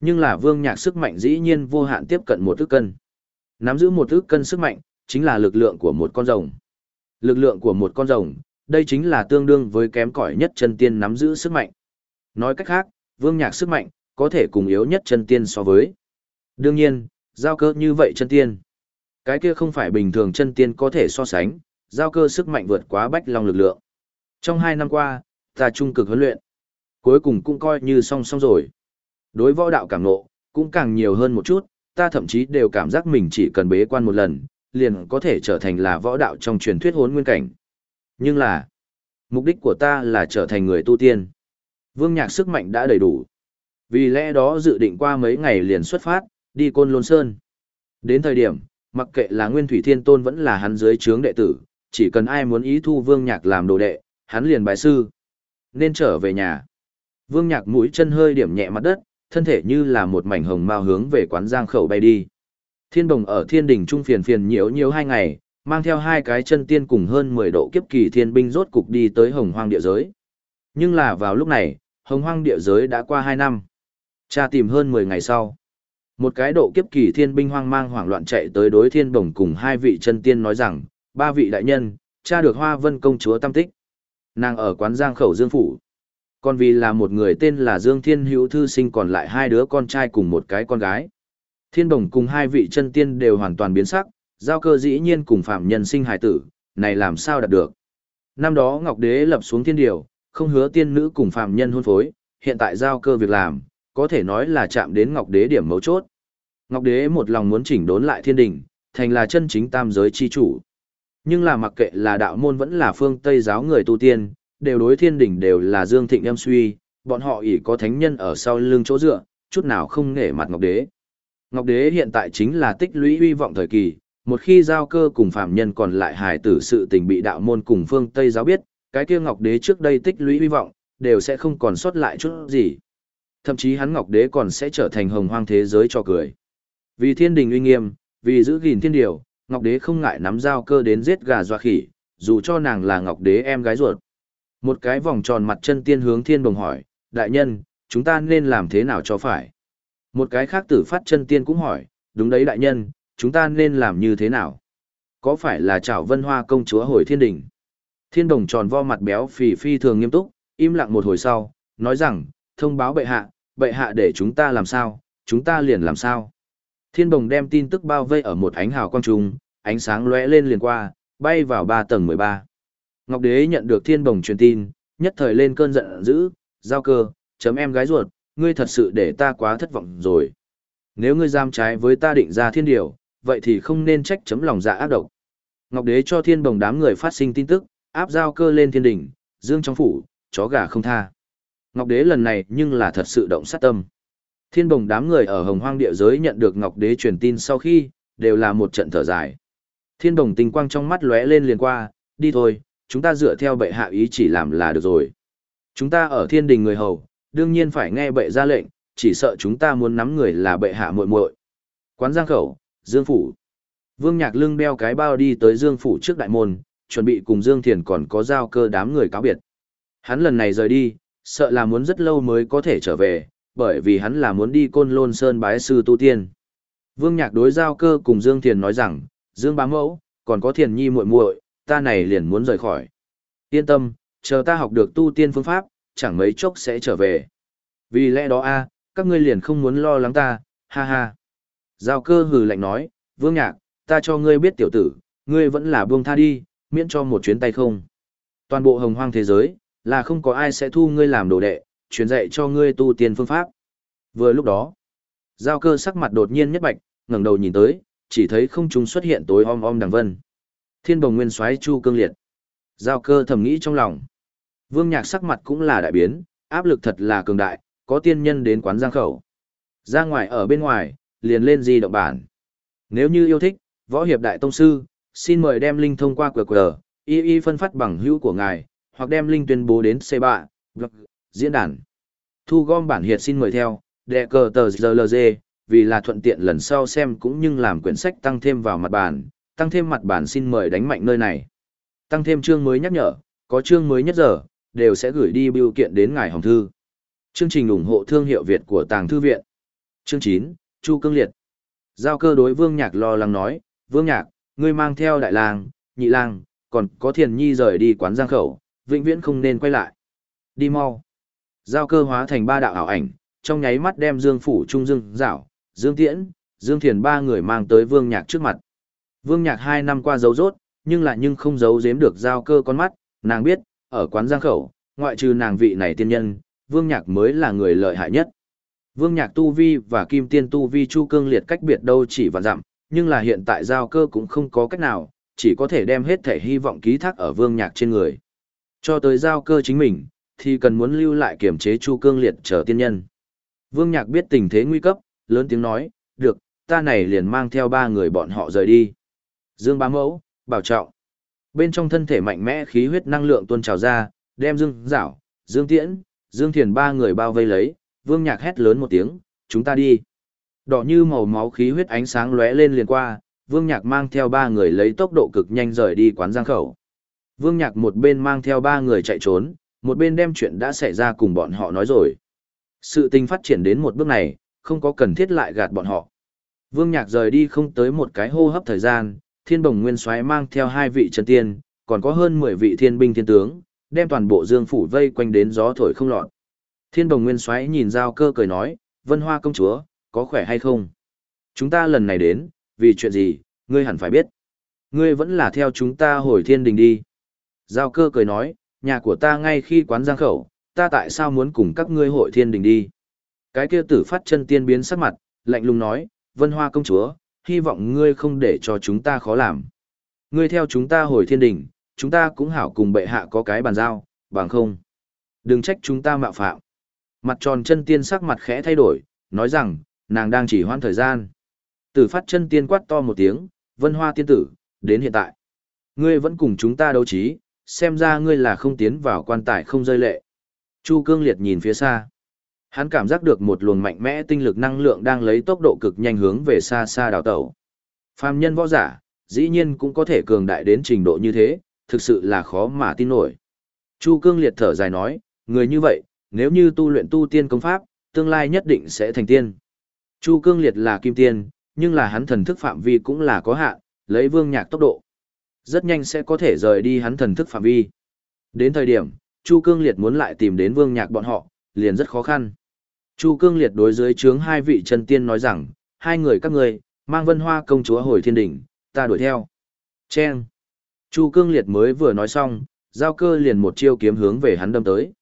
Nhưng là vương nhạc sức mạnh dĩ nhiên vô hạn tiếp cận một thước cân. Nắm giữ một thước cân sức mạnh, chính là lực lượng của một con rồng. Lực lượng của một con rồng, đây chính là tương đương với kém cỏi nhất chân tiên nắm giữ sức mạnh. Nói cách khác, vương nhạc sức mạnh, có thể cùng yếu nhất chân tiên so với. Đương nhiên, giao cơ như vậy chân tiên. Cái kia không phải bình thường chân tiên có thể so sánh, giao cơ sức mạnh vượt quá bách long lực lượng. Trong hai năm qua, ta trung cực huấn luyện. Cuối cùng cũng coi như song song rồi. Đối võ đạo cảm nộ, cũng càng nhiều hơn một chút, ta thậm chí đều cảm giác mình chỉ cần bế quan một lần, liền có thể trở thành là võ đạo trong truyền thuyết hốn nguyên cảnh. Nhưng là, mục đích của ta là trở thành người tu tiên. Vương Nhạc sức mạnh đã đầy đủ. Vì lẽ đó dự định qua mấy ngày liền xuất phát, đi Côn Lôn Sơn. Đến thời điểm, mặc kệ là Nguyên Thủy Thiên Tôn vẫn là hắn dưới trướng đệ tử, chỉ cần ai muốn ý thu Vương Nhạc làm đồ đệ, hắn liền bài sư. Nên trở về nhà. Vương Nhạc mũi chân hơi điểm nhẹ mặt đất, thân thể như là một mảnh hồng mao hướng về quán giang khẩu bay đi. Thiên Đồng ở Thiên Đình Trung phiền phiền nhiễu nhiễu hai ngày, mang theo hai cái chân tiên cùng hơn 10 độ kiếp kỳ thiên binh rốt cục đi tới hồng hoang địa giới. Nhưng là vào lúc này, hồng hoang địa giới đã qua 2 năm. Cha tìm hơn 10 ngày sau. Một cái độ kiếp kỳ thiên binh hoang mang hoảng loạn chạy tới đối thiên đồng cùng hai vị chân tiên nói rằng, ba vị đại nhân, cha được hoa vân công chúa tâm tích. Nàng ở quán giang khẩu dương phủ. Còn vì là một người tên là Dương Thiên Hữu Thư sinh còn lại hai đứa con trai cùng một cái con gái. Thiên đồng cùng hai vị chân tiên đều hoàn toàn biến sắc, giao cơ dĩ nhiên cùng phạm nhân sinh hài tử, này làm sao đạt được. Năm đó Ngọc Đế lập xuống thiên điều, không hứa tiên nữ cùng phạm nhân hôn phối, hiện tại giao cơ việc làm, có thể nói là chạm đến Ngọc Đế điểm mấu chốt. Ngọc Đế một lòng muốn chỉnh đốn lại thiên đình, thành là chân chính tam giới chi chủ. Nhưng là mặc kệ là đạo môn vẫn là phương Tây giáo người tu tiên, đều đối thiên đình đều là dương thịnh em suy, bọn họ ỷ có thánh nhân ở sau lưng chỗ dựa, chút nào không nể mặt Ngọc Đế. Ngọc Đế hiện tại chính là tích lũy uy vọng thời kỳ, một khi giao cơ cùng phạm nhân còn lại hài tử sự tình bị đạo môn cùng phương Tây giáo biết, cái kia Ngọc Đế trước đây tích lũy uy vọng, đều sẽ không còn sót lại chút gì. Thậm chí hắn Ngọc Đế còn sẽ trở thành hồng hoang thế giới cho cười. Vì thiên đình uy nghiêm, vì giữ gìn thiên điều, Ngọc Đế không ngại nắm giao cơ đến giết gà doa khỉ, dù cho nàng là Ngọc Đế em gái ruột. Một cái vòng tròn mặt chân tiên hướng thiên đồng hỏi, đại nhân, chúng ta nên làm thế nào cho phải? Một cái khác tử phát chân tiên cũng hỏi, đúng đấy đại nhân, chúng ta nên làm như thế nào? Có phải là chào vân hoa công chúa hồi thiên đình? Thiên đồng tròn vo mặt béo phì phi thường nghiêm túc, im lặng một hồi sau, nói rằng, thông báo bệ hạ, bệ hạ để chúng ta làm sao, chúng ta liền làm sao. Thiên đồng đem tin tức bao vây ở một ánh hào quang trung, ánh sáng lóe lên liền qua, bay vào ba tầng mười ba. Ngọc Đế nhận được thiên đồng truyền tin, nhất thời lên cơn giận dữ, giao cơ, chấm em gái ruột, ngươi thật sự để ta quá thất vọng rồi. Nếu ngươi giam trái với ta định ra thiên điều, vậy thì không nên trách chấm lòng dạ ác độc. Ngọc Đế cho thiên đồng đám người phát sinh tin tức, áp giao cơ lên thiên đỉnh, dương trong phủ, chó gà không tha. Ngọc Đế lần này nhưng là thật sự động sát tâm. Thiên bồng đám người ở hồng hoang địa giới nhận được Ngọc Đế truyền tin sau khi, đều là một trận thở dài. Thiên bồng tình quang trong mắt lóe lên liền qua, đi thôi, chúng ta dựa theo bệ hạ ý chỉ làm là được rồi. Chúng ta ở thiên đình người hầu, đương nhiên phải nghe bệ ra lệnh, chỉ sợ chúng ta muốn nắm người là bệ hạ muội muội. Quán Giang Khẩu, Dương Phủ. Vương Nhạc lưng đeo cái bao đi tới Dương Phủ trước đại môn, chuẩn bị cùng Dương Thiền còn có giao cơ đám người cáo biệt. Hắn lần này rời đi, sợ là muốn rất lâu mới có thể trở về, bởi vì hắn là muốn đi côn lôn sơn bái sư tu tiên. Vương Nhạc đối giao cơ cùng Dương Thiền nói rằng, Dương bá mẫu, còn có thiền nhi muội muội, ta này liền muốn rời khỏi. Yên tâm, chờ ta học được tu tiên phương pháp, chẳng mấy chốc sẽ trở về. Vì lẽ đó a, các ngươi liền không muốn lo lắng ta, ha ha. Giao cơ hừ lạnh nói, Vương Nhạc, ta cho ngươi biết tiểu tử, ngươi vẫn là buông tha đi, miễn cho một chuyến tay không. Toàn bộ hồng hoang thế giới, là không có ai sẽ thu ngươi làm đồ đệ, truyền dạy cho ngươi tu tiên phương pháp. Vừa lúc đó, giao cơ sắc mặt đột nhiên nhất bạch, ngẩng đầu nhìn tới, chỉ thấy không trung xuất hiện tối om om đằng vân. Thiên bồng nguyên xoáy chu cương liệt. Giao cơ thầm nghĩ trong lòng. Vương nhạc sắc mặt cũng là đại biến, áp lực thật là cường đại, có tiên nhân đến quán giang khẩu. Ra ngoài ở bên ngoài, liền lên di động bản. Nếu như yêu thích, võ hiệp đại tông sư, xin mời đem link thông qua QR, y y phân phát bằng hữu của ngài, hoặc đem link tuyên bố đến C3, blog, diễn đàn. Thu gom bản hiệt xin mời theo, đệ cờ tờ GLG, vì là thuận tiện lần sau xem cũng như làm quyển sách tăng thêm vào mặt bản, tăng thêm mặt bản xin mời đánh mạnh nơi này. Tăng thêm chương mới nhắc nhở, có chương mới nhất giờ, đều sẽ gửi đi biểu kiện đến ngài hồng thư. Chương trình ủng hộ thương hiệu Việt của Tàng Thư Viện. Chương 9, Chu Cương Liệt. Giao cơ đối Vương Nhạc lo lắng nói, Vương Nhạc, ngươi mang theo đại lang, nhị lang, còn có thiền nhi rời đi quán giang khẩu, vĩnh viễn không nên quay lại. Đi mau. Giao cơ hóa thành ba đạo ảo ảnh, trong nháy mắt đem Dương Phủ Trung Dương dạo, Dương Tiễn, Dương Thiền ba người mang tới Vương Nhạc trước mặt. Vương Nhạc hai năm qua giấu rốt, nhưng lại nhưng không giấu giếm được giao cơ con mắt, nàng biết, ở quán giang khẩu, ngoại trừ nàng vị này tiên nhân, Vương Nhạc mới là người lợi hại nhất. Vương Nhạc tu vi và Kim Tiên tu vi Chu Cương liệt cách biệt đâu chỉ vạn dặm, nhưng là hiện tại giao cơ cũng không có cách nào, chỉ có thể đem hết thể hy vọng ký thác ở Vương Nhạc trên người. Cho tới giao cơ chính mình, thì cần muốn lưu lại kiểm chế Chu Cương liệt trở tiên nhân. Vương Nhạc biết tình thế nguy cấp, lớn tiếng nói, được, ta này liền mang theo ba người bọn họ rời đi. Dương bá mẫu, bảo trọng. Bên trong thân thể mạnh mẽ khí huyết năng lượng tuôn trào ra, đem Dương Giảo, Dương Tiễn, Dương Thiền ba người bao vây lấy, Vương Nhạc hét lớn một tiếng, chúng ta đi. Đỏ như màu máu khí huyết ánh sáng lóe lên liền qua, Vương Nhạc mang theo ba người lấy tốc độ cực nhanh rời đi quán giang khẩu. Vương Nhạc một bên mang theo ba người chạy trốn, một bên đem chuyện đã xảy ra cùng bọn họ nói rồi. Sự tình phát triển đến một bước này, không có cần thiết lại gạt bọn họ. Vương Nhạc rời đi không tới một cái hô hấp thời gian, Thiên Bồng Nguyên Soái mang theo hai vị chân tiên, còn có hơn 10 vị thiên binh thiên tướng, đem toàn bộ Dương phủ vây quanh đến gió thổi không lọt. Thiên Bồng Nguyên Soái nhìn Giao Cơ cười nói, "Vân Hoa công chúa, có khỏe hay không? Chúng ta lần này đến, vì chuyện gì, ngươi hẳn phải biết. Ngươi vẫn là theo chúng ta hồi thiên đình đi." Giao Cơ cười nói, "Nhà của ta ngay khi quán giang khẩu, ta tại sao muốn cùng các ngươi hội thiên đình đi?" Cái kia Tử Phát chân tiên biến sắc mặt, lạnh lùng nói, "Vân Hoa công chúa, hy vọng ngươi không để cho chúng ta khó làm. Ngươi theo chúng ta hồi thiên đình, chúng ta cũng hảo cùng bệ hạ có cái bàn giao, bằng không. Đừng trách chúng ta mạo phạm. Mặt tròn chân tiên sắc mặt khẽ thay đổi, nói rằng, nàng đang chỉ hoãn thời gian. Tử phát chân tiên quát to một tiếng, vân hoa tiên tử, đến hiện tại. Ngươi vẫn cùng chúng ta đấu trí, xem ra ngươi là không tiến vào quan tài không rơi lệ. Chu cương liệt nhìn phía xa. Hắn cảm giác được một luồng mạnh mẽ tinh lực năng lượng đang lấy tốc độ cực nhanh hướng về xa xa đào tẩu. Phàm nhân võ giả, dĩ nhiên cũng có thể cường đại đến trình độ như thế, thực sự là khó mà tin nổi. Chu Cương liệt thở dài nói, người như vậy, nếu như tu luyện tu tiên công pháp, tương lai nhất định sẽ thành tiên. Chu Cương liệt là kim tiên, nhưng là hắn thần thức phạm vi cũng là có hạn, lấy vương nhạc tốc độ. Rất nhanh sẽ có thể rời đi hắn thần thức phạm vi. Đến thời điểm, Chu Cương liệt muốn lại tìm đến vương nhạc bọn họ, liền rất khó khăn. Chu Cương liệt đối dưới trướng hai vị chân tiên nói rằng, hai người các người, mang vân hoa công chúa hồi thiên đỉnh, ta đuổi theo. Chen. Chu Cương liệt mới vừa nói xong, giao cơ liền một chiêu kiếm hướng về hắn đâm tới.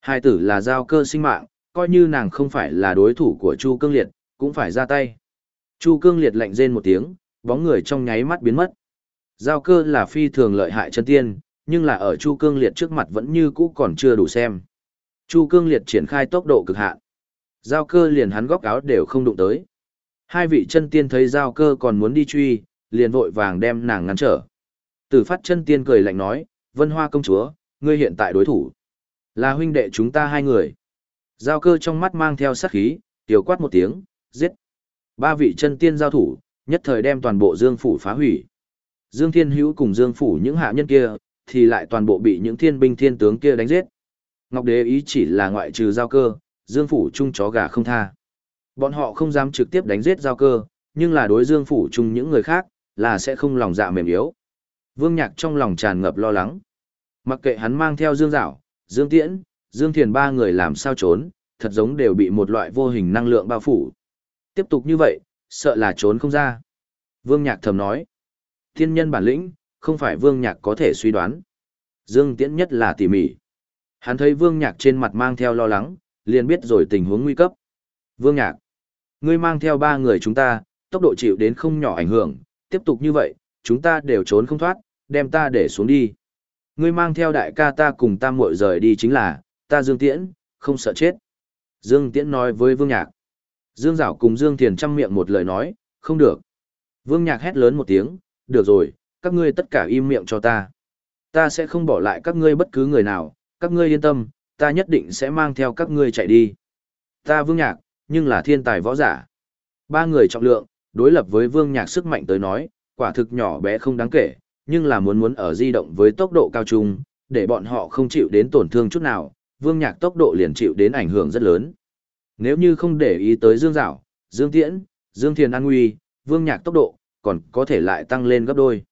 Hai tử là giao cơ sinh mạng, coi như nàng không phải là đối thủ của Chu Cương liệt, cũng phải ra tay. Chu Cương liệt lạnh rên một tiếng, bóng người trong nháy mắt biến mất. Giao cơ là phi thường lợi hại chân tiên, nhưng là ở Chu Cương liệt trước mặt vẫn như cũ còn chưa đủ xem. Chu Cương liệt triển khai tốc độ cực hạn. Giao cơ liền hắn góc áo đều không đụng tới. Hai vị chân tiên thấy giao cơ còn muốn đi truy, liền vội vàng đem nàng ngăn trở. Tử phát chân tiên cười lạnh nói, Vân Hoa công chúa, ngươi hiện tại đối thủ. Là huynh đệ chúng ta hai người. Giao cơ trong mắt mang theo sát khí, tiểu quát một tiếng, giết. Ba vị chân tiên giao thủ, nhất thời đem toàn bộ Dương Phủ phá hủy. Dương Thiên Hữu cùng Dương Phủ những hạ nhân kia, thì lại toàn bộ bị những thiên binh thiên tướng kia đánh giết. Ngọc Đế ý chỉ là ngoại trừ giao cơ, Dương Phủ chung chó gà không tha. Bọn họ không dám trực tiếp đánh giết giao cơ, nhưng là đối Dương Phủ chung những người khác, là sẽ không lòng dạ mềm yếu. Vương Nhạc trong lòng tràn ngập lo lắng. Mặc kệ hắn mang theo Dương Giảo, Dương Tiễn, Dương Thiền ba người làm sao trốn, thật giống đều bị một loại vô hình năng lượng bao phủ. Tiếp tục như vậy, sợ là trốn không ra. Vương Nhạc thầm nói. Thiên nhân bản lĩnh, không phải Vương Nhạc có thể suy đoán. Dương Tiễn nhất là tỉ mỉ. Hắn thấy Vương Nhạc trên mặt mang theo lo lắng, liền biết rồi tình huống nguy cấp. Vương Nhạc, ngươi mang theo ba người chúng ta, tốc độ chịu đến không nhỏ ảnh hưởng, tiếp tục như vậy, chúng ta đều trốn không thoát, đem ta để xuống đi. Ngươi mang theo đại ca ta cùng ta muội rời đi chính là, ta Dương Tiễn, không sợ chết. Dương Tiễn nói với Vương Nhạc. Dương Giảo cùng Dương Thiền chăm miệng một lời nói, không được. Vương Nhạc hét lớn một tiếng, được rồi, các ngươi tất cả im miệng cho ta. Ta sẽ không bỏ lại các ngươi bất cứ người nào, các ngươi yên tâm, ta nhất định sẽ mang theo các ngươi chạy đi. Ta Vương Nhạc, nhưng là thiên tài võ giả. Ba người trọng lượng, đối lập với Vương Nhạc sức mạnh tới nói, quả thực nhỏ bé không đáng kể, nhưng là muốn muốn ở di động với tốc độ cao trung, để bọn họ không chịu đến tổn thương chút nào, Vương Nhạc tốc độ liền chịu đến ảnh hưởng rất lớn. Nếu như không để ý tới Dương Dạo, Dương Tiễn, Dương Thiền an nguy, Vương Nhạc tốc độ, còn có thể lại tăng lên gấp đôi.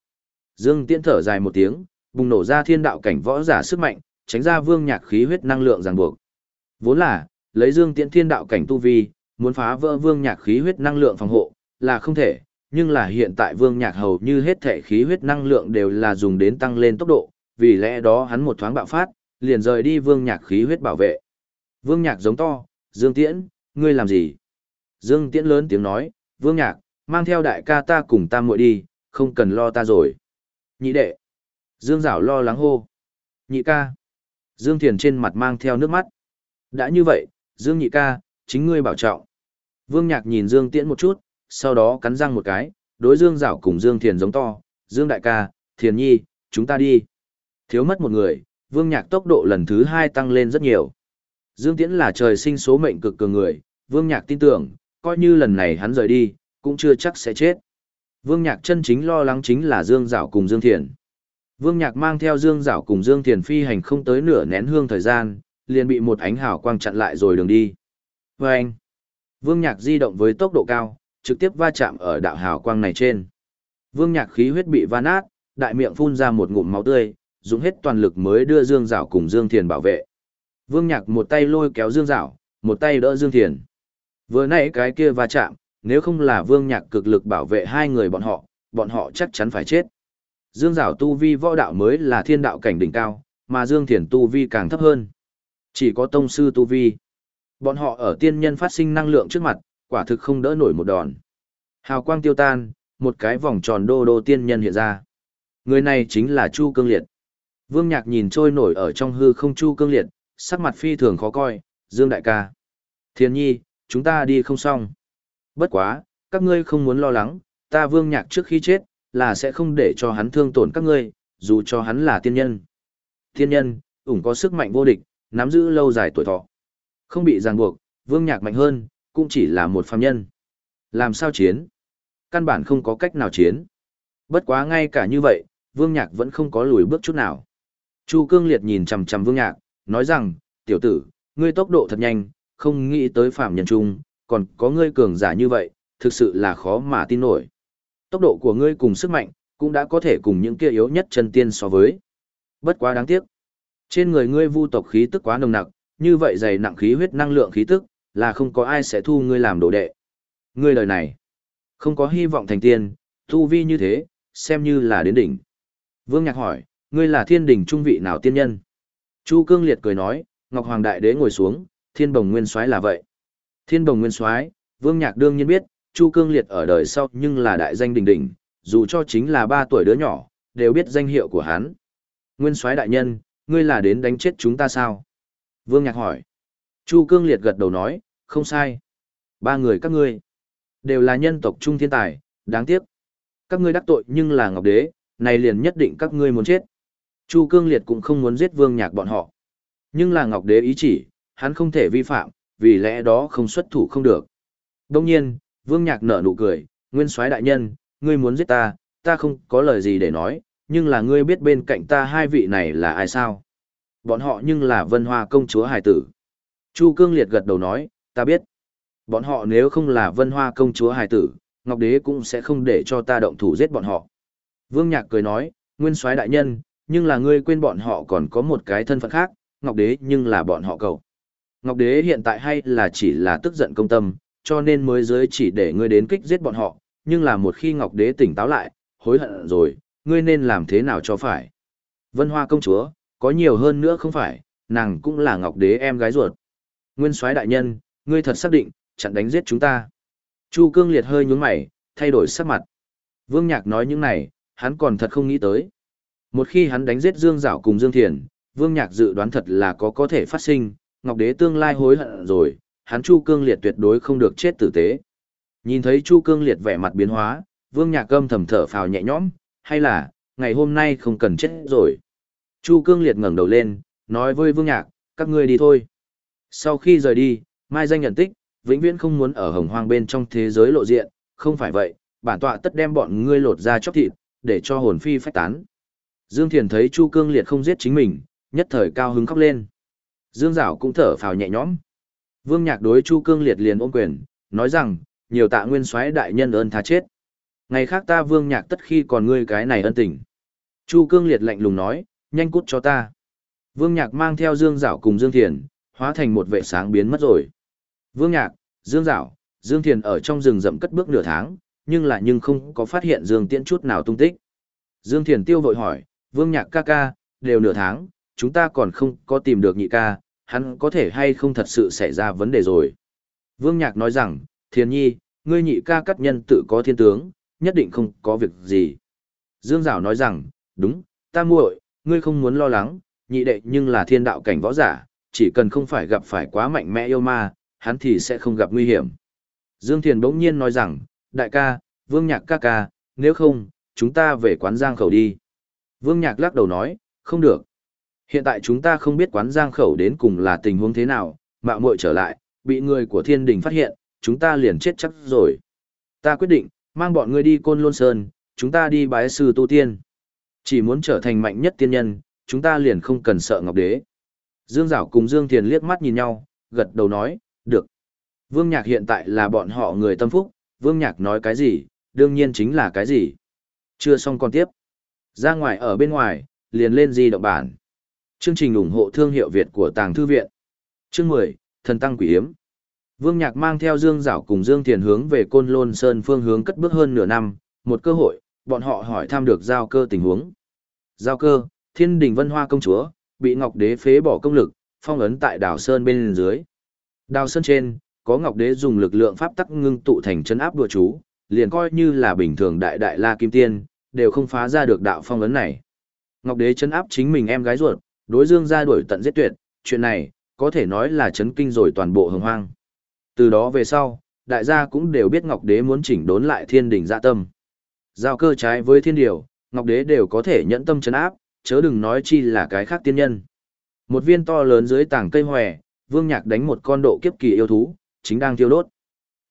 Dương Tiễn thở dài một tiếng, bùng nổ ra thiên đạo cảnh võ giả sức mạnh, tránh ra Vương Nhạc khí huyết năng lượng ràng buộc. Vốn là, lấy Dương Tiễn thiên đạo cảnh tu vi, muốn phá vỡ Vương Nhạc khí huyết năng lượng phòng hộ, là không thể, nhưng là hiện tại Vương Nhạc hầu như hết thể khí huyết năng lượng đều là dùng đến tăng lên tốc độ, vì lẽ đó hắn một thoáng bạo phát, liền rời đi Vương Nhạc khí huyết bảo vệ. Vương Nhạc giống to, Dương Tiễn, ngươi làm gì? Dương Tiễn lớn tiếng nói, Vương Nhạc, mang theo đại ca ta cùng ta muội đi, không cần lo ta rồi. Nhị đệ. Dương Giảo lo lắng hô. Nhị ca. Dương Thiền trên mặt mang theo nước mắt. Đã như vậy, Dương nhị ca, chính ngươi bảo trọng. Vương Nhạc nhìn Dương Tiễn một chút, sau đó cắn răng một cái, đối Dương Giảo cùng Dương Thiền giống to, Dương đại ca, Thiền nhi, chúng ta đi. Thiếu mất một người, Vương Nhạc tốc độ lần thứ hai tăng lên rất nhiều. Dương Tiễn là trời sinh số mệnh cực cường người, Vương Nhạc tin tưởng, coi như lần này hắn rời đi, cũng chưa chắc sẽ chết. Vương Nhạc chân chính lo lắng chính là Dương Giảo cùng Dương Thiền. Vương Nhạc mang theo Dương Giảo cùng Dương Thiền phi hành không tới nửa nén hương thời gian, liền bị một ánh hào quang chặn lại rồi đường đi. Và anh, Vương Nhạc di động với tốc độ cao, trực tiếp va chạm ở đạo hào quang này trên. Vương Nhạc khí huyết bị va nát, đại miệng phun ra một ngụm máu tươi, dùng hết toàn lực mới đưa Dương Giảo cùng Dương Thiền bảo vệ. Vương Nhạc một tay lôi kéo Dương Giảo, một tay đỡ Dương Thiền. Vừa nãy cái kia va chạm, nếu không là Vương Nhạc cực lực bảo vệ hai người bọn họ, bọn họ chắc chắn phải chết. Dương Giảo tu vi võ đạo mới là thiên đạo cảnh đỉnh cao, mà Dương Thiền tu vi càng thấp hơn. Chỉ có tông sư tu vi. Bọn họ ở tiên nhân phát sinh năng lượng trước mặt, quả thực không đỡ nổi một đòn. Hào quang tiêu tan, một cái vòng tròn đô đô tiên nhân hiện ra. Người này chính là Chu Cương Liệt. Vương Nhạc nhìn trôi nổi ở trong hư không Chu Cương Liệt, sắc mặt phi thường khó coi, Dương Đại ca. Thiên nhi, chúng ta đi không xong. Bất quá, các ngươi không muốn lo lắng, ta Vương Nhạc trước khi chết, là sẽ không để cho hắn thương tổn các ngươi, dù cho hắn là tiên nhân. Tiên nhân, ủng có sức mạnh vô địch, nắm giữ lâu dài tuổi thọ. Không bị ràng buộc, Vương Nhạc mạnh hơn, cũng chỉ là một phàm nhân. Làm sao chiến? Căn bản không có cách nào chiến. Bất quá ngay cả như vậy, Vương Nhạc vẫn không có lùi bước chút nào. Chu Cương Liệt nhìn chằm chằm Vương Nhạc, nói rằng, tiểu tử, ngươi tốc độ thật nhanh, không nghĩ tới phàm nhân trung, còn có ngươi cường giả như vậy, thực sự là khó mà tin nổi. Tốc độ của ngươi cùng sức mạnh, cũng đã có thể cùng những kia yếu nhất chân tiên so với. Bất quá đáng tiếc. Trên người ngươi vu tộc khí tức quá nồng nặc, như vậy dày nặng khí huyết năng lượng khí tức, là không có ai sẽ thu ngươi làm đồ đệ. Ngươi lời này, không có hy vọng thành tiên, tu vi như thế, xem như là đến đỉnh. Vương Nhạc hỏi, ngươi là thiên đỉnh trung vị nào tiên nhân? Chu Cương Liệt cười nói, Ngọc Hoàng Đại Đế ngồi xuống, thiên bồng nguyên soái là vậy. Thiên bồng nguyên soái, Vương Nhạc đương nhiên biết, Chu Cương Liệt ở đời sau nhưng là đại danh đỉnh đỉnh, dù cho chính là ba tuổi đứa nhỏ, đều biết danh hiệu của hắn. Nguyên soái đại nhân, ngươi là đến đánh chết chúng ta sao? Vương Nhạc hỏi. Chu Cương Liệt gật đầu nói, không sai. Ba người các ngươi, đều là nhân tộc trung thiên tài, đáng tiếc. Các ngươi đắc tội nhưng là Ngọc Đế, này liền nhất định các ngươi muốn chết. Chu Cương Liệt cũng không muốn giết Vương Nhạc bọn họ. Nhưng là Ngọc Đế ý chỉ, hắn không thể vi phạm, vì lẽ đó không xuất thủ không được. Đông nhiên, Vương Nhạc nở nụ cười, Nguyên soái đại nhân, ngươi muốn giết ta, ta không có lời gì để nói, nhưng là ngươi biết bên cạnh ta hai vị này là ai sao? Bọn họ nhưng là Vân Hoa công chúa hài tử. Chu Cương Liệt gật đầu nói, ta biết. Bọn họ nếu không là Vân Hoa công chúa hài tử, Ngọc Đế cũng sẽ không để cho ta động thủ giết bọn họ. Vương Nhạc cười nói, Nguyên soái đại nhân, nhưng là ngươi quên bọn họ còn có một cái thân phận khác, Ngọc Đế nhưng là bọn họ cầu. Ngọc Đế hiện tại hay là chỉ là tức giận công tâm, cho nên mới giới chỉ để ngươi đến kích giết bọn họ, nhưng là một khi Ngọc Đế tỉnh táo lại, hối hận rồi, ngươi nên làm thế nào cho phải. Vân Hoa công chúa, có nhiều hơn nữa không phải, nàng cũng là Ngọc Đế em gái ruột. Nguyên soái đại nhân, ngươi thật xác định, chặn đánh giết chúng ta. Chu Cương Liệt hơi nhún mày, thay đổi sắc mặt. Vương Nhạc nói những này, hắn còn thật không nghĩ tới. Một khi hắn đánh giết Dương Giảo cùng Dương Thiền, Vương Nhạc dự đoán thật là có có thể phát sinh, Ngọc Đế tương lai hối hận rồi, hắn Chu Cương Liệt tuyệt đối không được chết tử tế. Nhìn thấy Chu Cương Liệt vẻ mặt biến hóa, Vương Nhạc âm thầm thở phào nhẹ nhõm, hay là, ngày hôm nay không cần chết rồi. Chu Cương Liệt ngẩng đầu lên, nói với Vương Nhạc, các ngươi đi thôi. Sau khi rời đi, Mai danh nhận tích, vĩnh viễn không muốn ở hồng hoang bên trong thế giới lộ diện, không phải vậy, bản tọa tất đem bọn ngươi lột ra chóc thịt, để cho hồn phi phách tán. Dương Thiền thấy Chu Cương Liệt không giết chính mình, nhất thời cao hứng khóc lên. Dương Giảo cũng thở phào nhẹ nhõm. Vương Nhạc đối Chu Cương Liệt liền ôm quyền, nói rằng, nhiều tạ nguyên soái đại nhân ơn tha chết. Ngày khác ta vương nhạc tất khi còn ngươi cái này ân tình. Chu Cương Liệt lạnh lùng nói, nhanh cút cho ta. Vương Nhạc mang theo Dương Giảo cùng Dương Thiền, hóa thành một vệ sáng biến mất rồi. Vương Nhạc, Dương Giảo, Dương Thiền ở trong rừng rậm cất bước nửa tháng, nhưng là nhưng không có phát hiện Dương Tiễn chút nào tung tích. Dương Thiền tiêu vội hỏi, Vương Nhạc ca ca, đều nửa tháng, chúng ta còn không có tìm được nhị ca, hắn có thể hay không thật sự xảy ra vấn đề rồi. Vương Nhạc nói rằng, Thiền Nhi, ngươi nhị ca cắt nhân tự có thiên tướng, nhất định không có việc gì. Dương Giảo nói rằng, đúng, ta muội, ngươi không muốn lo lắng, nhị đệ nhưng là thiên đạo cảnh võ giả, chỉ cần không phải gặp phải quá mạnh mẽ yêu ma, hắn thì sẽ không gặp nguy hiểm. Dương Thiền bỗng nhiên nói rằng, đại ca, Vương Nhạc ca ca, nếu không, chúng ta về quán giang khẩu đi. Vương Nhạc lắc đầu nói, không được. Hiện tại chúng ta không biết quán giang khẩu đến cùng là tình huống thế nào, mạo muội trở lại, bị người của thiên đình phát hiện, chúng ta liền chết chắc rồi. Ta quyết định, mang bọn ngươi đi côn lôn sơn, chúng ta đi bái sư tu tiên. Chỉ muốn trở thành mạnh nhất tiên nhân, chúng ta liền không cần sợ ngọc đế. Dương Giảo cùng Dương Thiền liếc mắt nhìn nhau, gật đầu nói, được. Vương Nhạc hiện tại là bọn họ người tâm phúc, Vương Nhạc nói cái gì, đương nhiên chính là cái gì. Chưa xong còn tiếp. Ra ngoài ở bên ngoài, liền lên di động bản. Chương trình ủng hộ thương hiệu Việt của Tàng Thư Viện. Chương 10, Thần Tăng Quỷ Hiếm. Vương Nhạc mang theo Dương Giảo cùng Dương Thiền hướng về Côn Lôn Sơn phương hướng cất bước hơn nửa năm, một cơ hội, bọn họ hỏi thăm được giao cơ tình huống. Giao cơ, thiên đình vân hoa công chúa, bị Ngọc Đế phế bỏ công lực, phong ấn tại đảo Sơn bên dưới. Đào Sơn trên, có Ngọc Đế dùng lực lượng pháp tắc ngưng tụ thành chân áp đùa chú, liền coi như là bình thường đại đại la kim tiên, đều không phá ra được đạo phong ấn này. Ngọc Đế chân áp chính mình em gái ruột, đối dương ra đuổi tận giết tuyệt, chuyện này, có thể nói là chấn kinh rồi toàn bộ hồng hoang. Từ đó về sau, đại gia cũng đều biết Ngọc Đế muốn chỉnh đốn lại thiên Đình dạ tâm. Giao cơ trái với thiên điều, Ngọc Đế đều có thể nhẫn tâm chấn áp, chớ đừng nói chi là cái khác tiên nhân. Một viên to lớn dưới tảng cây hòe, Vương Nhạc đánh một con độ kiếp kỳ yêu thú, chính đang thiêu đốt.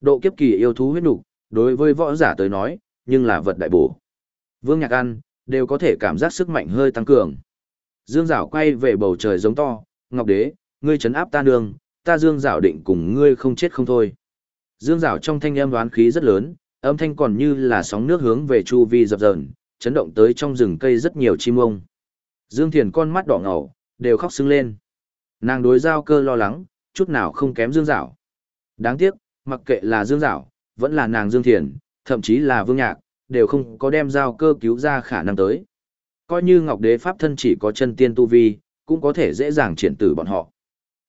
Độ kiếp kỳ yêu thú huyết nục, đối với võ giả tới nói, nhưng là vật đại bổ. Vương Nhạc ăn, đều có thể cảm giác sức mạnh hơi tăng cường. Dương Giảo quay về bầu trời giống to, Ngọc Đế, ngươi chấn áp ta nương, ta Dương Giảo định cùng ngươi không chết không thôi. Dương Giảo trong thanh âm đoán khí rất lớn, âm thanh còn như là sóng nước hướng về chu vi dập dờn, chấn động tới trong rừng cây rất nhiều chim ông. Dương Thiền con mắt đỏ ngầu, đều khóc sưng lên. Nàng đối giao cơ lo lắng, chút nào không kém Dương Giảo. Đáng tiếc, mặc kệ là Dương Giảo, vẫn là nàng Dương Thiền, thậm chí là Vương Nhạc, đều không có đem giao cơ cứu ra khả năng tới. Coi như Ngọc Đế Pháp thân chỉ có chân tiên tu vi, cũng có thể dễ dàng triển tử bọn họ.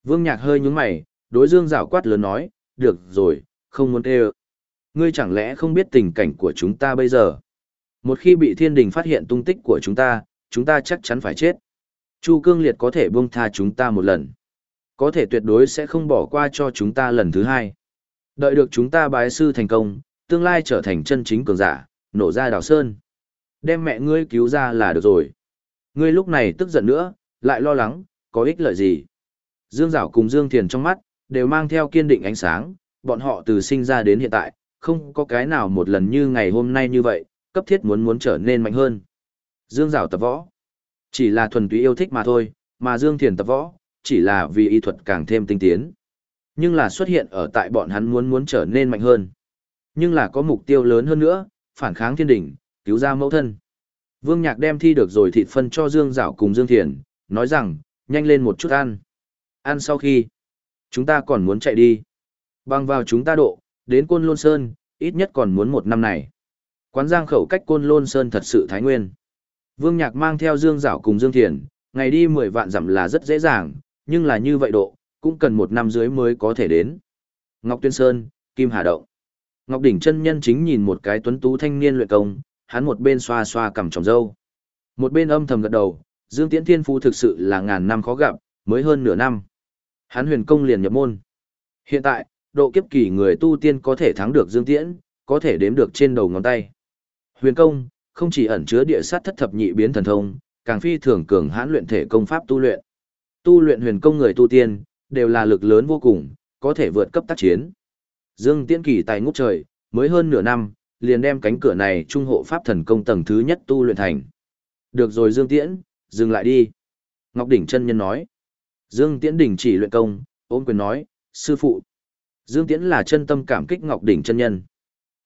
Vương Nhạc hơi nhúng mày, đối Dương Giảo quát lớn nói, được rồi, không muốn kêu. Ngươi chẳng lẽ không biết tình cảnh của chúng ta bây giờ? Một khi bị thiên đình phát hiện tung tích của chúng ta, chúng ta chắc chắn phải chết. Chu Cương Liệt có thể buông tha chúng ta một lần. Có thể tuyệt đối sẽ không bỏ qua cho chúng ta lần thứ hai. Đợi được chúng ta bái sư thành công, tương lai trở thành chân chính cường giả, nổ ra đào sơn. Đem mẹ ngươi cứu ra là được rồi. Ngươi lúc này tức giận nữa, lại lo lắng, có ích lợi gì. Dương Giảo cùng Dương Thiền trong mắt, đều mang theo kiên định ánh sáng, bọn họ từ sinh ra đến hiện tại, không có cái nào một lần như ngày hôm nay như vậy, cấp thiết muốn muốn trở nên mạnh hơn. Dương Giảo tập võ, chỉ là thuần túy yêu thích mà thôi, mà Dương Thiền tập võ, chỉ là vì y thuật càng thêm tinh tiến. Nhưng là xuất hiện ở tại bọn hắn muốn muốn trở nên mạnh hơn. Nhưng là có mục tiêu lớn hơn nữa, phản kháng thiên đỉnh, cứu ra mẫu thân. Vương Nhạc đem thi được rồi thịt phân cho Dương Giảo cùng Dương Thiền, nói rằng, nhanh lên một chút ăn. Ăn sau khi, chúng ta còn muốn chạy đi. Bằng vào chúng ta độ, đến Côn Lôn Sơn, ít nhất còn muốn một năm này. Quán giang khẩu cách Côn Lôn Sơn thật sự thái nguyên. Vương Nhạc mang theo Dương Giảo cùng Dương Thiền, ngày đi 10 vạn dặm là rất dễ dàng, nhưng là như vậy độ, cũng cần một năm dưới mới có thể đến. Ngọc Tuyên Sơn, Kim Hà Động. Ngọc Đỉnh chân nhân chính nhìn một cái tuấn tú thanh niên luyện công, hắn một bên xoa xoa cằm tròng râu, Một bên âm thầm gật đầu, Dương Tiễn Thiên Phu thực sự là ngàn năm khó gặp, mới hơn nửa năm. Hắn huyền công liền nhập môn. Hiện tại, độ kiếp kỳ người tu tiên có thể thắng được Dương Tiễn, có thể đếm được trên đầu ngón tay. Huyền công, không chỉ ẩn chứa địa sát thất thập nhị biến thần thông, càng phi thường cường hãn luyện thể công pháp tu luyện. Tu luyện huyền công người tu tiên, đều là lực lớn vô cùng, có thể vượt cấp tác chiến. Dương Tiễn kỳ tài ngút trời, mới hơn nửa năm, liền đem cánh cửa này trung hộ pháp thần công tầng thứ nhất tu luyện thành. Được rồi Dương Tiễn, dừng lại đi. Ngọc Đỉnh chân nhân nói. Dương Tiễn đỉnh chỉ luyện công, ôm quyền nói, sư phụ. Dương Tiễn là chân tâm cảm kích Ngọc Đỉnh chân nhân.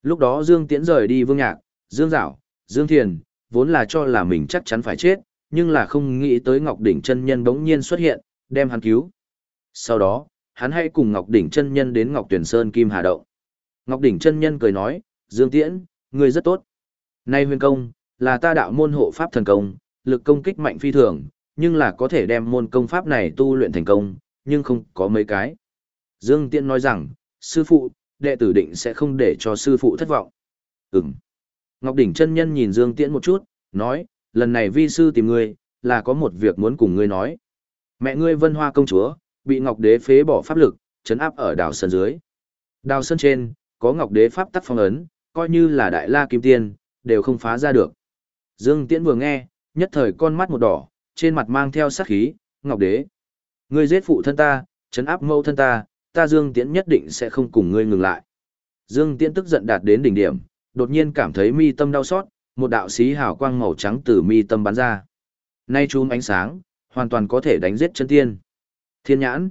Lúc đó Dương Tiễn rời đi Vương Nhạc, Dương Giảo, Dương Thiền, vốn là cho là mình chắc chắn phải chết, nhưng là không nghĩ tới Ngọc Đỉnh chân nhân bỗng nhiên xuất hiện, đem hắn cứu. Sau đó, hắn hãy cùng Ngọc Đỉnh chân nhân đến Ngọc Tuyển Sơn Kim Hà Động. Ngọc Đỉnh chân nhân cười nói, Dương Tiễn, ngươi rất tốt. Nay huyền công, là ta đạo môn hộ pháp thần công, lực công kích mạnh phi thường, nhưng là có thể đem môn công pháp này tu luyện thành công, nhưng không có mấy cái. Dương Tiễn nói rằng, sư phụ, đệ tử định sẽ không để cho sư phụ thất vọng. Ừm. Ngọc Đỉnh chân nhân nhìn Dương Tiễn một chút, nói, lần này vi sư tìm ngươi, là có một việc muốn cùng ngươi nói. Mẹ ngươi Vân Hoa công chúa, bị Ngọc Đế phế bỏ pháp lực, chấn áp ở đảo sơn dưới. Đào sơn trên, có Ngọc Đế pháp tắc phong ấn, coi như là đại la kim tiên, đều không phá ra được. Dương Tiễn vừa nghe, nhất thời con mắt một đỏ, trên mặt mang theo sát khí, Ngọc Đế. Ngươi giết phụ thân ta, chấn áp mâu thân ta, ta Dương Tiễn nhất định sẽ không cùng ngươi ngừng lại. Dương Tiễn tức giận đạt đến đỉnh điểm, đột nhiên cảm thấy mi tâm đau xót, một đạo xí hào quang màu trắng từ mi tâm bắn ra. Nay chùm ánh sáng, hoàn toàn có thể đánh giết chân tiên. Thiên nhãn.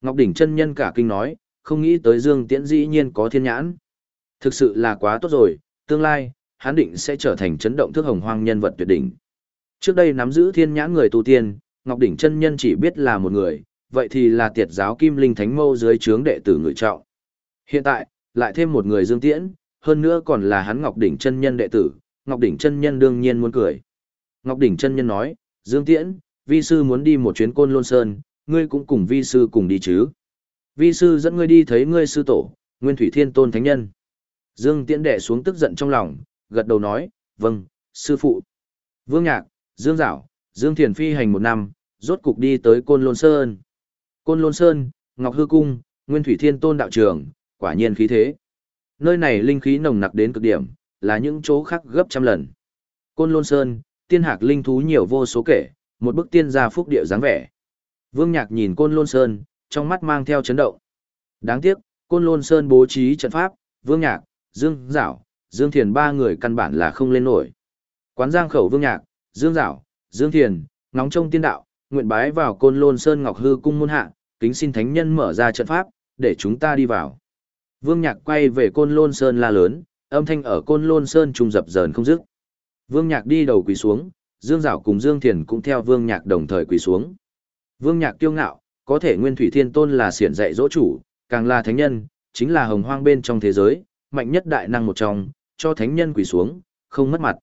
Ngọc Đỉnh chân nhân cả kinh nói, không nghĩ tới Dương Tiễn dĩ nhiên có thiên nhãn. Thực sự là quá tốt rồi, tương lai, hắn định sẽ trở thành chấn động thức hồng hoang nhân vật tuyệt đỉnh. Trước đây nắm giữ thiên nhãn người tu tiên, Ngọc Đỉnh chân nhân chỉ biết là một người, vậy thì là tiệt giáo Kim Linh Thánh Mâu dưới trướng đệ tử người trọng. Hiện tại, lại thêm một người Dương Tiễn, hơn nữa còn là hắn Ngọc Đỉnh chân nhân đệ tử, Ngọc Đỉnh chân nhân đương nhiên muốn cười. Ngọc Đỉnh chân nhân nói, Dương Tiễn, vi sư muốn đi một chuyến côn lôn sơn, ngươi cũng cùng vi sư cùng đi chứ. Vi sư dẫn ngươi đi thấy ngươi sư tổ, Nguyên Thủy Thiên Tôn Thánh Nhân. Dương Tiễn đệ xuống tức giận trong lòng, gật đầu nói, vâng, sư phụ. Vương Nhạc, Dương Giảo, Dương Thiền phi hành một năm, rốt cục đi tới Côn Lôn Sơn. Côn Lôn Sơn, Ngọc Hư Cung, Nguyên Thủy Thiên Tôn Đạo Trường, quả nhiên khí thế. Nơi này linh khí nồng nặc đến cực điểm, là những chỗ khác gấp trăm lần. Côn Lôn Sơn, tiên hạc linh thú nhiều vô số kể, một bức tiên gia phúc địa dáng vẻ. Vương Nhạc nhìn Côn Lôn Sơn, trong mắt mang theo chấn động. Đáng tiếc, Côn Lôn Sơn bố trí trận pháp, Vương Nhạc, Dương Giảo, Dương Thiền ba người căn bản là không lên nổi. Quán Giang Khẩu Vương Nhạc, Dương Giảo, Dương Thiền, ngóng trông tiên đạo, nguyện bái vào Côn Lôn Sơn Ngọc Hư cung môn hạ, kính xin thánh nhân mở ra trận pháp, để chúng ta đi vào. Vương Nhạc quay về Côn Lôn Sơn la lớn, âm thanh ở Côn Lôn Sơn trung dập dờn không dứt. Vương Nhạc đi đầu quỳ xuống, Dương Giảo cùng Dương Thiền cũng theo Vương Nhạc đồng thời quỳ xuống. Vương Nhạc kiêu ngạo, có thể Nguyên Thủy Thiên Tôn là xiển dạy dỗ chủ, càng là thánh nhân, chính là hồng hoang bên trong thế giới, mạnh nhất đại năng một trong, cho thánh nhân quỳ xuống, không mất mặt.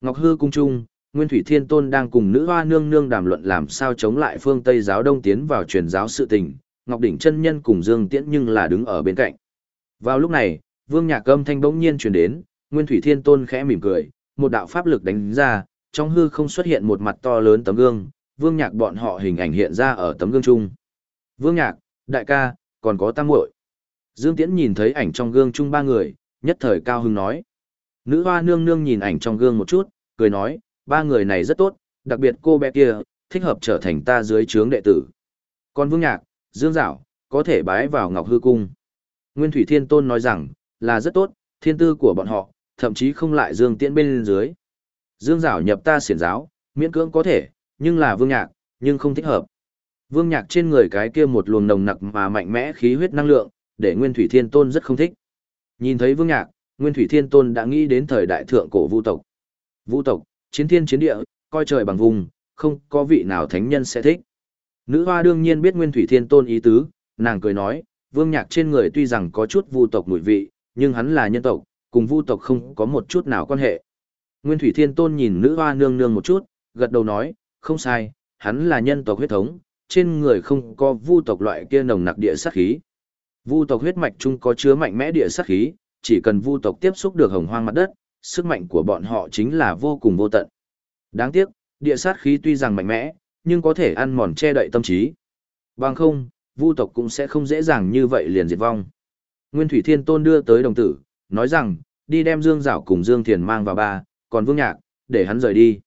Ngọc Hư cung trung, Nguyên Thủy Thiên Tôn đang cùng nữ hoa nương nương đàm luận làm sao chống lại phương Tây giáo đông tiến vào truyền giáo sự tình, Ngọc Đỉnh chân nhân cùng Dương Tiễn nhưng là đứng ở bên cạnh. Vào lúc này, Vương Nhạc âm thanh bỗng nhiên truyền đến, Nguyên Thủy Thiên Tôn khẽ mỉm cười, một đạo pháp lực đánh ra, trong hư không xuất hiện một mặt to lớn tấm gương, Vương Nhạc bọn họ hình ảnh hiện ra ở tấm gương trung Vương Nhạc, đại ca, còn có tam muội. Dương Tiễn nhìn thấy ảnh trong gương chung ba người, nhất thời cao hứng nói. Nữ hoa nương nương nhìn ảnh trong gương một chút, cười nói, ba người này rất tốt, đặc biệt cô bé kia, thích hợp trở thành ta dưới trướng đệ tử. Còn Vương Nhạc, Dương Giảo, có thể bái vào Ngọc Hư Cung. Nguyên Thủy Thiên Tôn nói rằng, là rất tốt, thiên tư của bọn họ, thậm chí không lại Dương Tiễn bên dưới. Dương Giảo nhập ta xiển giáo, miễn cưỡng có thể, nhưng là Vương Nhạc, nhưng không thích hợp. Vương Nhạc trên người cái kia một luồng nồng nặc mà mạnh mẽ khí huyết năng lượng, để Nguyên Thủy Thiên Tôn rất không thích. Nhìn thấy Vương Nhạc, Nguyên Thủy Thiên Tôn đã nghĩ đến thời đại thượng cổ Vu tộc. Vu tộc, chiến thiên chiến địa, coi trời bằng vùng, không có vị nào thánh nhân sẽ thích. Nữ hoa đương nhiên biết Nguyên Thủy Thiên Tôn ý tứ, nàng cười nói, Vương Nhạc trên người tuy rằng có chút Vu tộc mùi vị, nhưng hắn là nhân tộc, cùng Vu tộc không có một chút nào quan hệ. Nguyên Thủy Thiên Tôn nhìn nữ hoa nương nương một chút, gật đầu nói, không sai, hắn là nhân tộc huyết thống, trên người không có vu tộc loại kia nồng nặc địa sát khí. Vu tộc huyết mạch chung có chứa mạnh mẽ địa sát khí, chỉ cần vu tộc tiếp xúc được hồng hoang mặt đất, sức mạnh của bọn họ chính là vô cùng vô tận. Đáng tiếc, địa sát khí tuy rằng mạnh mẽ, nhưng có thể ăn mòn che đậy tâm trí. Bằng không, vu tộc cũng sẽ không dễ dàng như vậy liền diệt vong. Nguyên Thủy Thiên Tôn đưa tới đồng tử, nói rằng, đi đem Dương Giảo cùng Dương Thiền mang vào ba, còn Vương Nhạc, để hắn rời đi.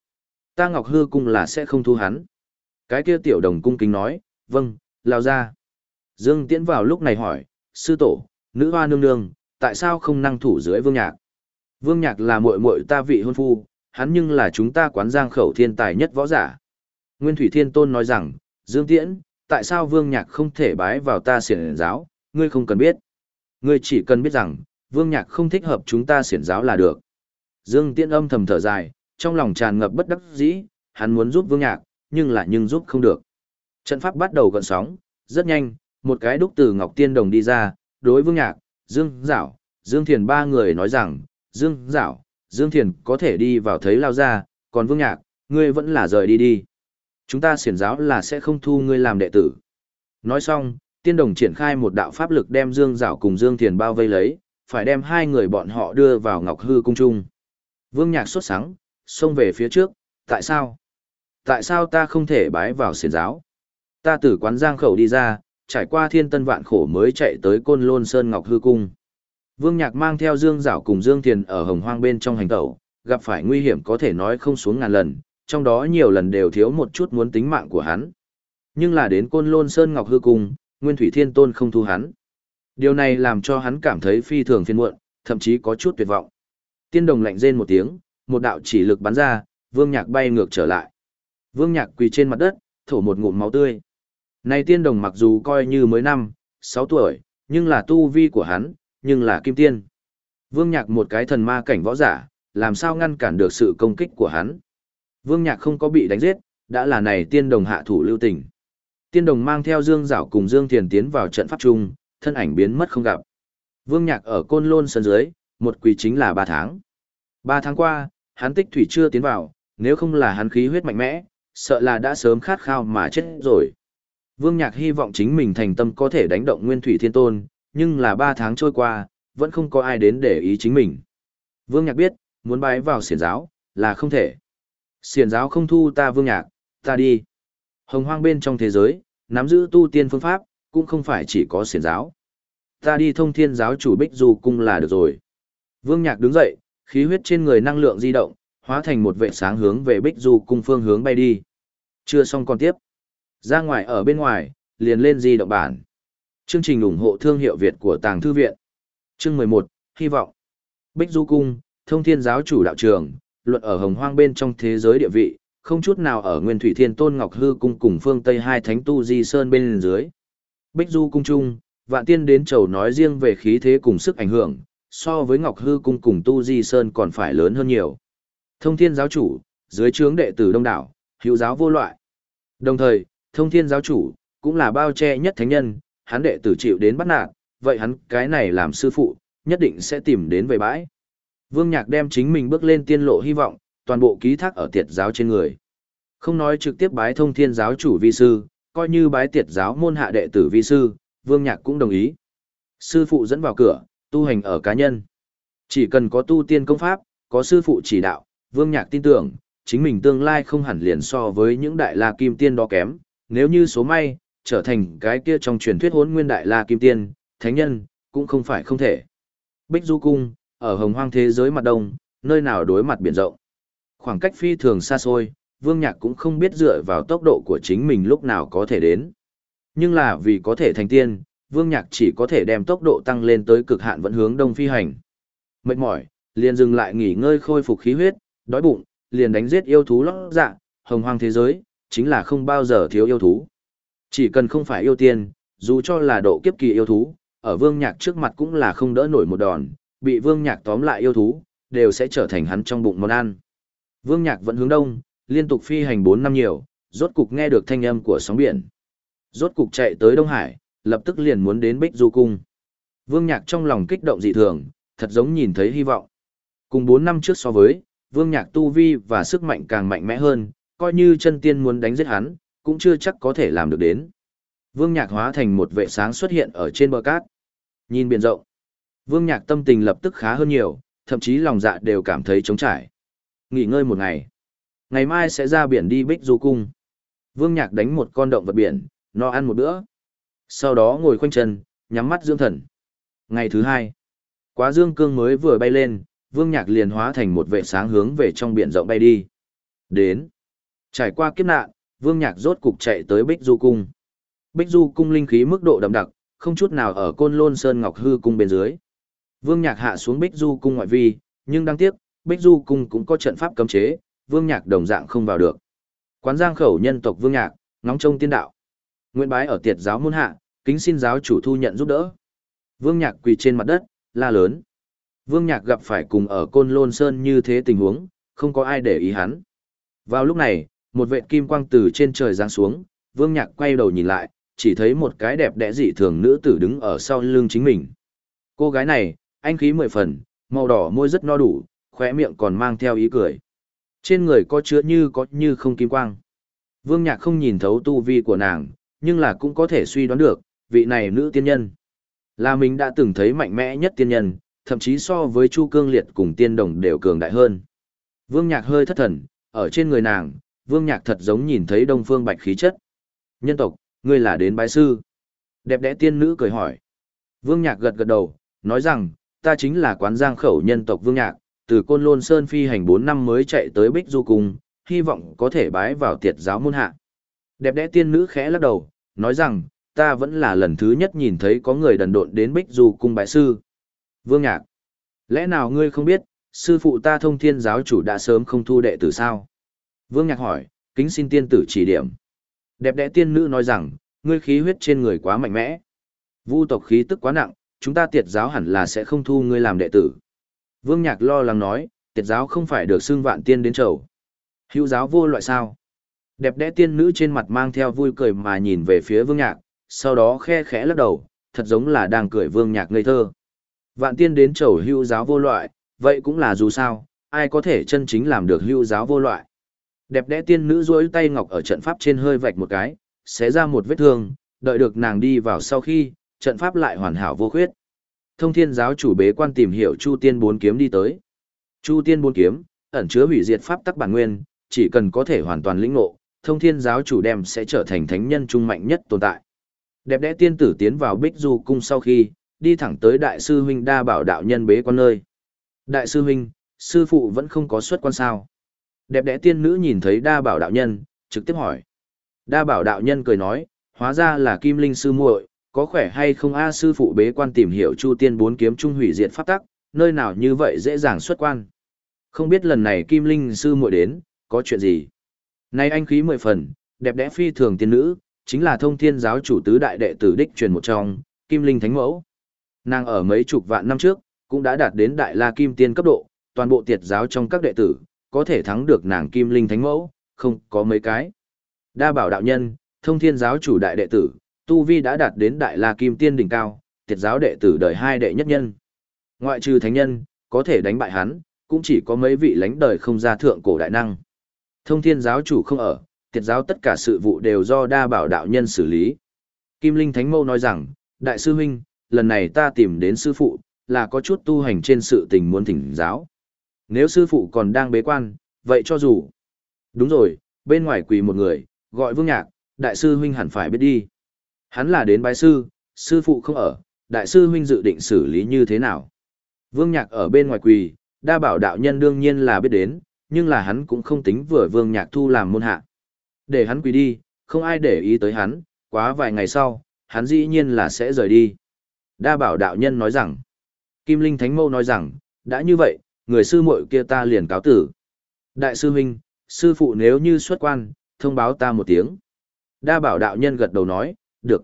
Ta Ngọc Hư Cung là sẽ không thu hắn. Cái kia tiểu đồng cung kính nói, vâng, lao ra. Dương Tiễn vào lúc này hỏi, sư tổ, nữ hoa nương nương, tại sao không năng thủ dưới Vương Nhạc? Vương Nhạc là muội muội ta vị hôn phu, hắn nhưng là chúng ta quán giang khẩu thiên tài nhất võ giả. Nguyên Thủy Thiên Tôn nói rằng, Dương Tiễn, tại sao Vương Nhạc không thể bái vào ta siển giáo, ngươi không cần biết. Ngươi chỉ cần biết rằng, Vương Nhạc không thích hợp chúng ta siển giáo là được. Dương Tiễn âm thầm thở dài, trong lòng tràn ngập bất đắc dĩ, hắn muốn giúp Vương Nhạc, nhưng lại nhưng giúp không được. Trận pháp bắt đầu gợn sóng, rất nhanh, một cái đúc từ Ngọc Tiên Đồng đi ra, đối Vương Nhạc, Dương Giảo, Dương Thiền ba người nói rằng, Dương Giảo, Dương Thiền có thể đi vào thấy lao ra, còn Vương Nhạc, ngươi vẫn là rời đi đi. Chúng ta xiển giáo là sẽ không thu ngươi làm đệ tử. Nói xong, tiên đồng triển khai một đạo pháp lực đem Dương Giảo cùng Dương Thiền bao vây lấy, phải đem hai người bọn họ đưa vào Ngọc Hư cung trung. Vương Nhạc xuất sáng, xông về phía trước, tại sao? Tại sao ta không thể bái vào xiển giáo? Ta từ quán giang khẩu đi ra, trải qua thiên tân vạn khổ mới chạy tới côn lôn sơn Ngọc Hư cung. Vương Nhạc mang theo Dương dạo cùng Dương Thiền ở hồng hoang bên trong hành tẩu, gặp phải nguy hiểm có thể nói không xuống ngàn lần, trong đó nhiều lần đều thiếu một chút muốn tính mạng của hắn. Nhưng là đến Côn Lôn Sơn Ngọc Hư Cung, Nguyên Thủy Thiên Tôn không thu hắn. Điều này làm cho hắn cảm thấy phi thường phiền muộn, thậm chí có chút tuyệt vọng. Tiên đồng lạnh rên một tiếng, một đạo chỉ lực bắn ra, Vương Nhạc bay ngược trở lại. Vương Nhạc quỳ trên mặt đất, thổ một ngụm máu tươi. Này tiên đồng mặc dù coi như mới năm, 6 tuổi, nhưng là tu vi của hắn, nhưng là kim tiên. Vương Nhạc một cái thần ma cảnh võ giả, làm sao ngăn cản được sự công kích của hắn. Vương Nhạc không có bị đánh giết, đã là này tiên đồng hạ thủ lưu tình. Tiên đồng mang theo Dương Giảo cùng Dương Thiền tiến vào trận pháp chung, thân ảnh biến mất không gặp. Vương Nhạc ở Côn Lôn sân dưới, một quỳ chính là 3 tháng. 3 tháng qua, hắn tích thủy chưa tiến vào, nếu không là hắn khí huyết mạnh mẽ, sợ là đã sớm khát khao mà chết rồi. Vương Nhạc hy vọng chính mình thành tâm có thể đánh động Nguyên Thủy Thiên Tôn, nhưng là 3 tháng trôi qua, vẫn không có ai đến để ý chính mình. Vương Nhạc biết, muốn bái vào xiển giáo, là không thể. Xiển giáo không thu ta Vương Nhạc, ta đi. Hồng hoang bên trong thế giới, nắm giữ tu tiên phương pháp, cũng không phải chỉ có xiển giáo. Ta đi thông thiên giáo chủ Bích Du cung là được rồi. Vương Nhạc đứng dậy, khí huyết trên người năng lượng di động, hóa thành một vệ sáng hướng về Bích Du cung phương hướng bay đi. Chưa xong còn tiếp. Ra ngoài ở bên ngoài, liền lên di động bản. Chương trình ủng hộ thương hiệu Việt của Tàng Thư Viện. Chương 11, Hy vọng. Bích Du Cung, thông thiên giáo chủ đạo trường, luận ở hồng hoang bên trong thế giới địa vị, không chút nào ở Nguyên Thủy Thiên Tôn Ngọc Hư Cung cùng phương Tây hai thánh tu di sơn bên dưới. Bích Du Cung Trung, vạn tiên đến chầu nói riêng về khí thế cùng sức ảnh hưởng, so với Ngọc Hư Cung cùng tu di sơn còn phải lớn hơn nhiều. Thông thiên giáo chủ, dưới trướng đệ tử đông đảo, hữu giáo vô loại. Đồng thời, thông thiên giáo chủ, cũng là bao che nhất thánh nhân, hắn đệ tử chịu đến bắt nạt, vậy hắn cái này làm sư phụ, nhất định sẽ tìm đến về bãi. Vương Nhạc đem chính mình bước lên tiên lộ hy vọng, toàn bộ ký thác ở tiệt giáo trên người. Không nói trực tiếp bái thông thiên giáo chủ vi sư, coi như bái tiệt giáo môn hạ đệ tử vi sư, Vương Nhạc cũng đồng ý. Sư phụ dẫn vào cửa, tu hành ở cá nhân. Chỉ cần có tu tiên công pháp, có sư phụ chỉ đạo, Vương Nhạc tin tưởng, chính mình tương lai không hẳn liền so với những đại la kim tiên đó kém, nếu như số may, trở thành cái kia trong truyền thuyết hốn nguyên đại la kim tiên, thánh nhân, cũng không phải không thể. Bích Du Cung, ở hồng hoang thế giới mặt đông, nơi nào đối mặt biển rộng. Khoảng cách phi thường xa xôi, Vương Nhạc cũng không biết dựa vào tốc độ của chính mình lúc nào có thể đến. Nhưng là vì có thể thành tiên, Vương Nhạc chỉ có thể đem tốc độ tăng lên tới cực hạn vẫn hướng đông phi hành. Mệt mỏi, liền dừng lại nghỉ ngơi khôi phục khí huyết, đói bụng, liền đánh giết yêu thú lót dạ, hồng hoang thế giới, chính là không bao giờ thiếu yêu thú. Chỉ cần không phải yêu tiên, dù cho là độ kiếp kỳ yêu thú, ở vương nhạc trước mặt cũng là không đỡ nổi một đòn, bị vương nhạc tóm lại yêu thú, đều sẽ trở thành hắn trong bụng món ăn. Vương nhạc vẫn hướng đông, liên tục phi hành 4 năm nhiều, rốt cục nghe được thanh âm của sóng biển. Rốt cục chạy tới Đông Hải, lập tức liền muốn đến Bích Du Cung. Vương nhạc trong lòng kích động dị thường, thật giống nhìn thấy hy vọng. Cùng 4 năm trước so với, vương nhạc tu vi và sức mạnh càng mạnh mẽ hơn, coi như chân tiên muốn đánh giết hắn, cũng chưa chắc có thể làm được đến. Vương Nhạc hóa thành một vệ sáng xuất hiện ở trên bờ cát. Nhìn biển rộng, Vương Nhạc tâm tình lập tức khá hơn nhiều, thậm chí lòng dạ đều cảm thấy trống trải. Nghỉ ngơi một ngày. Ngày mai sẽ ra biển đi Bích Du Cung. Vương Nhạc đánh một con động vật biển, nó ăn một bữa. Sau đó ngồi khoanh chân, nhắm mắt dưỡng thần. Ngày thứ hai, quá dương cương mới vừa bay lên, Vương Nhạc liền hóa thành một vệ sáng hướng về trong biển rộng bay đi. Đến. Trải qua kiếp nạn, Vương Nhạc rốt cục chạy tới Bích Du Cung. Bích Du Cung linh khí mức độ đậm đặc, không chút nào ở Côn Lôn Sơn Ngọc Hư Cung bên dưới. Vương Nhạc hạ xuống Bích Du Cung ngoại vi, nhưng đáng tiếc, Bích Du Cung cũng có trận pháp cấm chế, Vương Nhạc đồng dạng không vào được. Quán Giang khẩu nhân tộc Vương Nhạc, ngóng trông tiên đạo. Nguyện bái ở tiệt giáo môn hạ, kính xin giáo chủ thu nhận giúp đỡ. Vương Nhạc quỳ trên mặt đất, la lớn. Vương Nhạc gặp phải cùng ở Côn Lôn Sơn như thế tình huống, không có ai để ý hắn. Vào lúc này, một vệ kim quang từ trên trời giáng xuống, Vương Nhạc quay đầu nhìn lại, chỉ thấy một cái đẹp đẽ dị thường nữ tử đứng ở sau lưng chính mình. Cô gái này, anh khí mười phần, màu đỏ môi rất no đủ, khóe miệng còn mang theo ý cười. Trên người có chứa như có như không kim quang. Vương Nhạc không nhìn thấu tu vi của nàng, nhưng là cũng có thể suy đoán được, vị này nữ tiên nhân. Là mình đã từng thấy mạnh mẽ nhất tiên nhân, thậm chí so với Chu Cương Liệt cùng tiên đồng đều cường đại hơn. Vương Nhạc hơi thất thần, ở trên người nàng, Vương Nhạc thật giống nhìn thấy Đông Phương Bạch khí chất. Nhân tộc, ngươi là đến bái sư. Đẹp đẽ tiên nữ cười hỏi. Vương Nhạc gật gật đầu, nói rằng, ta chính là quán giang khẩu nhân tộc Vương Nhạc, từ Côn Lôn Sơn phi hành 4 năm mới chạy tới Bích Du Cung, hy vọng có thể bái vào tiệt giáo môn hạ. Đẹp đẽ tiên nữ khẽ lắc đầu, nói rằng, ta vẫn là lần thứ nhất nhìn thấy có người đần độn đến Bích Du Cung bái sư. Vương Nhạc, lẽ nào ngươi không biết, sư phụ ta thông thiên giáo chủ đã sớm không thu đệ tử sao? Vương Nhạc hỏi, kính xin tiên tử chỉ điểm. Đẹp đẽ tiên nữ nói rằng, ngươi khí huyết trên người quá mạnh mẽ. Vu tộc khí tức quá nặng, chúng ta tiệt giáo hẳn là sẽ không thu ngươi làm đệ tử. Vương Nhạc lo lắng nói, tiệt giáo không phải được xưng vạn tiên đến trầu. Hữu giáo vô loại sao? Đẹp đẽ tiên nữ trên mặt mang theo vui cười mà nhìn về phía Vương Nhạc, sau đó khe khẽ lắc đầu, thật giống là đang cười Vương Nhạc ngây thơ. Vạn tiên đến trầu hữu giáo vô loại, vậy cũng là dù sao, ai có thể chân chính làm được hữu giáo vô loại. Đẹp đẽ tiên nữ duỗi tay ngọc ở trận pháp trên hơi vạch một cái, xé ra một vết thương, đợi được nàng đi vào sau khi, trận pháp lại hoàn hảo vô khuyết. Thông thiên giáo chủ bế quan tìm hiểu Chu Tiên bốn kiếm đi tới. Chu Tiên bốn kiếm, ẩn chứa hủy diệt pháp tắc bản nguyên, chỉ cần có thể hoàn toàn lĩnh ngộ, thông thiên giáo chủ đem sẽ trở thành thánh nhân trung mạnh nhất tồn tại. Đẹp đẽ tiên tử tiến vào Bích Du cung sau khi, đi thẳng tới đại sư huynh đa bảo đạo nhân bế quan nơi. Đại sư huynh, sư phụ vẫn không có xuất quan sao. Đẹp đẽ tiên nữ nhìn thấy đa bảo đạo nhân, trực tiếp hỏi. Đa bảo đạo nhân cười nói, hóa ra là kim linh sư muội, có khỏe hay không a sư phụ bế quan tìm hiểu chu tiên bốn kiếm trung hủy diệt pháp tắc, nơi nào như vậy dễ dàng xuất quan. Không biết lần này kim linh sư muội đến, có chuyện gì? Nay anh khí mười phần, đẹp đẽ phi thường tiên nữ, chính là thông thiên giáo chủ tứ đại đệ tử đích truyền một trong, kim linh thánh mẫu. Nàng ở mấy chục vạn năm trước, cũng đã đạt đến đại la kim tiên cấp độ, toàn bộ tiệt giáo trong các đệ tử, có thể thắng được nàng kim linh thánh mẫu, không có mấy cái. Đa bảo đạo nhân, thông thiên giáo chủ đại đệ tử, Tu Vi đã đạt đến đại la kim tiên đỉnh cao, tiệt giáo đệ tử đời hai đệ nhất nhân. Ngoại trừ thánh nhân, có thể đánh bại hắn, cũng chỉ có mấy vị lãnh đời không ra thượng cổ đại năng. Thông thiên giáo chủ không ở, tiệt giáo tất cả sự vụ đều do đa bảo đạo nhân xử lý. Kim Linh Thánh Mâu nói rằng, Đại sư huynh, lần này ta tìm đến sư phụ, là có chút tu hành trên sự tình muốn thỉnh giáo. Nếu sư phụ còn đang bế quan, vậy cho dù. Đúng rồi, bên ngoài quỳ một người, gọi vương nhạc, đại sư huynh hẳn phải biết đi. Hắn là đến bái sư, sư phụ không ở, đại sư huynh dự định xử lý như thế nào. Vương nhạc ở bên ngoài quỳ, đa bảo đạo nhân đương nhiên là biết đến, nhưng là hắn cũng không tính vừa vương nhạc thu làm môn hạ. Để hắn quỳ đi, không ai để ý tới hắn, quá vài ngày sau, hắn dĩ nhiên là sẽ rời đi. Đa bảo đạo nhân nói rằng, Kim Linh Thánh Mâu nói rằng, đã như vậy, người sư muội kia ta liền cáo tử. Đại sư huynh, sư phụ nếu như xuất quan, thông báo ta một tiếng. Đa bảo đạo nhân gật đầu nói, được.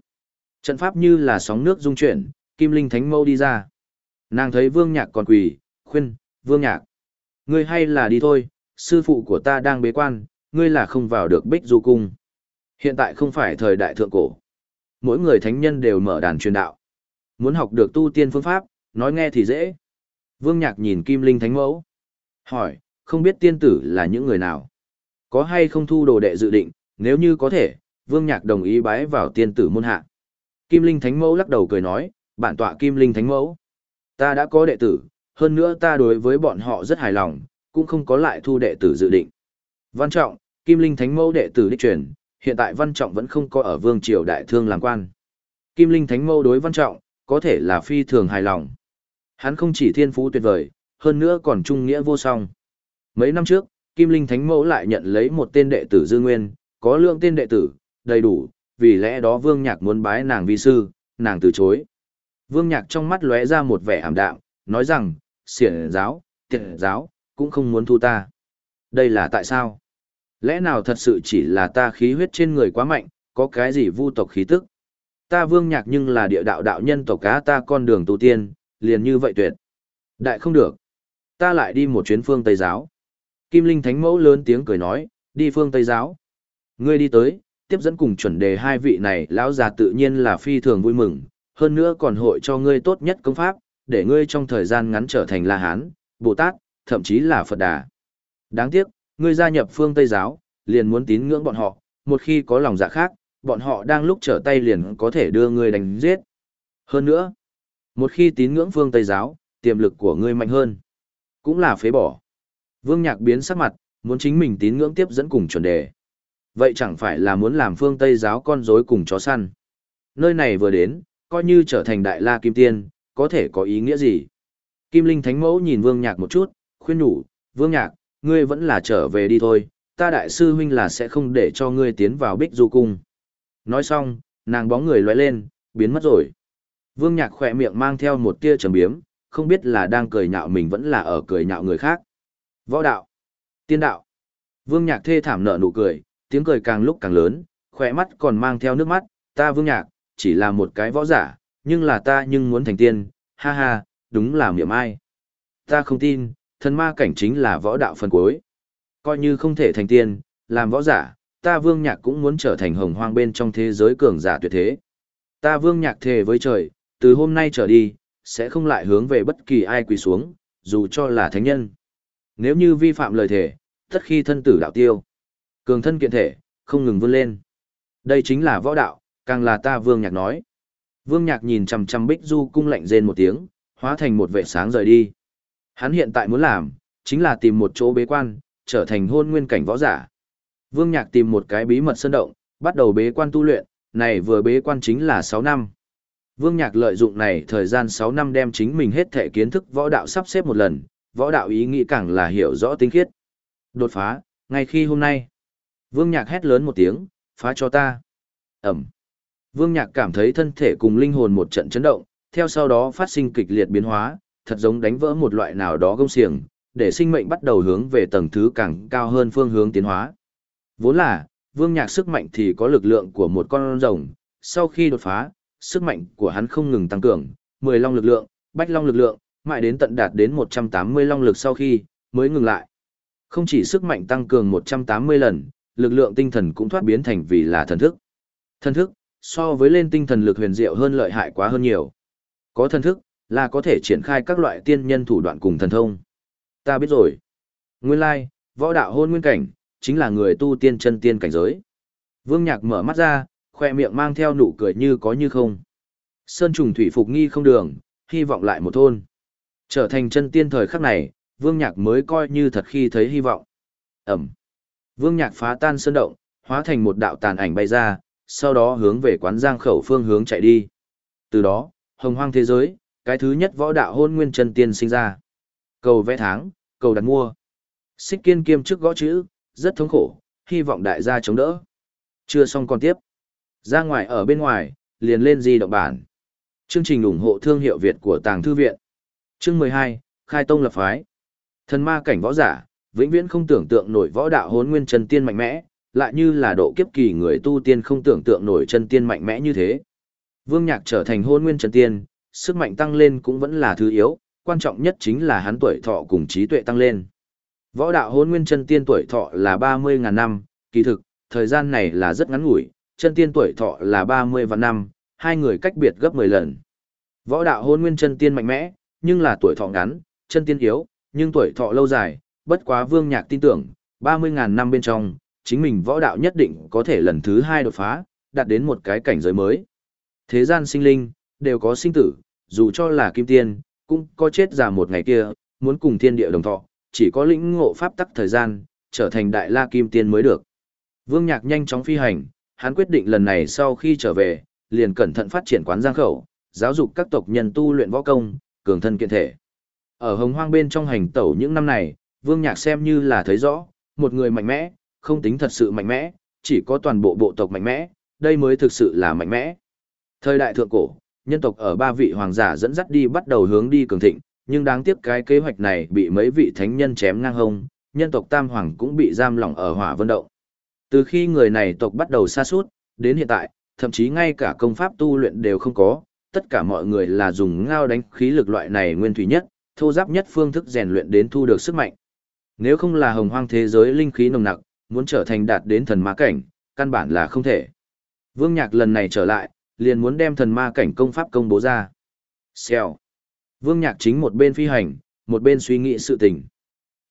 Trận pháp như là sóng nước dung chuyển, Kim Linh Thánh Mâu đi ra. Nàng thấy Vương Nhạc còn quỳ, khuyên, Vương Nhạc. Ngươi hay là đi thôi, sư phụ của ta đang bế quan, ngươi là không vào được bích du cung. Hiện tại không phải thời đại thượng cổ. Mỗi người thánh nhân đều mở đàn truyền đạo. Muốn học được tu tiên phương pháp, nói nghe thì dễ. Vương Nhạc nhìn Kim Linh Thánh Mẫu. Hỏi, không biết tiên tử là những người nào? Có hay không thu đồ đệ dự định, nếu như có thể, Vương Nhạc đồng ý bái vào tiên tử môn hạ. Kim Linh Thánh Mẫu lắc đầu cười nói, bản tọa Kim Linh Thánh Mẫu. Ta đã có đệ tử, hơn nữa ta đối với bọn họ rất hài lòng, cũng không có lại thu đệ tử dự định. Văn Trọng, Kim Linh Thánh Mẫu đệ tử đích truyền, hiện tại Văn Trọng vẫn không có ở Vương Triều Đại Thương làm quan. Kim Linh Thánh Mẫu đối Văn Trọng, có thể là phi thường hài lòng. Hắn không chỉ thiên phú tuyệt vời, hơn nữa còn trung nghĩa vô song. Mấy năm trước, Kim Linh Thánh Mẫu lại nhận lấy một tên đệ tử dư nguyên, có lượng tên đệ tử, đầy đủ, vì lẽ đó Vương Nhạc muốn bái nàng vi sư, nàng từ chối. Vương Nhạc trong mắt lóe ra một vẻ ảm đạm, nói rằng, siển giáo, tiện giáo, cũng không muốn thu ta. Đây là tại sao? Lẽ nào thật sự chỉ là ta khí huyết trên người quá mạnh, có cái gì vu tộc khí tức? Ta Vương Nhạc nhưng là địa đạo đạo nhân tộc cá ta con đường tu tiên, liền như vậy tuyệt. Đại không được. Ta lại đi một chuyến phương Tây giáo. Kim Linh Thánh Mẫu lớn tiếng cười nói, đi phương Tây giáo. Ngươi đi tới, tiếp dẫn cùng chuẩn đề hai vị này lão già tự nhiên là phi thường vui mừng, hơn nữa còn hội cho ngươi tốt nhất công pháp, để ngươi trong thời gian ngắn trở thành La Hán, Bồ Tát, thậm chí là Phật Đà. Đáng tiếc, ngươi gia nhập phương Tây giáo, liền muốn tín ngưỡng bọn họ, một khi có lòng dạ khác, bọn họ đang lúc trở tay liền có thể đưa ngươi đánh giết. Hơn nữa, một khi tín ngưỡng phương Tây giáo, tiềm lực của ngươi mạnh hơn, cũng là phế bỏ. Vương Nhạc biến sắc mặt, muốn chính mình tín ngưỡng tiếp dẫn cùng chuẩn đề. Vậy chẳng phải là muốn làm phương Tây giáo con rối cùng chó săn. Nơi này vừa đến, coi như trở thành đại la kim tiên, có thể có ý nghĩa gì? Kim Linh Thánh Mẫu nhìn Vương Nhạc một chút, khuyên nhủ, Vương Nhạc, ngươi vẫn là trở về đi thôi, ta đại sư huynh là sẽ không để cho ngươi tiến vào bích du cung. Nói xong, nàng bóng người lóe lên, biến mất rồi. Vương Nhạc khỏe miệng mang theo một tia trầm biếm, không biết là đang cười nhạo mình vẫn là ở cười nhạo người khác. Võ đạo, tiên đạo. Vương Nhạc thê thảm nở nụ cười, tiếng cười càng lúc càng lớn, khỏe mắt còn mang theo nước mắt, ta Vương Nhạc, chỉ là một cái võ giả, nhưng là ta nhưng muốn thành tiên, ha ha, đúng là miệng ai. Ta không tin, thần ma cảnh chính là võ đạo phần cuối. Coi như không thể thành tiên, làm võ giả, ta Vương Nhạc cũng muốn trở thành hồng hoang bên trong thế giới cường giả tuyệt thế. Ta Vương Nhạc thề với trời, từ hôm nay trở đi, sẽ không lại hướng về bất kỳ ai quỳ xuống, dù cho là thánh nhân. Nếu như vi phạm lời thề, tất khi thân tử đạo tiêu. Cường thân kiện thể, không ngừng vươn lên. Đây chính là võ đạo, càng là ta Vương Nhạc nói. Vương Nhạc nhìn chằm chằm Bích Du cung lạnh rên một tiếng, hóa thành một vệ sáng rời đi. Hắn hiện tại muốn làm, chính là tìm một chỗ bế quan, trở thành hôn nguyên cảnh võ giả. Vương Nhạc tìm một cái bí mật sơn động, bắt đầu bế quan tu luyện, này vừa bế quan chính là 6 năm. Vương Nhạc lợi dụng này thời gian 6 năm đem chính mình hết thể kiến thức võ đạo sắp xếp một lần, võ đạo ý nghĩ càng là hiểu rõ tinh khiết. Đột phá, ngay khi hôm nay. Vương Nhạc hét lớn một tiếng, phá cho ta. Ẩm. Vương Nhạc cảm thấy thân thể cùng linh hồn một trận chấn động, theo sau đó phát sinh kịch liệt biến hóa, thật giống đánh vỡ một loại nào đó gông xiềng, để sinh mệnh bắt đầu hướng về tầng thứ càng cao hơn phương hướng tiến hóa. Vốn là, Vương Nhạc sức mạnh thì có lực lượng của một con rồng, sau khi đột phá, sức mạnh của hắn không ngừng tăng cường, 10 long lực lượng, bách long lực lượng, mãi đến tận đạt đến 180 long lực sau khi, mới ngừng lại. Không chỉ sức mạnh tăng cường 180 lần, lực lượng tinh thần cũng thoát biến thành vì là thần thức. Thần thức, so với lên tinh thần lực huyền diệu hơn lợi hại quá hơn nhiều. Có thần thức, là có thể triển khai các loại tiên nhân thủ đoạn cùng thần thông. Ta biết rồi. Nguyên lai, võ đạo hôn nguyên cảnh, chính là người tu tiên chân tiên cảnh giới. Vương Nhạc mở mắt ra, khoe miệng mang theo nụ cười như có như không. Sơn trùng thủy phục nghi không đường, hy vọng lại một thôn. Trở thành chân tiên thời khắc này, Vương Nhạc mới coi như thật khi thấy hy vọng. Ẩm. Vương Nhạc phá tan sơn động, hóa thành một đạo tàn ảnh bay ra, sau đó hướng về quán giang khẩu phương hướng chạy đi. Từ đó, hồng hoang thế giới, cái thứ nhất võ đạo hôn nguyên chân tiên sinh ra. Cầu vẽ tháng, cầu đặt mua. Xích kiên kiêm trước gõ chữ, rất thống khổ, hy vọng đại gia chống đỡ. Chưa xong còn tiếp. Ra ngoài ở bên ngoài, liền lên di động bản. Chương trình ủng hộ thương hiệu Việt của Tàng Thư Viện. Chương 12, Khai Tông lập phái. Thần ma cảnh võ giả, vĩnh viễn không tưởng tượng nổi võ đạo hốn nguyên chân tiên mạnh mẽ, lại như là độ kiếp kỳ người tu tiên không tưởng tượng nổi chân tiên mạnh mẽ như thế. Vương Nhạc trở thành hôn nguyên chân tiên, sức mạnh tăng lên cũng vẫn là thứ yếu, quan trọng nhất chính là hắn tuổi thọ cùng trí tuệ tăng lên. Võ đạo hôn nguyên chân tiên tuổi thọ là 30.000 năm, kỳ thực, thời gian này là rất ngắn ngủi, chân tiên tuổi thọ là 30 vạn năm, hai người cách biệt gấp 10 lần. Võ đạo hôn nguyên chân tiên mạnh mẽ, nhưng là tuổi thọ ngắn, chân tiên yếu, nhưng tuổi thọ lâu dài, bất quá vương nhạc tin tưởng, 30.000 năm bên trong, chính mình võ đạo nhất định có thể lần thứ hai đột phá, đạt đến một cái cảnh giới mới. Thế gian sinh linh, đều có sinh tử, dù cho là kim tiên, cũng có chết già một ngày kia, muốn cùng thiên địa đồng thọ, chỉ có lĩnh ngộ pháp tắc thời gian, trở thành đại la kim tiên mới được. Vương Nhạc nhanh chóng phi hành, hắn quyết định lần này sau khi trở về, liền cẩn thận phát triển quán giang khẩu, giáo dục các tộc nhân tu luyện võ công, cường thân kiện thể. Ở hồng hoang bên trong hành tẩu những năm này, Vương Nhạc xem như là thấy rõ, một người mạnh mẽ, không tính thật sự mạnh mẽ, chỉ có toàn bộ bộ tộc mạnh mẽ, đây mới thực sự là mạnh mẽ. Thời đại thượng cổ, nhân tộc ở ba vị hoàng giả dẫn dắt đi bắt đầu hướng đi cường thịnh, nhưng đáng tiếc cái kế hoạch này bị mấy vị thánh nhân chém ngang hông, nhân tộc Tam Hoàng cũng bị giam lỏng ở hỏa vân động. Từ khi người này tộc bắt đầu xa suốt, đến hiện tại, thậm chí ngay cả công pháp tu luyện đều không có, tất cả mọi người là dùng ngao đánh khí lực loại này nguyên thủy nhất, thô giáp nhất phương thức rèn luyện đến thu được sức mạnh. Nếu không là hồng hoang thế giới linh khí nồng nặc, muốn trở thành đạt đến thần ma cảnh, căn bản là không thể. Vương Nhạc lần này trở lại, liền muốn đem thần ma cảnh công pháp công bố ra. Xèo. Vương Nhạc chính một bên phi hành, một bên suy nghĩ sự tình.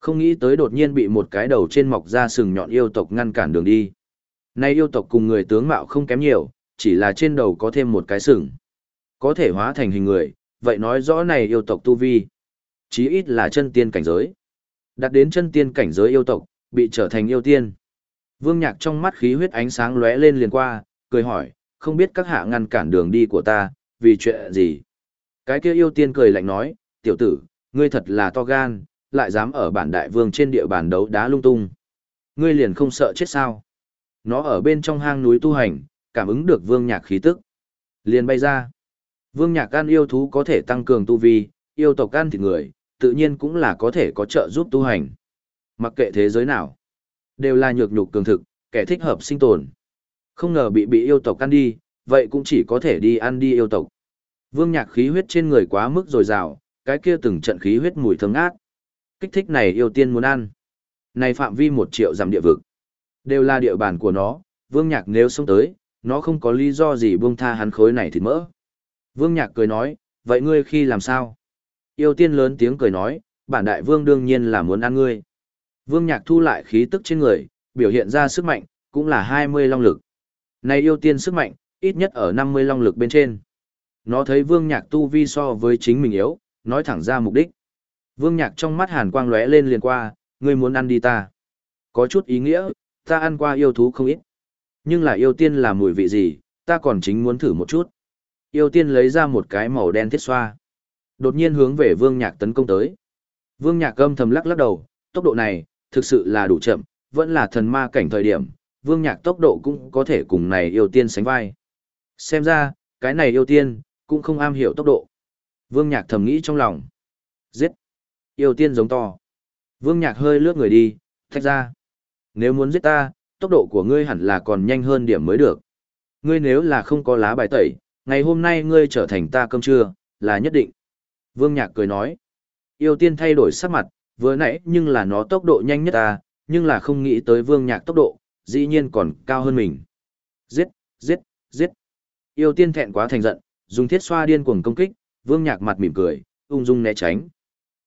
Không nghĩ tới đột nhiên bị một cái đầu trên mọc ra sừng nhọn yêu tộc ngăn cản đường đi. Nay yêu tộc cùng người tướng mạo không kém nhiều, chỉ là trên đầu có thêm một cái sừng. Có thể hóa thành hình người, vậy nói rõ này yêu tộc tu vi. Chí ít là chân tiên cảnh giới. Đặt đến chân tiên cảnh giới yêu tộc, bị trở thành yêu tiên. Vương Nhạc trong mắt khí huyết ánh sáng lóe lên liền qua, cười hỏi, không biết các hạ ngăn cản đường đi của ta, vì chuyện gì? Cái kia yêu tiên cười lạnh nói, tiểu tử, ngươi thật là to gan, lại dám ở bản đại vương trên địa bàn đấu đá lung tung. Ngươi liền không sợ chết sao? Nó ở bên trong hang núi tu hành, cảm ứng được vương nhạc khí tức. Liền bay ra. Vương nhạc ăn yêu thú có thể tăng cường tu vi, yêu tộc ăn thịt người, tự nhiên cũng là có thể có trợ giúp tu hành. Mặc kệ thế giới nào, đều là nhược nhục cường thực, kẻ thích hợp sinh tồn. Không ngờ bị bị yêu tộc ăn đi, vậy cũng chỉ có thể đi ăn đi yêu tộc. Vương nhạc khí huyết trên người quá mức dồi dào, cái kia từng trận khí huyết mùi thơm ngát. Kích thích này yêu tiên muốn ăn. Này phạm vi một triệu dặm địa vực. Đều là địa bàn của nó, vương nhạc nếu xông tới, nó không có lý do gì buông tha hắn khối này thịt mỡ. Vương nhạc cười nói, vậy ngươi khi làm sao? Yêu tiên lớn tiếng cười nói, bản đại vương đương nhiên là muốn ăn ngươi. Vương nhạc thu lại khí tức trên người, biểu hiện ra sức mạnh, cũng là 20 long lực. Này yêu tiên sức mạnh, ít nhất ở 50 long lực bên trên. Nó thấy vương nhạc tu vi so với chính mình yếu, nói thẳng ra mục đích. Vương nhạc trong mắt hàn quang lóe lên liền qua, ngươi muốn ăn đi ta. Có chút ý nghĩa, ta ăn qua yêu thú không ít. Nhưng là yêu tiên là mùi vị gì, ta còn chính muốn thử một chút. Yêu tiên lấy ra một cái màu đen thiết xoa. Đột nhiên hướng về vương nhạc tấn công tới. Vương nhạc âm thầm lắc lắc đầu, tốc độ này, thực sự là đủ chậm, vẫn là thần ma cảnh thời điểm, vương nhạc tốc độ cũng có thể cùng này yêu tiên sánh vai. Xem ra, cái này yêu tiên, cũng không am hiểu tốc độ. Vương nhạc thầm nghĩ trong lòng. Giết! Yêu tiên giống to. Vương nhạc hơi lướt người đi, thách ra. Nếu muốn giết ta, tốc độ của ngươi hẳn là còn nhanh hơn điểm mới được. Ngươi nếu là không có lá bài tẩy, ngày hôm nay ngươi trở thành ta cơm trưa, là nhất định. Vương Nhạc cười nói. Yêu tiên thay đổi sắc mặt, vừa nãy nhưng là nó tốc độ nhanh nhất ta, nhưng là không nghĩ tới Vương Nhạc tốc độ, dĩ nhiên còn cao hơn mình. Giết, giết, giết. Yêu tiên thẹn quá thành giận, dùng thiết xoa điên cuồng công kích, Vương Nhạc mặt mỉm cười, ung dung né tránh.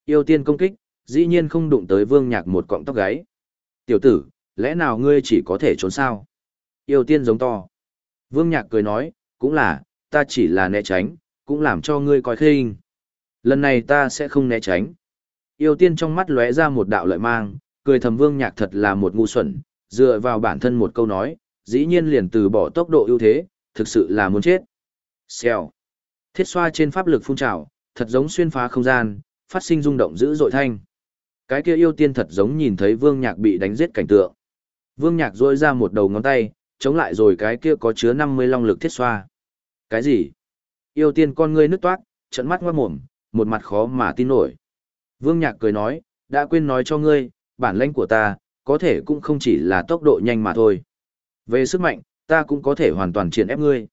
Yêu tiên công kích, dĩ nhiên không đụng tới Vương Nhạc một cọng tóc gáy. Tiểu tử, lẽ nào ngươi chỉ có thể trốn sao? Yêu tiên giống to. Vương Nhạc cười nói, cũng là, ta chỉ là né tránh, cũng làm cho ngươi coi khinh. Lần này ta sẽ không né tránh. Yêu tiên trong mắt lóe ra một đạo lợi mang, cười thầm Vương Nhạc thật là một ngu xuẩn, dựa vào bản thân một câu nói, dĩ nhiên liền từ bỏ tốc độ ưu thế, thực sự là muốn chết. Xèo. Thiết xoa trên pháp lực phun trào, thật giống xuyên phá không gian, phát sinh rung động dữ dội thanh. Cái kia yêu tiên thật giống nhìn thấy Vương Nhạc bị đánh giết cảnh tượng. Vương Nhạc rỗi ra một đầu ngón tay, chống lại rồi cái kia có chứa 50 long lực thiết xoa. Cái gì? Yêu tiên con ngươi nứt toát, trận mắt ngoát mồm, một mặt khó mà tin nổi. Vương Nhạc cười nói, đã quên nói cho ngươi, bản lãnh của ta, có thể cũng không chỉ là tốc độ nhanh mà thôi. Về sức mạnh, ta cũng có thể hoàn toàn triển ép ngươi.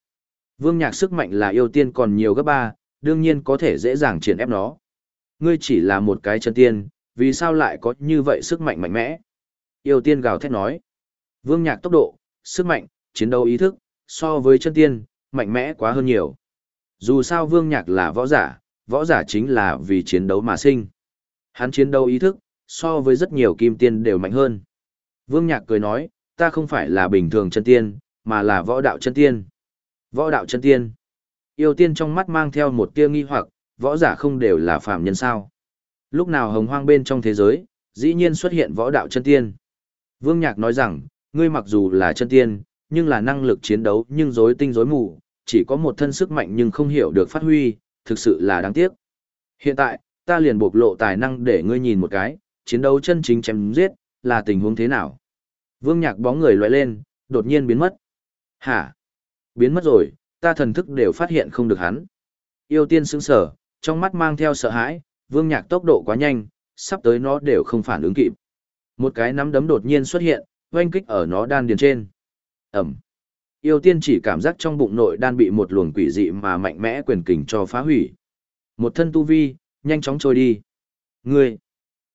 Vương Nhạc sức mạnh là yêu tiên còn nhiều gấp ba, đương nhiên có thể dễ dàng triển ép nó. Ngươi chỉ là một cái chân tiên, vì sao lại có như vậy sức mạnh mạnh mẽ? Yêu tiên gào thét nói. Vương Nhạc tốc độ, sức mạnh, chiến đấu ý thức, so với chân tiên, mạnh mẽ quá hơn nhiều. Dù sao Vương Nhạc là võ giả, võ giả chính là vì chiến đấu mà sinh. Hắn chiến đấu ý thức, so với rất nhiều kim tiên đều mạnh hơn. Vương Nhạc cười nói, ta không phải là bình thường chân tiên, mà là võ đạo chân tiên. Võ đạo chân tiên. Yêu tiên trong mắt mang theo một tia nghi hoặc, võ giả không đều là phàm nhân sao. Lúc nào hồng hoang bên trong thế giới, dĩ nhiên xuất hiện võ đạo chân tiên. Vương Nhạc nói rằng, ngươi mặc dù là chân tiên, nhưng là năng lực chiến đấu nhưng rối tinh rối mù, chỉ có một thân sức mạnh nhưng không hiểu được phát huy, thực sự là đáng tiếc. Hiện tại, ta liền bộc lộ tài năng để ngươi nhìn một cái, chiến đấu chân chính chém giết, là tình huống thế nào. Vương Nhạc bóng người lóe lên, đột nhiên biến mất. Hả? Biến mất rồi, ta thần thức đều phát hiện không được hắn. Yêu tiên sững sở, trong mắt mang theo sợ hãi, Vương Nhạc tốc độ quá nhanh, sắp tới nó đều không phản ứng kịp. Một cái nắm đấm đột nhiên xuất hiện, oanh kích ở nó đan điền trên. Ẩm. Yêu tiên chỉ cảm giác trong bụng nội đan bị một luồng quỷ dị mà mạnh mẽ quyền kình cho phá hủy. Một thân tu vi, nhanh chóng trôi đi. Ngươi,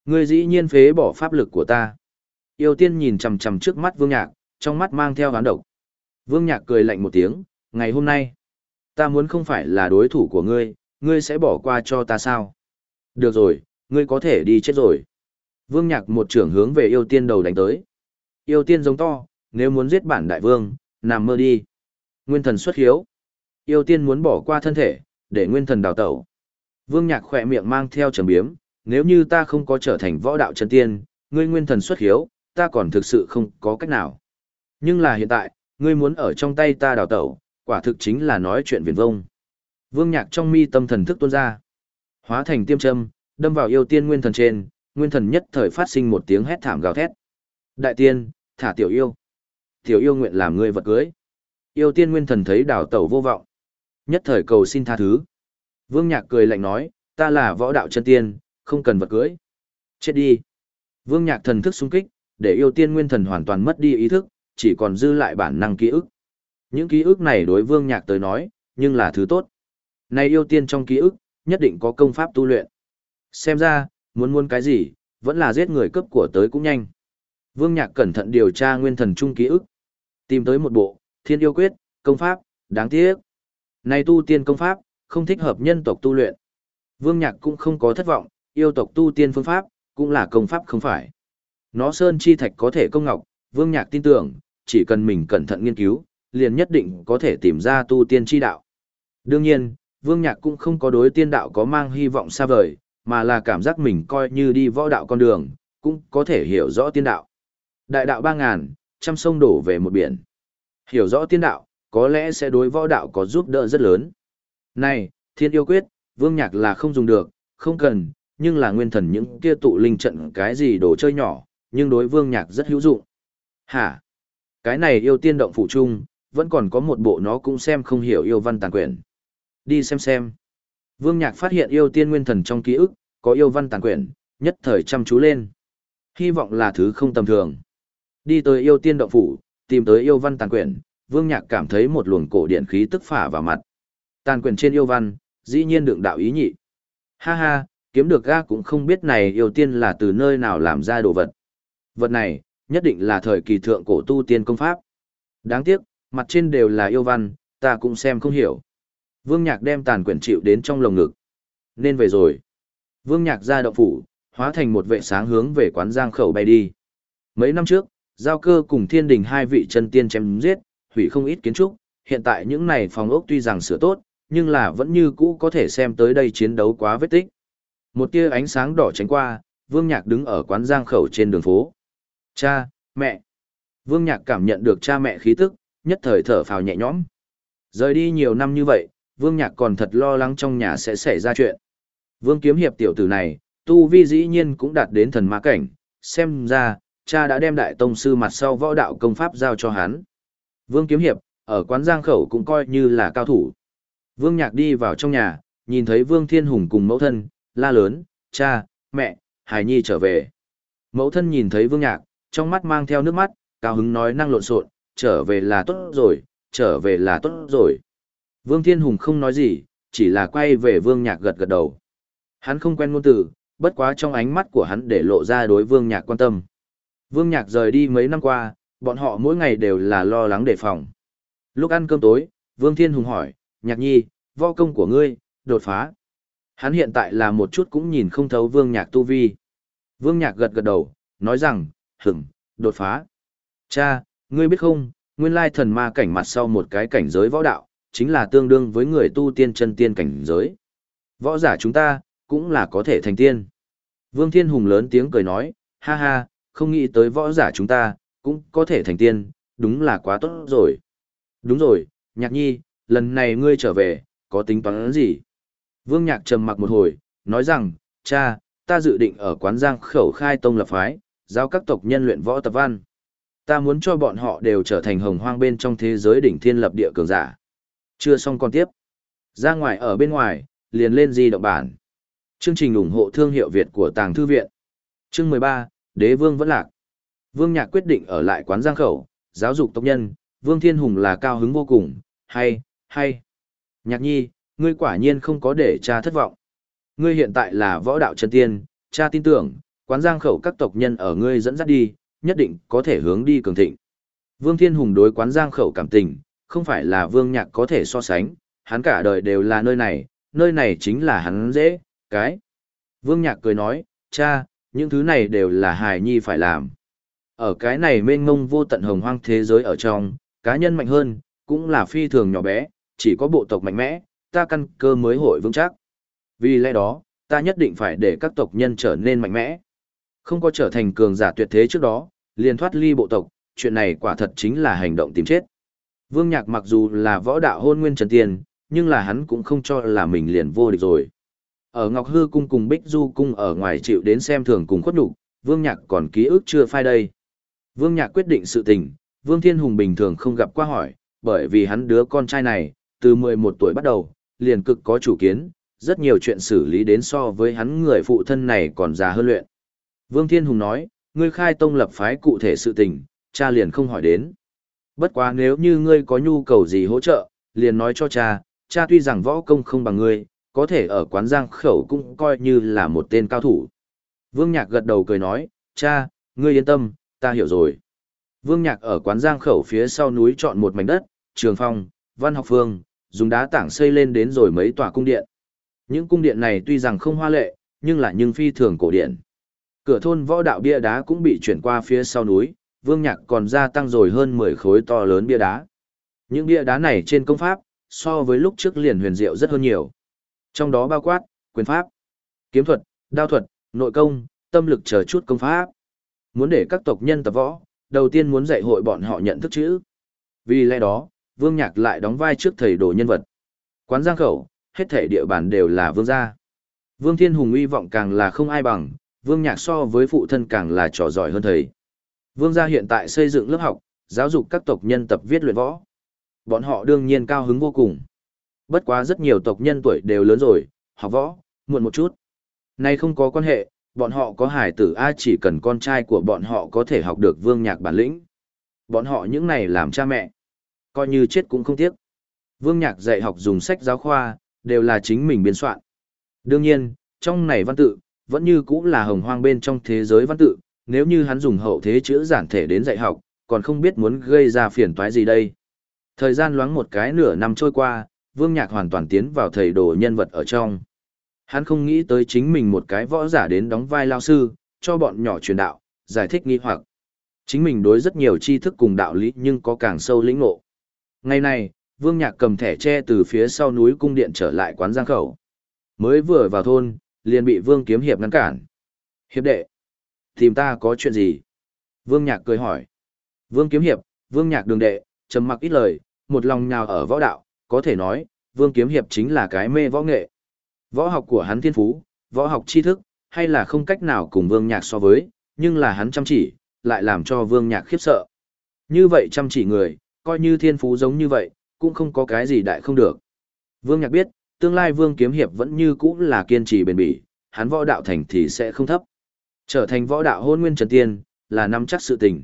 ngươi dĩ nhiên phế bỏ pháp lực của ta. Yêu tiên nhìn chằm chằm trước mắt Vương Nhạc, trong mắt mang theo hán độc. Vương Nhạc cười lạnh một tiếng, ngày hôm nay, ta muốn không phải là đối thủ của ngươi, ngươi sẽ bỏ qua cho ta sao? Được rồi, ngươi có thể đi chết rồi. Vương Nhạc một trưởng hướng về yêu tiên đầu đánh tới. Yêu tiên giống to, nếu muốn giết bản đại vương, nằm mơ đi. Nguyên thần xuất hiếu. Yêu tiên muốn bỏ qua thân thể, để nguyên thần đào tẩu. Vương Nhạc khỏe miệng mang theo trầm biếm, nếu như ta không có trở thành võ đạo chân tiên, ngươi nguyên thần xuất hiếu, ta còn thực sự không có cách nào. Nhưng là hiện tại, ngươi muốn ở trong tay ta đào tẩu, quả thực chính là nói chuyện viển vông. Vương Nhạc trong mi tâm thần thức tuôn ra, hóa thành tiêm châm, đâm vào yêu tiên nguyên thần trên, nguyên thần nhất thời phát sinh một tiếng hét thảm gào thét. Đại tiên, thả tiểu yêu. Tiểu yêu nguyện làm người vật cưới. Yêu tiên nguyên thần thấy đào tẩu vô vọng. Nhất thời cầu xin tha thứ. Vương Nhạc cười lạnh nói, ta là võ đạo chân tiên, không cần vật cưới. Chết đi. Vương Nhạc thần thức sung kích, để yêu tiên nguyên thần hoàn toàn mất đi ý thức, chỉ còn dư lại bản năng ký ức. Những ký ức này đối Vương Nhạc tới nói, nhưng là thứ tốt. Này yêu tiên trong ký ức, nhất định có công pháp tu luyện. Xem ra, muốn muốn cái gì, vẫn là giết người cấp của tới cũng nhanh. Vương Nhạc cẩn thận điều tra nguyên thần trung ký ức. Tìm tới một bộ, thiên yêu quyết, công pháp, đáng tiếc. Này tu tiên công pháp, không thích hợp nhân tộc tu luyện. Vương Nhạc cũng không có thất vọng, yêu tộc tu tiên phương pháp, cũng là công pháp không phải. Nó sơn chi thạch có thể công ngọc, Vương Nhạc tin tưởng, chỉ cần mình cẩn thận nghiên cứu, liền nhất định có thể tìm ra tu tiên chi đạo. Đương nhiên, Vương Nhạc cũng không có đối tiên đạo có mang hy vọng xa vời, mà là cảm giác mình coi như đi võ đạo con đường, cũng có thể hiểu rõ tiên đạo. Đại đạo ba ngàn, trăm sông đổ về một biển. Hiểu rõ tiên đạo, có lẽ sẽ đối võ đạo có giúp đỡ rất lớn. Này, thiên yêu quyết, vương nhạc là không dùng được, không cần, nhưng là nguyên thần những kia tụ linh trận cái gì đồ chơi nhỏ, nhưng đối vương nhạc rất hữu dụng. Hả? Cái này yêu tiên động phụ trung, vẫn còn có một bộ nó cũng xem không hiểu yêu văn tàn quyển. Đi xem xem. Vương nhạc phát hiện yêu tiên nguyên thần trong ký ức, có yêu văn tàn quyển, nhất thời chăm chú lên. Hy vọng là thứ không tầm thường. Đi tới yêu tiên động phủ, tìm tới yêu văn tàn quyển, vương nhạc cảm thấy một luồng cổ điện khí tức phả vào mặt. Tàn quyển trên yêu văn, dĩ nhiên đựng đạo ý nhị. Ha ha, kiếm được ga cũng không biết này yêu tiên là từ nơi nào làm ra đồ vật. Vật này, nhất định là thời kỳ thượng cổ tu tiên công pháp. Đáng tiếc, mặt trên đều là yêu văn, ta cũng xem không hiểu. Vương Nhạc đem tàn quyển chịu đến trong lồng ngực. Nên về rồi. Vương Nhạc ra động phủ, hóa thành một vệ sáng hướng về quán giang khẩu bay đi. Mấy năm trước, giao cơ cùng thiên đình hai vị chân tiên chém giết, hủy không ít kiến trúc, hiện tại những này phòng ốc tuy rằng sửa tốt, nhưng là vẫn như cũ có thể xem tới đây chiến đấu quá vết tích. Một tia ánh sáng đỏ tránh qua, Vương Nhạc đứng ở quán giang khẩu trên đường phố. Cha, mẹ. Vương Nhạc cảm nhận được cha mẹ khí tức, nhất thời thở phào nhẹ nhõm. Rời đi nhiều năm như vậy, Vương Nhạc còn thật lo lắng trong nhà sẽ xảy ra chuyện. Vương Kiếm Hiệp tiểu tử này, tu vi dĩ nhiên cũng đạt đến thần ma cảnh, xem ra, cha đã đem đại tông sư mặt sau võ đạo công pháp giao cho hắn. Vương Kiếm Hiệp, ở quán giang khẩu cũng coi như là cao thủ. Vương Nhạc đi vào trong nhà, nhìn thấy Vương Thiên Hùng cùng mẫu thân, la lớn, cha, mẹ, Hải Nhi trở về. Mẫu thân nhìn thấy Vương Nhạc, trong mắt mang theo nước mắt, cao hứng nói năng lộn xộn, trở về là tốt rồi, trở về là tốt rồi. Vương Thiên Hùng không nói gì, chỉ là quay về Vương Nhạc gật gật đầu. Hắn không quen ngôn từ, bất quá trong ánh mắt của hắn để lộ ra đối Vương Nhạc quan tâm. Vương Nhạc rời đi mấy năm qua, bọn họ mỗi ngày đều là lo lắng đề phòng. Lúc ăn cơm tối, Vương Thiên Hùng hỏi, Nhạc Nhi, võ công của ngươi, đột phá. Hắn hiện tại là một chút cũng nhìn không thấu Vương Nhạc tu vi. Vương Nhạc gật gật đầu, nói rằng, hửng, đột phá. Cha, ngươi biết không, nguyên lai thần ma cảnh mặt sau một cái cảnh giới võ đạo, chính là tương đương với người tu tiên chân tiên cảnh giới. Võ giả chúng ta, cũng là có thể thành tiên. Vương Thiên Hùng lớn tiếng cười nói, ha ha, không nghĩ tới võ giả chúng ta, cũng có thể thành tiên, đúng là quá tốt rồi. Đúng rồi, nhạc nhi, lần này ngươi trở về, có tính toán gì? Vương Nhạc trầm mặc một hồi, nói rằng, cha, ta dự định ở quán giang khẩu khai tông lập phái, giao các tộc nhân luyện võ tập văn. Ta muốn cho bọn họ đều trở thành hồng hoang bên trong thế giới đỉnh thiên lập địa cường giả. Chưa xong còn tiếp. Ra ngoài ở bên ngoài, liền lên di động bản. Chương trình ủng hộ thương hiệu Việt của Tàng Thư Viện. Chương 13, Đế Vương vẫn lạc. Vương Nhạc quyết định ở lại quán giang khẩu, giáo dục tộc nhân, Vương Thiên Hùng là cao hứng vô cùng, hay, hay. Nhạc nhi, ngươi quả nhiên không có để cha thất vọng. Ngươi hiện tại là võ đạo chân tiên, Cha tin tưởng, quán giang khẩu các tộc nhân ở ngươi dẫn dắt đi, nhất định có thể hướng đi cường thịnh. Vương Thiên Hùng đối quán giang khẩu cảm tình, không phải là vương nhạc có thể so sánh, hắn cả đời đều là nơi này, nơi này chính là hắn dễ, cái. Vương nhạc cười nói, cha, những thứ này đều là hài nhi phải làm. Ở cái này mênh mông vô tận hồng hoang thế giới ở trong, cá nhân mạnh hơn, cũng là phi thường nhỏ bé, chỉ có bộ tộc mạnh mẽ, ta căn cơ mới hội vững chắc. Vì lẽ đó, ta nhất định phải để các tộc nhân trở nên mạnh mẽ. Không có trở thành cường giả tuyệt thế trước đó, liền thoát ly bộ tộc, chuyện này quả thật chính là hành động tìm chết. Vương Nhạc mặc dù là võ đạo hôn nguyên trần tiền, nhưng là hắn cũng không cho là mình liền vô địch rồi. Ở Ngọc Hư cung cùng Bích Du cung ở ngoài chịu đến xem thường cùng khuất nhục, Vương Nhạc còn ký ức chưa phai đây. Vương Nhạc quyết định sự tình, Vương Thiên Hùng bình thường không gặp qua hỏi, bởi vì hắn đứa con trai này, từ 11 tuổi bắt đầu, liền cực có chủ kiến, rất nhiều chuyện xử lý đến so với hắn người phụ thân này còn già hơn luyện. Vương Thiên Hùng nói, ngươi khai tông lập phái cụ thể sự tình, cha liền không hỏi đến. Bất quá nếu như ngươi có nhu cầu gì hỗ trợ, liền nói cho cha, cha tuy rằng võ công không bằng ngươi, có thể ở quán giang khẩu cũng coi như là một tên cao thủ. Vương Nhạc gật đầu cười nói, cha, ngươi yên tâm, ta hiểu rồi. Vương Nhạc ở quán giang khẩu phía sau núi chọn một mảnh đất, trường phong, văn học phương, dùng đá tảng xây lên đến rồi mấy tòa cung điện. Những cung điện này tuy rằng không hoa lệ, nhưng là nhưng phi thường cổ điển. Cửa thôn võ đạo bia đá cũng bị chuyển qua phía sau núi, Vương Nhạc còn gia tăng rồi hơn 10 khối to lớn bia đá. Những bia đá này trên công pháp, so với lúc trước liền huyền diệu rất hơn nhiều. Trong đó bao quát, quyền pháp, kiếm thuật, đao thuật, nội công, tâm lực chờ chút công pháp. Muốn để các tộc nhân tập võ, đầu tiên muốn dạy hội bọn họ nhận thức chữ. Vì lẽ đó, Vương Nhạc lại đóng vai trước thầy đồ nhân vật. Quán Giang Khẩu, hết thể địa bàn đều là vương gia. Vương Thiên Hùng uy vọng càng là không ai bằng, Vương Nhạc so với phụ thân càng là trò giỏi hơn thầy. Vương gia hiện tại xây dựng lớp học, giáo dục các tộc nhân tập viết luyện võ. Bọn họ đương nhiên cao hứng vô cùng. Bất quá rất nhiều tộc nhân tuổi đều lớn rồi, học võ, muộn một chút. Nay không có quan hệ, bọn họ có hải tử A chỉ cần con trai của bọn họ có thể học được vương nhạc bản lĩnh. Bọn họ những này làm cha mẹ. Coi như chết cũng không tiếc. Vương nhạc dạy học dùng sách giáo khoa, đều là chính mình biên soạn. Đương nhiên, trong này văn tự, vẫn như cũng là hồng hoang bên trong thế giới văn tự, nếu như hắn dùng hậu thế chữ giản thể đến dạy học, còn không biết muốn gây ra phiền toái gì đây. Thời gian loáng một cái nửa năm trôi qua, Vương Nhạc hoàn toàn tiến vào thầy đồ nhân vật ở trong. Hắn không nghĩ tới chính mình một cái võ giả đến đóng vai lao sư, cho bọn nhỏ truyền đạo, giải thích nghi hoặc. Chính mình đối rất nhiều tri thức cùng đạo lý nhưng có càng sâu lĩnh ngộ. Ngày này, Vương Nhạc cầm thẻ tre từ phía sau núi cung điện trở lại quán giang khẩu. Mới vừa vào thôn, liền bị Vương Kiếm Hiệp ngăn cản. Hiệp đệ, tìm ta có chuyện gì? Vương Nhạc cười hỏi. Vương Kiếm Hiệp, Vương Nhạc đường đệ, trầm mặc ít lời, một lòng nhào ở võ đạo, có thể nói, Vương Kiếm Hiệp chính là cái mê võ nghệ. Võ học của hắn thiên phú, võ học tri thức, hay là không cách nào cùng Vương Nhạc so với, nhưng là hắn chăm chỉ, lại làm cho Vương Nhạc khiếp sợ. Như vậy chăm chỉ người, coi như thiên phú giống như vậy, cũng không có cái gì đại không được. Vương Nhạc biết, tương lai Vương Kiếm Hiệp vẫn như cũ là kiên trì bền bỉ, hắn võ đạo thành thì sẽ không thấp. Trở thành võ đạo hôn nguyên trần tiên, là nắm chắc sự tình.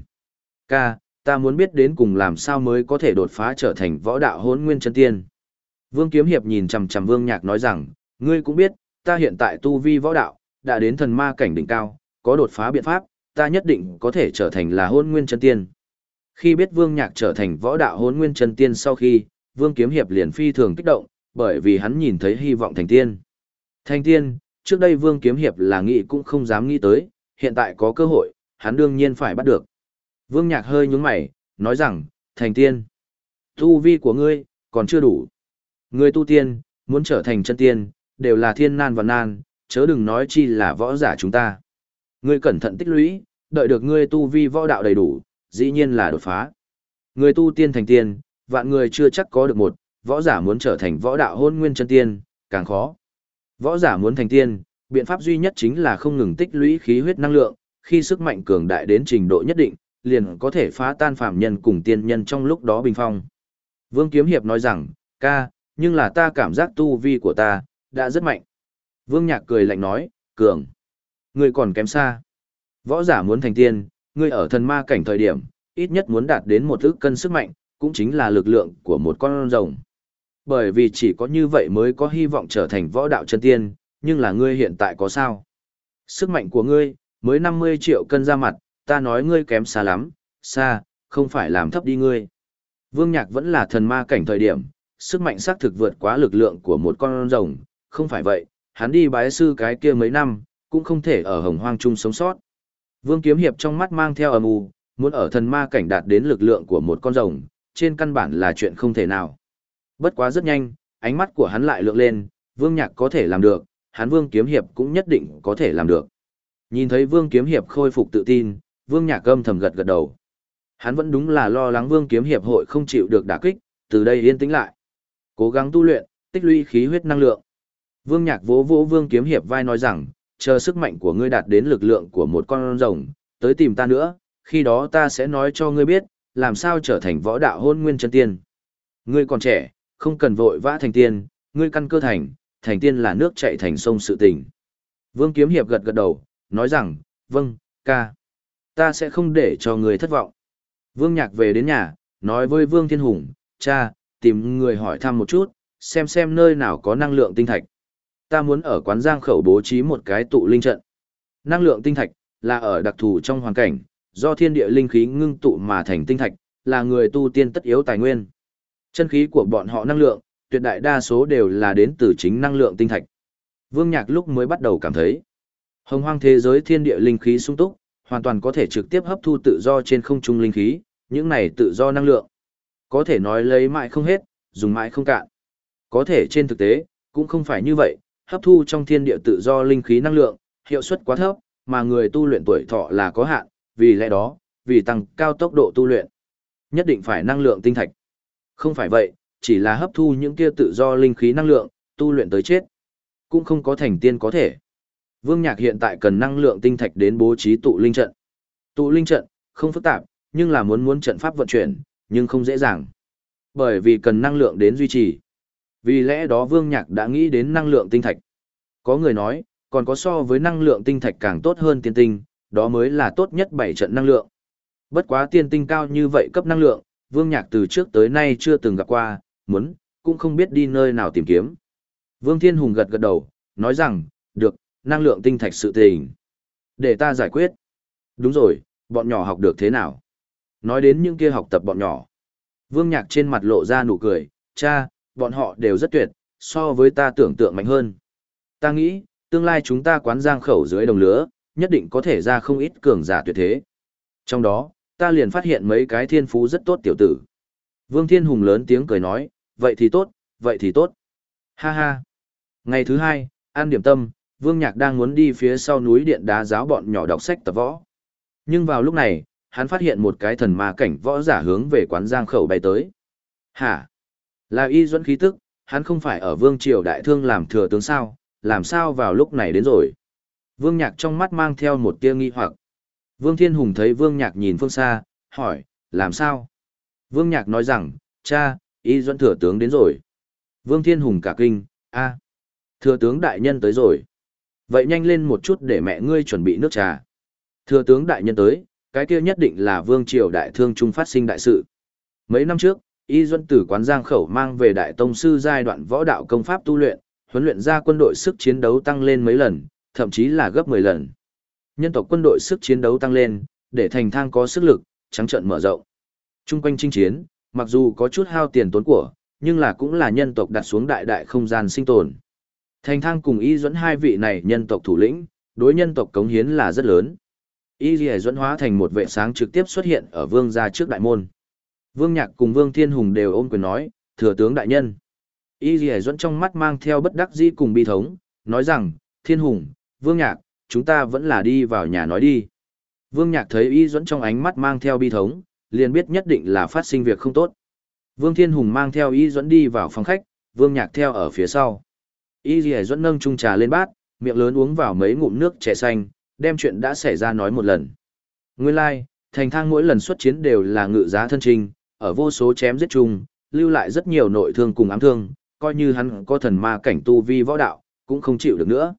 Ca, ta muốn biết đến cùng làm sao mới có thể đột phá trở thành võ đạo hôn nguyên chân tiên. Vương Kiếm Hiệp nhìn chằm chằm Vương Nhạc nói rằng, ngươi cũng biết, ta hiện tại tu vi võ đạo, đã đến thần ma cảnh đỉnh cao, có đột phá biện pháp, ta nhất định có thể trở thành là hôn nguyên chân tiên. Khi biết Vương Nhạc trở thành võ đạo hôn nguyên chân tiên sau khi, Vương Kiếm Hiệp liền phi thường kích động, bởi vì hắn nhìn thấy hy vọng thành tiên. Thành tiên, trước đây Vương Kiếm Hiệp là nghĩ cũng không dám nghĩ tới, hiện tại có cơ hội, hắn đương nhiên phải bắt được. Vương Nhạc hơi nhướng mày, nói rằng, thành tiên. Tu vi của ngươi, còn chưa đủ. Ngươi tu tiên, muốn trở thành chân tiên, đều là thiên nan và nan, chớ đừng nói chi là võ giả chúng ta. Ngươi cẩn thận tích lũy, đợi được ngươi tu vi võ đạo đầy đủ, dĩ nhiên là đột phá. Ngươi tu tiên thành tiên, vạn người chưa chắc có được một, võ giả muốn trở thành võ đạo hôn nguyên chân tiên, càng khó. Võ giả muốn thành tiên, biện pháp duy nhất chính là không ngừng tích lũy khí huyết năng lượng, khi sức mạnh cường đại đến trình độ nhất định, liền có thể phá tan phàm nhân cùng tiên nhân trong lúc đó bình phong. Vương Kiếm Hiệp nói rằng, ca, nhưng là ta cảm giác tu vi của ta, đã rất mạnh. Vương Nhạc cười lạnh nói, cường. Ngươi còn kém xa. Võ giả muốn thành tiên, ngươi ở thần ma cảnh thời điểm, ít nhất muốn đạt đến một ức cân sức mạnh, cũng chính là lực lượng của một con rồng. Bởi vì chỉ có như vậy mới có hy vọng trở thành võ đạo chân tiên, nhưng là ngươi hiện tại có sao? Sức mạnh của ngươi, mới 50 triệu cân ra mặt, ta nói ngươi kém xa lắm, xa, không phải làm thấp đi ngươi. Vương Nhạc vẫn là thần ma cảnh thời điểm, sức mạnh xác thực vượt quá lực lượng của một con rồng, không phải vậy, hắn đi bái sư cái kia mấy năm, cũng không thể ở hồng hoang chung sống sót. Vương Kiếm Hiệp trong mắt mang theo âm u, muốn ở thần ma cảnh đạt đến lực lượng của một con rồng, trên căn bản là chuyện không thể nào. Bất quá rất nhanh, ánh mắt của hắn lại lượng lên, Vương Nhạc có thể làm được, hắn Vương Kiếm Hiệp cũng nhất định có thể làm được. Nhìn thấy Vương Kiếm Hiệp khôi phục tự tin, Vương Nhạc âm thầm gật gật đầu. Hắn vẫn đúng là lo lắng Vương Kiếm Hiệp hội không chịu được đả kích, từ đây yên tĩnh lại. Cố gắng tu luyện, tích lũy khí huyết năng lượng. Vương Nhạc vỗ vỗ Vương Kiếm Hiệp vai nói rằng, chờ sức mạnh của ngươi đạt đến lực lượng của một con rồng, tới tìm ta nữa, khi đó ta sẽ nói cho ngươi biết, làm sao trở thành võ đạo hôn nguyên chân tiên. Ngươi còn trẻ, không cần vội vã thành tiên, ngươi căn cơ thành, thành tiên là nước chạy thành sông sự tình. Vương Kiếm Hiệp gật gật đầu, nói rằng, vâng, ca. Ta sẽ không để cho người thất vọng. Vương Nhạc về đến nhà, nói với Vương Thiên Hùng, cha, tìm người hỏi thăm một chút, xem xem nơi nào có năng lượng tinh thạch. Ta muốn ở quán giang khẩu bố trí một cái tụ linh trận. Năng lượng tinh thạch, là ở đặc thù trong hoàn cảnh, do thiên địa linh khí ngưng tụ mà thành tinh thạch, là người tu tiên tất yếu tài nguyên. Chân khí của bọn họ năng lượng, tuyệt đại đa số đều là đến từ chính năng lượng tinh thạch. Vương Nhạc lúc mới bắt đầu cảm thấy, hồng hoang thế giới thiên địa linh khí sung túc, hoàn toàn có thể trực tiếp hấp thu tự do trên không trung linh khí, những này tự do năng lượng. Có thể nói lấy mãi không hết, dùng mãi không cạn. Có thể trên thực tế, cũng không phải như vậy, hấp thu trong thiên địa tự do linh khí năng lượng, hiệu suất quá thấp, mà người tu luyện tuổi thọ là có hạn, vì lẽ đó, vì tăng cao tốc độ tu luyện, nhất định phải năng lượng tinh thạch. Không phải vậy, chỉ là hấp thu những kia tự do linh khí năng lượng, tu luyện tới chết, cũng không có thành tiên có thể. Vương Nhạc hiện tại cần năng lượng tinh thạch đến bố trí tụ linh trận. Tụ linh trận không phức tạp, nhưng là muốn muốn trận pháp vận chuyển, nhưng không dễ dàng. Bởi vì cần năng lượng đến duy trì. Vì lẽ đó Vương Nhạc đã nghĩ đến năng lượng tinh thạch. Có người nói, còn có so với năng lượng tinh thạch càng tốt hơn tiên tinh, đó mới là tốt nhất bảy trận năng lượng. Bất quá tiên tinh cao như vậy cấp năng lượng, Vương Nhạc từ trước tới nay chưa từng gặp qua, muốn, cũng không biết đi nơi nào tìm kiếm. Vương Thiên Hùng gật gật đầu, nói rằng, được, năng lượng tinh thạch sự tình. Để ta giải quyết. Đúng rồi, bọn nhỏ học được thế nào? Nói đến những kia học tập bọn nhỏ. Vương Nhạc trên mặt lộ ra nụ cười, cha, bọn họ đều rất tuyệt, so với ta tưởng tượng mạnh hơn. Ta nghĩ, tương lai chúng ta quán giang khẩu dưới đồng lứa, nhất định có thể ra không ít cường giả tuyệt thế. Trong đó, ta liền phát hiện mấy cái thiên phú rất tốt tiểu tử. Vương Thiên Hùng lớn tiếng cười nói, vậy thì tốt, vậy thì tốt. Ha ha. Ngày thứ hai, An điểm tâm, Vương Nhạc đang muốn đi phía sau núi điện đá giáo bọn nhỏ đọc sách tập võ. Nhưng vào lúc này, hắn phát hiện một cái thần ma cảnh võ giả hướng về quán giang khẩu bay tới. Hả? Là y dẫn khí tức, hắn không phải ở vương triều đại thương làm thừa tướng sao, làm sao vào lúc này đến rồi. Vương Nhạc trong mắt mang theo một tia nghi hoặc. Vương Thiên Hùng thấy Vương Nhạc nhìn phương xa, hỏi, làm sao? Vương Nhạc nói rằng, cha, y dẫn thừa tướng đến rồi. Vương Thiên Hùng cả kinh, a, thừa tướng đại nhân tới rồi. Vậy nhanh lên một chút để mẹ ngươi chuẩn bị nước trà. Thừa tướng đại nhân tới, cái kia nhất định là vương triều đại thương trung phát sinh đại sự. Mấy năm trước, Y Duân từ quán Giang Khẩu mang về đại tông sư giai đoạn võ đạo công pháp tu luyện, huấn luyện ra quân đội sức chiến đấu tăng lên mấy lần, thậm chí là gấp 10 lần. Nhân tộc quân đội sức chiến đấu tăng lên, để thành thang có sức lực, trắng trận mở rộng. Trung quanh chinh chiến, mặc dù có chút hao tiền tốn của, nhưng là cũng là nhân tộc đặt xuống đại đại không gian sinh tồn. Thành thang cùng Y Duẫn hai vị này nhân tộc thủ lĩnh, đối nhân tộc cống hiến là rất lớn. Y Lì Duẫn hóa thành một vệ sáng trực tiếp xuất hiện ở vương gia trước đại môn. Vương Nhạc cùng Vương Thiên Hùng đều ôm quyền nói, thừa tướng đại nhân. Y Lì Duẫn trong mắt mang theo bất đắc dĩ cùng bi thống, nói rằng, Thiên Hùng, Vương Nhạc, chúng ta vẫn là đi vào nhà nói đi. Vương Nhạc thấy Y Duẫn trong ánh mắt mang theo bi thống, liền biết nhất định là phát sinh việc không tốt. Vương Thiên Hùng mang theo Y Duẫn đi vào phòng khách, Vương Nhạc theo ở phía sau. Y Lì Duẫn nâng chung trà lên bát, miệng lớn uống vào mấy ngụm nước trẻ xanh, đem chuyện đã xảy ra nói một lần. Nguyên lai, like, thành thang mỗi lần xuất chiến đều là ngự giá thân trình, ở vô số chém giết chung, lưu lại rất nhiều nội thương cùng ám thương, coi như hắn có thần ma cảnh tu vi võ đạo, cũng không chịu được nữa.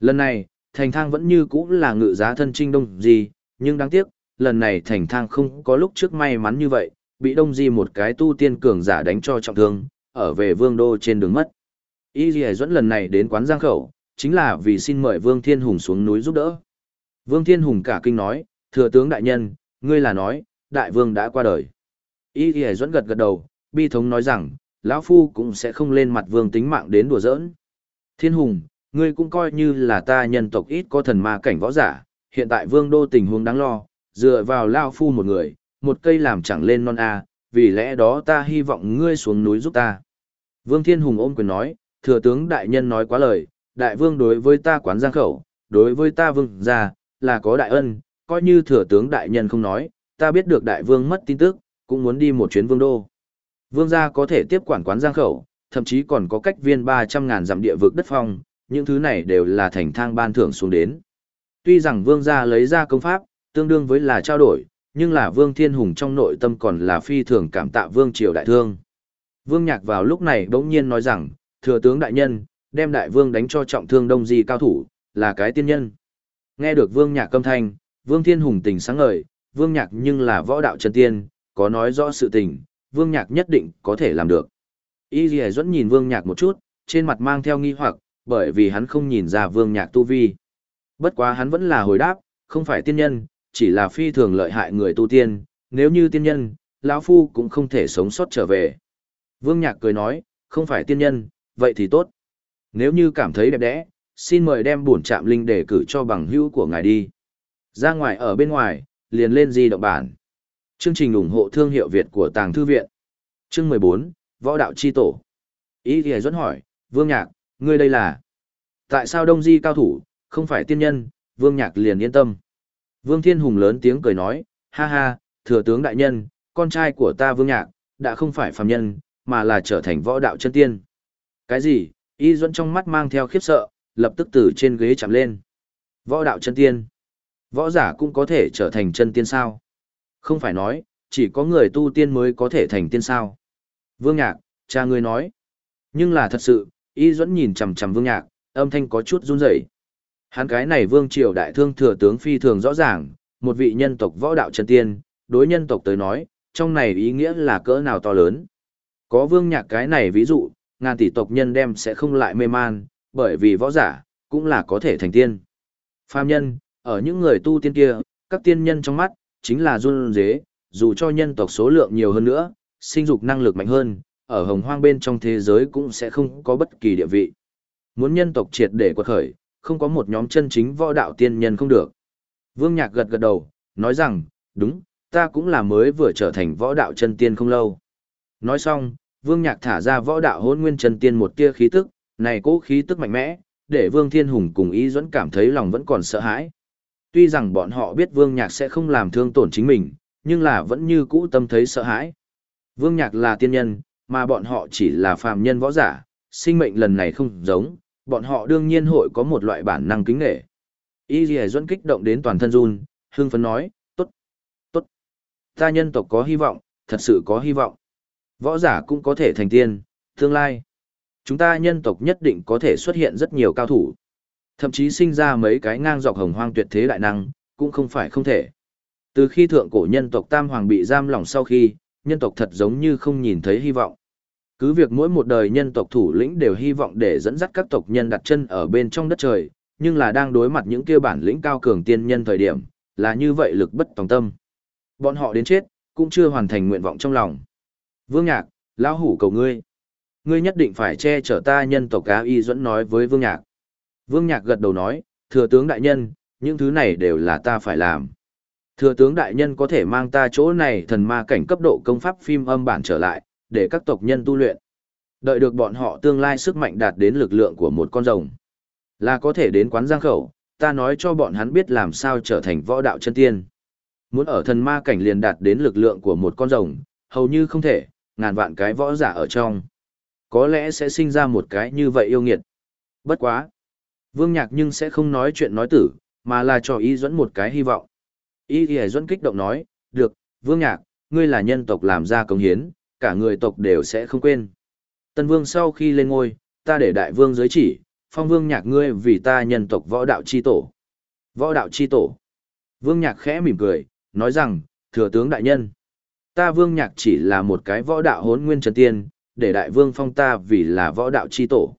Lần này, thành thang vẫn như cũ là ngự giá thân trinh đông Di, nhưng đáng tiếc, lần này thành thang không có lúc trước may mắn như vậy, bị đông di một cái tu tiên cường giả đánh cho trọng thương, ở về vương đô trên đường mất. Y Dì Duẫn lần này đến quán giang khẩu, chính là vì xin mời Vương Thiên Hùng xuống núi giúp đỡ. Vương Thiên Hùng cả kinh nói, thừa tướng đại nhân, ngươi là nói, đại vương đã qua đời. Y Y dẫn gật gật đầu, bi thống nói rằng, lão phu cũng sẽ không lên mặt vương tính mạng đến đùa giỡn. Thiên Hùng, ngươi cũng coi như là ta nhân tộc ít có thần ma cảnh võ giả, hiện tại vương đô tình huống đáng lo, dựa vào lão phu một người, một cây làm chẳng lên non a, vì lẽ đó ta hy vọng ngươi xuống núi giúp ta. Vương Thiên Hùng ôm quyền nói, thừa tướng đại nhân nói quá lời, đại vương đối với ta quán giang khẩu, đối với ta vương gia, là có đại ân, coi như thừa tướng đại nhân không nói, ta biết được đại vương mất tin tức, cũng muốn đi một chuyến vương đô. Vương gia có thể tiếp quản quán giang khẩu, thậm chí còn có cách viên 300 ngàn dặm địa vực đất phong, những thứ này đều là thành thang ban thưởng xuống đến. Tuy rằng vương gia lấy ra công pháp, tương đương với là trao đổi, nhưng là vương thiên hùng trong nội tâm còn là phi thường cảm tạ vương triều đại thương. Vương nhạc vào lúc này bỗng nhiên nói rằng, thừa tướng đại nhân, đem đại vương đánh cho trọng thương đông di cao thủ, là cái tiên nhân. Nghe được vương nhạc câm thanh, vương thiên hùng tình sáng ngời, vương nhạc nhưng là võ đạo chân tiên, có nói rõ sự tình, vương nhạc nhất định có thể làm được. Y Ghi dẫn nhìn vương nhạc một chút, trên mặt mang theo nghi hoặc, bởi vì hắn không nhìn ra vương nhạc tu vi. Bất quá hắn vẫn là hồi đáp, không phải tiên nhân, chỉ là phi thường lợi hại người tu tiên, nếu như tiên nhân, lão phu cũng không thể sống sót trở về. Vương Nhạc cười nói, không phải tiên nhân, vậy thì tốt. Nếu như cảm thấy đẹp đẽ, xin mời đem bổn trạm linh để cử cho bằng hữu của ngài đi. Ra ngoài ở bên ngoài, liền lên di động bản. Chương trình ủng hộ thương hiệu Việt của Tàng Thư Viện. Chương 14, Võ Đạo Chi Tổ. Ý thì dẫn hỏi, Vương Nhạc, ngươi đây là... Tại sao Đông Di cao thủ, không phải tiên nhân, Vương Nhạc liền yên tâm. Vương Thiên Hùng lớn tiếng cười nói, ha ha, thừa tướng đại nhân, con trai của ta Vương Nhạc, đã không phải phàm nhân, mà là trở thành võ đạo chân tiên. Cái gì? Y Duẫn trong mắt mang theo khiếp sợ, lập tức từ trên ghế chạm lên. Võ đạo chân tiên. Võ giả cũng có thể trở thành chân tiên sao? Không phải nói, chỉ có người tu tiên mới có thể thành tiên sao? Vương Nhạc, cha ngươi nói. Nhưng là thật sự, Y Duẫn nhìn chằm chằm Vương Nhạc, âm thanh có chút run rẩy. Hắn cái này Vương Triều đại thương thừa tướng phi thường rõ ràng, một vị nhân tộc võ đạo chân tiên, đối nhân tộc tới nói, trong này ý nghĩa là cỡ nào to lớn. Có Vương Nhạc cái này ví dụ, ngàn tỷ tộc nhân đem sẽ không lại mê man, bởi vì võ giả, cũng là có thể thành tiên. Phàm nhân, ở những người tu tiên kia, các tiên nhân trong mắt, chính là run dế, dù cho nhân tộc số lượng nhiều hơn nữa, sinh dục năng lực mạnh hơn, ở hồng hoang bên trong thế giới cũng sẽ không có bất kỳ địa vị. Muốn nhân tộc triệt để quật khởi, không có một nhóm chân chính võ đạo tiên nhân không được. Vương Nhạc gật gật đầu, nói rằng, đúng, ta cũng là mới vừa trở thành võ đạo chân tiên không lâu. Nói xong, Vương Nhạc thả ra võ đạo hôn nguyên chân tiên một tia khí tức, này cố khí tức mạnh mẽ, để Vương Thiên Hùng cùng ý dẫn cảm thấy lòng vẫn còn sợ hãi. Tuy rằng bọn họ biết Vương Nhạc sẽ không làm thương tổn chính mình, nhưng là vẫn như cũ tâm thấy sợ hãi. Vương Nhạc là tiên nhân, mà bọn họ chỉ là phàm nhân võ giả, sinh mệnh lần này không giống, bọn họ đương nhiên hội có một loại bản năng kính nghệ. Y Ghi Duẫn kích động đến toàn thân run, hưng phấn nói, tốt, tốt. Ta nhân tộc có hy vọng, thật sự có hy vọng. Võ giả cũng có thể thành tiên, tương lai. Chúng ta nhân tộc nhất định có thể xuất hiện rất nhiều cao thủ. Thậm chí sinh ra mấy cái ngang dọc hồng hoang tuyệt thế đại năng, cũng không phải không thể. Từ khi thượng cổ nhân tộc Tam Hoàng bị giam lỏng sau khi, nhân tộc thật giống như không nhìn thấy hy vọng. Cứ việc mỗi một đời nhân tộc thủ lĩnh đều hy vọng để dẫn dắt các tộc nhân đặt chân ở bên trong đất trời, nhưng là đang đối mặt những kia bản lĩnh cao cường tiên nhân thời điểm, là như vậy lực bất tòng tâm. Bọn họ đến chết, cũng chưa hoàn thành nguyện vọng trong lòng. Vương Nhạc, lão hủ cầu ngươi. Ngươi nhất định phải che chở ta nhân tộc cá y dẫn nói với Vương Nhạc. Vương Nhạc gật đầu nói, thừa tướng đại nhân, những thứ này đều là ta phải làm. Thừa tướng đại nhân có thể mang ta chỗ này thần ma cảnh cấp độ công pháp phim âm bản trở lại, để các tộc nhân tu luyện. Đợi được bọn họ tương lai sức mạnh đạt đến lực lượng của một con rồng. Là có thể đến quán giang khẩu, ta nói cho bọn hắn biết làm sao trở thành võ đạo chân tiên. Muốn ở thần ma cảnh liền đạt đến lực lượng của một con rồng, hầu như không thể, ngàn vạn cái võ giả ở trong. Có lẽ sẽ sinh ra một cái như vậy yêu nghiệt. Bất quá. Vương Nhạc nhưng sẽ không nói chuyện nói tử, mà là cho Y Duẫn một cái hy vọng. Y Y Duẫn kích động nói, được, Vương Nhạc, ngươi là nhân tộc làm ra công hiến, cả người tộc đều sẽ không quên. Tân Vương sau khi lên ngôi, ta để đại vương giới chỉ, phong Vương Nhạc ngươi vì ta nhân tộc võ đạo chi tổ. Võ đạo chi tổ. Vương Nhạc khẽ mỉm cười, nói rằng, thừa tướng đại nhân. Ta Vương Nhạc chỉ là một cái võ đạo hốn nguyên trần tiên, để đại vương phong ta vì là võ đạo chi tổ.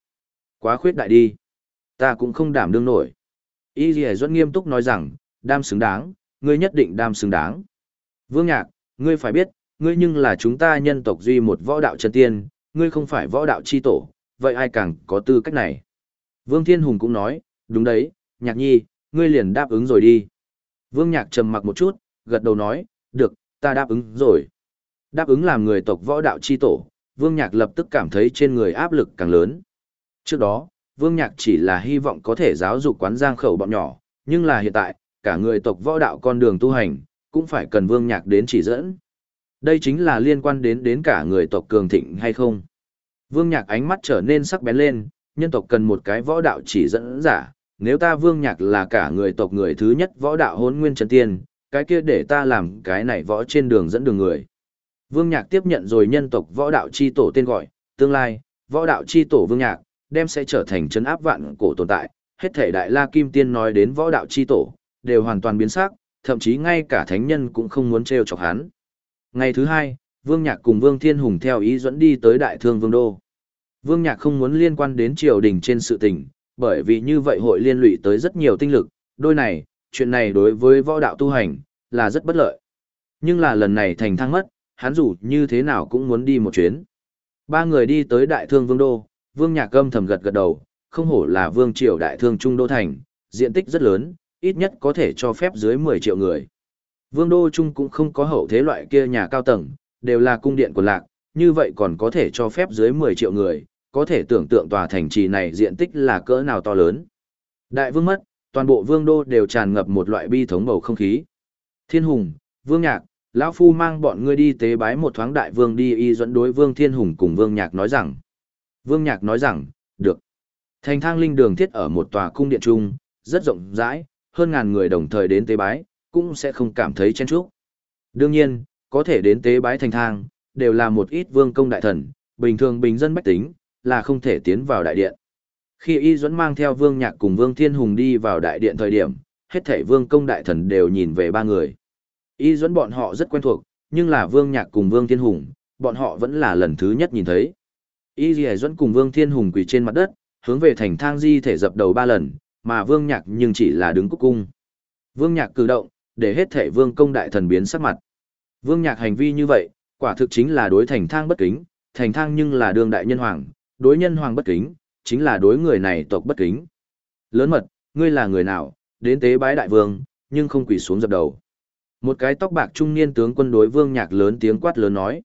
Quá khuyết đại đi. ta cũng không đảm đương nổi. Y Dì Duẫn nghiêm túc nói rằng, đam xứng đáng, ngươi nhất định đam xứng đáng. Vương Nhạc, ngươi phải biết, ngươi nhưng là chúng ta nhân tộc duy một võ đạo chân tiên, ngươi không phải võ đạo chi tổ, vậy ai càng có tư cách này. Vương Thiên Hùng cũng nói, đúng đấy, Nhạc Nhi, ngươi liền đáp ứng rồi đi. Vương Nhạc trầm mặc một chút, gật đầu nói, được, ta đáp ứng rồi. Đáp ứng làm người tộc võ đạo chi tổ, Vương Nhạc lập tức cảm thấy trên người áp lực càng lớn. Trước đó, Vương Nhạc chỉ là hy vọng có thể giáo dục quán giang khẩu bọn nhỏ, nhưng là hiện tại, cả người tộc võ đạo con đường tu hành, cũng phải cần Vương Nhạc đến chỉ dẫn. Đây chính là liên quan đến đến cả người tộc cường thịnh hay không. Vương Nhạc ánh mắt trở nên sắc bén lên, nhân tộc cần một cái võ đạo chỉ dẫn giả, nếu ta Vương Nhạc là cả người tộc người thứ nhất võ đạo hôn nguyên trần tiên, cái kia để ta làm cái này võ trên đường dẫn đường người. Vương Nhạc tiếp nhận rồi nhân tộc võ đạo chi tổ tên gọi, tương lai, võ đạo chi tổ Vương Nhạc, đem sẽ trở thành chấn áp vạn cổ tồn tại, hết thể đại la kim tiên nói đến võ đạo chi tổ, đều hoàn toàn biến sắc, thậm chí ngay cả thánh nhân cũng không muốn trêu chọc hắn. Ngày thứ hai, Vương Nhạc cùng Vương Thiên Hùng theo ý dẫn đi tới Đại Thương Vương Đô. Vương Nhạc không muốn liên quan đến triều đình trên sự tình, bởi vì như vậy hội liên lụy tới rất nhiều tinh lực, đôi này, chuyện này đối với võ đạo tu hành, là rất bất lợi. Nhưng là lần này thành thăng mất, hắn dù như thế nào cũng muốn đi một chuyến. Ba người đi tới Đại Thương Vương Đô, Vương Nhạc âm thầm gật gật đầu, không hổ là Vương Triều Đại Thương Trung Đô Thành, diện tích rất lớn, ít nhất có thể cho phép dưới 10 triệu người. Vương Đô Trung cũng không có hậu thế loại kia nhà cao tầng, đều là cung điện của lạc, như vậy còn có thể cho phép dưới 10 triệu người, có thể tưởng tượng tòa thành trì này diện tích là cỡ nào to lớn. Đại vương mất, toàn bộ vương đô đều tràn ngập một loại bi thống bầu không khí. Thiên Hùng, Vương Nhạc, lão phu mang bọn ngươi đi tế bái một thoáng đại vương đi y dẫn đối Vương Thiên Hùng cùng Vương Nhạc nói rằng. Vương Nhạc nói rằng, được. Thành thang linh đường thiết ở một tòa cung điện trung, rất rộng rãi, hơn ngàn người đồng thời đến tế bái, cũng sẽ không cảm thấy chen chúc. Đương nhiên, có thể đến tế bái thành thang, đều là một ít vương công đại thần, bình thường bình dân bách tính, là không thể tiến vào đại điện. Khi Y Duẫn mang theo Vương Nhạc cùng Vương Thiên Hùng đi vào đại điện thời điểm, hết thảy Vương công đại thần đều nhìn về ba người. Y Duẫn bọn họ rất quen thuộc, nhưng là Vương Nhạc cùng Vương Thiên Hùng, bọn họ vẫn là lần thứ nhất nhìn thấy. Y Duẫn cùng Vương Thiên Hùng quỳ trên mặt đất, hướng về thành thang di thể dập đầu ba lần, mà Vương Nhạc nhưng chỉ là đứng cúc cung. Vương Nhạc cử động, để hết thể Vương công đại thần biến sắc mặt. Vương Nhạc hành vi như vậy, quả thực chính là đối thành thang bất kính, thành thang nhưng là đương đại nhân hoàng, đối nhân hoàng bất kính, chính là đối người này tộc bất kính. Lớn mật, ngươi là người nào, đến tế bái đại vương, nhưng không quỳ xuống dập đầu. Một cái tóc bạc trung niên tướng quân đối vương nhạc lớn tiếng quát lớn nói.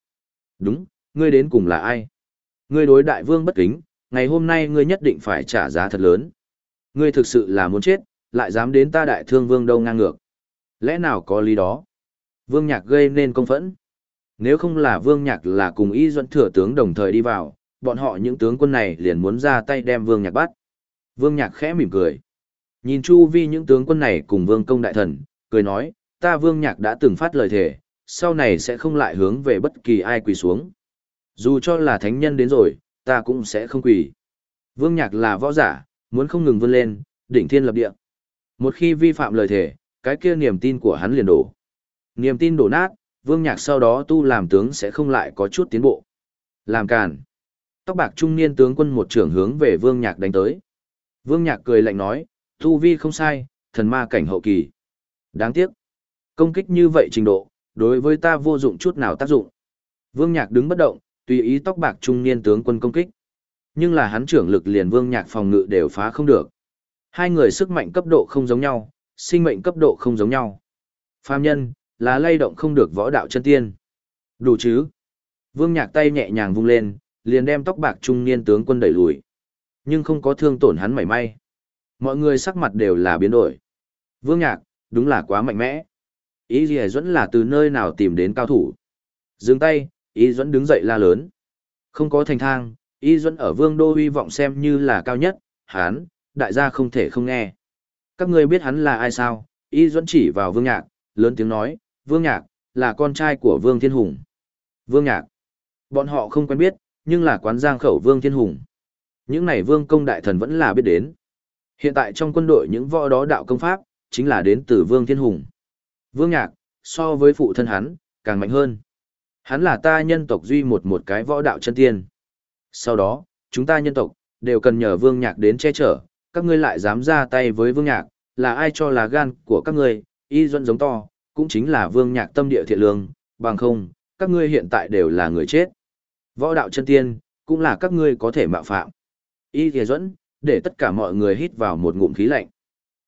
Đúng, ngươi đến cùng là ai? Ngươi đối đại vương bất kính, ngày hôm nay ngươi nhất định phải trả giá thật lớn. Ngươi thực sự là muốn chết, lại dám đến ta đại thương vương đâu ngang ngược. Lẽ nào có lý đó? Vương nhạc gây nên công phẫn. Nếu không là vương nhạc là cùng y duẫn thừa tướng đồng thời đi vào, bọn họ những tướng quân này liền muốn ra tay đem Vương Nhạc bắt. Vương Nhạc khẽ mỉm cười. Nhìn chu vi những tướng quân này cùng Vương Công Đại Thần, cười nói, ta Vương Nhạc đã từng phát lời thề, sau này sẽ không lại hướng về bất kỳ ai quỳ xuống. Dù cho là thánh nhân đến rồi, ta cũng sẽ không quỳ. Vương Nhạc là võ giả, muốn không ngừng vươn lên, đỉnh thiên lập địa. Một khi vi phạm lời thề, cái kia niềm tin của hắn liền đổ. Niềm tin đổ nát, Vương Nhạc sau đó tu làm tướng sẽ không lại có chút tiến bộ. Làm càn. Tóc bạc trung niên tướng quân một trưởng hướng về Vương Nhạc đánh tới. Vương Nhạc cười lạnh nói, thu vi không sai, thần ma cảnh hậu kỳ. Đáng tiếc. Công kích như vậy trình độ, đối với ta vô dụng chút nào tác dụng. Vương Nhạc đứng bất động, tùy ý tóc bạc trung niên tướng quân công kích. Nhưng là hắn trưởng lực liền Vương Nhạc phòng ngự đều phá không được. Hai người sức mạnh cấp độ không giống nhau, sinh mệnh cấp độ không giống nhau. Phàm nhân, là lay động không được võ đạo chân tiên. Đủ chứ? Vương Nhạc tay nhẹ nhàng vung lên, liền đem tóc bạc trung niên tướng quân đẩy lùi. Nhưng không có thương tổn hắn mảy may. Mọi người sắc mặt đều là biến đổi. Vương Nhạc, đúng là quá mạnh mẽ. Ý gì dẫn là từ nơi nào tìm đến cao thủ. Dừng tay, Ý dẫn đứng dậy la lớn. Không có thành thang, Ý dẫn ở vương đô hy vọng xem như là cao nhất, Hán, đại gia không thể không nghe. Các ngươi biết hắn là ai sao? y duẫn chỉ vào vương nhạc, lớn tiếng nói, vương nhạc, là con trai của vương thiên hùng. Vương nhạc. Bọn họ không quen biết, nhưng là quán giang khẩu vương thiên hùng. Những này vương công đại thần vẫn là biết đến. Hiện tại trong quân đội những võ đó đạo công pháp, chính là đến từ vương thiên hùng. Vương nhạc, so với phụ thân hắn, càng mạnh hơn. Hắn là ta nhân tộc duy một một cái võ đạo chân tiên. Sau đó, chúng ta nhân tộc, đều cần nhờ vương nhạc đến che chở, các ngươi lại dám ra tay với Vương Nhạc, là ai cho là gan của các ngươi, y duẫn giống to, cũng chính là Vương Nhạc tâm địa thiện lương, bằng không, các ngươi hiện tại đều là người chết. Võ đạo chân tiên, cũng là các ngươi có thể mạo phạm. Y thìa duẫn, để tất cả mọi người hít vào một ngụm khí lạnh.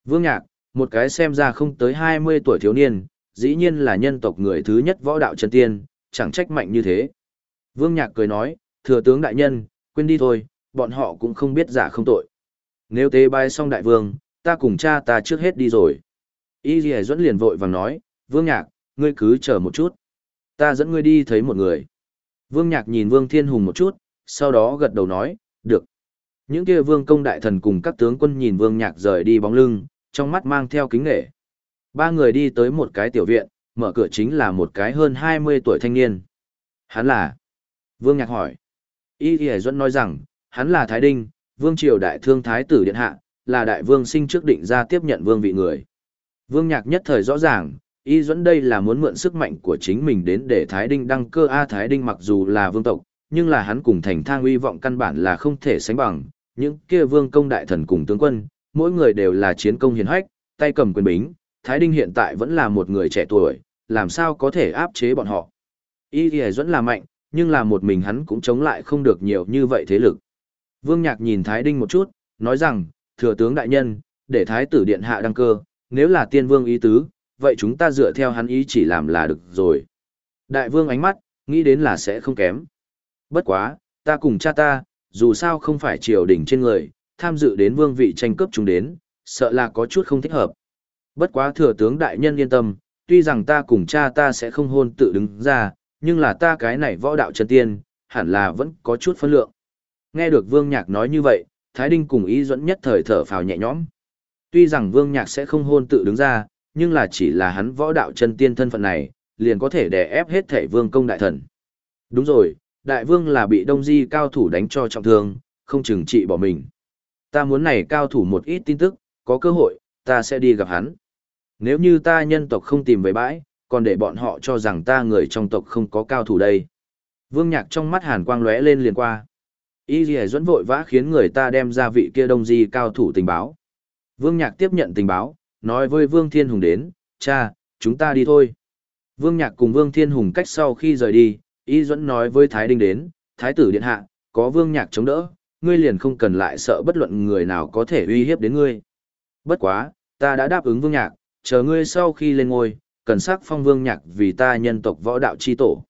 Vương Nhạc, một cái xem ra không tới 20 tuổi thiếu niên, dĩ nhiên là nhân tộc người thứ nhất võ đạo chân tiên, chẳng trách mạnh như thế. Vương Nhạc cười nói, thừa tướng đại nhân, quên đi thôi, bọn họ cũng không biết giả không tội. Nếu tế bài xong đại vương, ta cùng cha ta trước hết đi rồi. Y Dì Duẫn liền vội vàng nói, Vương Nhạc, ngươi cứ chờ một chút. Ta dẫn ngươi đi thấy một người. Vương Nhạc nhìn Vương Thiên Hùng một chút, sau đó gật đầu nói, được. Những kia vương công đại thần cùng các tướng quân nhìn Vương Nhạc rời đi bóng lưng, trong mắt mang theo kính nghệ. Ba người đi tới một cái tiểu viện, mở cửa chính là một cái hơn 20 tuổi thanh niên. Hắn là? Vương Nhạc hỏi. Y Dì Duẫn nói rằng, hắn là Thái Đinh, Vương Triều Đại Thương Thái Tử Điện Hạ, là Đại Vương sinh trước định ra tiếp nhận vương vị người. Vương Nhạc nhất thời rõ ràng, Y Duẫn đây là muốn mượn sức mạnh của chính mình đến để Thái Đinh đăng cơ A Thái Đinh mặc dù là vương tộc, nhưng là hắn cùng thành thang uy vọng căn bản là không thể sánh bằng, những kia vương công đại thần cùng tướng quân, mỗi người đều là chiến công hiền hách, tay cầm quyền bính, Thái Đinh hiện tại vẫn là một người trẻ tuổi, làm sao có thể áp chế bọn họ. Y Y Duẫn là mạnh, nhưng là một mình hắn cũng chống lại không được nhiều như vậy thế lực. Vương Nhạc nhìn Thái Đinh một chút, nói rằng, thừa tướng đại nhân, để Thái tử điện hạ đăng cơ, nếu là tiên vương ý tứ, vậy chúng ta dựa theo hắn ý chỉ làm là được rồi. Đại vương ánh mắt, nghĩ đến là sẽ không kém. Bất quá, ta cùng cha ta, dù sao không phải triều đình trên người, tham dự đến vương vị tranh cướp chúng đến, sợ là có chút không thích hợp. Bất quá thừa tướng đại nhân yên tâm, tuy rằng ta cùng cha ta sẽ không hôn tự đứng ra, nhưng là ta cái này võ đạo chân tiên, hẳn là vẫn có chút phân lượng. Nghe được Vương Nhạc nói như vậy, Thái Đinh cùng ý dẫn nhất thời thở phào nhẹ nhõm. Tuy rằng Vương Nhạc sẽ không hôn tự đứng ra, nhưng là chỉ là hắn võ đạo chân tiên thân phận này, liền có thể đè ép hết thể Vương công đại thần. Đúng rồi, đại vương là bị Đông Di cao thủ đánh cho trọng thương, không chừng trị bỏ mình. Ta muốn này cao thủ một ít tin tức, có cơ hội, ta sẽ đi gặp hắn. Nếu như ta nhân tộc không tìm về bãi, còn để bọn họ cho rằng ta người trong tộc không có cao thủ đây. Vương Nhạc trong mắt hàn quang lóe lên liền qua. Y Lì dẫn vội vã khiến người ta đem ra vị kia đông di cao thủ tình báo. Vương Nhạc tiếp nhận tình báo, nói với Vương Thiên Hùng đến, cha, chúng ta đi thôi. Vương Nhạc cùng Vương Thiên Hùng cách sau khi rời đi, Y dẫn nói với Thái Đinh đến, Thái tử điện hạ, có Vương Nhạc chống đỡ, ngươi liền không cần lại sợ bất luận người nào có thể uy hiếp đến ngươi. Bất quá, ta đã đáp ứng Vương Nhạc, chờ ngươi sau khi lên ngôi, cần sắc phong vương nhạc vì ta nhân tộc võ đạo chi tổ.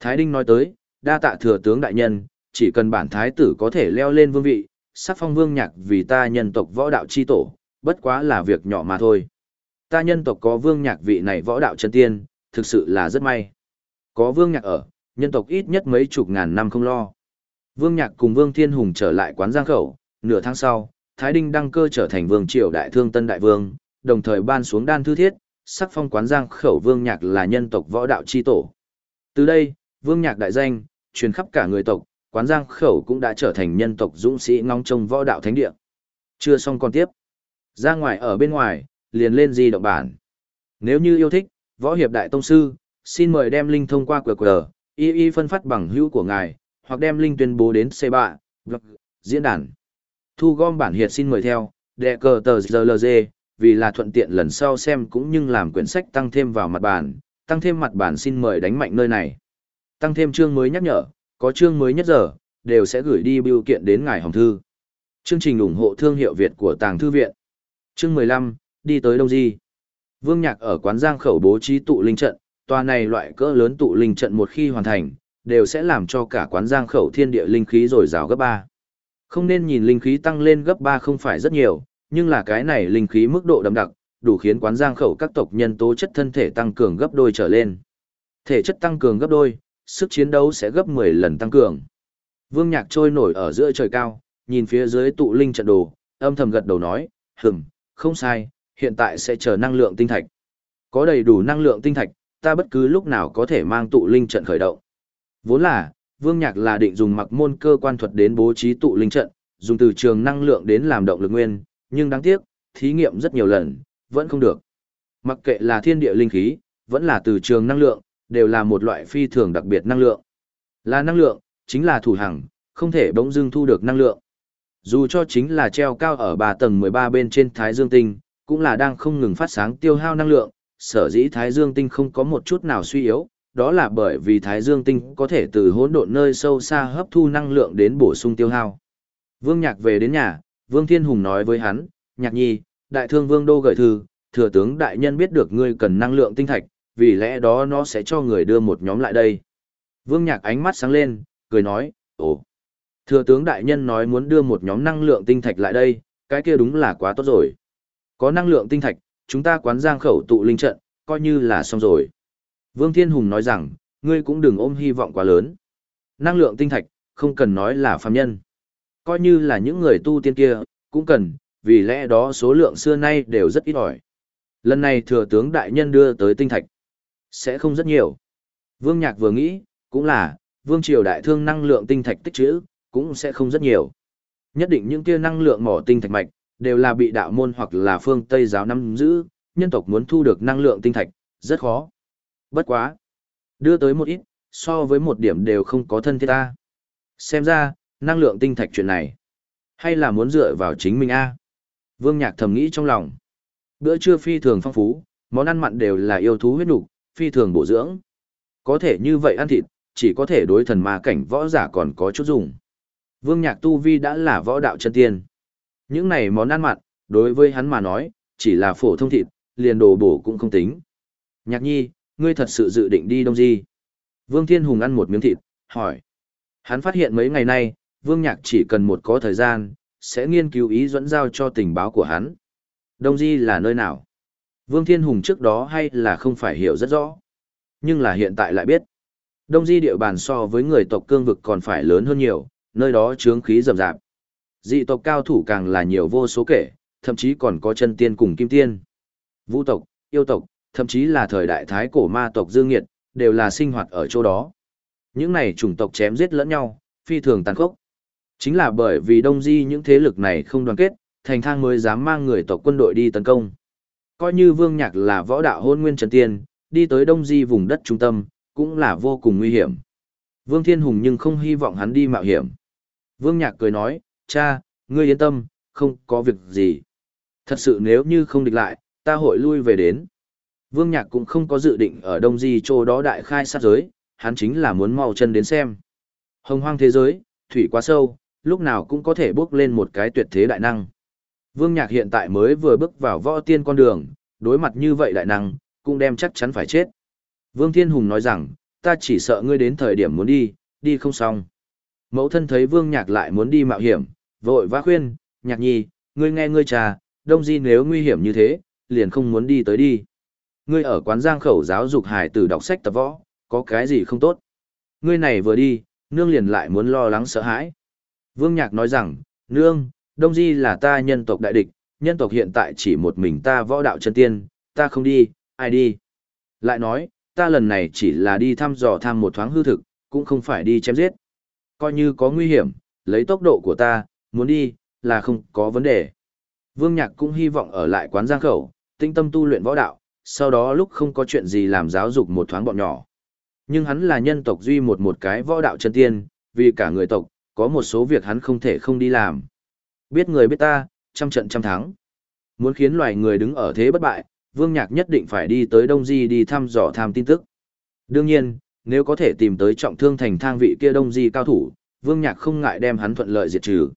Thái Đinh nói tới, đa tạ thừa tướng đại nhân, chỉ cần bản thái tử có thể leo lên vương vị, sắc phong vương nhạc vì ta nhân tộc võ đạo chi tổ, bất quá là việc nhỏ mà thôi. Ta nhân tộc có vương nhạc vị này võ đạo chân tiên, thực sự là rất may. Có vương nhạc ở, nhân tộc ít nhất mấy chục ngàn năm không lo. Vương nhạc cùng vương thiên hùng trở lại quán giang khẩu, nửa tháng sau, Thái Đinh đăng cơ trở thành vương triều đại thương tân đại vương, đồng thời ban xuống đan thư thiết, sắc phong quán giang khẩu vương nhạc là nhân tộc võ đạo chi tổ. Từ đây, vương nhạc đại danh, truyền khắp cả người tộc, quán giang khẩu cũng đã trở thành nhân tộc dũng sĩ ngóng trông võ đạo thánh địa. Chưa xong còn tiếp. Ra ngoài ở bên ngoài, liền lên di động bản. Nếu như yêu thích, võ hiệp đại tông sư, xin mời đem link thông qua QR, y y phân phát bằng hữu của ngài, hoặc đem link tuyên bố đến C3, blog, vâng, diễn đàn. Thu gom bản hiệt xin mời theo, đệ cờ tờ GLG, vì là thuận tiện lần sau xem cũng như làm quyển sách tăng thêm vào mặt bản, tăng thêm mặt bản xin mời đánh mạnh nơi này. Tăng thêm chương mới nhắc nhở, có chương mới nhất giờ, đều sẽ gửi đi biểu kiện đến ngài hồng thư. Chương trình ủng hộ thương hiệu Việt của Tàng Thư Viện. Chương 15, đi tới Đông Di. Vương Nhạc ở quán giang khẩu bố trí tụ linh trận, tòa này loại cỡ lớn tụ linh trận một khi hoàn thành, đều sẽ làm cho cả quán giang khẩu thiên địa linh khí dồi dào gấp 3. Không nên nhìn linh khí tăng lên gấp 3 không phải rất nhiều, nhưng là cái này linh khí mức độ đậm đặc, đủ khiến quán giang khẩu các tộc nhân tố chất thân thể tăng cường gấp đôi trở lên. Thể chất tăng cường gấp đôi, sức chiến đấu sẽ gấp 10 lần tăng cường. Vương Nhạc trôi nổi ở giữa trời cao, nhìn phía dưới tụ linh trận đồ, âm thầm gật đầu nói, hừm, không sai, hiện tại sẽ chờ năng lượng tinh thạch. Có đầy đủ năng lượng tinh thạch, ta bất cứ lúc nào có thể mang tụ linh trận khởi động. Vốn là, Vương Nhạc là định dùng mặc môn cơ quan thuật đến bố trí tụ linh trận, dùng từ trường năng lượng đến làm động lực nguyên, nhưng đáng tiếc, thí nghiệm rất nhiều lần, vẫn không được. Mặc kệ là thiên địa linh khí, vẫn là từ trường năng lượng, đều là một loại phi thường đặc biệt năng lượng. Là năng lượng, chính là thủ hằng, không thể bỗng dưng thu được năng lượng. Dù cho chính là treo cao ở 3 tầng 13 bên trên Thái Dương Tinh, cũng là đang không ngừng phát sáng tiêu hao năng lượng, sở dĩ Thái Dương Tinh không có một chút nào suy yếu, đó là bởi vì Thái Dương Tinh có thể từ hỗn độn nơi sâu xa hấp thu năng lượng đến bổ sung tiêu hao. Vương Nhạc về đến nhà, Vương Thiên Hùng nói với hắn, Nhạc Nhi, Đại Thương Vương Đô gửi thư, thừa tướng Đại Nhân biết được ngươi cần năng lượng tinh thạch, vì lẽ đó nó sẽ cho người đưa một nhóm lại đây. Vương Nhạc ánh mắt sáng lên, cười nói, ồ. Thừa tướng Đại Nhân nói muốn đưa một nhóm năng lượng tinh thạch lại đây, cái kia đúng là quá tốt rồi. Có năng lượng tinh thạch, chúng ta quán giang khẩu tụ linh trận, coi như là xong rồi. Vương Thiên Hùng nói rằng, ngươi cũng đừng ôm hy vọng quá lớn. Năng lượng tinh thạch, không cần nói là phàm nhân. Coi như là những người tu tiên kia, cũng cần, vì lẽ đó số lượng xưa nay đều rất ít ỏi. Lần này thừa tướng đại nhân đưa tới tinh thạch, sẽ không rất nhiều. Vương Nhạc vừa nghĩ, cũng là, Vương Triều đại thương năng lượng tinh thạch tích trữ, cũng sẽ không rất nhiều. Nhất định những kia năng lượng mỏ tinh thạch mạch, đều là bị đạo môn hoặc là phương Tây giáo nắm giữ, nhân tộc muốn thu được năng lượng tinh thạch, rất khó. Bất quá. Đưa tới một ít, so với một điểm đều không có thân thiết ta. Xem ra, năng lượng tinh thạch chuyện này. Hay là muốn dựa vào chính mình a Vương Nhạc thầm nghĩ trong lòng. Bữa trưa phi thường phong phú, món ăn mặn đều là yêu thú huyết đủ, phi thường bổ dưỡng. Có thể như vậy ăn thịt, chỉ có thể đối thần ma cảnh võ giả còn có chút dùng. Vương Nhạc tu vi đã là võ đạo chân tiên. Những này món ăn mặn, đối với hắn mà nói, chỉ là phổ thông thịt, liền đồ bổ cũng không tính. Nhạc nhi, ngươi thật sự dự định đi Đông Di. Vương Thiên Hùng ăn một miếng thịt, hỏi. Hắn phát hiện mấy ngày nay, Vương Nhạc chỉ cần một có thời gian, sẽ nghiên cứu ý dẫn giao cho tình báo của hắn. Đông Di là nơi nào? Vương Thiên Hùng trước đó hay là không phải hiểu rất rõ. Nhưng là hiện tại lại biết. Đông Di địa bàn so với người tộc cương vực còn phải lớn hơn nhiều, nơi đó chướng khí rầm rạp. Dị tộc cao thủ càng là nhiều vô số kể, thậm chí còn có chân tiên cùng kim tiên. Vũ tộc, yêu tộc, thậm chí là thời đại thái cổ ma tộc dương nghiệt, đều là sinh hoạt ở chỗ đó. Những này chủng tộc chém giết lẫn nhau, phi thường tàn khốc. Chính là bởi vì Đông Di những thế lực này không đoàn kết, thành thang mới dám mang người tộc quân đội đi tấn công. Coi như Vương Nhạc là võ đạo hôn nguyên trần tiên, đi tới Đông Di vùng đất trung tâm, cũng là vô cùng nguy hiểm. Vương Thiên Hùng nhưng không hy vọng hắn đi mạo hiểm. Vương Nhạc cười nói, cha, ngươi yên tâm, không có việc gì. Thật sự nếu như không địch lại, ta hội lui về đến. Vương Nhạc cũng không có dự định ở Đông Di chỗ đó đại khai sát giới, hắn chính là muốn mau chân đến xem. Hồng hoang thế giới, thủy quá sâu, lúc nào cũng có thể bước lên một cái tuyệt thế đại năng. Vương Nhạc hiện tại mới vừa bước vào võ tiên con đường, đối mặt như vậy đại năng, cũng đem chắc chắn phải chết. Vương Thiên Hùng nói rằng, ta chỉ sợ ngươi đến thời điểm muốn đi, đi không xong. Mẫu thân thấy Vương Nhạc lại muốn đi mạo hiểm, vội vã khuyên, Nhạc nhi, ngươi nghe ngươi trà, đông di nếu nguy hiểm như thế, liền không muốn đi tới đi. Ngươi ở quán giang khẩu giáo dục hải tử đọc sách tập võ, có cái gì không tốt. Ngươi này vừa đi, nương liền lại muốn lo lắng sợ hãi. Vương Nhạc nói rằng, nương, Đông Di là ta nhân tộc đại địch, nhân tộc hiện tại chỉ một mình ta võ đạo chân tiên, ta không đi, ai đi. Lại nói, ta lần này chỉ là đi thăm dò thăm một thoáng hư thực, cũng không phải đi chém giết. Coi như có nguy hiểm, lấy tốc độ của ta, muốn đi, là không có vấn đề. Vương Nhạc cũng hy vọng ở lại quán giang khẩu, tinh tâm tu luyện võ đạo, sau đó lúc không có chuyện gì làm giáo dục một thoáng bọn nhỏ. Nhưng hắn là nhân tộc duy một một cái võ đạo chân tiên, vì cả người tộc, có một số việc hắn không thể không đi làm. Biết người biết ta, trăm trận trăm thắng. Muốn khiến loài người đứng ở thế bất bại, Vương Nhạc nhất định phải đi tới Đông Di đi thăm dò tham tin tức. Đương nhiên, nếu có thể tìm tới trọng thương thành thang vị kia Đông Di cao thủ, Vương Nhạc không ngại đem hắn thuận lợi diệt trừ.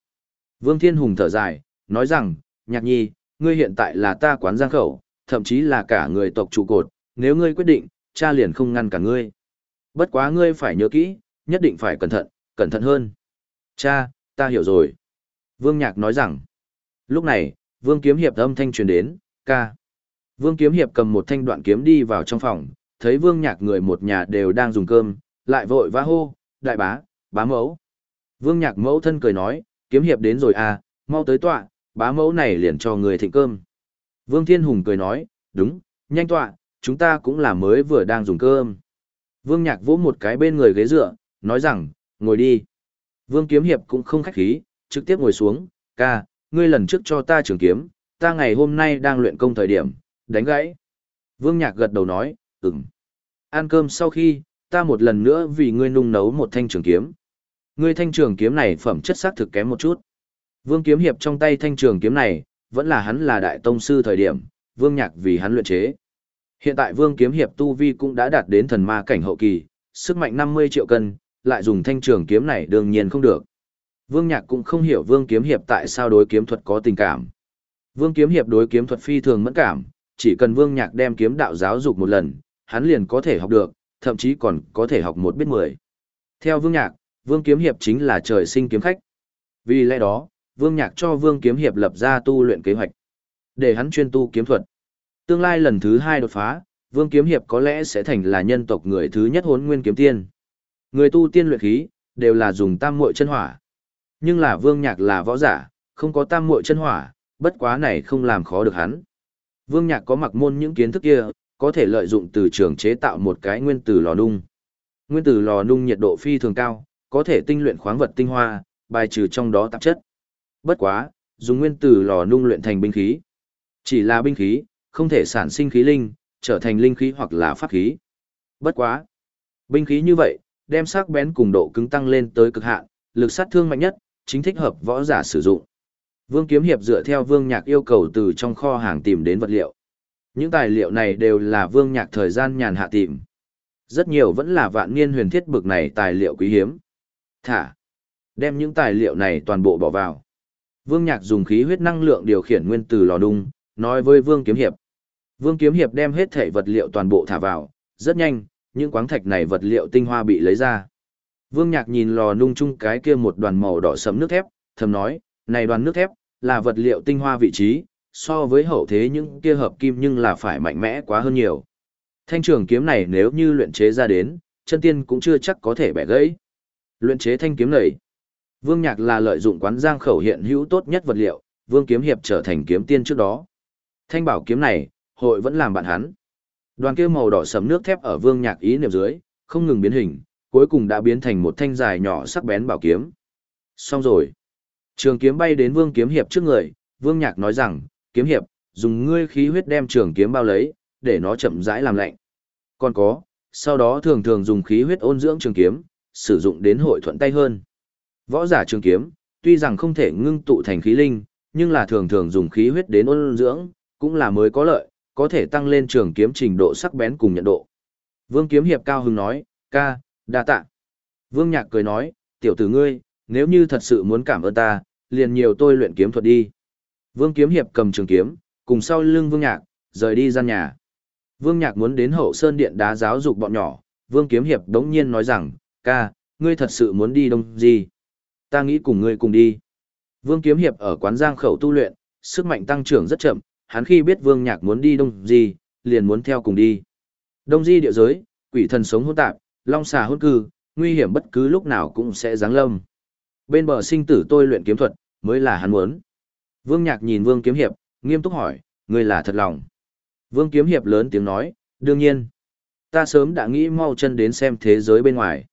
Vương Thiên Hùng thở dài, nói rằng, Nhạc Nhi, ngươi hiện tại là ta quán giang khẩu, thậm chí là cả người tộc trụ cột, nếu ngươi quyết định, cha liền không ngăn cả ngươi. Bất quá ngươi phải nhớ kỹ, nhất định phải cẩn thận, cẩn thận hơn. Cha, ta hiểu rồi. Vương Nhạc nói rằng, lúc này, Vương Kiếm Hiệp âm thanh truyền đến, ca. Vương Kiếm Hiệp cầm một thanh đoạn kiếm đi vào trong phòng, thấy Vương Nhạc người một nhà đều đang dùng cơm, lại vội vã hô, đại bá, bá mẫu. Vương Nhạc mẫu thân cười nói, Kiếm Hiệp đến rồi à, mau tới tọa, bá mẫu này liền cho người thịnh cơm. Vương Thiên Hùng cười nói, đúng, nhanh tọa, chúng ta cũng là mới vừa đang dùng cơm. Vương Nhạc vỗ một cái bên người ghế dựa, nói rằng, ngồi đi. Vương Kiếm Hiệp cũng không khách khí, trực tiếp ngồi xuống, ca, ngươi lần trước cho ta trường kiếm, ta ngày hôm nay đang luyện công thời điểm, đánh gãy. Vương Nhạc gật đầu nói, ừm. Ăn cơm sau khi, ta một lần nữa vì ngươi nung nấu một thanh trường kiếm. Ngươi thanh trường kiếm này phẩm chất xác thực kém một chút. Vương Kiếm Hiệp trong tay thanh trường kiếm này, vẫn là hắn là đại tông sư thời điểm, Vương Nhạc vì hắn luyện chế. Hiện tại Vương Kiếm Hiệp tu vi cũng đã đạt đến thần ma cảnh hậu kỳ, sức mạnh 50 triệu cân, lại dùng thanh trường kiếm này đương nhiên không được. Vương Nhạc cũng không hiểu Vương Kiếm Hiệp tại sao đối kiếm thuật có tình cảm. Vương Kiếm Hiệp đối kiếm thuật phi thường mẫn cảm, chỉ cần Vương Nhạc đem kiếm đạo giáo dục một lần, hắn liền có thể học được, thậm chí còn có thể học một biết mười. Theo Vương Nhạc, Vương Kiếm Hiệp chính là trời sinh kiếm khách. Vì lẽ đó, Vương Nhạc cho Vương Kiếm Hiệp lập ra tu luyện kế hoạch, để hắn chuyên tu kiếm thuật. Tương lai lần thứ hai đột phá, Vương Kiếm Hiệp có lẽ sẽ thành là nhân tộc người thứ nhất hốn nguyên kiếm tiên. Người tu tiên luyện khí, đều là dùng tam muội chân hỏa. Nhưng là Vương Nhạc là võ giả, không có tam muội chân hỏa, bất quá này không làm khó được hắn. Vương Nhạc có mặc môn những kiến thức kia, có thể lợi dụng từ trường chế tạo một cái nguyên tử lò nung. Nguyên tử lò nung nhiệt độ phi thường cao, có thể tinh luyện khoáng vật tinh hoa, bài trừ trong đó tạp chất. Bất quá, dùng nguyên tử lò nung luyện thành binh khí. Chỉ là binh khí, không thể sản sinh khí linh, trở thành linh khí hoặc là pháp khí. Bất quá. Binh khí như vậy, đem sắc bén cùng độ cứng tăng lên tới cực hạn, lực sát thương mạnh nhất, chính thích hợp võ giả sử dụng. Vương Kiếm Hiệp dựa theo Vương Nhạc yêu cầu từ trong kho hàng tìm đến vật liệu. Những tài liệu này đều là Vương Nhạc thời gian nhàn hạ tìm. Rất nhiều vẫn là vạn niên huyền thiết bực này tài liệu quý hiếm. Thả. Đem những tài liệu này toàn bộ bỏ vào. Vương Nhạc dùng khí huyết năng lượng điều khiển nguyên từ lò đung, nói với Vương Kiếm Hiệp. Vương Kiếm Hiệp đem hết thể vật liệu toàn bộ thả vào, rất nhanh, những quáng thạch này vật liệu tinh hoa bị lấy ra. Vương Nhạc nhìn lò nung chung cái kia một đoàn màu đỏ sẫm nước thép, thầm nói, này đoàn nước thép, là vật liệu tinh hoa vị trí, so với hậu thế những kia hợp kim nhưng là phải mạnh mẽ quá hơn nhiều. Thanh trường kiếm này nếu như luyện chế ra đến, chân tiên cũng chưa chắc có thể bẻ gãy. Luyện chế thanh kiếm này, Vương Nhạc là lợi dụng quán giang khẩu hiện hữu tốt nhất vật liệu, Vương Kiếm Hiệp trở thành kiếm tiên trước đó. Thanh bảo kiếm này, hội vẫn làm bạn hắn. Đoàn kia màu đỏ sẫm nước thép ở Vương Nhạc ý niệm dưới, không ngừng biến hình, cuối cùng đã biến thành một thanh dài nhỏ sắc bén bảo kiếm. Xong rồi. Trường kiếm bay đến Vương Kiếm Hiệp trước người, Vương Nhạc nói rằng, Kiếm Hiệp, dùng ngươi khí huyết đem trường kiếm bao lấy, để nó chậm rãi làm lạnh. Còn có, sau đó thường thường dùng khí huyết ôn dưỡng trường kiếm, sử dụng đến hội thuận tay hơn. Võ giả trường kiếm, tuy rằng không thể ngưng tụ thành khí linh, nhưng là thường thường dùng khí huyết đến ôn dưỡng, cũng là mới có lợi, có thể tăng lên trường kiếm trình độ sắc bén cùng nhận độ. Vương Kiếm Hiệp cao hứng nói, ca, đa tạ. Vương Nhạc cười nói, tiểu tử ngươi, nếu như thật sự muốn cảm ơn ta, liền nhiều tôi luyện kiếm thuật đi. Vương Kiếm Hiệp cầm trường kiếm, cùng sau lưng Vương Nhạc, rời đi gian nhà. Vương Nhạc muốn đến hậu sơn điện đá giáo dục bọn nhỏ, Vương Kiếm Hiệp đống nhiên nói rằng, ca, ngươi thật sự muốn đi đông gì? Ta nghĩ cùng ngươi cùng đi. Vương Kiếm Hiệp ở quán giang khẩu tu luyện, sức mạnh tăng trưởng rất chậm, hắn khi biết Vương Nhạc muốn đi đông gì, liền muốn theo cùng đi. Đông di địa giới, quỷ thần sống hỗn tạp, long xà hôn cư, nguy hiểm bất cứ lúc nào cũng sẽ giáng lâm. Bên bờ sinh tử tôi luyện kiếm thuật, mới là hắn muốn. Vương Nhạc nhìn Vương Kiếm Hiệp, nghiêm túc hỏi, ngươi là thật lòng. Vương Kiếm Hiệp lớn tiếng nói, đương nhiên. Ta sớm đã nghĩ mau chân đến xem thế giới bên ngoài.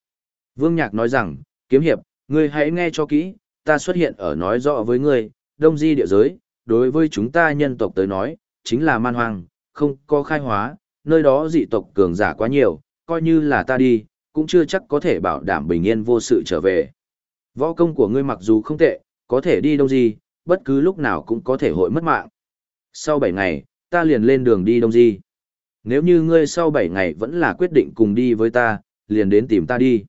Vương Nhạc nói rằng, Kiếm Hiệp, ngươi hãy nghe cho kỹ, ta xuất hiện ở nói rõ với ngươi, đông di địa giới, đối với chúng ta nhân tộc tới nói, chính là man hoang, không có khai hóa, nơi đó dị tộc cường giả quá nhiều, coi như là ta đi, cũng chưa chắc có thể bảo đảm bình yên vô sự trở về. Võ công của ngươi mặc dù không tệ, có thể đi đông di, bất cứ lúc nào cũng có thể hội mất mạng. Sau 7 ngày, ta liền lên đường đi đông di. Nếu như ngươi sau 7 ngày vẫn là quyết định cùng đi với ta, liền đến tìm ta đi.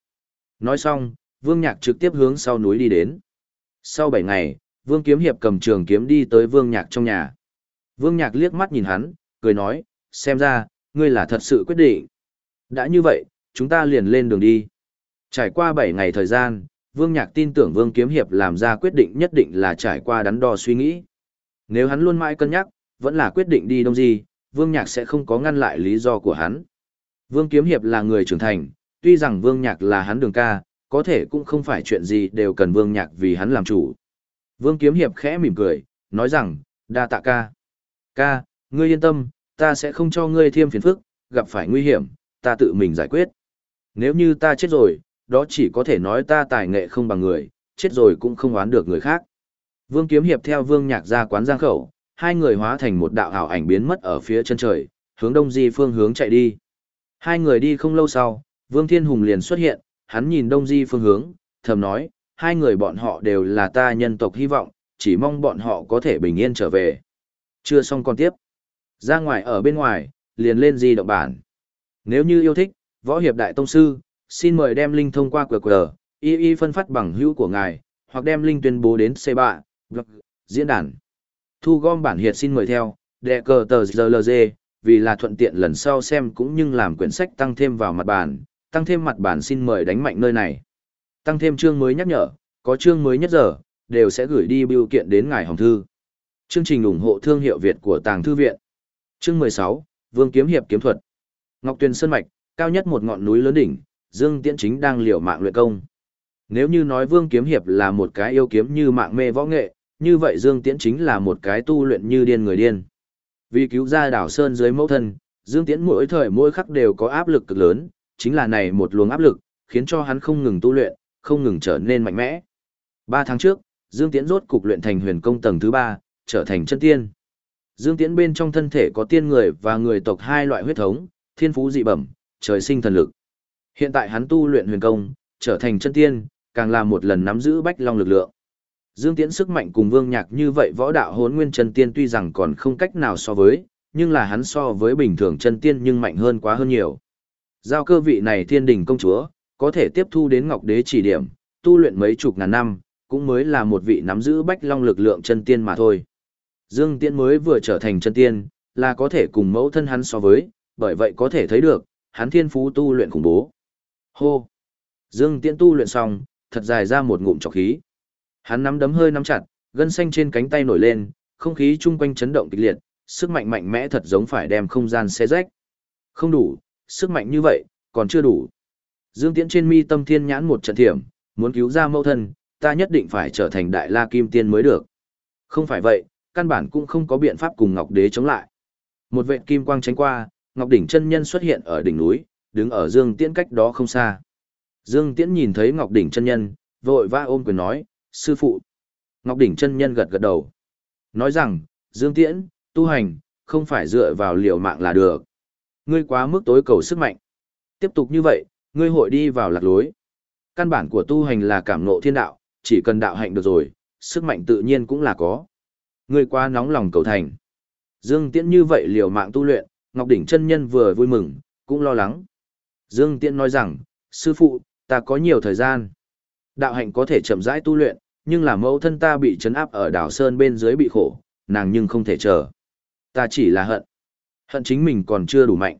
Nói xong, Vương Nhạc trực tiếp hướng sau núi đi đến. Sau 7 ngày, Vương Kiếm Hiệp cầm trường kiếm đi tới Vương Nhạc trong nhà. Vương Nhạc liếc mắt nhìn hắn, cười nói, xem ra, ngươi là thật sự quyết định. Đã như vậy, chúng ta liền lên đường đi. Trải qua 7 ngày thời gian, Vương Nhạc tin tưởng Vương Kiếm Hiệp làm ra quyết định nhất định là trải qua đắn đo suy nghĩ. Nếu hắn luôn mãi cân nhắc, vẫn là quyết định đi đông gì, Vương Nhạc sẽ không có ngăn lại lý do của hắn. Vương Kiếm Hiệp là người trưởng thành, tuy rằng Vương Nhạc là hắn đường ca, có thể cũng không phải chuyện gì đều cần Vương Nhạc vì hắn làm chủ. Vương Kiếm Hiệp khẽ mỉm cười, nói rằng, đa tạ ca. Ca, ngươi yên tâm, ta sẽ không cho ngươi thêm phiền phức, gặp phải nguy hiểm, ta tự mình giải quyết. Nếu như ta chết rồi, đó chỉ có thể nói ta tài nghệ không bằng người, chết rồi cũng không oán được người khác. Vương Kiếm Hiệp theo Vương Nhạc ra quán giang khẩu, hai người hóa thành một đạo ảo ảnh biến mất ở phía chân trời, hướng đông di phương hướng chạy đi. Hai người đi không lâu sau, Vương Thiên Hùng liền xuất hiện, hắn nhìn đông di phương hướng, thầm nói, hai người bọn họ đều là ta nhân tộc hy vọng, chỉ mong bọn họ có thể bình yên trở về. Chưa xong còn tiếp. Ra ngoài ở bên ngoài, liền lên di động bản. Nếu như yêu thích, võ hiệp đại tông sư, xin mời đem link thông qua QR, y y phân phát bằng hữu của ngài, hoặc đem link tuyên bố đến C3, blog, vâng, diễn đàn. Thu gom bản hiệt xin mời theo, đệ cờ tờ GLG, vì là thuận tiện lần sau xem cũng như làm quyển sách tăng thêm vào mặt bản, tăng thêm mặt bản xin mời đánh mạnh nơi này. Tăng thêm chương mới nhắc nhở, có chương mới nhất giờ, đều sẽ gửi đi biểu kiện đến ngài hồng thư. Chương trình ủng hộ thương hiệu Việt của Tàng Thư Viện. Chương 16, Vương Kiếm Hiệp Kiếm Thuật. Ngọc Tuyền Sơn Mạch, cao nhất một ngọn núi lớn đỉnh, Dương Tiễn Chính đang liều mạng luyện công. Nếu như nói Vương Kiếm Hiệp là một cái yêu kiếm như mạng mê võ nghệ, như vậy Dương Tiễn chính là một cái tu luyện như điên người điên. Vì cứu ra đảo Sơn dưới mẫu thân, Dương Tiễn mỗi thời mỗi khắc đều có áp lực cực lớn, chính là này một luồng áp lực, khiến cho hắn không ngừng tu luyện, không ngừng trở nên mạnh mẽ. Ba tháng trước, Dương Tiễn rốt cục luyện thành huyền công tầng thứ ba, trở thành chân tiên. Dương Tiễn bên trong thân thể có tiên người và người tộc hai loại huyết thống, thiên phú dị bẩm, trời sinh thần lực. Hiện tại hắn tu luyện huyền công, trở thành chân tiên, càng là một lần nắm giữ bách long lực lượng. Dương Tiễn sức mạnh cùng Vương Nhạc như vậy võ đạo hốn nguyên chân tiên tuy rằng còn không cách nào so với, nhưng là hắn so với bình thường chân tiên nhưng mạnh hơn quá hơn nhiều. Giao cơ vị này thiên đình công chúa, có thể tiếp thu đến Ngọc Đế chỉ điểm, tu luyện mấy chục ngàn năm, cũng mới là một vị nắm giữ bách long lực lượng chân tiên mà thôi. Dương Tiễn mới vừa trở thành chân tiên, là có thể cùng mẫu thân hắn so với, bởi vậy có thể thấy được, hắn thiên phú tu luyện khủng bố. Hô! Dương Tiễn tu luyện xong, thật dài ra một ngụm trọc khí. Hắn nắm đấm hơi nắm chặt, gân xanh trên cánh tay nổi lên, không khí chung quanh chấn động kịch liệt, sức mạnh mạnh mẽ thật giống phải đem không gian xé rách. Không đủ, sức mạnh như vậy, còn chưa đủ. Dương Tiễn trên mi tâm thiên nhãn một trận thiểm, muốn cứu ra mẫu thân, ta nhất định phải trở thành đại la kim tiên mới được. Không phải vậy, căn bản cũng không có biện pháp cùng Ngọc Đế chống lại. Một vệt kim quang tránh qua, Ngọc Đỉnh chân nhân xuất hiện ở đỉnh núi, đứng ở Dương Tiễn cách đó không xa. Dương Tiễn nhìn thấy Ngọc Đỉnh chân nhân, vội vã ôm quyền nói, sư phụ. Ngọc Đỉnh chân nhân gật gật đầu. Nói rằng, Dương Tiễn, tu hành, không phải dựa vào liều mạng là được. Ngươi quá mức tối cầu sức mạnh. Tiếp tục như vậy, ngươi hội đi vào lạc lối. Căn bản của tu hành là cảm ngộ thiên đạo, chỉ cần đạo hạnh được rồi, sức mạnh tự nhiên cũng là có. Ngươi quá nóng lòng cầu thành. Dương Tiễn như vậy liều mạng tu luyện, Ngọc Đỉnh chân nhân vừa vui mừng, cũng lo lắng. Dương Tiễn nói rằng, sư phụ, ta có nhiều thời gian. Đạo hạnh có thể chậm rãi tu luyện, nhưng là mẫu thân ta bị chấn áp ở đảo Sơn bên dưới bị khổ, nàng nhưng không thể chờ. Ta chỉ là hận. Hận chính mình còn chưa đủ mạnh.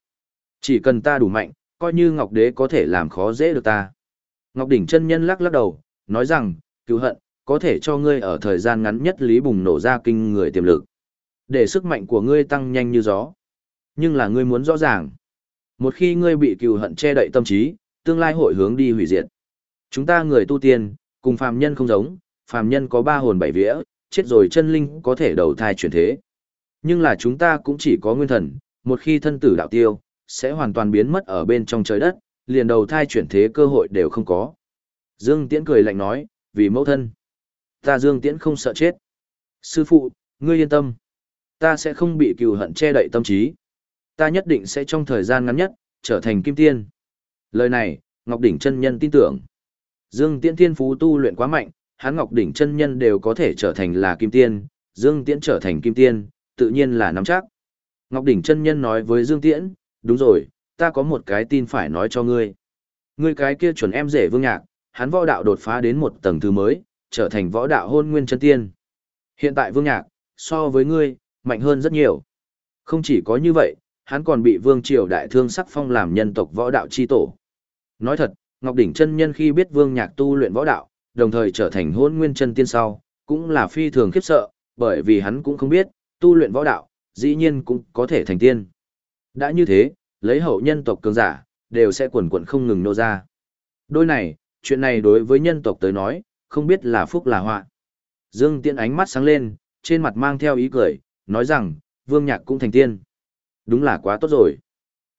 Chỉ cần ta đủ mạnh, coi như Ngọc Đế có thể làm khó dễ được ta. Ngọc Đỉnh chân nhân lắc lắc đầu, nói rằng, cứu hận, có thể cho ngươi ở thời gian ngắn nhất lý bùng nổ ra kinh người tiềm lực. Để sức mạnh của ngươi tăng nhanh như gió. Nhưng là ngươi muốn rõ ràng. Một khi ngươi bị cừu hận che đậy tâm trí, tương lai hội hướng đi hủy diệt. Chúng ta người tu tiên, cùng phàm nhân không giống, phàm nhân có ba hồn bảy vía, chết rồi chân linh có thể đầu thai chuyển thế. Nhưng là chúng ta cũng chỉ có nguyên thần, một khi thân tử đạo tiêu, sẽ hoàn toàn biến mất ở bên trong trời đất, liền đầu thai chuyển thế cơ hội đều không có. Dương Tiễn cười lạnh nói, vì mẫu thân. Ta Dương Tiễn không sợ chết. Sư phụ, ngươi yên tâm. Ta sẽ không bị cừu hận che đậy tâm trí. Ta nhất định sẽ trong thời gian ngắn nhất, trở thành kim tiên. Lời này, Ngọc Đỉnh chân nhân tin tưởng. Dương Tiễn thiên phú tu luyện quá mạnh, hắn Ngọc Đỉnh chân nhân đều có thể trở thành là kim tiên, Dương Tiễn trở thành kim tiên, tự nhiên là nắm chắc. Ngọc Đỉnh chân nhân nói với Dương Tiễn, đúng rồi, ta có một cái tin phải nói cho ngươi. Ngươi cái kia chuẩn em rể vương nhạc, hắn võ đạo đột phá đến một tầng thứ mới, trở thành võ đạo hôn nguyên chân tiên. Hiện tại vương nhạc, so với ngươi, mạnh hơn rất nhiều. Không chỉ có như vậy, hắn còn bị vương triều đại thương sắc phong làm nhân tộc võ đạo chi tổ. Nói thật, Ngọc Đỉnh chân nhân khi biết vương nhạc tu luyện võ đạo, đồng thời trở thành hôn nguyên chân tiên sau, cũng là phi thường khiếp sợ, bởi vì hắn cũng không biết, tu luyện võ đạo, dĩ nhiên cũng có thể thành tiên. Đã như thế, lấy hậu nhân tộc cường giả, đều sẽ quần quần không ngừng nô ra. Đôi này, chuyện này đối với nhân tộc tới nói, không biết là phúc là họa. Dương Tiễn ánh mắt sáng lên, trên mặt mang theo ý cười, nói rằng, Vương Nhạc cũng thành tiên. Đúng là quá tốt rồi.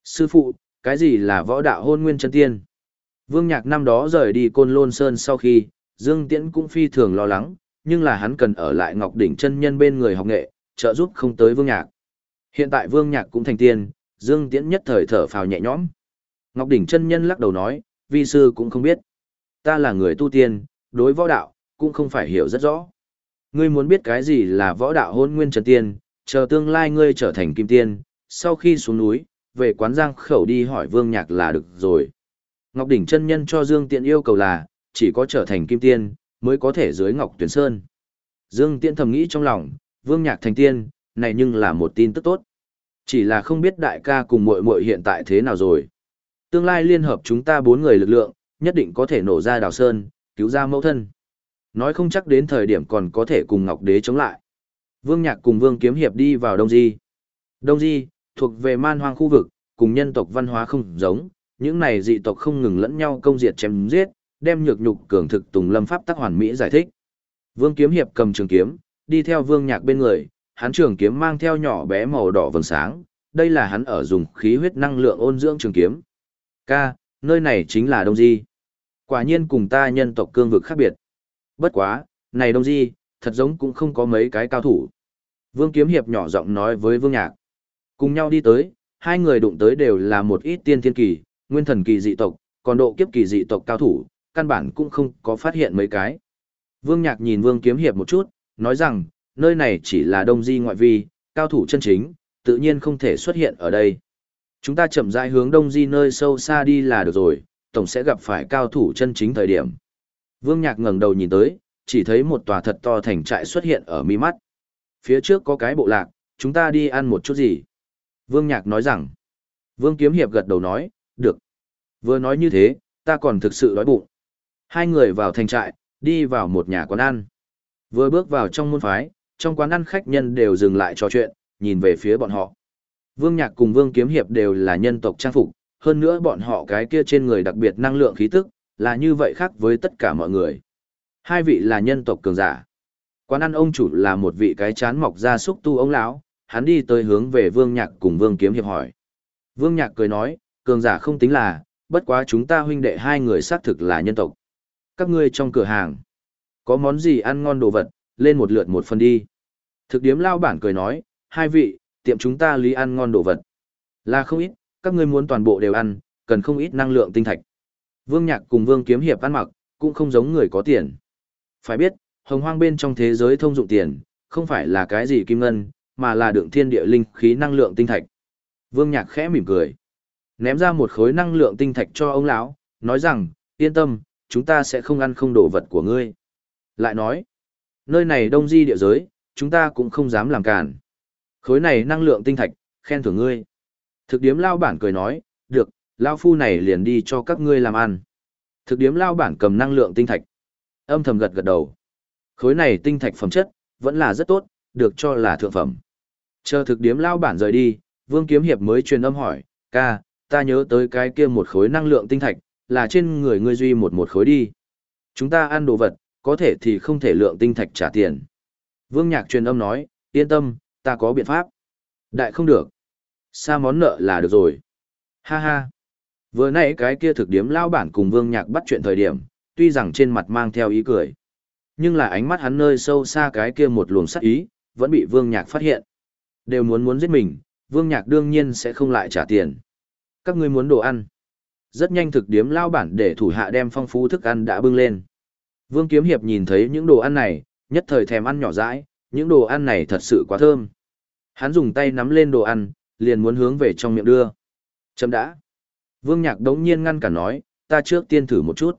Sư phụ, cái gì là võ đạo hôn nguyên chân tiên? Vương Nhạc năm đó rời đi Côn Lôn Sơn sau khi, Dương Tiễn cũng phi thường lo lắng, nhưng là hắn cần ở lại Ngọc Đỉnh chân nhân bên người học nghệ, trợ giúp không tới Vương Nhạc. Hiện tại Vương Nhạc cũng thành tiên, Dương Tiễn nhất thời thở phào nhẹ nhõm. Ngọc Đỉnh chân nhân lắc đầu nói, vi sư cũng không biết. Ta là người tu tiên, đối võ đạo, cũng không phải hiểu rất rõ. Ngươi muốn biết cái gì là võ đạo hôn nguyên trần tiên, chờ tương lai ngươi trở thành kim tiên, sau khi xuống núi, về quán giang khẩu đi hỏi vương nhạc là được rồi. Ngọc Đỉnh chân nhân cho Dương Tiện yêu cầu là, chỉ có trở thành kim tiên, mới có thể dưới Ngọc Tuyển Sơn. Dương Tiện thầm nghĩ trong lòng, vương nhạc thành tiên, này nhưng là một tin tức tốt. Chỉ là không biết đại ca cùng muội muội hiện tại thế nào rồi. Tương lai liên hợp chúng ta bốn người lực lượng, nhất định có thể nổ ra đào sơn, cứu ra mẫu thân. Nói không chắc đến thời điểm còn có thể cùng Ngọc Đế chống lại. Vương Nhạc cùng Vương Kiếm Hiệp đi vào Đông Di. Đông Di, thuộc về man hoang khu vực, cùng nhân tộc văn hóa không giống, những này dị tộc không ngừng lẫn nhau công diệt chém giết, đem nhược nhục cường thực tùng lâm pháp tắc hoàn mỹ giải thích. Vương Kiếm Hiệp cầm trường kiếm, đi theo Vương Nhạc bên người, hắn trường kiếm mang theo nhỏ bé màu đỏ vầng sáng, đây là hắn ở dùng khí huyết năng lượng ôn dưỡng trường kiếm. Ca, nơi này chính là Đông Di. Quả nhiên cùng ta nhân tộc cương vực khác biệt. Bất quá, này Đông Di, thật giống cũng không có mấy cái cao thủ. Vương Kiếm Hiệp nhỏ giọng nói với Vương Nhạc. Cùng nhau đi tới, hai người đụng tới đều là một ít tiên thiên kỳ, nguyên thần kỳ dị tộc, còn độ kiếp kỳ dị tộc cao thủ, căn bản cũng không có phát hiện mấy cái. Vương Nhạc nhìn Vương Kiếm Hiệp một chút, nói rằng, nơi này chỉ là đông di ngoại vi, cao thủ chân chính, tự nhiên không thể xuất hiện ở đây. Chúng ta chậm rãi hướng đông di nơi sâu xa đi là được rồi, tổng sẽ gặp phải cao thủ chân chính thời điểm. Vương Nhạc ngẩng đầu nhìn tới, chỉ thấy một tòa thật to thành trại xuất hiện ở mi mắt. Phía trước có cái bộ lạc, chúng ta đi ăn một chút gì? Vương Nhạc nói rằng. Vương Kiếm Hiệp gật đầu nói, được. Vừa nói như thế, ta còn thực sự đói bụng. Hai người vào thành trại, đi vào một nhà quán ăn. Vừa bước vào trong môn phái, trong quán ăn khách nhân đều dừng lại trò chuyện, nhìn về phía bọn họ. Vương Nhạc cùng Vương Kiếm Hiệp đều là nhân tộc trang phục, hơn nữa bọn họ cái kia trên người đặc biệt năng lượng khí tức, là như vậy khác với tất cả mọi người. Hai vị là nhân tộc cường giả. Quán ăn ông chủ là một vị cái chán mọc ra xúc tu ông lão, hắn đi tới hướng về Vương Nhạc cùng Vương Kiếm Hiệp hỏi. Vương Nhạc cười nói, cường giả không tính là, bất quá chúng ta huynh đệ hai người xác thực là nhân tộc. Các ngươi trong cửa hàng, có món gì ăn ngon đồ vật, lên một lượt một phần đi. Thực điếm lao bản cười nói, hai vị, tiệm chúng ta lý ăn ngon đồ vật. Là không ít, các ngươi muốn toàn bộ đều ăn, cần không ít năng lượng tinh thạch. Vương Nhạc cùng Vương Kiếm Hiệp ăn mặc, cũng không giống người có tiền. Phải biết, hồng hoang bên trong thế giới thông dụng tiền, không phải là cái gì kim ngân, mà là đựng thiên địa linh khí năng lượng tinh thạch. Vương Nhạc khẽ mỉm cười, ném ra một khối năng lượng tinh thạch cho ông lão, nói rằng, yên tâm, chúng ta sẽ không ăn không đồ vật của ngươi. Lại nói, nơi này đông di địa giới, chúng ta cũng không dám làm cản. Khối này năng lượng tinh thạch, khen thưởng ngươi. Thực điếm lao bản cười nói, được, lao phu này liền đi cho các ngươi làm ăn. Thực điếm lao bản cầm năng lượng tinh thạch. Âm thầm gật gật đầu. Khối này tinh thạch phẩm chất, vẫn là rất tốt, được cho là thượng phẩm. Chờ thực điếm lao bản rời đi, Vương Kiếm Hiệp mới truyền âm hỏi, ca, ta nhớ tới cái kia một khối năng lượng tinh thạch, là trên người ngươi duy một một khối đi. Chúng ta ăn đồ vật, có thể thì không thể lượng tinh thạch trả tiền. Vương Nhạc truyền âm nói, yên tâm, ta có biện pháp. Đại không được. Xa món nợ là được rồi. Ha ha. Vừa nãy cái kia thực điếm lao bản cùng Vương Nhạc bắt chuyện thời điểm, tuy rằng trên mặt mang theo ý cười. Nhưng là ánh mắt hắn nơi sâu xa cái kia một luồng sắc ý, vẫn bị Vương Nhạc phát hiện. Đều muốn muốn giết mình, Vương Nhạc đương nhiên sẽ không lại trả tiền. Các ngươi muốn đồ ăn. Rất nhanh thực điếm lao bản để thủ hạ đem phong phú thức ăn đã bưng lên. Vương Kiếm Hiệp nhìn thấy những đồ ăn này, nhất thời thèm ăn nhỏ dãi, những đồ ăn này thật sự quá thơm. Hắn dùng tay nắm lên đồ ăn, liền muốn hướng về trong miệng đưa. Chấm đã. Vương Nhạc đống nhiên ngăn cả nói, ta trước tiên thử một chút.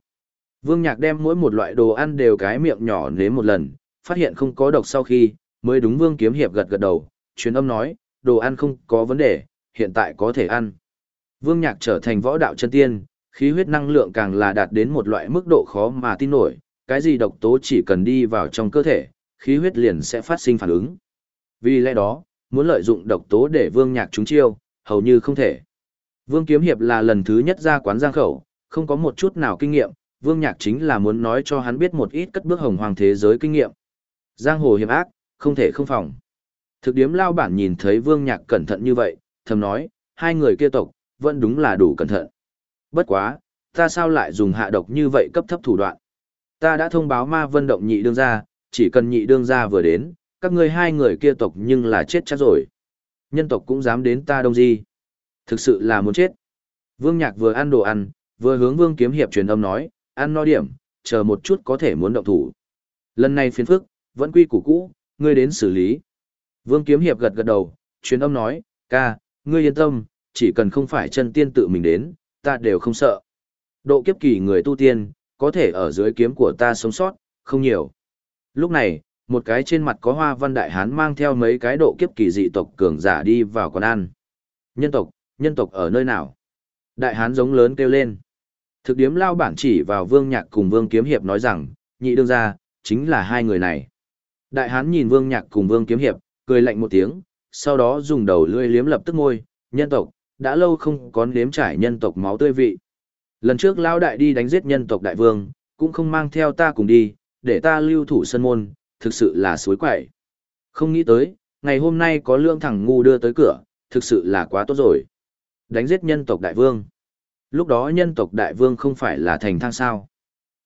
Vương Nhạc đem mỗi một loại đồ ăn đều cái miệng nhỏ nếm một lần, phát hiện không có độc sau khi, mới đúng Vương Kiếm Hiệp gật gật đầu, truyền âm nói, đồ ăn không có vấn đề, hiện tại có thể ăn. Vương Nhạc trở thành võ đạo chân tiên, khí huyết năng lượng càng là đạt đến một loại mức độ khó mà tin nổi, cái gì độc tố chỉ cần đi vào trong cơ thể, khí huyết liền sẽ phát sinh phản ứng. Vì lẽ đó, muốn lợi dụng độc tố để Vương Nhạc trúng chiêu, hầu như không thể. Vương Kiếm Hiệp là lần thứ nhất ra quán giang khẩu, không có một chút nào kinh nghiệm, Vương Nhạc chính là muốn nói cho hắn biết một ít cất bước hồng hoàng thế giới kinh nghiệm. Giang hồ hiểm ác, không thể không phòng. Thực điếm lao bản nhìn thấy Vương Nhạc cẩn thận như vậy, thầm nói, hai người kia tộc, vẫn đúng là đủ cẩn thận. Bất quá, ta sao lại dùng hạ độc như vậy cấp thấp thủ đoạn. Ta đã thông báo ma vân động nhị đương gia, chỉ cần nhị đương gia vừa đến, các ngươi hai người kia tộc nhưng là chết chắc rồi. Nhân tộc cũng dám đến ta đông di. Thực sự là muốn chết. Vương Nhạc vừa ăn đồ ăn, vừa hướng Vương Kiếm Hiệp truyền âm nói, ăn no điểm, chờ một chút có thể muốn động thủ. Lần này phiền phức, vẫn quy củ cũ, ngươi đến xử lý. Vương Kiếm Hiệp gật gật đầu, truyền âm nói, ca, ngươi yên tâm, chỉ cần không phải chân tiên tự mình đến, ta đều không sợ. Độ kiếp kỳ người tu tiên, có thể ở dưới kiếm của ta sống sót, không nhiều. Lúc này, một cái trên mặt có hoa văn đại hán mang theo mấy cái độ kiếp kỳ dị tộc cường giả đi vào quán ăn. Nhân tộc, nhân tộc ở nơi nào? Đại hán giống lớn kêu lên. Thực điếm lao bản chỉ vào vương nhạc cùng vương kiếm hiệp nói rằng, nhị đương ra, chính là hai người này. Đại hán nhìn vương nhạc cùng vương kiếm hiệp, cười lạnh một tiếng, sau đó dùng đầu lưỡi liếm lập tức ngôi, nhân tộc, đã lâu không có nếm trải nhân tộc máu tươi vị. Lần trước lão đại đi đánh giết nhân tộc đại vương, cũng không mang theo ta cùng đi, để ta lưu thủ sân môn, thực sự là suối quậy. Không nghĩ tới, ngày hôm nay có lương thẳng ngu đưa tới cửa, thực sự là quá tốt rồi. Đánh giết nhân tộc đại vương. Lúc đó nhân tộc đại vương không phải là thành thang sao.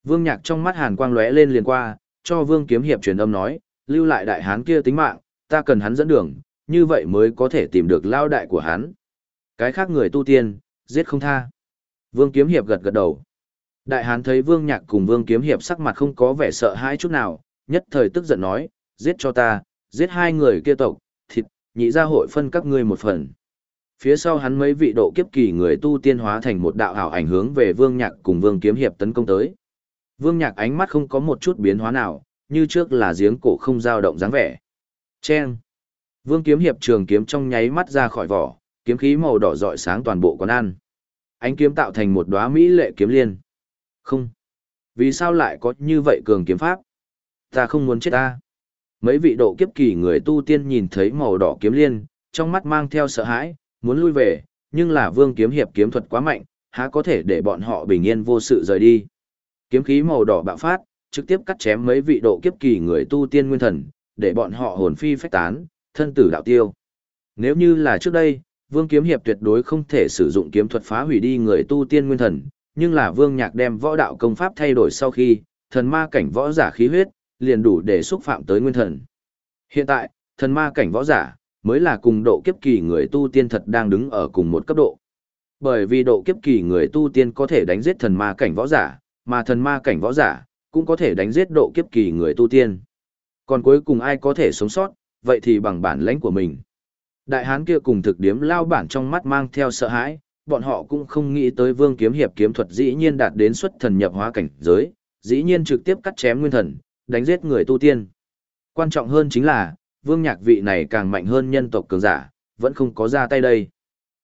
Vương nhạc trong mắt hàn quang lóe lên liền qua, cho vương kiếm hiệp truyền âm nói, lưu lại đại hán kia tính mạng, ta cần hắn dẫn đường, như vậy mới có thể tìm được lao đại của hắn. Cái khác người tu tiên, giết không tha. Vương kiếm hiệp gật gật đầu. Đại hán thấy vương nhạc cùng vương kiếm hiệp sắc mặt không có vẻ sợ hãi chút nào, nhất thời tức giận nói, giết cho ta, giết hai người kia tộc, thịt, nhị ra hội phân các ngươi một phần. Phía sau hắn mấy vị độ kiếp kỳ người tu tiên hóa thành một đạo ảo ảnh hướng về vương nhạc cùng vương kiếm hiệp tấn công tới. Vương nhạc ánh mắt không có một chút biến hóa nào, như trước là giếng cổ không dao động dáng vẻ. Chen! Vương kiếm hiệp trường kiếm trong nháy mắt ra khỏi vỏ, kiếm khí màu đỏ rọi sáng toàn bộ quán ăn. Ánh kiếm tạo thành một đóa mỹ lệ kiếm liên. Không! Vì sao lại có như vậy cường kiếm pháp? Ta không muốn chết ta. Mấy vị độ kiếp kỳ người tu tiên nhìn thấy màu đỏ kiếm liên, trong mắt mang theo sợ hãi, muốn lui về, nhưng là vương kiếm hiệp kiếm thuật quá mạnh, há có thể để bọn họ bình yên vô sự rời đi. Kiếm khí màu đỏ bạo phát, trực tiếp cắt chém mấy vị độ kiếp kỳ người tu tiên nguyên thần, để bọn họ hồn phi phách tán, thân tử đạo tiêu. Nếu như là trước đây, Vương Kiếm Hiệp tuyệt đối không thể sử dụng kiếm thuật phá hủy đi người tu tiên nguyên thần, nhưng là Vương Nhạc đem võ đạo công pháp thay đổi sau khi, thần ma cảnh võ giả khí huyết, liền đủ để xúc phạm tới nguyên thần. Hiện tại, thần ma cảnh võ giả, mới là cùng độ kiếp kỳ người tu tiên thật đang đứng ở cùng một cấp độ. Bởi vì độ kiếp kỳ người tu tiên có thể đánh giết thần ma cảnh võ giả, mà thần ma cảnh võ giả, cũng có thể đánh giết độ kiếp kỳ người tu tiên. Còn cuối cùng ai có thể sống sót, vậy thì bằng bản lãnh của mình. Đại hán kia cùng thực điếm lao bản trong mắt mang theo sợ hãi, bọn họ cũng không nghĩ tới vương kiếm hiệp kiếm thuật dĩ nhiên đạt đến xuất thần nhập hóa cảnh giới, dĩ nhiên trực tiếp cắt chém nguyên thần, đánh giết người tu tiên. Quan trọng hơn chính là, vương nhạc vị này càng mạnh hơn nhân tộc cường giả, vẫn không có ra tay đây.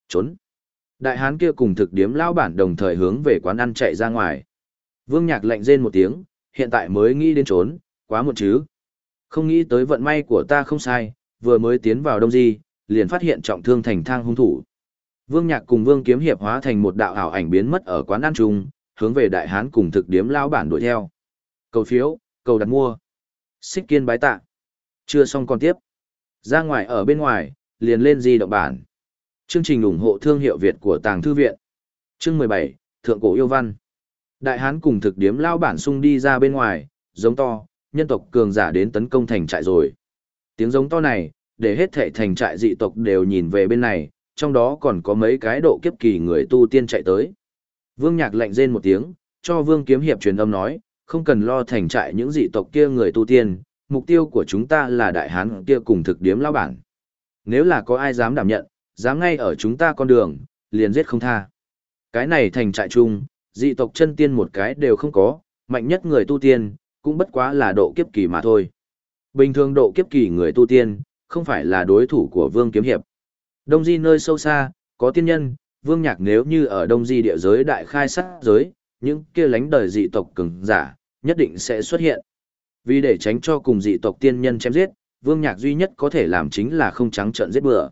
Trốn. Đại hán kia cùng thực điếm lao bản đồng thời hướng về quán ăn chạy ra ngoài. Vương nhạc lạnh rên một tiếng, hiện tại mới nghĩ đến trốn, quá một chứ. Không nghĩ tới vận may của ta không sai, vừa mới tiến vào đông di, liền phát hiện trọng thương thành thang hung thủ. Vương Nhạc cùng Vương Kiếm Hiệp hóa thành một đạo ảo ảnh biến mất ở quán ăn chung, hướng về đại hán cùng thực điếm lao bản đuổi theo. Cầu phiếu, cầu đặt mua. Xích kiên bái tạ. Chưa xong còn tiếp. Ra ngoài ở bên ngoài, liền lên di động bản. Chương trình ủng hộ thương hiệu Việt của Tàng Thư Viện. Chương 17, Thượng Cổ Yêu Văn. Đại hán cùng thực điếm lao bản sung đi ra bên ngoài, giống to, nhân tộc cường giả đến tấn công thành trại rồi. Tiếng giống to này, để hết thệ thành trại dị tộc đều nhìn về bên này, trong đó còn có mấy cái độ kiếp kỳ người tu tiên chạy tới. Vương Nhạc lạnh rên một tiếng, cho Vương Kiếm Hiệp truyền âm nói, không cần lo thành trại những dị tộc kia người tu tiên, mục tiêu của chúng ta là đại hán kia cùng thực điếm lao bản. Nếu là có ai dám đảm nhận, dám ngay ở chúng ta con đường, liền giết không tha. Cái này thành trại chung, dị tộc chân tiên một cái đều không có, mạnh nhất người tu tiên, cũng bất quá là độ kiếp kỳ mà thôi. Bình thường độ kiếp kỳ người tu tiên, không phải là đối thủ của Vương Kiếm Hiệp. Đông Di nơi sâu xa, có tiên nhân, Vương Nhạc nếu như ở Đông Di địa giới đại khai sát giới, những kia lánh đời dị tộc cường giả, nhất định sẽ xuất hiện. Vì để tránh cho cùng dị tộc tiên nhân chém giết, Vương Nhạc duy nhất có thể làm chính là không trắng trợn giết bừa.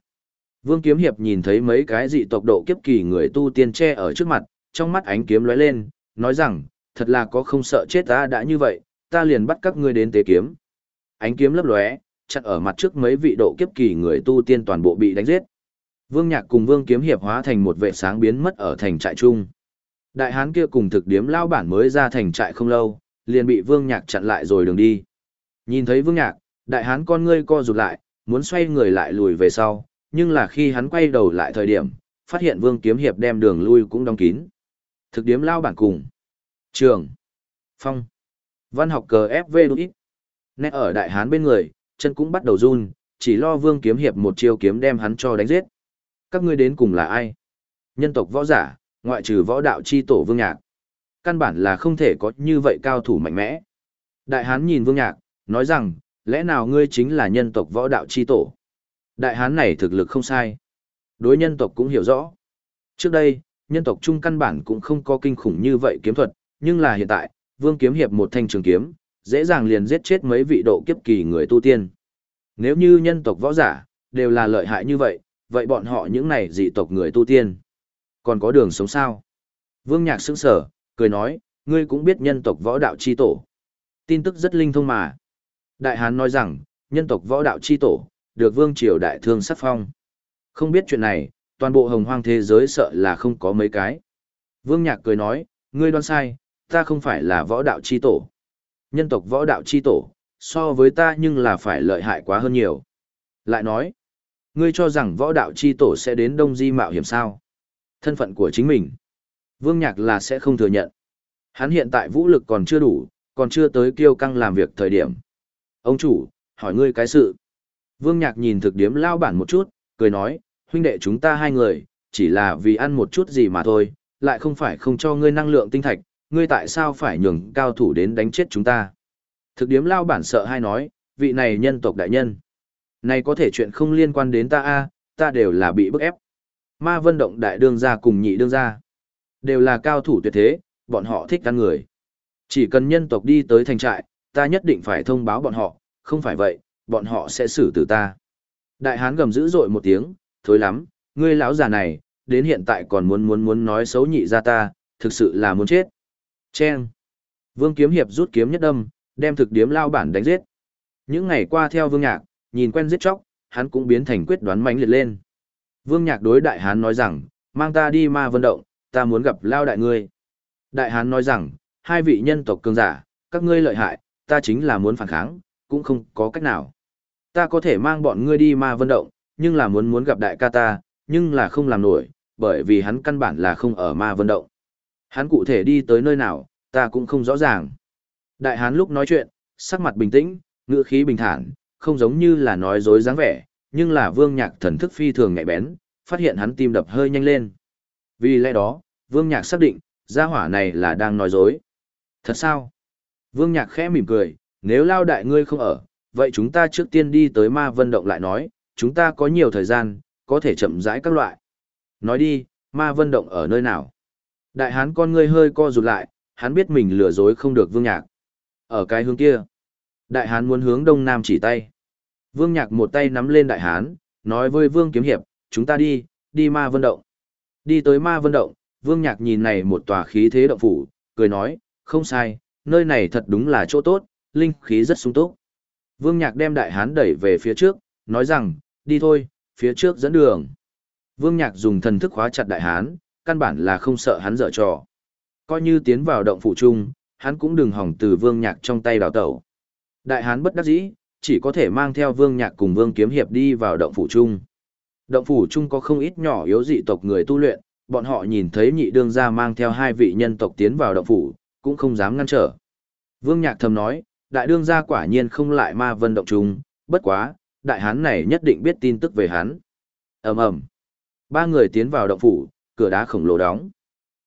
Vương Kiếm Hiệp nhìn thấy mấy cái dị tộc độ kiếp kỳ người tu tiên che ở trước mặt, trong mắt ánh kiếm lóe lên, nói rằng, thật là có không sợ chết ta đã như vậy, ta liền bắt các ngươi đến tế kiếm. Ánh kiếm lấp lóe, chặn ở mặt trước mấy vị độ kiếp kỳ người tu tiên toàn bộ bị đánh giết. Vương Nhạc cùng Vương Kiếm hiệp hóa thành một vệ sáng biến mất ở thành trại trung. Đại hán kia cùng thực điếm lao bản mới ra thành trại không lâu, liền bị Vương Nhạc chặn lại rồi đường đi. Nhìn thấy Vương Nhạc, đại hán con ngươi co rụt lại, muốn xoay người lại lùi về sau, nhưng là khi hắn quay đầu lại thời điểm, phát hiện Vương Kiếm hiệp đem đường lui cũng đóng kín. Thực điếm lao bản cùng. Trường. Phong. Văn học cờ FV đút ít. Nét ở đại hán bên người, chân cũng bắt đầu run, chỉ lo vương kiếm hiệp một chiêu kiếm đem hắn cho đánh giết. Các ngươi đến cùng là ai? Nhân tộc võ giả, ngoại trừ võ đạo chi tổ vương nhạc. Căn bản là không thể có như vậy cao thủ mạnh mẽ. Đại hán nhìn vương nhạc, nói rằng, lẽ nào ngươi chính là nhân tộc võ đạo chi tổ? Đại hán này thực lực không sai. Đối nhân tộc cũng hiểu rõ. Trước đây, nhân tộc trung căn bản cũng không có kinh khủng như vậy kiếm thuật, nhưng là hiện tại, vương kiếm hiệp một thanh trường kiếm, dễ dàng liền giết chết mấy vị độ kiếp kỳ người tu tiên. Nếu như nhân tộc võ giả, đều là lợi hại như vậy, vậy bọn họ những này dị tộc người tu tiên. Còn có đường sống sao? Vương Nhạc sững sờ cười nói, ngươi cũng biết nhân tộc võ đạo chi tổ. Tin tức rất linh thông mà. Đại Hán nói rằng, nhân tộc võ đạo chi tổ, được vương triều đại thương sắc phong. Không biết chuyện này, toàn bộ hồng hoang thế giới sợ là không có mấy cái. Vương Nhạc cười nói, ngươi đoán sai, ta không phải là võ đạo chi tổ. Nhân tộc võ đạo chi tổ, so với ta nhưng là phải lợi hại quá hơn nhiều. Lại nói, ngươi cho rằng võ đạo chi tổ sẽ đến đông di mạo hiểm sao? Thân phận của chính mình, Vương Nhạc là sẽ không thừa nhận. Hắn hiện tại vũ lực còn chưa đủ, còn chưa tới kiêu căng làm việc thời điểm. Ông chủ, hỏi ngươi cái sự. Vương Nhạc nhìn thực điếm lao bản một chút, cười nói, huynh đệ chúng ta hai người, chỉ là vì ăn một chút gì mà thôi, lại không phải không cho ngươi năng lượng tinh thạch, ngươi tại sao phải nhường cao thủ đến đánh chết chúng ta. Thực điếm lao bản sợ hay nói, vị này nhân tộc đại nhân. Này có thể chuyện không liên quan đến ta a ta đều là bị bức ép. Ma vân động đại đương gia cùng nhị đương gia. Đều là cao thủ tuyệt thế, bọn họ thích ăn người. Chỉ cần nhân tộc đi tới thành trại, ta nhất định phải thông báo bọn họ, không phải vậy, bọn họ sẽ xử tử ta. Đại hán gầm dữ dội một tiếng, thối lắm, ngươi lão già này, đến hiện tại còn muốn muốn muốn nói xấu nhị ra ta, thực sự là muốn chết. Chen. Vương Kiếm Hiệp rút kiếm nhất đâm, đem thực điếm lao bản đánh giết. Những ngày qua theo Vương Nhạc, nhìn quen giết chóc, hắn cũng biến thành quyết đoán mãnh liệt lên. Vương Nhạc đối đại hán nói rằng, mang ta đi ma vân động, ta muốn gặp lao đại ngươi. Đại hán nói rằng, hai vị nhân tộc cường giả, các ngươi lợi hại, ta chính là muốn phản kháng, cũng không có cách nào. Ta có thể mang bọn ngươi đi ma vân động, nhưng là muốn muốn gặp đại ca ta, nhưng là không làm nổi, bởi vì hắn căn bản là không ở ma vân động. Hắn cụ thể đi tới nơi nào, ta cũng không rõ ràng. Đại hán lúc nói chuyện, sắc mặt bình tĩnh, ngữ khí bình thản, không giống như là nói dối dáng vẻ, nhưng là vương nhạc thần thức phi thường nhạy bén, phát hiện hắn tim đập hơi nhanh lên. Vì lẽ đó, vương nhạc xác định, gia hỏa này là đang nói dối. Thật sao? Vương nhạc khẽ mỉm cười, nếu lao đại ngươi không ở, vậy chúng ta trước tiên đi tới ma vân động lại nói, chúng ta có nhiều thời gian, có thể chậm rãi các loại. Nói đi, ma vân động ở nơi nào? Đại hán con ngươi hơi co rụt lại, hắn biết mình lừa dối không được vương nhạc. Ở cái hướng kia, đại hán muốn hướng đông nam chỉ tay. Vương nhạc một tay nắm lên đại hán, nói với vương kiếm hiệp, chúng ta đi, đi ma vân động. Đi tới ma vân động, vương nhạc nhìn này một tòa khí thế động phủ, cười nói, không sai, nơi này thật đúng là chỗ tốt, linh khí rất sung túc. Vương nhạc đem đại hán đẩy về phía trước, nói rằng, đi thôi, phía trước dẫn đường. Vương nhạc dùng thần thức khóa chặt đại hán, căn bản là không sợ hắn dở trò. Coi như tiến vào động phủ chung, hắn cũng đừng hỏng từ vương nhạc trong tay đào tẩu. Đại hán bất đắc dĩ, chỉ có thể mang theo vương nhạc cùng vương kiếm hiệp đi vào động phủ chung. Động phủ chung có không ít nhỏ yếu dị tộc người tu luyện, bọn họ nhìn thấy nhị đương gia mang theo hai vị nhân tộc tiến vào động phủ, cũng không dám ngăn trở. Vương nhạc thầm nói, đại đương gia quả nhiên không lại ma vân động chung, bất quá, đại hán này nhất định biết tin tức về hắn. ầm ầm Ba người tiến vào động phủ, cửa đá khổng lồ đóng.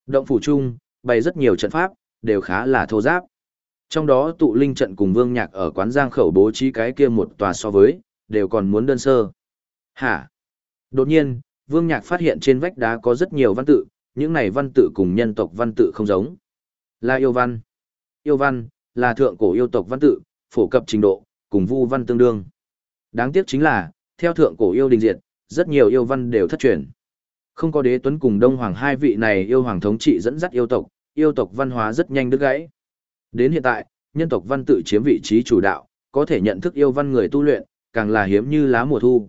Động phủ chung, bày rất nhiều trận pháp, đều khá là thô giáp. Trong đó tụ linh trận cùng vương nhạc ở quán giang khẩu bố trí cái kia một tòa so với, đều còn muốn đơn sơ. Hả? Đột nhiên, vương nhạc phát hiện trên vách đá có rất nhiều văn tự, những này văn tự cùng nhân tộc văn tự không giống. Là yêu văn. Yêu văn, là thượng cổ yêu tộc văn tự, phổ cập trình độ, cùng vu văn tương đương. Đáng tiếc chính là, theo thượng cổ yêu đình diệt, rất nhiều yêu văn đều thất truyền. Không có đế tuấn cùng đông hoàng hai vị này yêu hoàng thống trị dẫn dắt yêu tộc, yêu tộc văn hóa rất nhanh đứt gãy. Đến hiện tại, nhân tộc văn tự chiếm vị trí chủ đạo, có thể nhận thức yêu văn người tu luyện, càng là hiếm như lá mùa thu.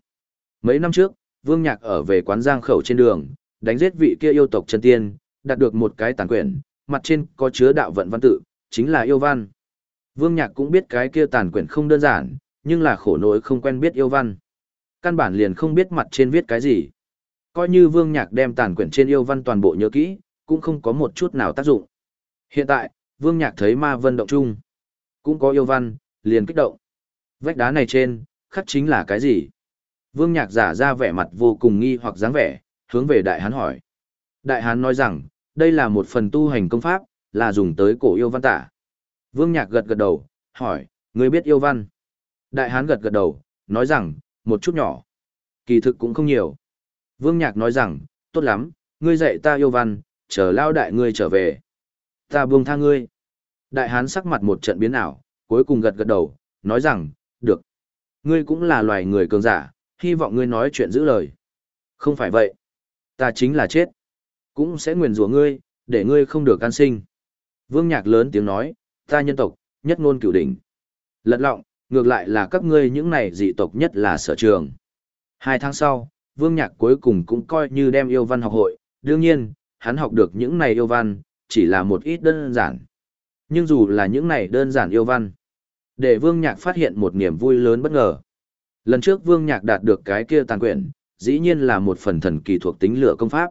Mấy năm trước, Vương Nhạc ở về quán giang khẩu trên đường, đánh giết vị kia yêu tộc chân tiên, đạt được một cái tàn quyển, mặt trên có chứa đạo vận văn tự, chính là yêu văn. Vương Nhạc cũng biết cái kia tàn quyển không đơn giản, nhưng là khổ nỗi không quen biết yêu văn. Căn bản liền không biết mặt trên viết cái gì. Coi như Vương Nhạc đem tàn quyển trên yêu văn toàn bộ nhớ kỹ, cũng không có một chút nào tác dụng. Hiện tại, Vương Nhạc thấy ma vân động chung. Cũng có yêu văn, liền kích động. Vách đá này trên, khắc chính là cái gì? Vương Nhạc giả ra vẻ mặt vô cùng nghi hoặc dáng vẻ, hướng về Đại Hán hỏi. Đại Hán nói rằng, đây là một phần tu hành công pháp, là dùng tới cổ yêu văn tả. Vương Nhạc gật gật đầu, hỏi, ngươi biết yêu văn? Đại Hán gật gật đầu, nói rằng, một chút nhỏ. Kỳ thực cũng không nhiều. Vương Nhạc nói rằng, tốt lắm, ngươi dạy ta yêu văn, chờ lao đại ngươi trở về. Ta buông tha ngươi. Đại Hán sắc mặt một trận biến ảo, cuối cùng gật gật đầu, nói rằng, được. Ngươi cũng là loài người cường giả, hy vọng ngươi nói chuyện giữ lời. Không phải vậy. Ta chính là chết. Cũng sẽ nguyền rủa ngươi, để ngươi không được can sinh. Vương Nhạc lớn tiếng nói, ta nhân tộc, nhất ngôn cửu đỉnh. Lật lọng, ngược lại là các ngươi những này dị tộc nhất là sở trường. Hai tháng sau, Vương Nhạc cuối cùng cũng coi như đem yêu văn học hội, đương nhiên, hắn học được những này yêu văn, chỉ là một ít đơn giản. Nhưng dù là những này đơn giản yêu văn, để Vương Nhạc phát hiện một niềm vui lớn bất ngờ. Lần trước Vương Nhạc đạt được cái kia tàn quyển, dĩ nhiên là một phần thần kỳ thuộc tính lửa công pháp.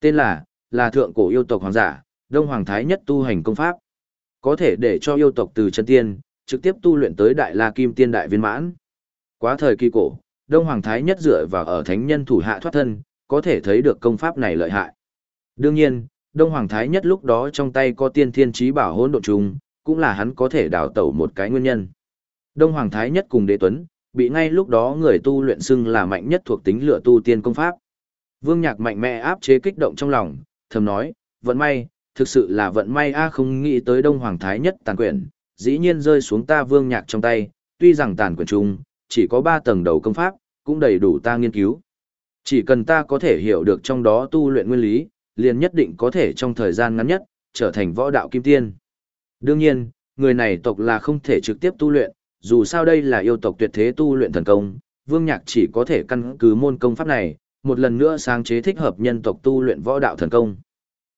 Tên là, là thượng cổ yêu tộc hoàng giả, Đông Hoàng Thái nhất tu hành công pháp. Có thể để cho yêu tộc từ chân tiên, trực tiếp tu luyện tới Đại La Kim Tiên Đại Viên Mãn. Quá thời kỳ cổ, Đông Hoàng Thái nhất dựa vào ở thánh nhân thủ hạ thoát thân, có thể thấy được công pháp này lợi hại. Đương nhiên, Đông Hoàng Thái nhất lúc đó trong tay có tiên thiên trí bảo hỗn độn trùng, cũng là hắn có thể đào tẩu một cái nguyên nhân. Đông Hoàng Thái nhất cùng đế tuấn, bị ngay lúc đó người tu luyện xưng là mạnh nhất thuộc tính lựa tu tiên công pháp. Vương Nhạc mạnh mẽ áp chế kích động trong lòng, thầm nói, vận may, thực sự là vận may a không nghĩ tới Đông Hoàng Thái nhất tàn quyển, dĩ nhiên rơi xuống ta Vương Nhạc trong tay, tuy rằng tàn quyền trung, chỉ có 3 tầng đầu công pháp, cũng đầy đủ ta nghiên cứu. Chỉ cần ta có thể hiểu được trong đó tu luyện nguyên lý, liền nhất định có thể trong thời gian ngắn nhất, trở thành võ đạo kim tiên. Đương nhiên, người này tộc là không thể trực tiếp tu luyện, dù sao đây là yêu tộc tuyệt thế tu luyện thần công, Vương Nhạc chỉ có thể căn cứ môn công pháp này, một lần nữa sáng chế thích hợp nhân tộc tu luyện võ đạo thần công.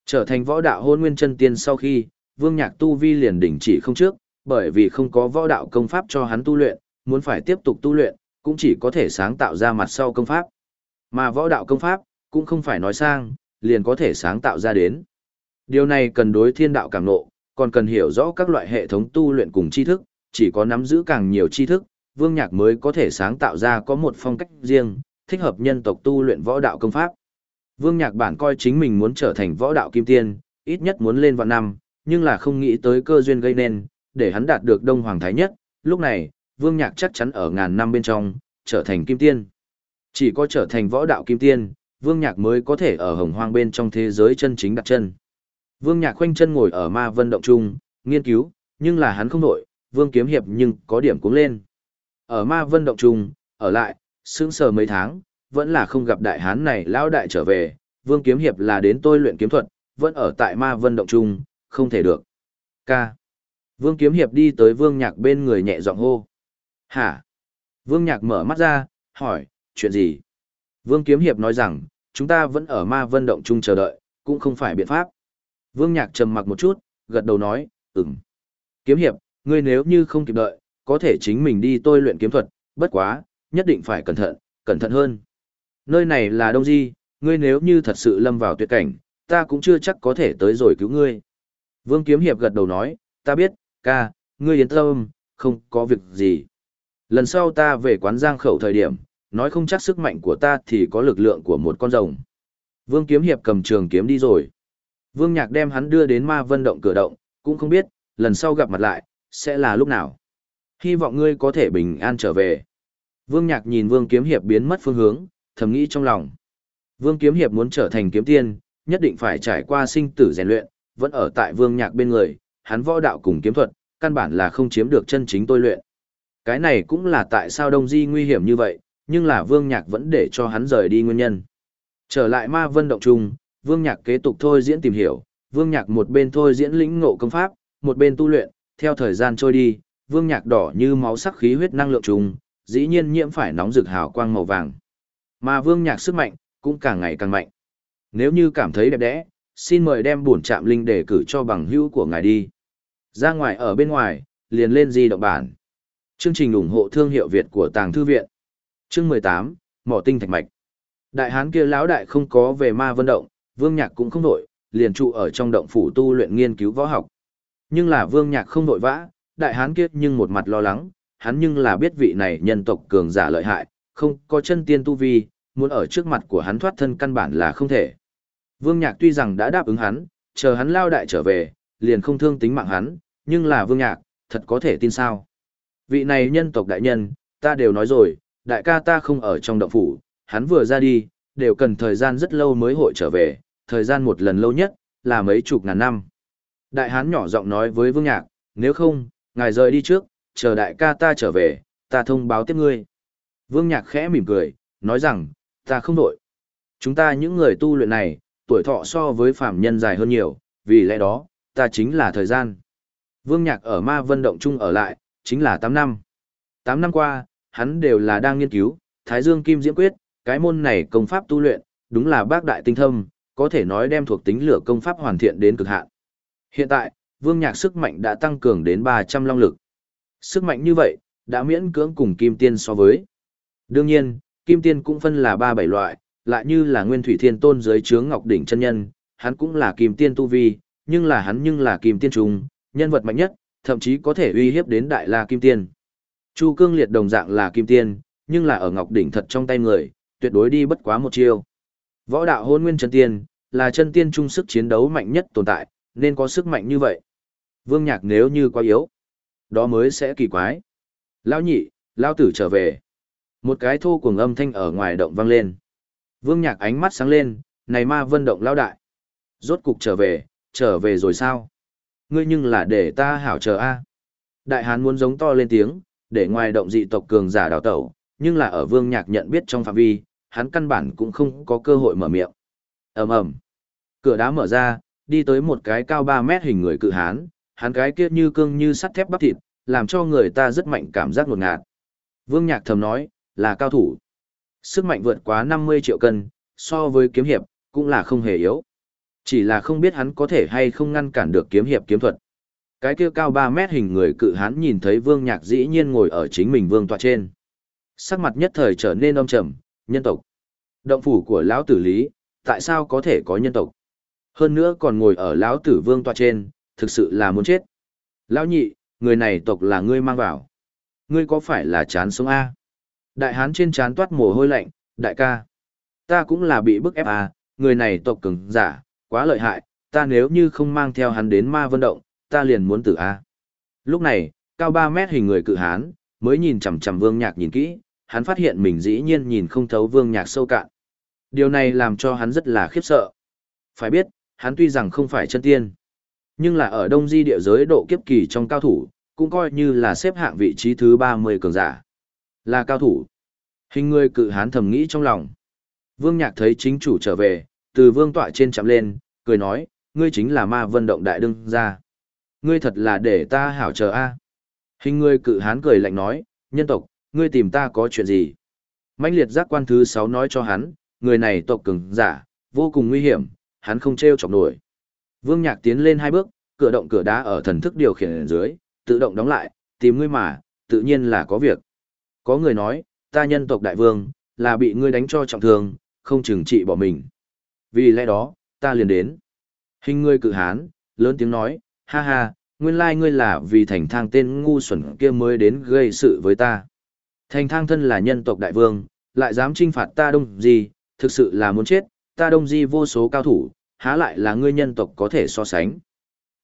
Trở thành võ đạo hôn nguyên chân tiên sau khi, Vương Nhạc tu vi liền đỉnh chỉ không trước, bởi vì không có võ đạo công pháp cho hắn tu luyện, muốn phải tiếp tục tu luyện, cũng chỉ có thể sáng tạo ra mặt sau công pháp. Mà võ đạo công pháp, cũng không phải nói sang, liền có thể sáng tạo ra đến. Điều này cần đối thiên đạo cảm nộ, còn cần hiểu rõ các loại hệ thống tu luyện cùng tri thức, chỉ có nắm giữ càng nhiều tri thức, Vương Nhạc mới có thể sáng tạo ra có một phong cách riêng, thích hợp nhân tộc tu luyện võ đạo công pháp. Vương Nhạc bản coi chính mình muốn trở thành võ đạo kim tiên, ít nhất muốn lên vạn năm, nhưng là không nghĩ tới cơ duyên gây nên, để hắn đạt được Đông Hoàng Thái Nhất, lúc này, Vương Nhạc chắc chắn ở ngàn năm bên trong, trở thành kim tiên. Chỉ có trở thành võ đạo kim tiên, Vương Nhạc mới có thể ở hồng hoang bên trong thế giới chân chính đặt chân. Vương Nhạc khoanh chân ngồi ở ma vân động trung, nghiên cứu, nhưng là hắn không nổi, Vương Kiếm Hiệp nhưng có điểm cũng lên. Ở ma vân động trung, ở lại, sững sờ mấy tháng, vẫn là không gặp đại hán này lão đại trở về, Vương Kiếm Hiệp là đến tôi luyện kiếm thuật, vẫn ở tại ma vân động trung, không thể được. Ca. Vương Kiếm Hiệp đi tới Vương Nhạc bên người nhẹ giọng hô. Hả? Vương Nhạc mở mắt ra, hỏi, chuyện gì? Vương Kiếm Hiệp nói rằng, chúng ta vẫn ở ma vân động chung chờ đợi, cũng không phải biện pháp. Vương Nhạc trầm mặc một chút, gật đầu nói, ừm. Kiếm Hiệp, ngươi nếu như không kịp đợi, có thể chính mình đi tôi luyện kiếm thuật, bất quá, nhất định phải cẩn thận, cẩn thận hơn. Nơi này là Đông Di, ngươi nếu như thật sự lâm vào tuyệt cảnh, ta cũng chưa chắc có thể tới rồi cứu ngươi. Vương Kiếm Hiệp gật đầu nói, ta biết, ca, ngươi yên tâm, không có việc gì. Lần sau ta về quán giang khẩu thời điểm, nói không chắc sức mạnh của ta thì có lực lượng của một con rồng. Vương Kiếm Hiệp cầm trường kiếm đi rồi. Vương Nhạc đem hắn đưa đến ma vân động cửa động, cũng không biết, lần sau gặp mặt lại, sẽ là lúc nào. Hy vọng ngươi có thể bình an trở về. Vương Nhạc nhìn Vương Kiếm Hiệp biến mất phương hướng, thầm nghĩ trong lòng. Vương Kiếm Hiệp muốn trở thành kiếm tiên, nhất định phải trải qua sinh tử rèn luyện, vẫn ở tại Vương Nhạc bên người, hắn võ đạo cùng kiếm thuật, căn bản là không chiếm được chân chính tôi luyện. Cái này cũng là tại sao Đông Di nguy hiểm như vậy, nhưng là Vương Nhạc vẫn để cho hắn rời đi nguyên nhân. Trở lại ma vân động trung, Vương Nhạc kế tục thôi diễn tìm hiểu, Vương Nhạc một bên thôi diễn lĩnh ngộ công pháp, một bên tu luyện, theo thời gian trôi đi, Vương Nhạc đỏ như máu sắc khí huyết năng lượng trùng, dĩ nhiên nhiễm phải nóng rực hào quang màu vàng. Mà Vương Nhạc sức mạnh cũng càng ngày càng mạnh. Nếu như cảm thấy đẹp đẽ, xin mời đem bổn trạm linh để cử cho bằng hữu của ngài đi. Ra ngoài ở bên ngoài, liền lên di động bản. Chương trình ủng hộ thương hiệu Việt của Tàng Thư Viện. Chương 18, Mỏ tinh thạch mạch. Đại hán kia lão đại không có về ma vân động, Vương Nhạc cũng không nổi, liền trụ ở trong động phủ tu luyện nghiên cứu võ học. Nhưng là Vương Nhạc không nổi vã, đại hán kia nhưng một mặt lo lắng, hắn nhưng là biết vị này nhân tộc cường giả lợi hại, không có chân tiên tu vi, muốn ở trước mặt của hắn thoát thân căn bản là không thể. Vương Nhạc tuy rằng đã đáp ứng hắn, chờ hắn lao đại trở về, liền không thương tính mạng hắn, nhưng là Vương Nhạc, thật có thể tin sao. Vị này nhân tộc đại nhân, ta đều nói rồi, đại ca ta không ở trong động phủ, hắn vừa ra đi, đều cần thời gian rất lâu mới hội trở về, thời gian một lần lâu nhất, là mấy chục ngàn năm. Đại hán nhỏ giọng nói với Vương Nhạc, nếu không, ngài rời đi trước, chờ đại ca ta trở về, ta thông báo tiếp ngươi. Vương Nhạc khẽ mỉm cười, nói rằng, ta không đổi. Chúng ta những người tu luyện này, tuổi thọ so với phạm nhân dài hơn nhiều, vì lẽ đó, ta chính là thời gian. Vương Nhạc ở ma vân động chung ở lại, chính là 8 năm. 8 năm qua, hắn đều là đang nghiên cứu, Thái Dương Kim Diễm Quyết, cái môn này công pháp tu luyện, đúng là bác đại tinh thâm, có thể nói đem thuộc tính lửa công pháp hoàn thiện đến cực hạn. Hiện tại, Vương Nhạc sức mạnh đã tăng cường đến 300 long lực. Sức mạnh như vậy, đã miễn cưỡng cùng Kim Tiên so với. Đương nhiên, Kim Tiên cũng phân là 3-7 loại, lại như là Nguyên Thủy Thiên Tôn dưới chướng Ngọc Đỉnh chân nhân, hắn cũng là Kim Tiên tu vi, nhưng là hắn nhưng là Kim Tiên trùng, nhân vật mạnh nhất, thậm chí có thể uy hiếp đến Đại La Kim Tiên. Chu Cương Liệt đồng dạng là Kim Tiên, nhưng là ở Ngọc Đỉnh thật trong tay người, tuyệt đối đi bất quá một chiêu. Võ đạo hôn nguyên chân tiên, là chân tiên trung sức chiến đấu mạnh nhất tồn tại, nên có sức mạnh như vậy. Vương Nhạc nếu như quá yếu, đó mới sẽ kỳ quái. Lão nhị, lão tử trở về. Một cái thô cuồng âm thanh ở ngoài động vang lên. Vương Nhạc ánh mắt sáng lên, này ma vân động lão đại. Rốt cục trở về, trở về rồi sao? Ngươi nhưng là để ta hảo chờ a. Đại hán muốn giống to lên tiếng, để ngoài động dị tộc cường giả đào tẩu, nhưng là ở Vương Nhạc nhận biết trong phạm vi, hắn căn bản cũng không có cơ hội mở miệng. ầm ầm, cửa đá mở ra, đi tới một cái cao 3 mét hình người cự hán, hắn cái kia như cương như sắt thép bắp thịt, làm cho người ta rất mạnh cảm giác ngột ngạt. Vương Nhạc thầm nói, là cao thủ. Sức mạnh vượt quá 50 triệu cân, so với kiếm hiệp, cũng là không hề yếu. Chỉ là không biết hắn có thể hay không ngăn cản được kiếm hiệp kiếm thuật. Cái kia cao 3 mét hình người cự hán nhìn thấy Vương Nhạc dĩ nhiên ngồi ở chính mình vương tọa trên. Sắc mặt nhất thời trở nên âm trầm, nhân tộc. Động phủ của lão tử lý, tại sao có thể có nhân tộc? Hơn nữa còn ngồi ở lão tử vương tọa trên, thực sự là muốn chết. Lão nhị, người này tộc là ngươi mang vào. Ngươi có phải là chán sống A? Đại hán trên chán toát mồ hôi lạnh, đại ca. Ta cũng là bị bức ép à, người này tộc cứng, giả, quá lợi hại, ta nếu như không mang theo hắn đến ma vân động, ta liền muốn tử A. Lúc này, cao 3 mét hình người cự hán, mới nhìn chằm chằm vương nhạc nhìn kỹ, hắn phát hiện mình dĩ nhiên nhìn không thấu vương nhạc sâu cạn. Điều này làm cho hắn rất là khiếp sợ. Phải biết, hắn tuy rằng không phải chân tiên, nhưng là ở đông di địa giới độ kiếp kỳ trong cao thủ, cũng coi như là xếp hạng vị trí thứ 30 cường giả. Là cao thủ. Hình người cự hán thầm nghĩ trong lòng. Vương Nhạc thấy chính chủ trở về, từ vương tọa trên chạm lên, cười nói, ngươi chính là ma vân động đại đương gia. Ngươi thật là để ta hảo chờ a. Hình ngươi cự hán cười lạnh nói, nhân tộc, ngươi tìm ta có chuyện gì? Mạnh liệt giác quan thứ 6 nói cho hắn, người này tộc cường giả, vô cùng nguy hiểm, hắn không treo chọc nổi. Vương Nhạc tiến lên hai bước, cửa động cửa đá ở thần thức điều khiển dưới, tự động đóng lại, tìm ngươi mà, tự nhiên là có việc. Có người nói, ta nhân tộc đại vương, là bị ngươi đánh cho trọng thương, không chừng trị bỏ mình. Vì lẽ đó, ta liền đến. Hình ngươi cự hán, lớn tiếng nói, ha ha, nguyên lai ngươi là vì thành thang tên ngu xuẩn kia mới đến gây sự với ta. Thành thang thân là nhân tộc đại vương, lại dám trinh phạt ta đông gì, thực sự là muốn chết, ta đông di vô số cao thủ, há lại là ngươi nhân tộc có thể so sánh.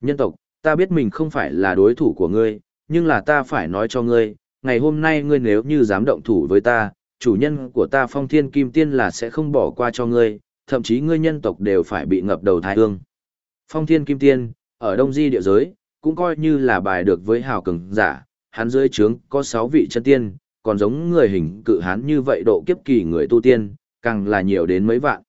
Nhân tộc, ta biết mình không phải là đối thủ của ngươi, nhưng là ta phải nói cho ngươi, ngày hôm nay ngươi nếu như dám động thủ với ta, chủ nhân của ta phong thiên kim tiên là sẽ không bỏ qua cho ngươi, thậm chí ngươi nhân tộc đều phải bị ngập đầu thái hương. Phong thiên kim tiên, ở đông di địa giới, cũng coi như là bài được với hào cường giả, hắn dưới trướng có 6 vị chân tiên, còn giống người hình cự hán như vậy độ kiếp kỳ người tu tiên, càng là nhiều đến mấy vạn.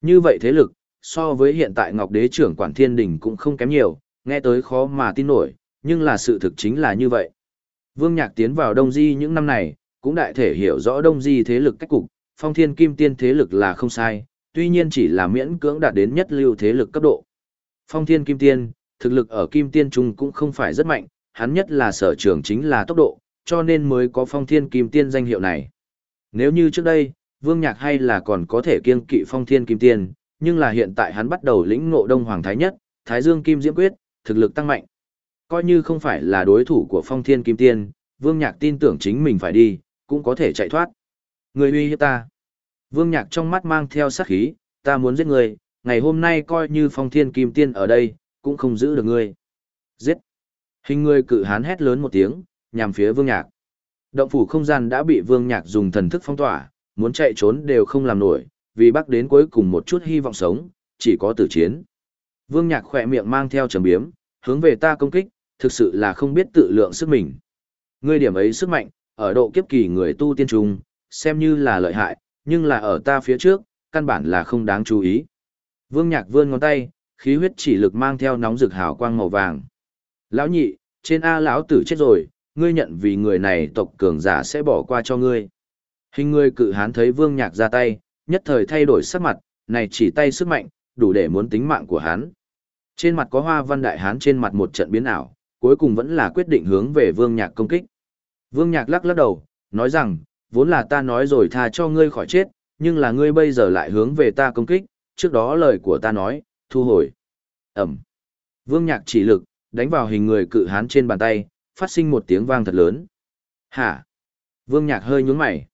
Như vậy thế lực, so với hiện tại Ngọc Đế trưởng quản thiên đình cũng không kém nhiều, nghe tới khó mà tin nổi, nhưng là sự thực chính là như vậy. Vương Nhạc tiến vào Đông Di những năm này, cũng đại thể hiểu rõ Đông Di thế lực cách cục, phong thiên kim tiên thế lực là không sai, tuy nhiên chỉ là miễn cưỡng đạt đến nhất lưu thế lực cấp độ. Phong thiên kim tiên, thực lực ở kim tiên trung cũng không phải rất mạnh, hắn nhất là sở trường chính là tốc độ, cho nên mới có phong thiên kim tiên danh hiệu này. Nếu như trước đây, Vương Nhạc hay là còn có thể kiêng kỵ phong thiên kim tiên, nhưng là hiện tại hắn bắt đầu lĩnh ngộ Đông Hoàng Thái Nhất, Thái Dương Kim Diễm Quyết, thực lực tăng mạnh. Coi như không phải là đối thủ của phong thiên kim tiên, Vương Nhạc tin tưởng chính mình phải đi, cũng có thể chạy thoát. Người uy hiếp ta. Vương Nhạc trong mắt mang theo sát khí, ta muốn giết người, ngày hôm nay coi như phong thiên kim tiên ở đây, cũng không giữ được ngươi. Giết. Hình người cự hán hét lớn một tiếng, nhằm phía Vương Nhạc. Động phủ không gian đã bị Vương Nhạc dùng thần thức phong tỏa, muốn chạy trốn đều không làm nổi, vì bắc đến cuối cùng một chút hy vọng sống, chỉ có tử chiến. Vương Nhạc khỏe miệng mang theo trầm biếm, hướng về ta công kích, thực sự là không biết tự lượng sức mình. Ngươi điểm ấy sức mạnh, ở độ kiếp kỳ người tu tiên trùng, xem như là lợi hại, nhưng là ở ta phía trước, căn bản là không đáng chú ý. Vương Nhạc vươn ngón tay, khí huyết chỉ lực mang theo nóng rực hào quang màu vàng. Lão nhị, trên A lão tử chết rồi, ngươi nhận vì người này tộc cường giả sẽ bỏ qua cho ngươi. Hình ngươi cự hán thấy Vương Nhạc ra tay, nhất thời thay đổi sắc mặt, này chỉ tay sức mạnh, đủ để muốn tính mạng của hắn. Trên mặt có hoa văn đại hán trên mặt một trận biến ảo, cuối cùng vẫn là quyết định hướng về Vương Nhạc công kích. Vương Nhạc lắc lắc đầu, nói rằng, vốn là ta nói rồi tha cho ngươi khỏi chết, nhưng là ngươi bây giờ lại hướng về ta công kích, trước đó lời của ta nói, thu hồi. Ẩm. Vương Nhạc chỉ lực, đánh vào hình người cự hán trên bàn tay, phát sinh một tiếng vang thật lớn. Hả? Vương Nhạc hơi nhướng mày.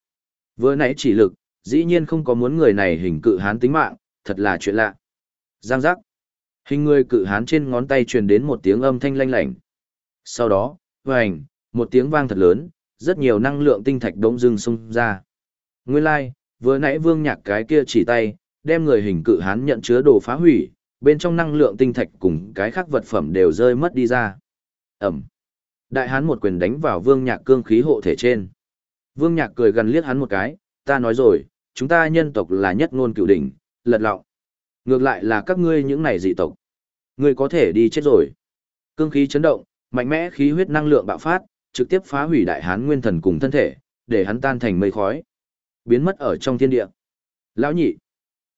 Vừa nãy chỉ lực, dĩ nhiên không có muốn người này hình cự hán tính mạng, thật là chuyện lạ. Giang giác. Hình người cự hán trên ngón tay truyền đến một tiếng âm thanh lanh lảnh. Sau đó, vành, một tiếng vang thật lớn, rất nhiều năng lượng tinh thạch đống dưng xung ra. Nguyên lai, like, vừa nãy vương nhạc cái kia chỉ tay, đem người hình cự hán nhận chứa đồ phá hủy, bên trong năng lượng tinh thạch cùng cái khác vật phẩm đều rơi mất đi ra. Ẩm. Đại hán một quyền đánh vào vương nhạc cương khí hộ thể trên. Vương nhạc cười gần liếc hắn một cái, ta nói rồi, chúng ta nhân tộc là nhất ngôn cửu đỉnh, lật lọng. Ngược lại là các ngươi những này dị tộc. Ngươi có thể đi chết rồi. Cương khí chấn động, mạnh mẽ khí huyết năng lượng bạo phát, trực tiếp phá hủy đại hán nguyên thần cùng thân thể, để hắn tan thành mây khói. Biến mất ở trong thiên địa. Lão nhị.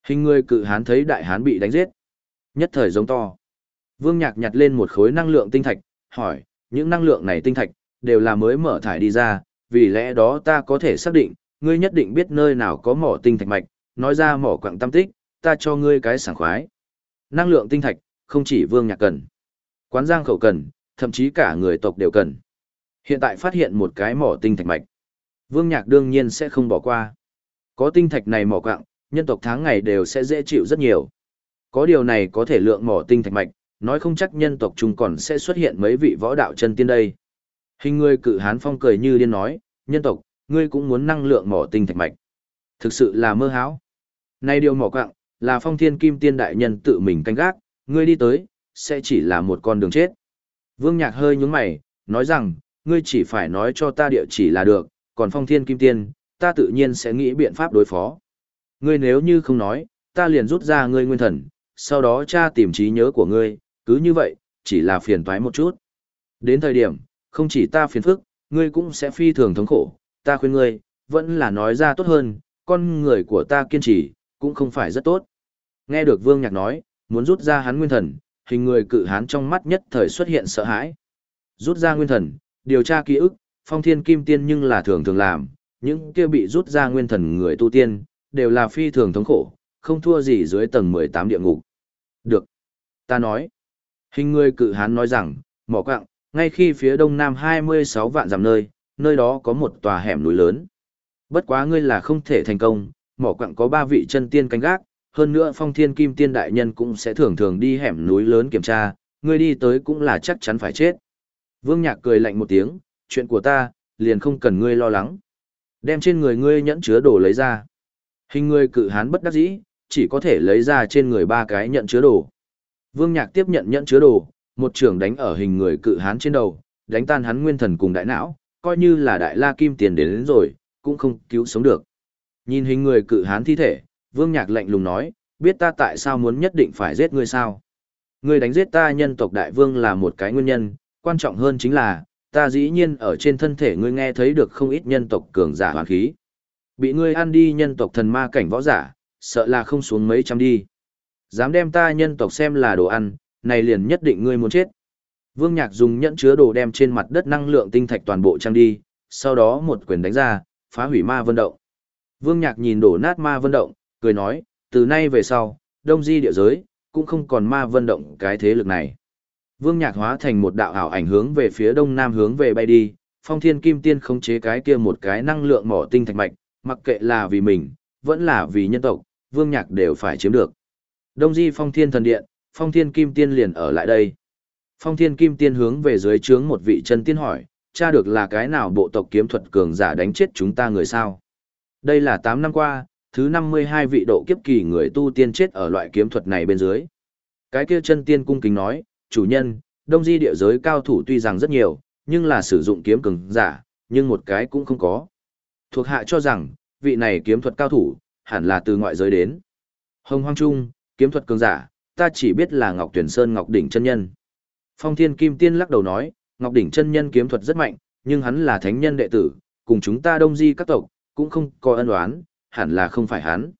Hình người cự hán thấy đại hán bị đánh giết. Nhất thời giống to. Vương Nhạc nhặt lên một khối năng lượng tinh thạch, hỏi, những năng lượng này tinh thạch, đều là mới mở thải đi ra, vì lẽ đó ta có thể xác định, ngươi nhất định biết nơi nào có mỏ tinh thạch mạch, nói ra mỏ quặng tâm tích, ta cho ngươi cái sảng khoái. Năng lượng tinh thạch, không chỉ Vương Nhạc cần. Quán giang khẩu cần, thậm chí cả người tộc đều cần. Hiện tại phát hiện một cái mỏ tinh thạch mạch. Vương Nhạc đương nhiên sẽ không bỏ qua. Có tinh thạch này mỏ quặng, nhân tộc tháng ngày đều sẽ dễ chịu rất nhiều. Có điều này có thể lượng mỏ tinh thạch mạch, nói không chắc nhân tộc chúng còn sẽ xuất hiện mấy vị võ đạo chân tiên đây. Hình người cự hán phong cười như điên nói, nhân tộc, ngươi cũng muốn năng lượng mỏ tinh thạch mạch. Thực sự là mơ háo. Này điều mỏ quặng, là phong thiên kim tiên đại nhân tự mình canh gác, ngươi đi tới, sẽ chỉ là một con đường chết. Vương Nhạc hơi nhúng mày, nói rằng, ngươi chỉ phải nói cho ta địa chỉ là được, còn phong thiên kim tiên, ta tự nhiên sẽ nghĩ biện pháp đối phó. Ngươi nếu như không nói, ta liền rút ra ngươi nguyên thần, sau đó tra tìm trí nhớ của ngươi, cứ như vậy, chỉ là phiền toái một chút. Đến thời điểm, không chỉ ta phiền phức, ngươi cũng sẽ phi thường thống khổ, ta khuyên ngươi, vẫn là nói ra tốt hơn, con người của ta kiên trì, cũng không phải rất tốt. Nghe được Vương Nhạc nói, muốn rút ra hắn nguyên thần, hình người cự hán trong mắt nhất thời xuất hiện sợ hãi. Rút ra nguyên thần, điều tra ký ức, phong thiên kim tiên nhưng là thường thường làm, những kia bị rút ra nguyên thần người tu tiên, đều là phi thường thống khổ, không thua gì dưới tầng 18 địa ngục. Được. Ta nói. Hình người cự hán nói rằng, mỏ quạng, ngay khi phía đông nam 26 vạn dặm nơi, nơi đó có một tòa hẻm núi lớn. Bất quá ngươi là không thể thành công, mỏ quạng có ba vị chân tiên canh gác, hơn nữa phong thiên kim tiên đại nhân cũng sẽ thường thường đi hẻm núi lớn kiểm tra, ngươi đi tới cũng là chắc chắn phải chết. Vương Nhạc cười lạnh một tiếng, chuyện của ta, liền không cần ngươi lo lắng. Đem trên người ngươi nhẫn chứa đồ lấy ra. Hình người cự hán bất đắc dĩ, chỉ có thể lấy ra trên người ba cái nhận chứa đồ. Vương Nhạc tiếp nhận nhận chứa đồ, một trường đánh ở hình người cự hán trên đầu, đánh tan hắn nguyên thần cùng đại não, coi như là đại la kim tiền đến, đến rồi, cũng không cứu sống được. Nhìn hình người cự hán thi thể, Vương Nhạc lạnh lùng nói, biết ta tại sao muốn nhất định phải giết ngươi sao? Ngươi đánh giết ta nhân tộc đại vương là một cái nguyên nhân, quan trọng hơn chính là, ta dĩ nhiên ở trên thân thể ngươi nghe thấy được không ít nhân tộc cường giả hoàn khí. Bị ngươi ăn đi nhân tộc thần ma cảnh võ giả, sợ là không xuống mấy trăm đi. Dám đem ta nhân tộc xem là đồ ăn, này liền nhất định ngươi muốn chết. Vương Nhạc dùng nhẫn chứa đồ đem trên mặt đất năng lượng tinh thạch toàn bộ trang đi, sau đó một quyền đánh ra, phá hủy ma vân động. Vương Nhạc nhìn đổ nát ma vân động, cười nói, từ nay về sau, đông di địa giới, cũng không còn ma vân động cái thế lực này. Vương Nhạc hóa thành một đạo ảo ảnh hướng về phía đông nam hướng về bay đi, phong thiên kim tiên khống chế cái kia một cái năng lượng mỏ tinh thạch mạch, mặc kệ là vì mình, vẫn là vì nhân tộc, vương nhạc đều phải chiếm được. Đông di phong thiên thần điện, phong thiên kim tiên liền ở lại đây. Phong thiên kim tiên hướng về dưới trướng một vị chân tiên hỏi, cha được là cái nào bộ tộc kiếm thuật cường giả đánh chết chúng ta người sao? Đây là 8 năm qua, thứ 52 vị độ kiếp kỳ người tu tiên chết ở loại kiếm thuật này bên dưới. Cái kia chân tiên cung kính nói, chủ nhân, đông di địa giới cao thủ tuy rằng rất nhiều, nhưng là sử dụng kiếm cường giả, nhưng một cái cũng không có. Thuộc hạ cho rằng, vị này kiếm thuật cao thủ, hẳn là từ ngoại giới đến. Hồng Hoang Trung, kiếm thuật cường giả, ta chỉ biết là Ngọc Tuyển Sơn Ngọc Đỉnh chân nhân. Phong Thiên Kim Tiên lắc đầu nói, Ngọc Đỉnh chân nhân kiếm thuật rất mạnh, nhưng hắn là thánh nhân đệ tử, cùng chúng ta đông di các tộc, cũng không có ân oán, hẳn là không phải hắn.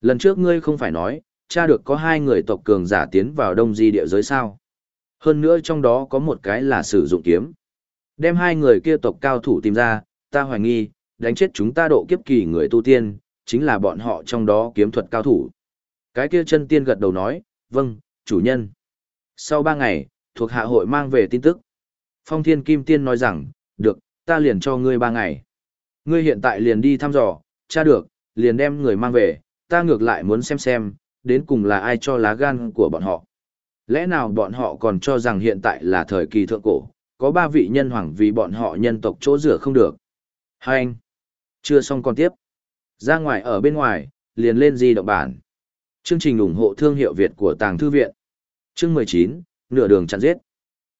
Lần trước ngươi không phải nói, cha được có hai người tộc cường giả tiến vào đông di địa giới sao. Hơn nữa trong đó có một cái là sử dụng kiếm. Đem hai người kia tộc cao thủ tìm ra, ta hoài nghi, đánh chết chúng ta độ kiếp kỳ người tu tiên, chính là bọn họ trong đó kiếm thuật cao thủ. Cái kia chân tiên gật đầu nói, vâng, chủ nhân. Sau ba ngày, thuộc hạ hội mang về tin tức. Phong thiên kim tiên nói rằng, được, ta liền cho ngươi ba ngày. Ngươi hiện tại liền đi thăm dò, tra được, liền đem người mang về, ta ngược lại muốn xem xem, đến cùng là ai cho lá gan của bọn họ. Lẽ nào bọn họ còn cho rằng hiện tại là thời kỳ thượng cổ, có ba vị nhân hoàng vì bọn họ nhân tộc chỗ rửa không được. Hai anh, chưa xong còn tiếp. Ra ngoài ở bên ngoài, liền lên di động bản. Chương trình ủng hộ thương hiệu Việt của Tàng Thư Viện. Chương 19, nửa đường chặn giết.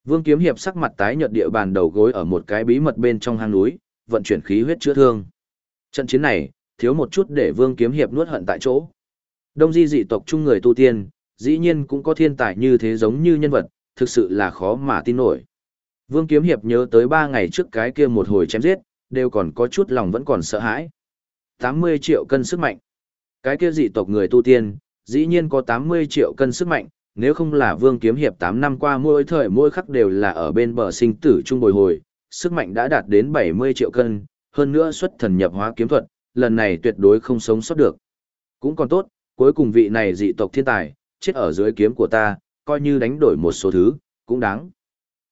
Vương Kiếm Hiệp sắc mặt tái nhợt địa bàn đầu gối ở một cái bí mật bên trong hang núi, vận chuyển khí huyết chữa thương. Trận chiến này, thiếu một chút để Vương Kiếm Hiệp nuốt hận tại chỗ. Đông di dị tộc chung người tu tiên, dĩ nhiên cũng có thiên tài như thế giống như nhân vật, thực sự là khó mà tin nổi. Vương Kiếm Hiệp nhớ tới ba ngày trước cái kia một hồi chém giết, đều còn có chút lòng vẫn còn sợ hãi. 80 triệu cân sức mạnh. Cái kia dị tộc người tu tiên, dĩ nhiên có 80 triệu cân sức mạnh, nếu không là Vương Kiếm Hiệp 8 năm qua mỗi thời mỗi khắc đều là ở bên bờ sinh tử chung bồi hồi, sức mạnh đã đạt đến 70 triệu cân, hơn nữa xuất thần nhập hóa kiếm thuật, lần này tuyệt đối không sống sót được. Cũng còn tốt, cuối cùng vị này dị tộc thiên tài, chết ở dưới kiếm của ta, coi như đánh đổi một số thứ, cũng đáng.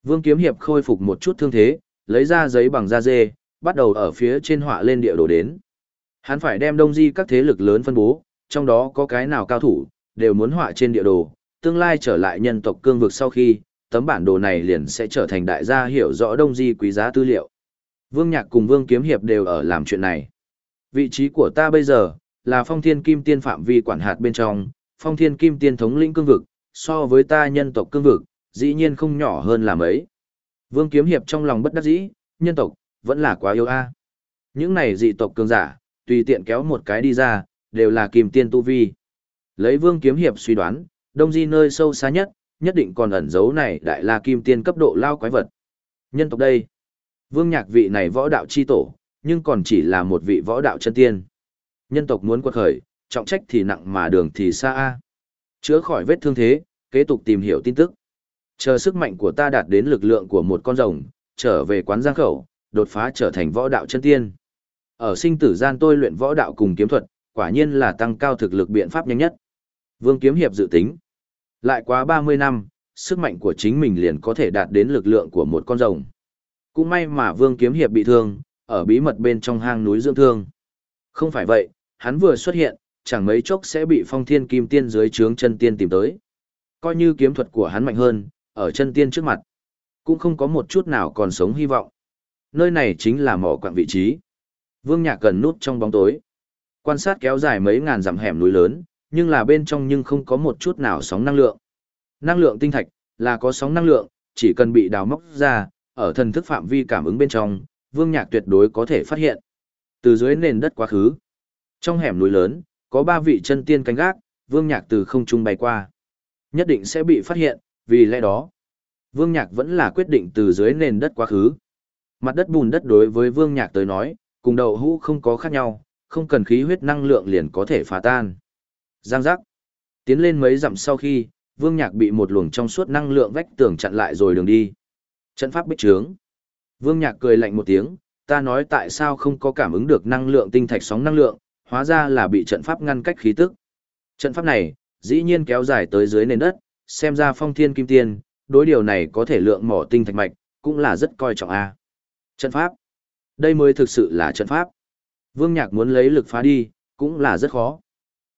Vương Kiếm Hiệp khôi phục một chút thương thế, lấy ra giấy bằng da dê, bắt đầu ở phía trên họa lên địa đồ đến. Hắn phải đem đông di các thế lực lớn phân bố, trong đó có cái nào cao thủ, đều muốn họa trên địa đồ, tương lai trở lại nhân tộc cương vực sau khi, tấm bản đồ này liền sẽ trở thành đại gia hiểu rõ đông di quý giá tư liệu. Vương Nhạc cùng Vương Kiếm Hiệp đều ở làm chuyện này. Vị trí của ta bây giờ, là phong thiên kim tiên phạm vi quản hạt bên trong, phong thiên kim tiên thống lĩnh cương vực, so với ta nhân tộc cương vực, dĩ nhiên không nhỏ hơn là mấy. Vương Kiếm Hiệp trong lòng bất đắc dĩ, nhân tộc, vẫn là quá yêu a. Những này dị tộc cường giả, tùy tiện kéo một cái đi ra, đều là kim tiên tu vi. Lấy Vương Kiếm Hiệp suy đoán, đông di nơi sâu xa nhất, nhất định còn ẩn giấu này đại la kim tiên cấp độ lao quái vật. Nhân tộc đây, Vương Nhạc vị này võ đạo chi tổ, nhưng còn chỉ là một vị võ đạo chân tiên. Nhân tộc muốn quật khởi, trọng trách thì nặng mà đường thì xa a. Chữa khỏi vết thương thế, kế tục tìm hiểu tin tức. Chờ sức mạnh của ta đạt đến lực lượng của một con rồng, trở về quán giang khẩu, đột phá trở thành võ đạo chân tiên. Ở sinh tử gian tôi luyện võ đạo cùng kiếm thuật, quả nhiên là tăng cao thực lực biện pháp nhanh nhất. Vương Kiếm Hiệp dự tính. Lại quá 30 năm, sức mạnh của chính mình liền có thể đạt đến lực lượng của một con rồng. Cũng may mà Vương Kiếm Hiệp bị thương, ở bí mật bên trong hang núi dưỡng thương. Không phải vậy, hắn vừa xuất hiện, chẳng mấy chốc sẽ bị phong thiên kim tiên dưới trướng chân tiên tìm tới. Coi như kiếm thuật của hắn mạnh hơn, ở chân tiên trước mặt, cũng không có một chút nào còn sống hy vọng. Nơi này chính là mỏ quạng vị trí. Vương Nhạc cần nút trong bóng tối. Quan sát kéo dài mấy ngàn dặm hẻm núi lớn, nhưng là bên trong nhưng không có một chút nào sóng năng lượng. Năng lượng tinh thạch là có sóng năng lượng, chỉ cần bị đào móc ra, ở thần thức phạm vi cảm ứng bên trong, Vương Nhạc tuyệt đối có thể phát hiện. Từ dưới nền đất quá khứ, trong hẻm núi lớn, có ba vị chân tiên canh gác, Vương Nhạc từ không trung bay qua. Nhất định sẽ bị phát hiện, vì lẽ đó, Vương Nhạc vẫn là quyết định từ dưới nền đất quá khứ. Mặt đất bùn đất đối với Vương Nhạc tới nói, cùng đầu hũ không có khác nhau, không cần khí huyết năng lượng liền có thể phá tan. Giang giác. Tiến lên mấy dặm sau khi, Vương Nhạc bị một luồng trong suốt năng lượng vách tường chặn lại rồi đường đi. Trận pháp bích trướng. Vương Nhạc cười lạnh một tiếng, ta nói tại sao không có cảm ứng được năng lượng tinh thạch sóng năng lượng, hóa ra là bị trận pháp ngăn cách khí tức. Trận pháp này, dĩ nhiên kéo dài tới dưới nền đất, xem ra phong thiên kim tiên, đối điều này có thể lượng mỏ tinh thạch mạch, cũng là rất coi trọng a. Trận pháp. Đây mới thực sự là trận pháp. Vương Nhạc muốn lấy lực phá đi, cũng là rất khó.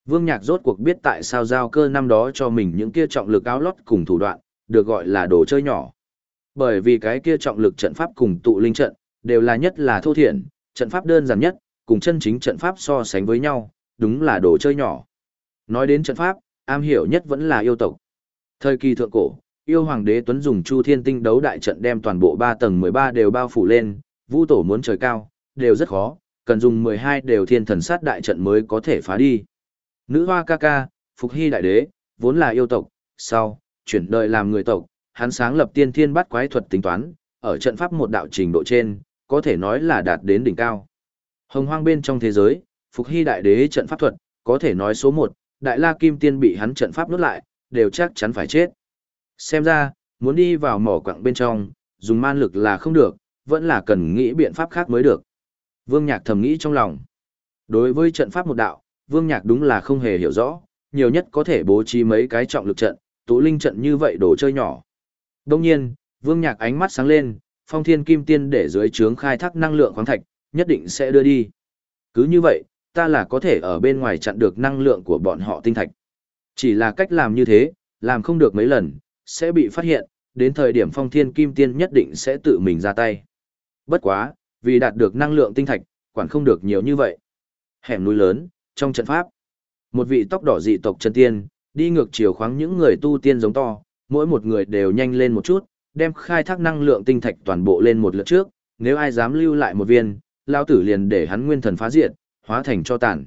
Vương Nhạc rốt cuộc biết tại sao giao cơ năm đó cho mình những kia trọng lực áo lót cùng thủ đoạn, được gọi là đồ chơi nhỏ. Bởi vì cái kia trọng lực trận pháp cùng tụ linh trận, đều là nhất là thô thiện trận pháp đơn giản nhất, cùng chân chính trận pháp so sánh với nhau, đúng là đồ chơi nhỏ. Nói đến trận pháp, am hiểu nhất vẫn là yêu tộc. Thời kỳ thượng cổ, yêu hoàng đế Tuấn dùng Chu Thiên Tinh đấu đại trận đem toàn bộ 3 tầng 13 đều bao phủ lên, vũ tổ muốn trời cao, đều rất khó, cần dùng 12 đều thiên thần sát đại trận mới có thể phá đi. Nữ hoa ca ca, Phục Hy đại đế, vốn là yêu tộc, sau, chuyển đời làm người tộc, hắn sáng lập tiên thiên bắt quái thuật tính toán, ở trận pháp một đạo trình độ trên, có thể nói là đạt đến đỉnh cao. Hồng hoang bên trong thế giới, Phục Hy đại đế trận pháp thuật, có thể nói số 1, đại la kim tiên bị hắn trận pháp nuốt lại, đều chắc chắn phải chết. Xem ra, muốn đi vào mỏ quặng bên trong, dùng man lực là không được, vẫn là cần nghĩ biện pháp khác mới được. Vương Nhạc thầm nghĩ trong lòng. Đối với trận pháp một đạo, Vương Nhạc đúng là không hề hiểu rõ, nhiều nhất có thể bố trí mấy cái trọng lực trận, tụ linh trận như vậy đồ chơi nhỏ. Đông nhiên, Vương Nhạc ánh mắt sáng lên, phong thiên kim tiên để dưới trướng khai thác năng lượng khoáng thạch, nhất định sẽ đưa đi. Cứ như vậy, ta là có thể ở bên ngoài chặn được năng lượng của bọn họ tinh thạch. Chỉ là cách làm như thế, làm không được mấy lần, sẽ bị phát hiện, đến thời điểm phong thiên kim tiên nhất định sẽ tự mình ra tay. Bất quá, vì đạt được năng lượng tinh thạch, quản không được nhiều như vậy. Hẻm núi lớn, trong trận pháp, một vị tóc đỏ dị tộc chân tiên, đi ngược chiều khoáng những người tu tiên giống to, mỗi một người đều nhanh lên một chút, đem khai thác năng lượng tinh thạch toàn bộ lên một lượt trước, nếu ai dám lưu lại một viên, lao tử liền để hắn nguyên thần phá diệt, hóa thành cho tàn.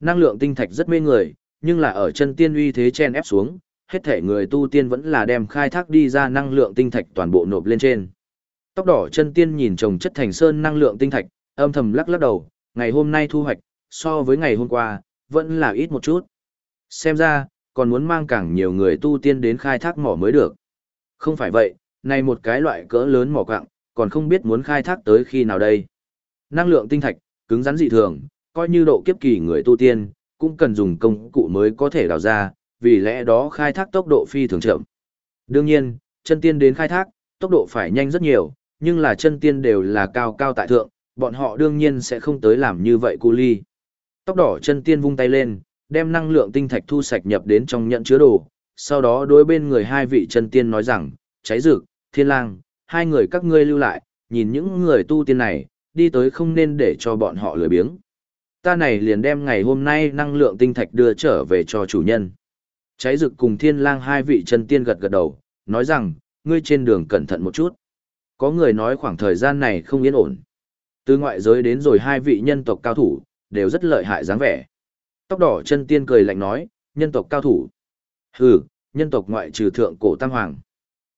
Năng lượng tinh thạch rất mê người, nhưng là ở chân tiên uy thế chen ép xuống, hết thể người tu tiên vẫn là đem khai thác đi ra năng lượng tinh thạch toàn bộ nộp lên trên. Tóc đỏ chân tiên nhìn chồng chất thành sơn năng lượng tinh thạch, âm thầm lắc lắc đầu, ngày hôm nay thu hoạch, so với ngày hôm qua, vẫn là ít một chút. Xem ra, còn muốn mang càng nhiều người tu tiên đến khai thác mỏ mới được. Không phải vậy, này một cái loại cỡ lớn mỏ quặng, còn không biết muốn khai thác tới khi nào đây. Năng lượng tinh thạch, cứng rắn dị thường, coi như độ kiếp kỳ người tu tiên, cũng cần dùng công cụ mới có thể đào ra, vì lẽ đó khai thác tốc độ phi thường chậm. Đương nhiên, chân tiên đến khai thác, tốc độ phải nhanh rất nhiều, nhưng là chân tiên đều là cao cao tại thượng, bọn họ đương nhiên sẽ không tới làm như vậy cu ly. Tóc đỏ chân tiên vung tay lên, đem năng lượng tinh thạch thu sạch nhập đến trong nhận chứa đồ, sau đó đối bên người hai vị chân tiên nói rằng, cháy rực, thiên lang, hai người các ngươi lưu lại, nhìn những người tu tiên này, đi tới không nên để cho bọn họ lười biếng. Ta này liền đem ngày hôm nay năng lượng tinh thạch đưa trở về cho chủ nhân. Cháy rực cùng thiên lang hai vị chân tiên gật gật đầu, nói rằng, ngươi trên đường cẩn thận một chút. Có người nói khoảng thời gian này không yên ổn. Từ ngoại giới đến rồi hai vị nhân tộc cao thủ, đều rất lợi hại dáng vẻ. Tóc đỏ chân tiên cười lạnh nói, nhân tộc cao thủ. Hừ, nhân tộc ngoại trừ thượng cổ tam hoàng.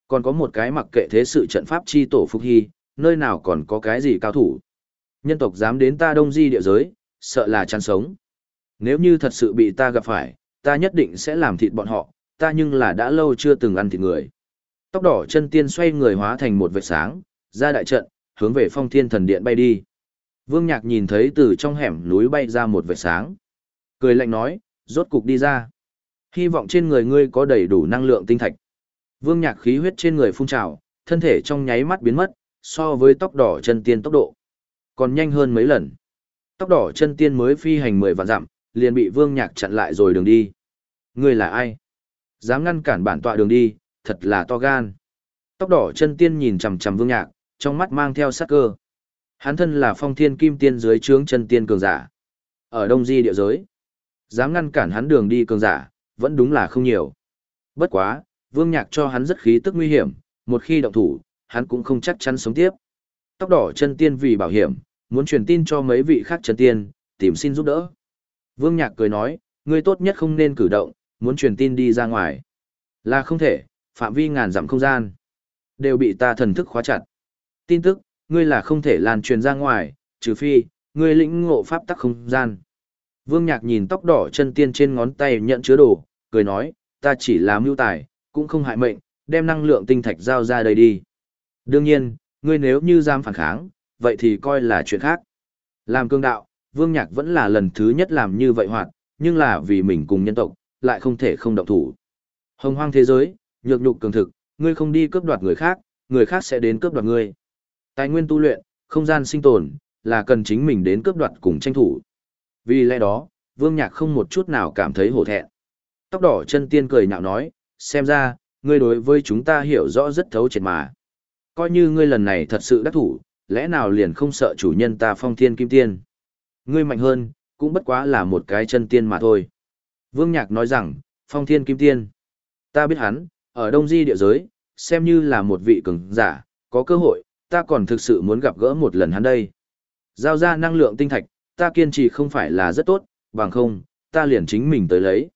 Còn có một cái mặc kệ thế sự trận pháp chi tổ phục hy, nơi nào còn có cái gì cao thủ. Nhân tộc dám đến ta đông di địa giới, sợ là chăn sống. Nếu như thật sự bị ta gặp phải, ta nhất định sẽ làm thịt bọn họ, ta nhưng là đã lâu chưa từng ăn thịt người. Tóc đỏ chân tiên xoay người hóa thành một vệt sáng, ra đại trận, hướng về phong thiên thần điện bay đi. Vương Nhạc nhìn thấy từ trong hẻm núi bay ra một vệt sáng. Cười lạnh nói, rốt cục đi ra. Hy vọng trên người ngươi có đầy đủ năng lượng tinh thạch. Vương Nhạc khí huyết trên người phun trào, thân thể trong nháy mắt biến mất, so với tóc đỏ chân tiên tốc độ. Còn nhanh hơn mấy lần. Tóc đỏ chân tiên mới phi hành mười vạn dặm, liền bị Vương Nhạc chặn lại rồi đường đi. Ngươi là ai? Dám ngăn cản bản tọa đường đi, thật là to gan. Tóc đỏ chân tiên nhìn chằm chằm Vương Nhạc, trong mắt mang theo sát cơ. Hắn thân là phong thiên kim tiên dưới trướng chân tiên cường giả. Ở đông di địa giới, dám ngăn cản hắn đường đi cường giả, vẫn đúng là không nhiều. Bất quá, vương nhạc cho hắn rất khí tức nguy hiểm, một khi động thủ, hắn cũng không chắc chắn sống tiếp. Tóc đỏ chân tiên vì bảo hiểm, muốn truyền tin cho mấy vị khác chân tiên, tìm xin giúp đỡ. Vương nhạc cười nói, ngươi tốt nhất không nên cử động, muốn truyền tin đi ra ngoài. Là không thể, phạm vi ngàn dặm không gian. Đều bị ta thần thức khóa chặt. Tin tức, ngươi là không thể lan truyền ra ngoài, trừ phi, ngươi lĩnh ngộ pháp tắc không gian. Vương Nhạc nhìn tóc đỏ chân tiên trên ngón tay nhận chứa đồ, cười nói, ta chỉ là mưu tài, cũng không hại mệnh, đem năng lượng tinh thạch giao ra đây đi. Đương nhiên, ngươi nếu như dám phản kháng, vậy thì coi là chuyện khác. Làm cương đạo, Vương Nhạc vẫn là lần thứ nhất làm như vậy hoạt, nhưng là vì mình cùng nhân tộc, lại không thể không động thủ. Hồng hoang thế giới, nhược nhục cường thực, ngươi không đi cướp đoạt người khác, người khác sẽ đến cướp đoạt ngươi. Tài nguyên tu luyện, không gian sinh tồn, là cần chính mình đến cướp đoạt cùng tranh thủ. Vì lẽ đó, Vương Nhạc không một chút nào cảm thấy hổ thẹn. Tóc đỏ chân tiên cười nhạo nói, xem ra, ngươi đối với chúng ta hiểu rõ rất thấu triệt mà. Coi như ngươi lần này thật sự đắc thủ, lẽ nào liền không sợ chủ nhân ta phong thiên kim tiên. Ngươi mạnh hơn, cũng bất quá là một cái chân tiên mà thôi. Vương Nhạc nói rằng, phong thiên kim tiên. Ta biết hắn, ở Đông Di địa giới, xem như là một vị cường giả, có cơ hội, ta còn thực sự muốn gặp gỡ một lần hắn đây. Giao ra năng lượng tinh thạch, ta kiên trì không phải là rất tốt, bằng không, ta liền chính mình tới lấy.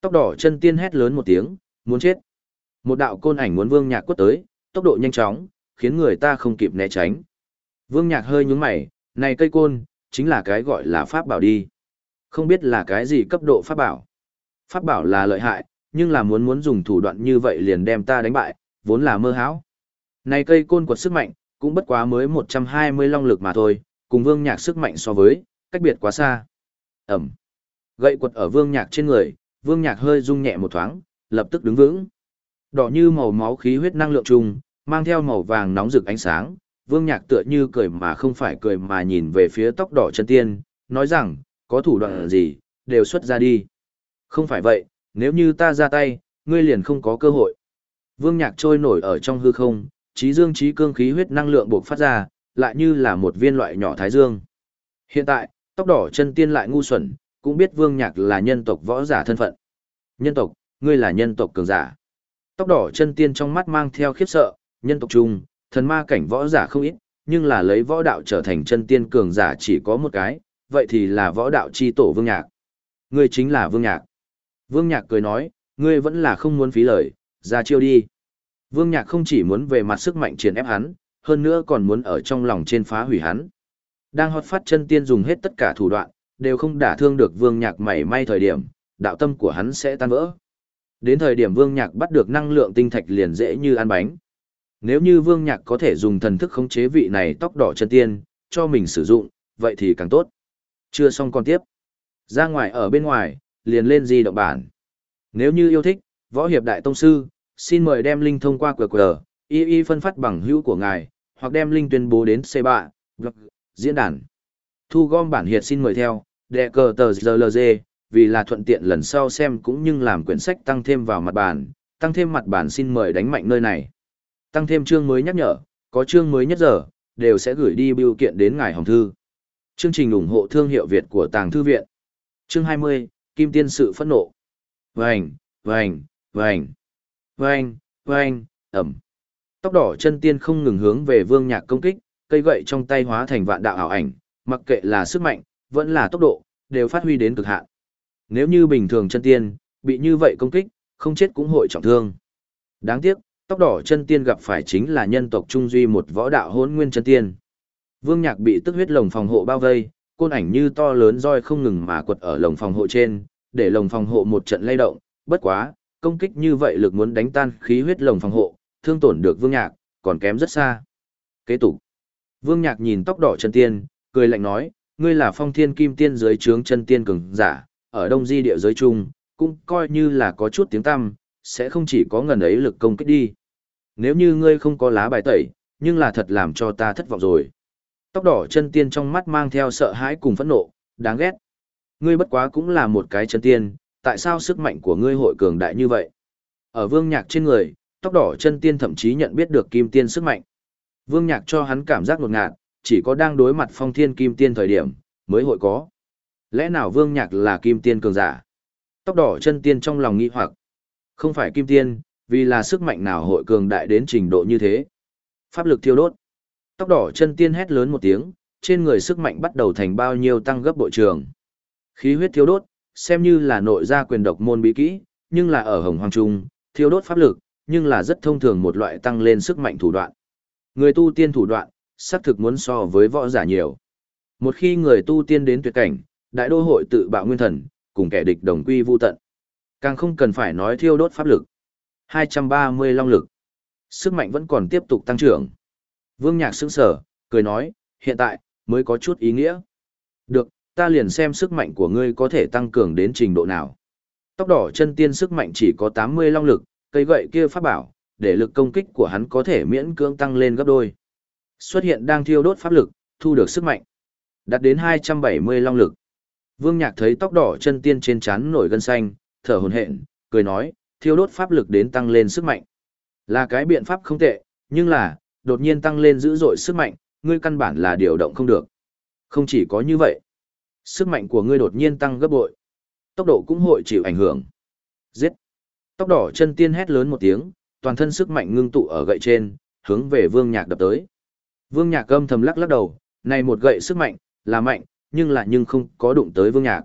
Tóc đỏ chân tiên hét lớn một tiếng, muốn chết. Một đạo côn ảnh muốn vương nhạc quất tới, tốc độ nhanh chóng, khiến người ta không kịp né tránh. Vương nhạc hơi nhúng mày, này cây côn, chính là cái gọi là pháp bảo đi. Không biết là cái gì cấp độ pháp bảo. Pháp bảo là lợi hại, nhưng là muốn muốn dùng thủ đoạn như vậy liền đem ta đánh bại, vốn là mơ hão. Này cây côn quật sức mạnh, cũng bất quá mới 120 long lực mà thôi, cùng vương nhạc sức mạnh so với, cách biệt quá xa. Ẩm. Gậy quật ở vương nhạc trên người, vương nhạc hơi rung nhẹ một thoáng, lập tức đứng vững. Đỏ như màu máu khí huyết năng lượng trùng, mang theo màu vàng nóng rực ánh sáng, vương nhạc tựa như cười mà không phải cười mà nhìn về phía tóc đỏ chân tiên, nói rằng, có thủ đoạn gì, đều xuất ra đi. Không phải vậy, nếu như ta ra tay, ngươi liền không có cơ hội. Vương nhạc trôi nổi ở trong hư không, trí dương trí cương khí huyết năng lượng buộc phát ra, lại như là một viên loại nhỏ thái dương. Hiện tại, tóc đỏ chân tiên lại ngu xuẩn, cũng biết vương nhạc là nhân tộc võ giả thân phận. Nhân tộc, ngươi là nhân tộc cường giả. Tóc đỏ chân tiên trong mắt mang theo khiếp sợ, nhân tộc chung, thần ma cảnh võ giả không ít, nhưng là lấy võ đạo trở thành chân tiên cường giả chỉ có một cái, vậy thì là võ đạo chi tổ vương nhạc. Ngươi chính là vương nhạc. Vương nhạc cười nói, ngươi vẫn là không muốn phí lời, ra chiêu đi. Vương nhạc không chỉ muốn về mặt sức mạnh triển ép hắn, hơn nữa còn muốn ở trong lòng trên phá hủy hắn. Đang hót phát chân tiên dùng hết tất cả thủ đoạn, đều không đả thương được vương nhạc mảy may thời điểm, đạo tâm của hắn sẽ tan vỡ. Đến thời điểm vương nhạc bắt được năng lượng tinh thạch liền dễ như ăn bánh. Nếu như vương nhạc có thể dùng thần thức khống chế vị này tóc đỏ chân tiên, cho mình sử dụng, vậy thì càng tốt. Chưa xong còn tiếp. Ra ngoài ở bên ngoài, liền lên di động bản. Nếu như yêu thích, võ hiệp đại tông sư, xin mời đem link thông qua QR, y y phân phát bằng hữu của ngài, hoặc đem link tuyên bố đến C3, blog, vâng, diễn đàn. Thu gom bản hiệt xin mời theo, đệ cờ tờ GLG, vì là thuận tiện lần sau xem cũng như làm quyển sách tăng thêm vào mặt bản, tăng thêm mặt bản xin mời đánh mạnh nơi này. Tăng thêm chương mới nhắc nhở, có chương mới nhất giờ, đều sẽ gửi đi biểu kiện đến ngài hồng thư. Chương trình ủng hộ thương hiệu Việt của Tàng Thư Viện. Chương 20, Kim Tiên Sự Phẫn Nộ. Vành, vành, vành, vành, vành, ẩm. Tóc đỏ chân tiên không ngừng hướng về vương nhạc công kích, cây gậy trong tay hóa thành vạn đạo ảo ảnh, mặc kệ là sức mạnh, vẫn là tốc độ, đều phát huy đến cực hạn. Nếu như bình thường chân tiên, bị như vậy công kích, không chết cũng hội trọng thương. Đáng tiếc, tóc đỏ chân tiên gặp phải chính là nhân tộc trung duy một võ đạo hỗn nguyên chân tiên. Vương Nhạc bị tức huyết lồng phòng hộ bao vây, côn ảnh như to lớn roi không ngừng mà quật ở lồng phòng hộ trên, để lồng phòng hộ một trận lay động, bất quá, công kích như vậy lực muốn đánh tan khí huyết lồng phòng hộ, thương tổn được Vương Nhạc, còn kém rất xa. Kế tục. Vương Nhạc nhìn tóc đỏ chân tiên, cười lạnh nói, ngươi là phong thiên kim tiên dưới trướng chân tiên cường giả, ở đông di địa giới trung cũng coi như là có chút tiếng tăm, sẽ không chỉ có ngần ấy lực công kích đi. Nếu như ngươi không có lá bài tẩy, nhưng là thật làm cho ta thất vọng rồi. Tóc đỏ chân tiên trong mắt mang theo sợ hãi cùng phẫn nộ, đáng ghét. Ngươi bất quá cũng là một cái chân tiên, tại sao sức mạnh của ngươi hội cường đại như vậy? Ở vương nhạc trên người, tóc đỏ chân tiên thậm chí nhận biết được kim tiên sức mạnh. Vương nhạc cho hắn cảm giác ngột ngạt, chỉ có đang đối mặt phong thiên kim tiên thời điểm, mới hội có. Lẽ nào vương nhạc là kim tiên cường giả? Tóc đỏ chân tiên trong lòng nghi hoặc. Không phải kim tiên, vì là sức mạnh nào hội cường đại đến trình độ như thế. Pháp lực thiêu đốt. Tóc đỏ chân tiên hét lớn một tiếng, trên người sức mạnh bắt đầu thành bao nhiêu tăng gấp bội trường. Khí huyết thiêu đốt, xem như là nội gia quyền độc môn bí kỹ, nhưng là ở hồng hoàng trung, thiêu đốt pháp lực, nhưng là rất thông thường một loại tăng lên sức mạnh thủ đoạn. Người tu tiên thủ đoạn, xác thực muốn so với võ giả nhiều. Một khi người tu tiên đến tuyệt cảnh, đại đô hội tự bạo nguyên thần, cùng kẻ địch đồng quy vu tận. Càng không cần phải nói thiêu đốt pháp lực. 230 long lực. Sức mạnh vẫn còn tiếp tục tăng trưởng. Vương Nhạc sững sờ, cười nói, hiện tại, mới có chút ý nghĩa. Được, ta liền xem sức mạnh của ngươi có thể tăng cường đến trình độ nào. Tóc đỏ chân tiên sức mạnh chỉ có 80 long lực, cây gậy kia pháp bảo, để lực công kích của hắn có thể miễn cưỡng tăng lên gấp đôi. Xuất hiện đang thiêu đốt pháp lực, thu được sức mạnh. Đạt đến 270 long lực. Vương Nhạc thấy tóc đỏ chân tiên trên trán nổi gân xanh, thở hổn hển, cười nói, thiêu đốt pháp lực đến tăng lên sức mạnh. Là cái biện pháp không tệ, nhưng là, đột nhiên tăng lên dữ dội sức mạnh, ngươi căn bản là điều động không được. Không chỉ có như vậy, sức mạnh của ngươi đột nhiên tăng gấp bội. Tốc độ cũng hội chịu ảnh hưởng. Giết! Tóc đỏ chân tiên hét lớn một tiếng, toàn thân sức mạnh ngưng tụ ở gậy trên, hướng về vương nhạc đập tới. Vương nhạc âm thầm lắc lắc đầu, này một gậy sức mạnh, là mạnh, nhưng là nhưng không có đụng tới vương nhạc.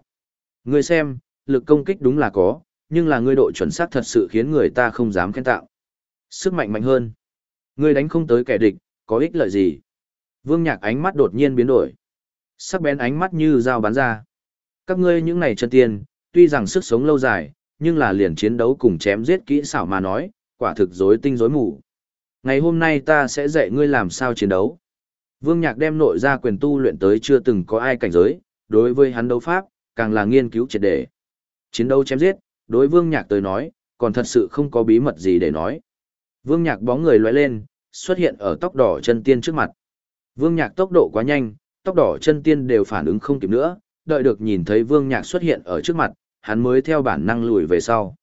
Ngươi xem, lực công kích đúng là có, nhưng là ngươi độ chuẩn xác thật sự khiến người ta không dám khen tạo. Sức mạnh mạnh hơn. Ngươi đánh không tới kẻ địch, có ích lợi gì? Vương Nhạc ánh mắt đột nhiên biến đổi. Sắc bén ánh mắt như dao bắn ra. Các ngươi những này chân tiên, tuy rằng sức sống lâu dài, nhưng là liền chiến đấu cùng chém giết kỹ xảo mà nói, quả thực rối tinh rối mù. Ngày hôm nay ta sẽ dạy ngươi làm sao chiến đấu. Vương Nhạc đem nội ra quyền tu luyện tới chưa từng có ai cảnh giới, đối với hắn đấu pháp, càng là nghiên cứu triệt đề. Chiến đấu chém giết, đối Vương Nhạc tới nói, còn thật sự không có bí mật gì để nói. Vương Nhạc bóng người lóe lên, xuất hiện ở tóc đỏ chân tiên trước mặt. Vương Nhạc tốc độ quá nhanh, tóc đỏ chân tiên đều phản ứng không kịp nữa, đợi được nhìn thấy Vương Nhạc xuất hiện ở trước mặt, hắn mới theo bản năng lùi về sau.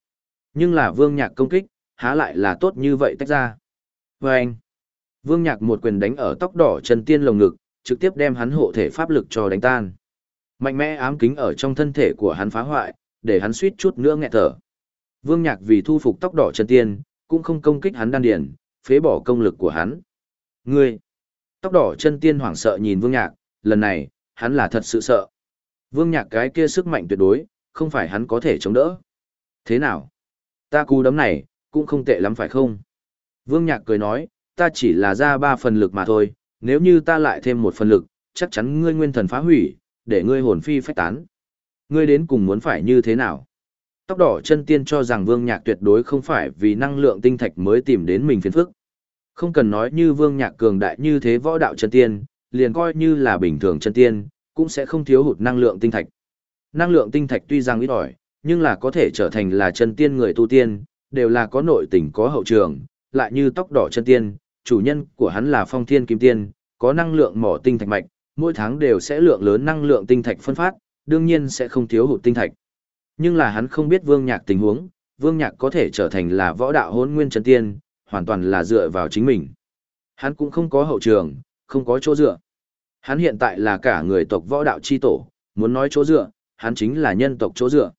Nhưng là Vương Nhạc công kích, há lại là tốt như vậy tách ra. Và anh, Vương Nhạc một quyền đánh ở tóc đỏ chân tiên lồng ngực, trực tiếp đem hắn hộ thể pháp lực cho đánh tan. Mạnh mẽ ám kính ở trong thân thể của hắn phá hoại, để hắn suýt chút nữa nghẹt thở. Vương Nhạc vì thu phục tóc đỏ chân tiên, cũng không công kích hắn đan điền, phế bỏ công lực của hắn. Ngươi! Tóc đỏ chân tiên hoảng sợ nhìn Vương Nhạc, lần này, hắn là thật sự sợ. Vương Nhạc cái kia sức mạnh tuyệt đối, không phải hắn có thể chống đỡ. Thế nào? Ta cú đấm này, cũng không tệ lắm phải không? Vương Nhạc cười nói, ta chỉ là ra ba phần lực mà thôi, nếu như ta lại thêm một phần lực, chắc chắn ngươi nguyên thần phá hủy, để ngươi hồn phi phách tán. Ngươi đến cùng muốn phải như thế nào? Tóc đỏ chân tiên cho rằng Vương Nhạc tuyệt đối không phải vì năng lượng tinh thạch mới tìm đến mình phiền phức. Không cần nói như Vương Nhạc cường đại như thế võ đạo chân tiên, liền coi như là bình thường chân tiên, cũng sẽ không thiếu hụt năng lượng tinh thạch. Năng lượng tinh thạch tuy rằng ít ỏi, nhưng là có thể trở thành là chân tiên người tu tiên, đều là có nội tình có hậu trường, lại như tóc đỏ chân tiên, chủ nhân của hắn là phong thiên kim tiên, có năng lượng mỏ tinh thạch mạch, mỗi tháng đều sẽ lượng lớn năng lượng tinh thạch phân phát, đương nhiên sẽ không thiếu hụt tinh thạch. Nhưng là hắn không biết Vương Nhạc tình huống, Vương Nhạc có thể trở thành là võ đạo hôn nguyên chân tiên, hoàn toàn là dựa vào chính mình. Hắn cũng không có hậu trường, không có chỗ dựa. Hắn hiện tại là cả người tộc võ đạo chi tổ, muốn nói chỗ dựa, hắn chính là nhân tộc chỗ dựa.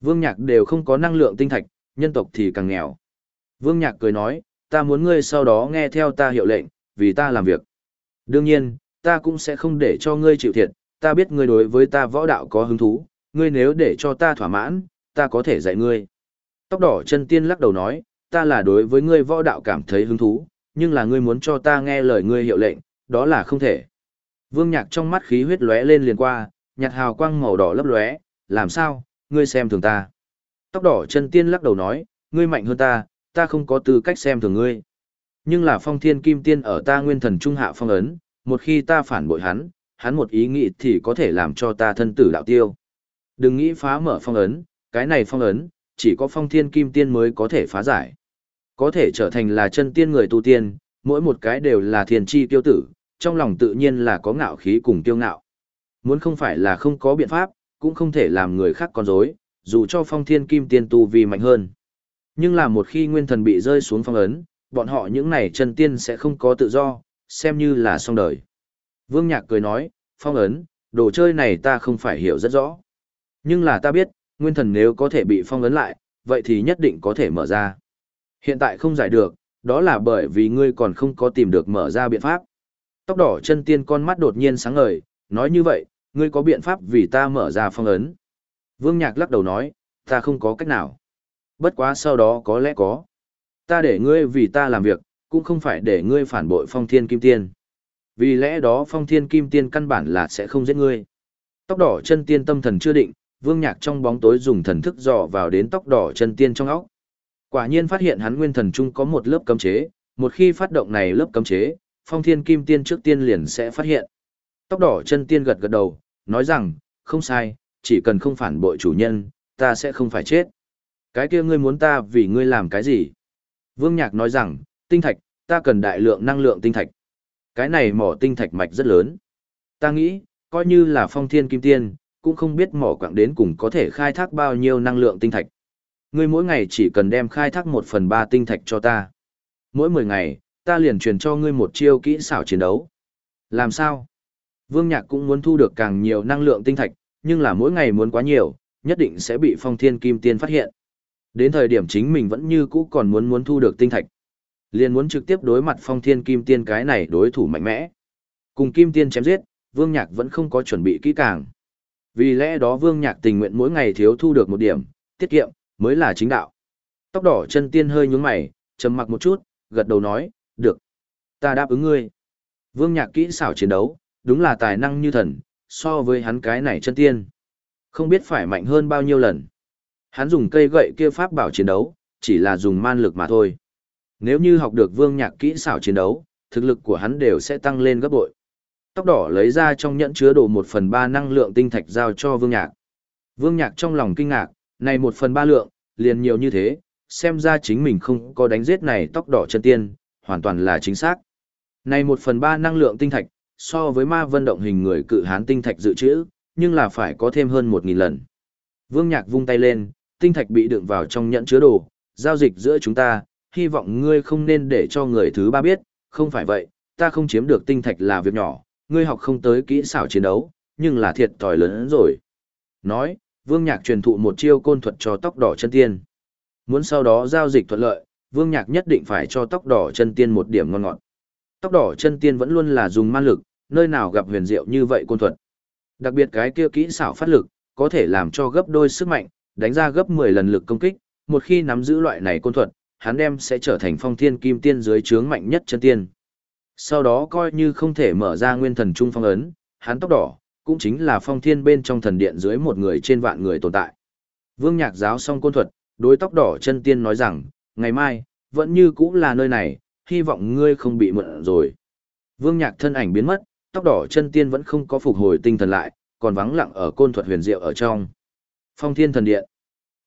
Vương Nhạc đều không có năng lượng tinh thạch, nhân tộc thì càng nghèo. Vương Nhạc cười nói, ta muốn ngươi sau đó nghe theo ta hiệu lệnh, vì ta làm việc. Đương nhiên, ta cũng sẽ không để cho ngươi chịu thiệt, ta biết ngươi đối với ta võ đạo có hứng thú, ngươi nếu để cho ta thỏa mãn, ta có thể dạy ngươi. Tóc đỏ chân tiên lắc đầu nói, ta là đối với ngươi võ đạo cảm thấy hứng thú, nhưng là ngươi muốn cho ta nghe lời ngươi hiệu lệnh, đó là không thể. Vương Nhạc trong mắt khí huyết lóe lên liền qua, nhạt hào quang màu đỏ lấp lóe, làm sao, ngươi xem thường ta. Tóc đỏ chân tiên lắc đầu nói, ngươi mạnh hơn ta, ta không có tư cách xem thường ngươi. Nhưng là phong thiên kim tiên ở ta nguyên thần trung hạ phong ấn, một khi ta phản bội hắn, hắn một ý nghĩ thì có thể làm cho ta thân tử đạo tiêu. Đừng nghĩ phá mở phong ấn, cái này phong ấn, chỉ có phong thiên kim tiên mới có thể phá giải. Có thể trở thành là chân tiên người tu tiên, mỗi một cái đều là thiền chi tiêu tử, trong lòng tự nhiên là có ngạo khí cùng tiêu ngạo. Muốn không phải là không có biện pháp, cũng không thể làm người khác con dối, dù cho phong thiên kim tiên tu vì mạnh hơn. Nhưng là một khi nguyên thần bị rơi xuống phong ấn, bọn họ những này chân tiên sẽ không có tự do, xem như là xong đời. Vương Nhạc cười nói, phong ấn, đồ chơi này ta không phải hiểu rất rõ. Nhưng là ta biết, nguyên thần nếu có thể bị phong ấn lại, vậy thì nhất định có thể mở ra. Hiện tại không giải được, đó là bởi vì ngươi còn không có tìm được mở ra biện pháp. Tóc đỏ chân tiên con mắt đột nhiên sáng ngời, nói như vậy, ngươi có biện pháp vì ta mở ra phong ấn. Vương Nhạc lắc đầu nói, ta không có cách nào. Bất quá sau đó có lẽ có. Ta để ngươi vì ta làm việc, cũng không phải để ngươi phản bội phong thiên kim tiên. Vì lẽ đó phong thiên kim tiên căn bản là sẽ không giết ngươi. Tóc đỏ chân tiên tâm thần chưa định, vương nhạc trong bóng tối dùng thần thức dò vào đến tóc đỏ chân tiên trong óc. Quả nhiên phát hiện hắn nguyên thần trung có một lớp cấm chế, một khi phát động này lớp cấm chế, phong thiên kim tiên trước tiên liền sẽ phát hiện. Tóc đỏ chân tiên gật gật đầu, nói rằng, không sai, chỉ cần không phản bội chủ nhân, ta sẽ không phải chết. Cái kia ngươi muốn ta vì ngươi làm cái gì? Vương Nhạc nói rằng, tinh thạch, ta cần đại lượng năng lượng tinh thạch. Cái này mỏ tinh thạch mạch rất lớn. Ta nghĩ, coi như là phong thiên kim tiên, cũng không biết mỏ quặng đến cùng có thể khai thác bao nhiêu năng lượng tinh thạch. Ngươi mỗi ngày chỉ cần đem khai thác một phần ba tinh thạch cho ta. Mỗi mười ngày, ta liền truyền cho ngươi một chiêu kỹ xảo chiến đấu. Làm sao? Vương Nhạc cũng muốn thu được càng nhiều năng lượng tinh thạch, nhưng là mỗi ngày muốn quá nhiều, nhất định sẽ bị phong thiên kim tiên phát hiện. Đến thời điểm chính mình vẫn như cũ còn muốn muốn thu được tinh thạch. Liền muốn trực tiếp đối mặt phong thiên kim tiên cái này đối thủ mạnh mẽ. Cùng kim tiên chém giết, Vương Nhạc vẫn không có chuẩn bị kỹ càng. Vì lẽ đó Vương Nhạc tình nguyện mỗi ngày thiếu thu được một điểm, tiết kiệm, mới là chính đạo. Tóc đỏ chân tiên hơi nhướng mày, trầm mặc một chút, gật đầu nói, được. Ta đáp ứng ngươi. Vương Nhạc kỹ xảo chiến đấu, đúng là tài năng như thần, so với hắn cái này chân tiên. Không biết phải mạnh hơn bao nhiêu lần. Hắn dùng cây gậy kia pháp bảo chiến đấu, chỉ là dùng man lực mà thôi. Nếu như học được vương nhạc kỹ xảo chiến đấu, thực lực của hắn đều sẽ tăng lên gấp bội. Tóc đỏ lấy ra trong nhẫn chứa đồ một phần ba năng lượng tinh thạch giao cho vương nhạc. Vương nhạc trong lòng kinh ngạc, này một phần ba lượng, liền nhiều như thế, xem ra chính mình không có đánh giết này tóc đỏ chân tiên, hoàn toàn là chính xác. Này một phần ba năng lượng tinh thạch, so với ma vân động hình người cự hán tinh thạch dự trữ, nhưng là phải có thêm hơn một nghìn lần. Vương Nhạc vung tay lên, tinh thạch bị đựng vào trong nhẫn chứa đồ, giao dịch giữa chúng ta, hy vọng ngươi không nên để cho người thứ ba biết, không phải vậy, ta không chiếm được tinh thạch là việc nhỏ, ngươi học không tới kỹ xảo chiến đấu, nhưng là thiệt thòi lớn hơn rồi. Nói, Vương Nhạc truyền thụ một chiêu côn thuật cho tóc đỏ chân tiên. Muốn sau đó giao dịch thuận lợi, Vương Nhạc nhất định phải cho tóc đỏ chân tiên một điểm ngon ngọt. Tóc đỏ chân tiên vẫn luôn là dùng ma lực, nơi nào gặp huyền diệu như vậy côn thuật. Đặc biệt cái kia kỹ xảo phát lực, có thể làm cho gấp đôi sức mạnh, đánh ra gấp 10 lần lực công kích, một khi nắm giữ loại này côn thuật, hắn đem sẽ trở thành phong thiên kim tiên dưới trướng mạnh nhất chân tiên. Sau đó coi như không thể mở ra nguyên thần trung phong ấn, hắn tóc đỏ, cũng chính là phong thiên bên trong thần điện dưới một người trên vạn người tồn tại. Vương Nhạc giáo xong côn thuật, đối tóc đỏ chân tiên nói rằng, ngày mai, vẫn như cũng là nơi này, hy vọng ngươi không bị mượn rồi. Vương Nhạc thân ảnh biến mất, tóc đỏ chân tiên vẫn không có phục hồi tinh thần lại, còn vắng lặng ở côn thuật huyền diệu ở trong. Phong Thiên Thần Điện.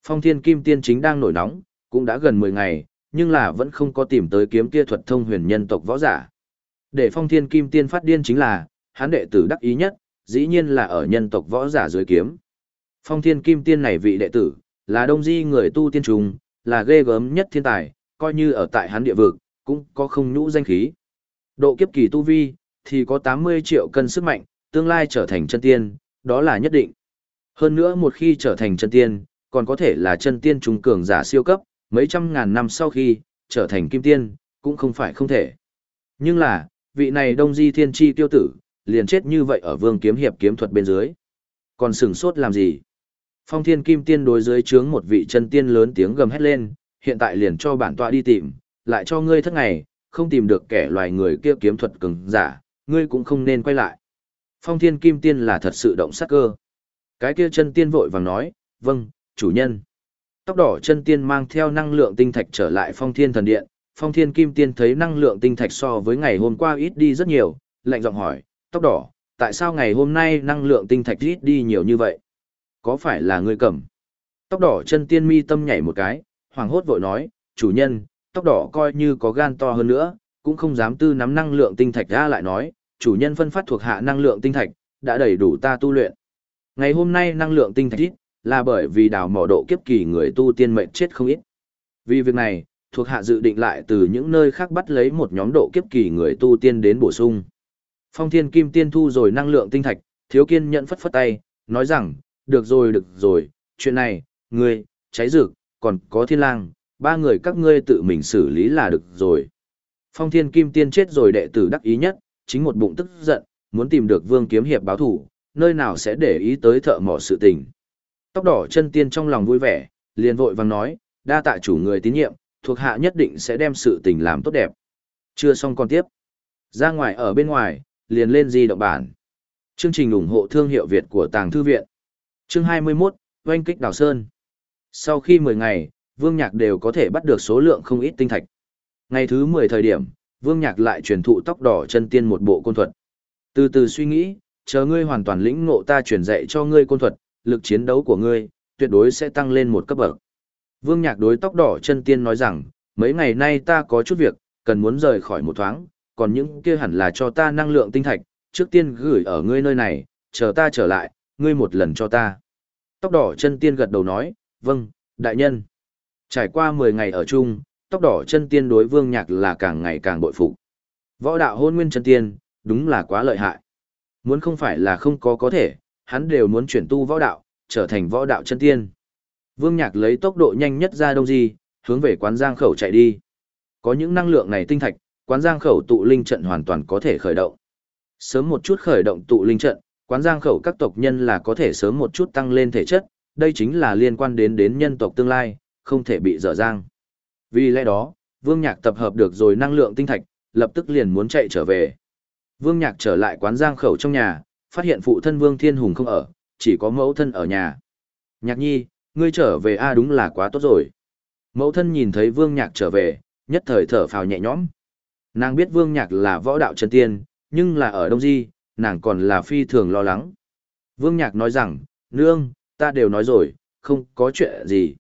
Phong Thiên Kim Tiên chính đang nổi nóng, cũng đã gần 10 ngày, nhưng là vẫn không có tìm tới kiếm kia thuật thông huyền nhân tộc võ giả. Để Phong Thiên Kim Tiên phát điên chính là, hắn đệ tử đắc ý nhất, dĩ nhiên là ở nhân tộc võ giả dưới kiếm. Phong Thiên Kim Tiên này vị đệ tử, là đông di người tu tiên trùng, là ghê gớm nhất thiên tài, coi như ở tại hắn địa vực, cũng có không nhũ danh khí. Độ kiếp kỳ tu vi, thì có 80 triệu cân sức mạnh, tương lai trở thành chân tiên, đó là nhất định. Hơn nữa một khi trở thành chân tiên, còn có thể là chân tiên trung cường giả siêu cấp, mấy trăm ngàn năm sau khi trở thành kim tiên, cũng không phải không thể. Nhưng là, vị này đông di thiên chi tiêu tử, liền chết như vậy ở vương kiếm hiệp kiếm thuật bên dưới. Còn sừng sốt làm gì? Phong thiên kim tiên đối dưới trướng một vị chân tiên lớn tiếng gầm hét lên, hiện tại liền cho bản tọa đi tìm, lại cho ngươi thất ngày, không tìm được kẻ loài người kia kiếm thuật cường giả, ngươi cũng không nên quay lại. Phong thiên kim tiên là thật sự động sát cơ. Cái kia chân tiên vội vàng nói, vâng, chủ nhân. Tóc đỏ chân tiên mang theo năng lượng tinh thạch trở lại phong thiên thần điện. Phong thiên kim tiên thấy năng lượng tinh thạch so với ngày hôm qua ít đi rất nhiều, lạnh giọng hỏi, tóc đỏ, tại sao ngày hôm nay năng lượng tinh thạch ít đi nhiều như vậy? Có phải là ngươi cầm? Tóc đỏ chân tiên mi tâm nhảy một cái, hoàng hốt vội nói, chủ nhân, tóc đỏ coi như có gan to hơn nữa, cũng không dám tư nắm năng lượng tinh thạch ra lại nói, chủ nhân phân phát thuộc hạ năng lượng tinh thạch, đã đầy đủ ta tu luyện. Ngày hôm nay năng lượng tinh thạch ít, là bởi vì đào mỏ độ kiếp kỳ người tu tiên mệnh chết không ít. Vì việc này, thuộc hạ dự định lại từ những nơi khác bắt lấy một nhóm độ kiếp kỳ người tu tiên đến bổ sung. Phong Thiên Kim Tiên thu rồi năng lượng tinh thạch, thiếu kiên nhận phất phất tay, nói rằng, được rồi được rồi, chuyện này, ngươi, cháy rực, còn có thiên lang, ba người các ngươi tự mình xử lý là được rồi. Phong Thiên Kim Tiên chết rồi đệ tử đắc ý nhất, chính một bụng tức giận, muốn tìm được Vương Kiếm Hiệp báo thủ, nơi nào sẽ để ý tới thợ mỏ sự tình. Tóc đỏ chân tiên trong lòng vui vẻ, liền vội vàng nói, đa tạ chủ người tín nhiệm, thuộc hạ nhất định sẽ đem sự tình làm tốt đẹp. Chưa xong còn tiếp. Ra ngoài ở bên ngoài, liền lên di động bản. Chương trình ủng hộ thương hiệu Việt của Tàng Thư Viện. Chương 21, Oanh kích Đào Sơn. Sau khi 10 ngày, Vương Nhạc đều có thể bắt được số lượng không ít tinh thạch. Ngày thứ 10 thời điểm, Vương Nhạc lại truyền thụ tóc đỏ chân tiên một bộ côn thuật. Từ từ suy nghĩ, chờ ngươi hoàn toàn lĩnh ngộ ta truyền dạy cho ngươi côn thuật, lực chiến đấu của ngươi tuyệt đối sẽ tăng lên một cấp bậc. Vương Nhạc đối tóc đỏ chân tiên nói rằng, mấy ngày nay ta có chút việc, cần muốn rời khỏi một thoáng, còn những kia hẳn là cho ta năng lượng tinh thạch, trước tiên gửi ở ngươi nơi này, chờ ta trở lại, ngươi một lần cho ta. Tóc đỏ chân tiên gật đầu nói, vâng, đại nhân. Trải qua 10 ngày ở chung, tóc đỏ chân tiên đối vương nhạc là càng ngày càng bội phục. Võ đạo hôn nguyên chân tiên, đúng là quá lợi hại. Muốn không phải là không có có thể, hắn đều muốn chuyển tu võ đạo, trở thành võ đạo chân tiên. Vương nhạc lấy tốc độ nhanh nhất ra đông di, hướng về quán giang khẩu chạy đi. Có những năng lượng này tinh thạch, quán giang khẩu tụ linh trận hoàn toàn có thể khởi động. Sớm một chút khởi động tụ linh trận, quán giang khẩu các tộc nhân là có thể sớm một chút tăng lên thể chất, đây chính là liên quan đến đến nhân tộc tương lai, không thể bị dở dang. Vì lẽ đó, Vương Nhạc tập hợp được rồi năng lượng tinh thạch, lập tức liền muốn chạy trở về. Vương Nhạc trở lại quán giang khẩu trong nhà, phát hiện phụ thân Vương Thiên Hùng không ở, chỉ có mẫu thân ở nhà. Nhạc nhi, ngươi trở về a đúng là quá tốt rồi. Mẫu thân nhìn thấy Vương Nhạc trở về, nhất thời thở phào nhẹ nhõm. Nàng biết Vương Nhạc là võ đạo chân tiên, nhưng là ở Đông Di, nàng còn là phi thường lo lắng. Vương Nhạc nói rằng, nương, ta đều nói rồi, không có chuyện gì.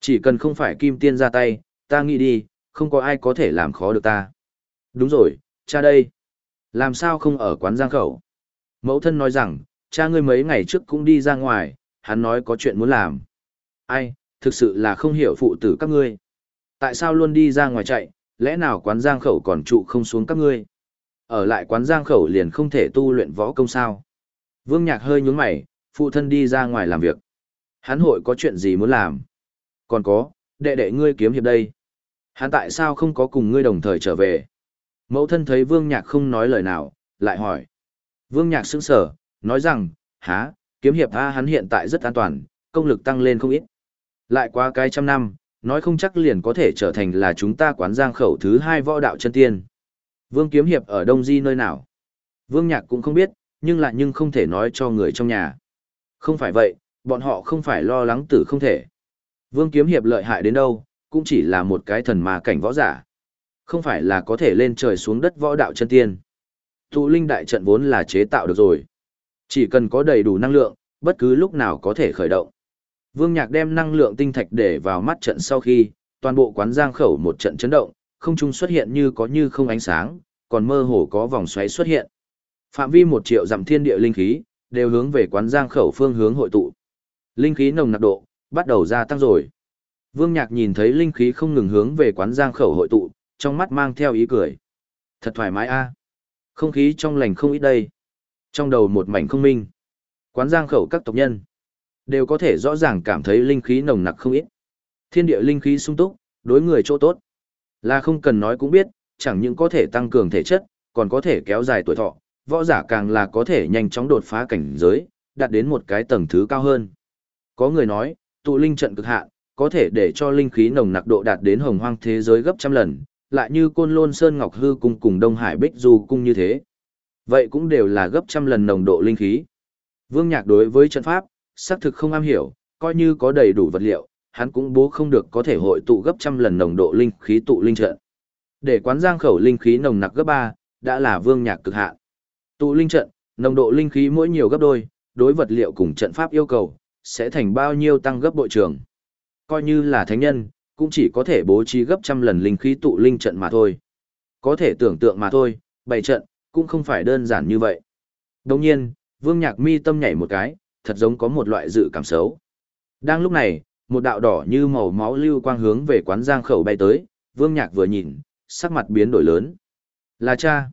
Chỉ cần không phải kim tiên ra tay, ta nghĩ đi, không có ai có thể làm khó được ta. Đúng rồi, cha đây. Làm sao không ở quán giang khẩu? Mẫu thân nói rằng, cha ngươi mấy ngày trước cũng đi ra ngoài, hắn nói có chuyện muốn làm. Ai, thực sự là không hiểu phụ tử các ngươi. Tại sao luôn đi ra ngoài chạy, lẽ nào quán giang khẩu còn trụ không xuống các ngươi? Ở lại quán giang khẩu liền không thể tu luyện võ công sao? Vương Nhạc hơi nhướng mày, phụ thân đi ra ngoài làm việc. Hắn hội có chuyện gì muốn làm? Còn có, đệ đệ ngươi kiếm hiệp đây. Hắn tại sao không có cùng ngươi đồng thời trở về? Mẫu thân thấy Vương Nhạc không nói lời nào, lại hỏi. Vương Nhạc sững sờ, nói rằng, há, kiếm hiệp A hắn hiện tại rất an toàn, công lực tăng lên không ít. Lại qua cái trăm năm, nói không chắc liền có thể trở thành là chúng ta quán giang khẩu thứ hai võ đạo chân tiên. Vương Kiếm Hiệp ở Đông Di nơi nào? Vương Nhạc cũng không biết, nhưng lại nhưng không thể nói cho người trong nhà. Không phải vậy, bọn họ không phải lo lắng tử không thể. Vương Kiếm Hiệp lợi hại đến đâu, cũng chỉ là một cái thần mà cảnh võ giả. Không phải là có thể lên trời xuống đất võ đạo chân tiên. Tụ linh đại trận vốn là chế tạo được rồi. Chỉ cần có đầy đủ năng lượng, bất cứ lúc nào có thể khởi động. Vương Nhạc đem năng lượng tinh thạch để vào mắt trận sau khi, toàn bộ quán giang khẩu một trận chấn động, không trung xuất hiện như có như không ánh sáng, còn mơ hồ có vòng xoáy xuất hiện. Phạm vi một triệu dặm thiên địa linh khí, đều hướng về quán giang khẩu phương hướng hội tụ. Linh khí nồng nặc độ, bắt đầu gia tăng rồi. Vương Nhạc nhìn thấy linh khí không ngừng hướng về quán giang khẩu hội tụ, trong mắt mang theo ý cười. Thật thoải mái a. Không khí trong lành không ít đây. Trong đầu một mảnh không minh. Quán giang khẩu các tộc nhân đều có thể rõ ràng cảm thấy linh khí nồng nặc không ít. Thiên địa linh khí sung túc, đối người chỗ tốt. Là không cần nói cũng biết, chẳng những có thể tăng cường thể chất, còn có thể kéo dài tuổi thọ, võ giả càng là có thể nhanh chóng đột phá cảnh giới, đạt đến một cái tầng thứ cao hơn. Có người nói, tụ linh trận cực hạn, có thể để cho linh khí nồng nặc độ đạt đến hồng hoang thế giới gấp trăm lần, lại như côn lôn sơn ngọc hư cung cùng đông hải bích du cung như thế. Vậy cũng đều là gấp trăm lần nồng độ linh khí. Vương Nhạc đối với trận pháp, xác thực không am hiểu, coi như có đầy đủ vật liệu, hắn cũng bố không được có thể hội tụ gấp trăm lần nồng độ linh khí tụ linh trận. Để quán giang khẩu linh khí nồng nặc gấp ba, đã là vương nhạc cực hạn. Tụ linh trận, nồng độ linh khí mỗi nhiều gấp đôi, đối vật liệu cùng trận pháp yêu cầu, sẽ thành bao nhiêu tăng gấp bội trường. Coi như là thánh nhân, cũng chỉ có thể bố trí gấp trăm lần linh khí tụ linh trận mà thôi. Có thể tưởng tượng mà thôi, bảy trận, cũng không phải đơn giản như vậy. Đồng nhiên, vương nhạc mi tâm nhảy một cái, thật giống có một loại dự cảm xấu. Đang lúc này, một đạo đỏ như màu máu lưu quang hướng về quán giang khẩu bay tới, vương nhạc vừa nhìn, sắc mặt biến đổi lớn. Là cha.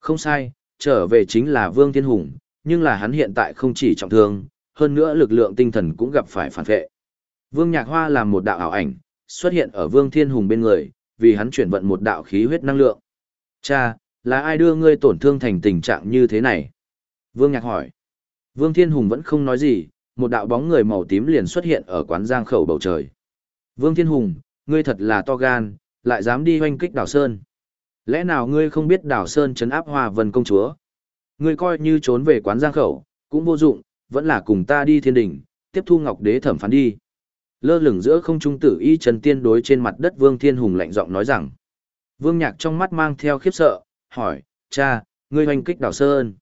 Không sai, trở về chính là vương thiên hùng, nhưng là hắn hiện tại không chỉ trọng thương, hơn nữa lực lượng tinh thần cũng gặp phải phản vệ. Vương nhạc hoa làm một đạo ảo ảnh, xuất hiện ở vương thiên hùng bên người, vì hắn chuyển vận một đạo khí huyết năng lượng. Cha, là ai đưa ngươi tổn thương thành tình trạng như thế này? Vương nhạc hỏi. Vương Thiên Hùng vẫn không nói gì, một đạo bóng người màu tím liền xuất hiện ở quán giang khẩu bầu trời. Vương Thiên Hùng, ngươi thật là to gan, lại dám đi hoanh kích đảo Sơn. Lẽ nào ngươi không biết đảo Sơn trấn áp hòa vân công chúa? Ngươi coi như trốn về quán giang khẩu, cũng vô dụng, vẫn là cùng ta đi thiên đỉnh, tiếp thu ngọc đế thẩm phán đi. Lơ lửng giữa không trung tử y trần tiên đối trên mặt đất Vương Thiên Hùng lạnh giọng nói rằng. Vương Nhạc trong mắt mang theo khiếp sợ, hỏi, cha, ngươi hoành kích đảo Sơn.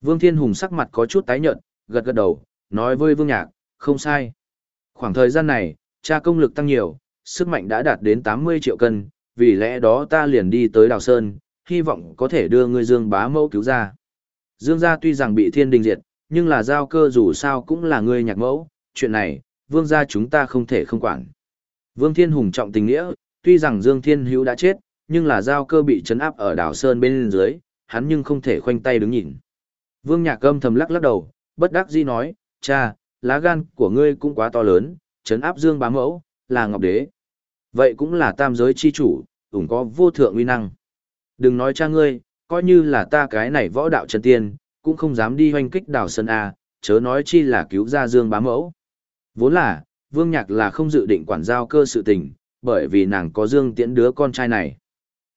Vương Thiên Hùng sắc mặt có chút tái nhợt, gật gật đầu, nói với Vương Nhạc, không sai. Khoảng thời gian này, cha công lực tăng nhiều, sức mạnh đã đạt đến 80 triệu cân, vì lẽ đó ta liền đi tới đảo Sơn, hy vọng có thể đưa ngươi Dương bá mẫu cứu ra. Dương gia tuy rằng bị thiên đình diệt, nhưng là giao cơ dù sao cũng là ngươi nhạc mẫu, chuyện này, vương gia chúng ta không thể không quản. Vương Thiên Hùng trọng tình nghĩa, tuy rằng Dương Thiên Hữu đã chết, nhưng là giao cơ bị chấn áp ở đảo Sơn bên dưới, hắn nhưng không thể khoanh tay đứng nhìn. Vương Nhạc Âm thầm lắc lắc đầu, bất đắc dĩ nói, cha, lá gan của ngươi cũng quá to lớn, chấn áp Dương bá mẫu, là Ngọc Đế. Vậy cũng là tam giới chi chủ, ủng có vô thượng uy năng. Đừng nói cha ngươi, coi như là ta cái này võ đạo chân tiên, cũng không dám đi hoanh kích đảo Sơn A, chớ nói chi là cứu ra Dương bá mẫu. Vốn là, Vương Nhạc là không dự định quản giao cơ sự tình, bởi vì nàng có Dương Tiễn đứa con trai này.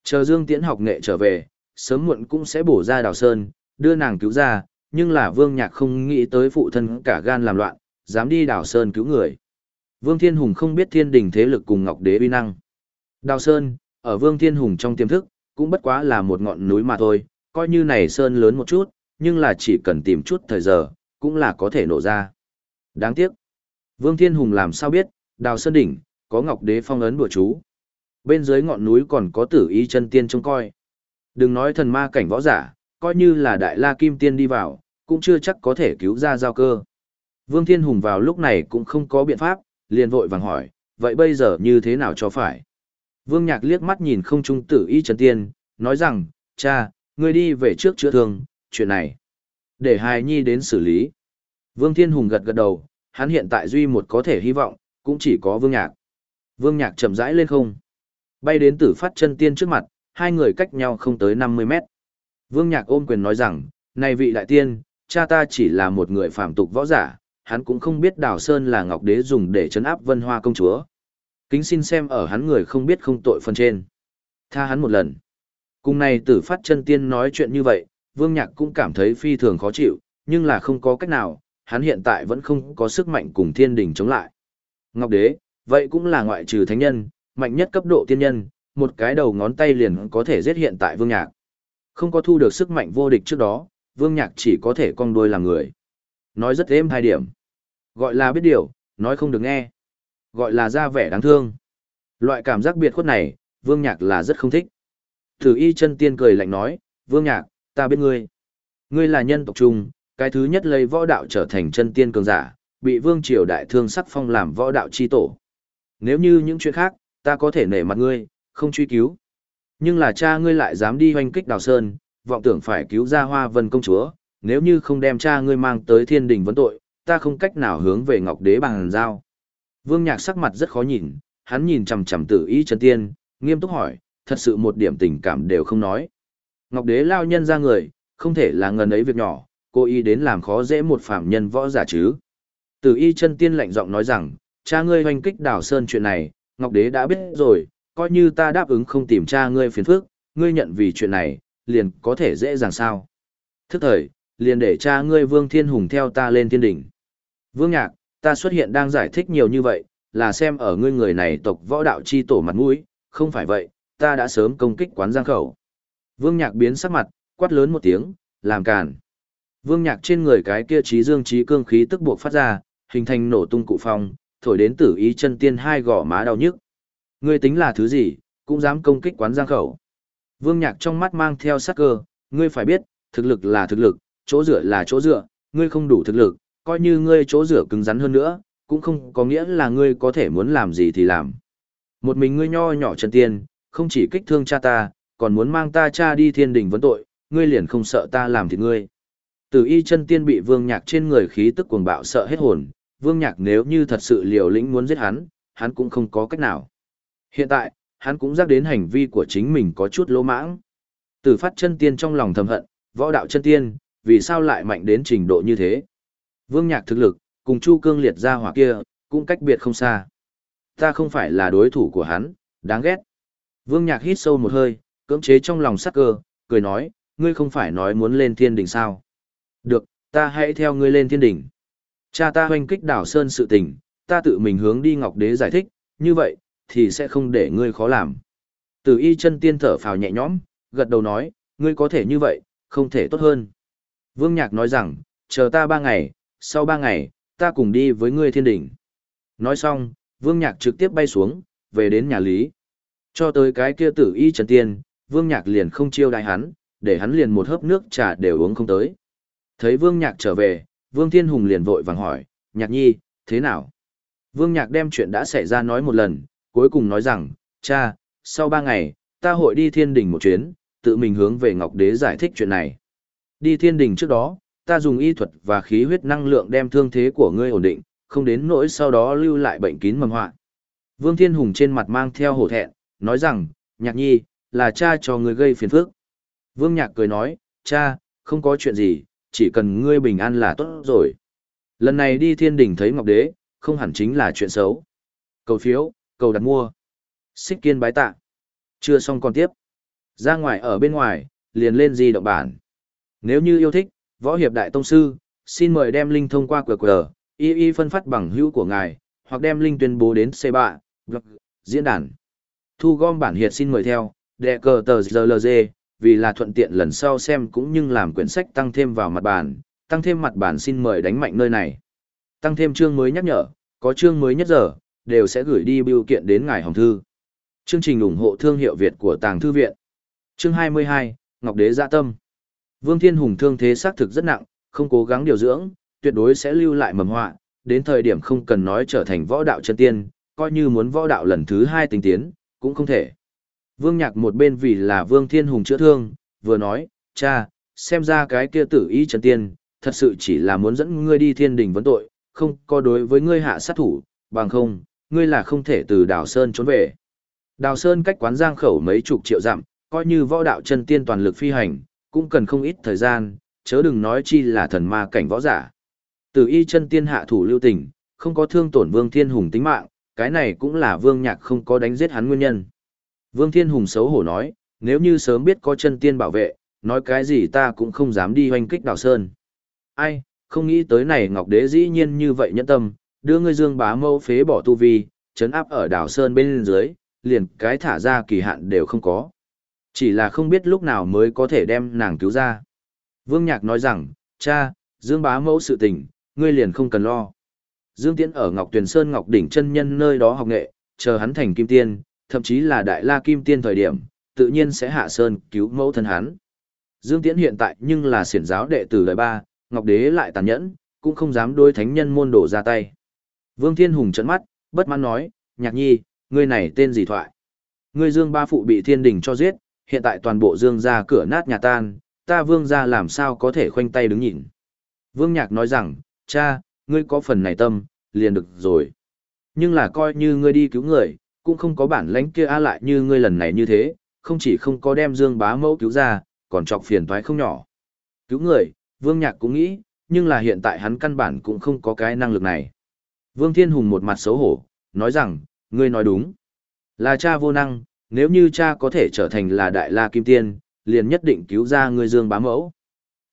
Chờ Dương Tiễn học nghệ trở về, sớm muộn cũng sẽ bổ ra đào sơn, đưa nàng cứu ra, nhưng là Vương Nhạc không nghĩ tới phụ thân cả gan làm loạn, dám đi đào sơn cứu người. Vương Thiên Hùng không biết thiên đình thế lực cùng Ngọc Đế uy năng. Đào Sơn, ở Vương Thiên Hùng trong tiềm thức, cũng bất quá là một ngọn núi mà thôi, coi như này Sơn lớn một chút, nhưng là chỉ cần tìm chút thời giờ, cũng là có thể nổ ra. Đáng tiếc. Vương Thiên Hùng làm sao biết, Đào Sơn đỉnh, có Ngọc Đế phong ấn bùa chú. Bên dưới ngọn núi còn có tử ý chân tiên trông coi. Đừng nói thần ma cảnh võ giả, coi như là đại la kim tiên đi vào, cũng chưa chắc có thể cứu ra giao cơ. Vương Thiên Hùng vào lúc này cũng không có biện pháp, liền vội vàng hỏi, vậy bây giờ như thế nào cho phải? Vương Nhạc liếc mắt nhìn không trung tử y chân tiên, nói rằng, cha, ngươi đi về trước chữa thương, chuyện này. Để hài nhi đến xử lý. Vương Thiên Hùng gật gật đầu, hắn hiện tại duy một có thể hy vọng, cũng chỉ có Vương Nhạc. Vương Nhạc chậm rãi lên không. Bay đến tử phát chân tiên trước mặt, hai người cách nhau không tới 50 mét. Vương Nhạc ôm quyền nói rằng, này vị đại tiên, cha ta chỉ là một người phạm tục võ giả, hắn cũng không biết đào sơn là ngọc đế dùng để chấn áp vân hoa công chúa. Kính xin xem ở hắn người không biết không tội phần trên. Tha hắn một lần. Cùng này tử phát chân tiên nói chuyện như vậy, Vương Nhạc cũng cảm thấy phi thường khó chịu, nhưng là không có cách nào, hắn hiện tại vẫn không có sức mạnh cùng thiên đình chống lại. Ngọc đế, vậy cũng là ngoại trừ thánh nhân, mạnh nhất cấp độ tiên nhân, một cái đầu ngón tay liền có thể giết hiện tại Vương Nhạc. Không có thu được sức mạnh vô địch trước đó, Vương Nhạc chỉ có thể cong đuôi làm người. Nói rất êm hai điểm. Gọi là biết điều, nói không được nghe. Gọi là ra vẻ đáng thương. Loại cảm giác biệt khuất này, Vương Nhạc là rất không thích. Thử y chân tiên cười lạnh nói, Vương Nhạc, ta biết ngươi. Ngươi là nhân tộc trung, cái thứ nhất lấy võ đạo trở thành chân tiên cường giả, bị Vương Triều Đại Thương sắc phong làm võ đạo chi tổ. Nếu như những chuyện khác, ta có thể nể mặt ngươi, không truy cứu. Nhưng là cha ngươi lại dám đi hoanh kích đào sơn, vọng tưởng phải cứu ra hoa vân công chúa, nếu như không đem cha ngươi mang tới thiên đình vấn tội, ta không cách nào hướng về ngọc đế bằng giao. Vương Nhạc sắc mặt rất khó nhìn, hắn nhìn chằm chằm tử ý chân tiên, nghiêm túc hỏi, thật sự một điểm tình cảm đều không nói. Ngọc đế lao nhân ra người, không thể là ngần ấy việc nhỏ, cô y đến làm khó dễ một phạm nhân võ giả chứ. Tử y chân tiên lạnh giọng nói rằng, cha ngươi hoành kích đảo sơn chuyện này, Ngọc đế đã biết rồi, coi như ta đáp ứng không tìm cha ngươi phiền phức, ngươi nhận vì chuyện này, liền có thể dễ dàng sao. Thức thời, liền để cha ngươi Vương Thiên Hùng theo ta lên thiên đỉnh. Vương Nhạc, ta xuất hiện đang giải thích nhiều như vậy, là xem ở ngươi người này tộc võ đạo chi tổ mặt mũi, không phải vậy, ta đã sớm công kích quán giang khẩu. Vương Nhạc biến sắc mặt, quát lớn một tiếng, làm càn. Vương Nhạc trên người cái kia trí dương trí cương khí tức buộc phát ra, hình thành nổ tung cụ phong, thổi đến tử ý chân tiên hai gò má đau nhức. Ngươi tính là thứ gì, cũng dám công kích quán giang khẩu. Vương Nhạc trong mắt mang theo sắc cơ, ngươi phải biết, thực lực là thực lực, chỗ dựa là chỗ dựa, ngươi không đủ thực lực, coi như ngươi chỗ dựa cứng rắn hơn nữa, cũng không có nghĩa là ngươi có thể muốn làm gì thì làm. Một mình ngươi nho nhỏ chân tiên, không chỉ kích thương cha ta, còn muốn mang ta cha đi thiên đình vấn tội, ngươi liền không sợ ta làm thì ngươi. Tử y chân tiên bị vương nhạc trên người khí tức cuồng bạo sợ hết hồn, vương nhạc nếu như thật sự liều lĩnh muốn giết hắn, hắn cũng không có cách nào. Hiện tại, hắn cũng giác đến hành vi của chính mình có chút lỗ mãng. Tử phát chân tiên trong lòng thầm hận, võ đạo chân tiên, vì sao lại mạnh đến trình độ như thế? Vương Nhạc thực lực, cùng Chu Cương liệt ra hỏa kia, cũng cách biệt không xa. Ta không phải là đối thủ của hắn, đáng ghét. Vương Nhạc hít sâu một hơi, cưỡng chế trong lòng sắc cơ, cười nói, ngươi không phải nói muốn lên thiên đỉnh sao? Được, ta hãy theo ngươi lên thiên đỉnh. Cha ta hoanh kích đảo Sơn sự tình, ta tự mình hướng đi Ngọc Đế giải thích, như vậy, thì sẽ không để ngươi khó làm. Tử y chân tiên thở phào nhẹ nhõm, gật đầu nói, ngươi có thể như vậy, không thể tốt hơn. Vương Nhạc nói rằng, chờ ta ba ngày, sau ba ngày, ta cùng đi với ngươi thiên đỉnh. Nói xong, Vương Nhạc trực tiếp bay xuống, về đến nhà Lý. Cho tới cái kia tử y trần tiên, Vương Nhạc liền không chiêu đại hắn, để hắn liền một hớp nước trà đều uống không tới. Thấy Vương Nhạc trở về, Vương Thiên Hùng liền vội vàng hỏi, Nhạc Nhi, thế nào? Vương Nhạc đem chuyện đã xảy ra nói một lần, cuối cùng nói rằng, cha, sau ba ngày, ta hội đi thiên đình một chuyến, tự mình hướng về Ngọc Đế giải thích chuyện này. Đi thiên đình trước đó, ta dùng y thuật và khí huyết năng lượng đem thương thế của ngươi ổn định, không đến nỗi sau đó lưu lại bệnh kín mầm họa. Vương Thiên Hùng trên mặt mang theo hổ thẹn, nói rằng, nhạc nhi, là cha cho ngươi gây phiền phức. Vương Nhạc cười nói, cha, không có chuyện gì, chỉ cần ngươi bình an là tốt rồi. Lần này đi thiên đình thấy Ngọc Đế, không hẳn chính là chuyện xấu. Cầu phiếu, cầu đặt mua. Xích kiên bái tạ. Chưa xong còn tiếp. Ra ngoài ở bên ngoài, liền lên di động bản. Nếu như yêu thích, võ hiệp đại tông sư, xin mời đem link thông qua QR, y y phân phát bằng hữu của ngài, hoặc đem link tuyên bố đến C3, vâng, diễn đàn. Thu gom bản hiệt xin mời theo, đệ cờ tờ GLG, vì là thuận tiện lần sau xem cũng như làm quyển sách tăng thêm vào mặt bản, tăng thêm mặt bản xin mời đánh mạnh nơi này. Tăng thêm chương mới nhắc nhở, có chương mới nhất giờ, đều sẽ gửi đi biểu kiện đến ngài hồng thư. Chương trình ủng hộ thương hiệu Việt của Tàng Thư Viện. Chương 22, Ngọc Đế Gia Tâm. Vương Thiên Hùng thương thế xác thực rất nặng, không cố gắng điều dưỡng, tuyệt đối sẽ lưu lại mầm họa, đến thời điểm không cần nói trở thành võ đạo chân tiên, coi như muốn võ đạo lần thứ hai tinh tiến, cũng không thể. Vương Nhạc một bên vì là Vương Thiên Hùng chữa thương, vừa nói, cha, xem ra cái kia tử ý trần tiên, thật sự chỉ là muốn dẫn ngươi đi thiên đình vấn tội, không có đối với ngươi hạ sát thủ, bằng không, ngươi là không thể từ Đào Sơn trốn về. Đào Sơn cách quán giang khẩu mấy chục triệu dặm, coi như võ đạo chân tiên toàn lực phi hành, cũng cần không ít thời gian, chớ đừng nói chi là thần ma cảnh võ giả. Từ y chân tiên hạ thủ lưu tình, không có thương tổn Vương Thiên Hùng tính mạng, cái này cũng là Vương Nhạc không có đánh giết hắn nguyên nhân. Vương Thiên Hùng xấu hổ nói, nếu như sớm biết có chân tiên bảo vệ, nói cái gì ta cũng không dám đi hoanh kích đào sơn. Ai, không nghĩ tới này Ngọc Đế dĩ nhiên như vậy nhẫn tâm, đưa ngươi dương bá mâu phế bỏ tu vi, chấn áp ở đảo sơn bên dưới, liền cái thả ra kỳ hạn đều không có. Chỉ là không biết lúc nào mới có thể đem nàng cứu ra. Vương Nhạc nói rằng, cha, Dương bá mẫu sự tình, ngươi liền không cần lo. Dương Tiễn ở Ngọc Tuyền Sơn Ngọc Đỉnh chân nhân nơi đó học nghệ, chờ hắn thành kim tiên, thậm chí là đại la kim tiên thời điểm, tự nhiên sẽ hạ sơn cứu mẫu thân hắn. Dương Tiễn hiện tại nhưng là xiển giáo đệ tử đời ba, Ngọc Đế lại tàn nhẫn, cũng không dám đối thánh nhân môn đổ ra tay. Vương Thiên Hùng trợn mắt, bất mãn nói, nhạc nhi, ngươi này tên gì thoại? Ngươi Dương ba phụ bị thiên đình cho giết, hiện tại toàn bộ Dương gia cửa nát nhà tan, ta Vương gia làm sao có thể khoanh tay đứng nhìn. Vương Nhạc nói rằng, cha, ngươi có phần này tâm, liền được rồi. Nhưng là coi như ngươi đi cứu người, cũng không có bản lãnh kia a lại như ngươi lần này như thế, không chỉ không có đem Dương bá mẫu cứu ra, còn chọc phiền toái không nhỏ. Cứu người, Vương Nhạc cũng nghĩ, nhưng là hiện tại hắn căn bản cũng không có cái năng lực này. Vương Thiên Hùng một mặt xấu hổ, nói rằng, ngươi nói đúng. Là cha vô năng, nếu như cha có thể trở thành là đại la kim tiên, liền nhất định cứu ra ngươi Dương bá mẫu.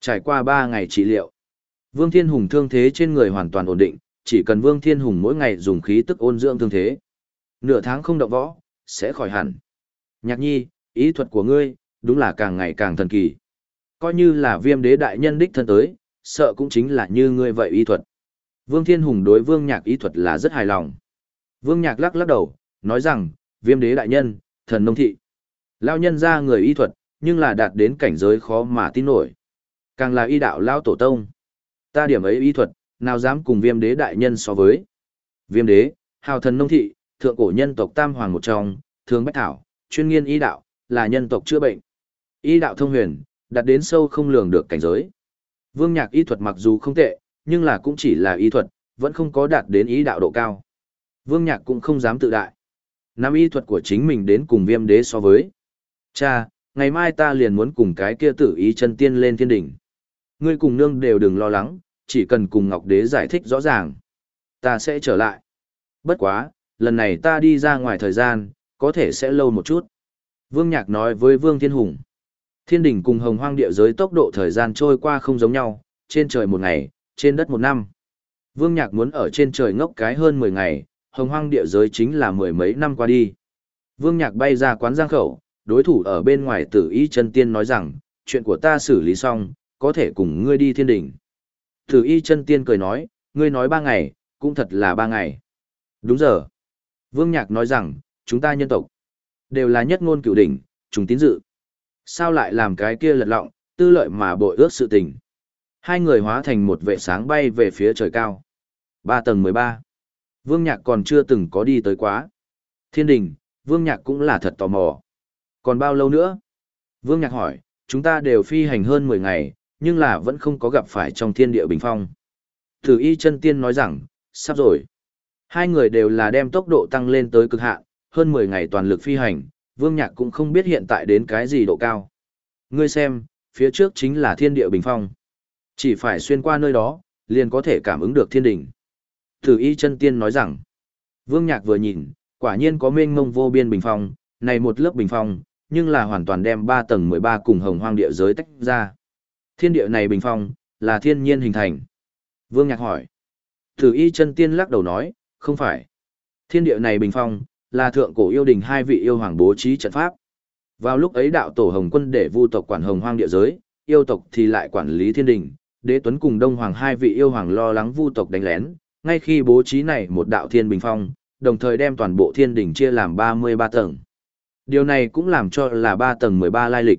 Trải qua ba ngày trị liệu, Vương Thiên Hùng thương thế trên người hoàn toàn ổn định, chỉ cần Vương Thiên Hùng mỗi ngày dùng khí tức ôn dưỡng thương thế. Nửa tháng không động võ, sẽ khỏi hẳn. Nhạc nhi, ý thuật của ngươi, đúng là càng ngày càng thần kỳ. Coi như là viêm đế đại nhân đích thân tới, sợ cũng chính là như ngươi vậy ý thuật. Vương Thiên Hùng đối Vương Nhạc ý thuật là rất hài lòng. Vương Nhạc lắc lắc đầu, nói rằng, viêm đế đại nhân, thần nông thị. Lao nhân ra người y thuật, nhưng là đạt đến cảnh giới khó mà tin nổi. Càng là y đạo lao tổ tông. Ta điểm ấy y thuật, nào dám cùng viêm đế đại nhân so với. Viêm đế, hào thần nông thị, thượng cổ nhân tộc tam hoàng một trong, thường bách thảo, chuyên nghiên y đạo, là nhân tộc chữa bệnh. Y đạo thông huyền, đạt đến sâu không lường được cảnh giới. Vương nhạc y thuật mặc dù không tệ, nhưng là cũng chỉ là y thuật, vẫn không có đạt đến ý đạo độ cao. Vương nhạc cũng không dám tự đại. Nắm y thuật của chính mình đến cùng viêm đế so với. Cha, ngày mai ta liền muốn cùng cái kia tử ý chân tiên lên thiên đỉnh. Ngươi cùng nương đều đừng lo lắng, chỉ cần cùng Ngọc Đế giải thích rõ ràng. Ta sẽ trở lại. Bất quá, lần này ta đi ra ngoài thời gian, có thể sẽ lâu một chút. Vương Nhạc nói với Vương Thiên Hùng. Thiên đỉnh cùng hồng hoang địa giới tốc độ thời gian trôi qua không giống nhau, trên trời một ngày, trên đất một năm. Vương Nhạc muốn ở trên trời ngốc cái hơn 10 ngày, hồng hoang địa giới chính là mười mấy năm qua đi. Vương Nhạc bay ra quán giang khẩu, đối thủ ở bên ngoài tử y chân tiên nói rằng, chuyện của ta xử lý xong, có thể cùng ngươi đi thiên đỉnh. Tử y chân tiên cười nói, ngươi nói ba ngày, cũng thật là ba ngày. Đúng giờ. Vương Nhạc nói rằng, chúng ta nhân tộc, đều là nhất ngôn cựu đỉnh, chúng tín dự. Sao lại làm cái kia lật lọng, tư lợi mà bội ước sự tình. Hai người hóa thành một vệ sáng bay về phía trời cao. Ba tầng mười ba. Vương Nhạc còn chưa từng có đi tới quá. Thiên đình, Vương Nhạc cũng là thật tò mò. Còn bao lâu nữa? Vương Nhạc hỏi, chúng ta đều phi hành hơn mười ngày, nhưng là vẫn không có gặp phải trong thiên địa bình phong. Thử y chân tiên nói rằng, sắp rồi. Hai người đều là đem tốc độ tăng lên tới cực hạn, hơn mười ngày toàn lực phi hành, Vương Nhạc cũng không biết hiện tại đến cái gì độ cao. Ngươi xem, phía trước chính là thiên địa bình phong. Chỉ phải xuyên qua nơi đó, liền có thể cảm ứng được thiên đỉnh. Thử y chân tiên nói rằng, Vương Nhạc vừa nhìn, quả nhiên có mênh mông vô biên bình phong, này một lớp bình phong, nhưng là hoàn toàn đem 3 tầng 13 cùng hồng hoang địa giới tách ra. Thiên địa này bình phong, là thiên nhiên hình thành. Vương Nhạc hỏi. Thử y chân tiên lắc đầu nói, không phải. Thiên địa này bình phong, là thượng cổ yêu đình hai vị yêu hoàng bố trí trận pháp. Vào lúc ấy đạo tổ hồng quân để vu tộc quản hồng hoang địa giới, yêu tộc thì lại quản lý thiên đình, đế tuấn cùng đông hoàng hai vị yêu hoàng lo lắng vu tộc đánh lén, ngay khi bố trí này một đạo thiên bình phong, đồng thời đem toàn bộ thiên đình chia làm 33 tầng. Điều này cũng làm cho là 3 tầng 13 lai lịch.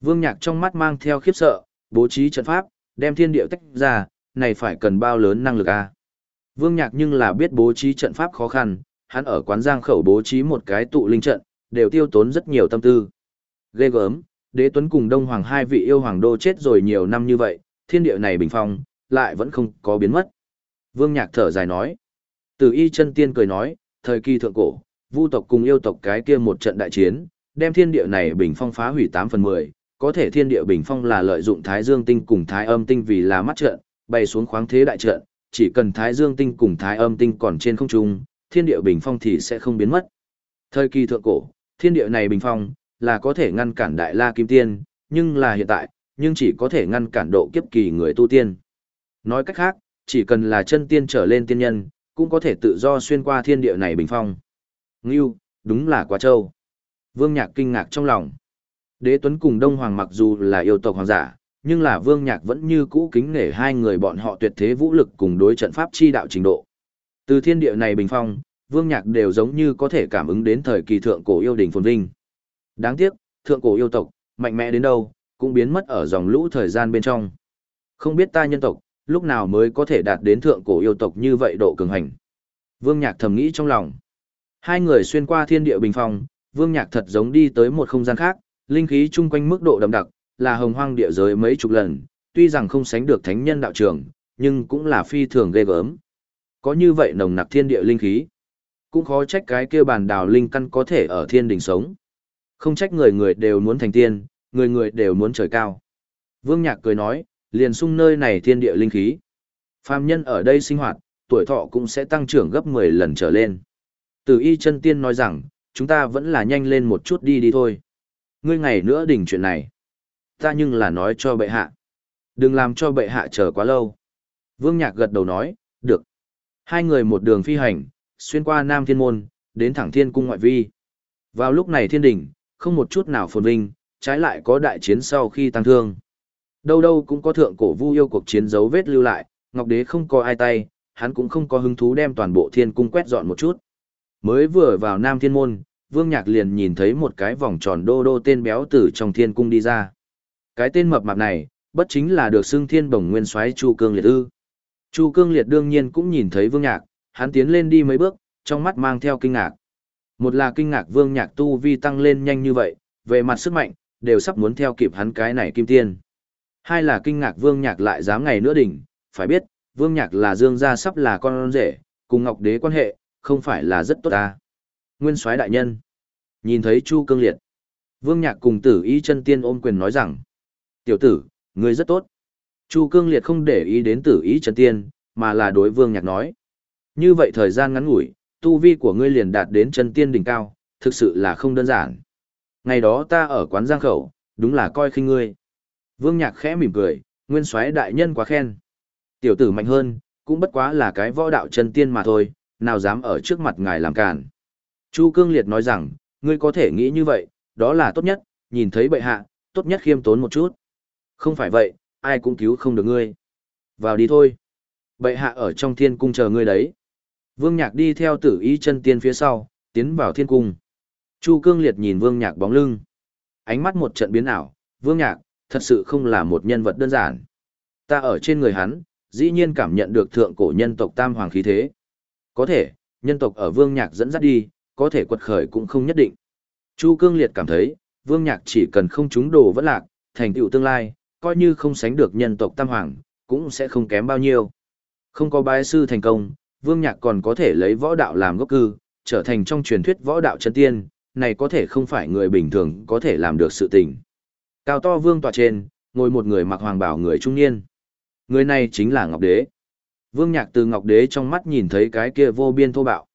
Vương Nhạc trong mắt mang theo khiếp sợ, bố trí trận pháp, đem thiên địa tách ra, này phải cần bao lớn năng lực a. Vương Nhạc nhưng là biết bố trí trận pháp khó khăn, hắn ở quán giang khẩu bố trí một cái tụ linh trận, đều tiêu tốn rất nhiều tâm tư. Ghê gớm, đế tuấn cùng đông hoàng hai vị yêu hoàng đô chết rồi nhiều năm như vậy, thiên địa này bình phong, lại vẫn không có biến mất. Vương Nhạc thở dài nói. Từ y chân tiên cười nói, thời kỳ thượng cổ, vu tộc cùng yêu tộc cái kia một trận đại chiến, đem thiên địa này bình phong phá hủy 8 phần 10, có thể thiên địa bình phong là lợi dụng thái dương tinh cùng thái âm tinh vì là mắt trận, bày xuống khoáng thế đại trận, chỉ cần thái dương tinh cùng thái âm tinh còn trên không trung, thiên địa bình phong thì sẽ không biến mất. Thời kỳ thượng cổ, thiên địa này bình phong là có thể ngăn cản đại la kim tiên, nhưng là hiện tại, nhưng chỉ có thể ngăn cản độ kiếp kỳ người tu tiên. Nói cách khác, chỉ cần là chân tiên trở lên tiên nhân, cũng có thể tự do xuyên qua thiên địa này bình phong. Ngưu, đúng là quá trâu. Vương Nhạc kinh ngạc trong lòng. Đế Tuấn cùng Đông Hoàng mặc dù là yêu tộc hoàng giả, nhưng là Vương Nhạc vẫn như cũ kính nể hai người bọn họ tuyệt thế vũ lực cùng đối trận pháp chi đạo trình độ. Từ thiên địa này bình phong, Vương Nhạc đều giống như có thể cảm ứng đến thời kỳ thượng cổ yêu đình phồn vinh. Đáng tiếc, thượng cổ yêu tộc, mạnh mẽ đến đâu, cũng biến mất ở dòng lũ thời gian bên trong. Không biết ta nhân tộc, lúc nào mới có thể đạt đến thượng cổ yêu tộc như vậy độ cường hành. Vương Nhạc thầm nghĩ trong lòng. Hai người xuyên qua thiên địa bình phong, Vương Nhạc thật giống đi tới một không gian khác, linh khí chung quanh mức độ đậm đặc, là hồng hoang địa giới mấy chục lần, tuy rằng không sánh được thánh nhân đạo trường, nhưng cũng là phi thường ghê gớm. Có như vậy nồng nặc thiên địa linh khí, cũng khó trách cái kia bàn đào linh căn có thể ở thiên đỉnh sống. Không trách người người đều muốn thành tiên, người người đều muốn trời cao. Vương Nhạc cười nói, liền sung nơi này thiên địa linh khí. Phàm nhân ở đây sinh hoạt, tuổi thọ cũng sẽ tăng trưởng gấp 10 lần trở lên. Từ y chân tiên nói rằng, chúng ta vẫn là nhanh lên một chút đi đi thôi. Ngươi ngày nữa đỉnh chuyện này. Ta nhưng là nói cho bệ hạ. Đừng làm cho bệ hạ chờ quá lâu. Vương Nhạc gật đầu nói, được. Hai người một đường phi hành, xuyên qua Nam Thiên Môn, đến thẳng Thiên Cung ngoại vi. Vào lúc này thiên đỉnh, không một chút nào phồn vinh, trái lại có đại chiến sau khi tăng thương. Đâu đâu cũng có thượng cổ vu yêu cuộc chiến dấu vết lưu lại, Ngọc Đế không có ai tay, hắn cũng không có hứng thú đem toàn bộ thiên cung quét dọn một chút. Mới vừa vào Nam Thiên Môn, Vương Nhạc liền nhìn thấy một cái vòng tròn đô đô tên béo tử trong thiên cung đi ra. Cái tên mập mạp này, bất chính là được xưng thiên bổng nguyên soái Chu Cương Liệt ư. Chu Cương Liệt đương nhiên cũng nhìn thấy Vương Nhạc, hắn tiến lên đi mấy bước, trong mắt mang theo kinh ngạc. Một là kinh ngạc Vương Nhạc tu vi tăng lên nhanh như vậy, về mặt sức mạnh, đều sắp muốn theo kịp hắn cái này kim tiên. Hai là kinh ngạc Vương Nhạc lại dám ngày nữa đỉnh, phải biết, Vương Nhạc là Dương gia sắp là con rể, cùng Ngọc Đế quan hệ, không phải là rất tốt ta. Nguyên soái đại nhân. Nhìn thấy Chu Cương Liệt. Vương Nhạc cùng tử y chân tiên ôm quyền nói rằng. Tiểu tử, ngươi rất tốt. Chu Cương Liệt không để ý đến tử Ý chân tiên, mà là đối Vương Nhạc nói. Như vậy thời gian ngắn ngủi, tu vi của ngươi liền đạt đến chân tiên đỉnh cao, thực sự là không đơn giản. Ngày đó ta ở quán giang khẩu, đúng là coi khinh ngươi. Vương Nhạc khẽ mỉm cười, nguyên soái đại nhân quá khen. Tiểu tử mạnh hơn, cũng bất quá là cái võ đạo chân tiên mà thôi, nào dám ở trước mặt ngài làm cản. Chu Cương Liệt nói rằng, ngươi có thể nghĩ như vậy, đó là tốt nhất, nhìn thấy bệ hạ, tốt nhất khiêm tốn một chút. Không phải vậy, ai cũng cứu không được ngươi. Vào đi thôi. Bệ hạ ở trong thiên cung chờ ngươi đấy. Vương Nhạc đi theo tử ý chân tiên phía sau, tiến vào thiên cung. Chu Cương Liệt nhìn Vương Nhạc bóng lưng. ánh mắt một trận biến ảo, Vương Nhạc, thật sự không là một nhân vật đơn giản. Ta ở trên người hắn, dĩ nhiên cảm nhận được thượng cổ nhân tộc tam hoàng khí thế. Có thể, nhân tộc ở Vương Nhạc dẫn dắt đi, có thể quật khởi cũng không nhất định. Chu Cương Liệt cảm thấy, Vương Nhạc chỉ cần không trúng đồ vẫn lạc, thành tựu tương lai, coi như không sánh được nhân tộc tam hoàng, cũng sẽ không kém bao nhiêu. Không có bái sư thành công, Vương Nhạc còn có thể lấy võ đạo làm gốc cư, trở thành trong truyền thuyết võ đạo chân tiên, này có thể không phải người bình thường có thể làm được sự tình. Cao to vương tọa trên, ngồi một người mặc hoàng bào người trung niên. Người này chính là Ngọc Đế. Vương Nhạc từ Ngọc Đế trong mắt nhìn thấy cái kia vô biên thô bạo.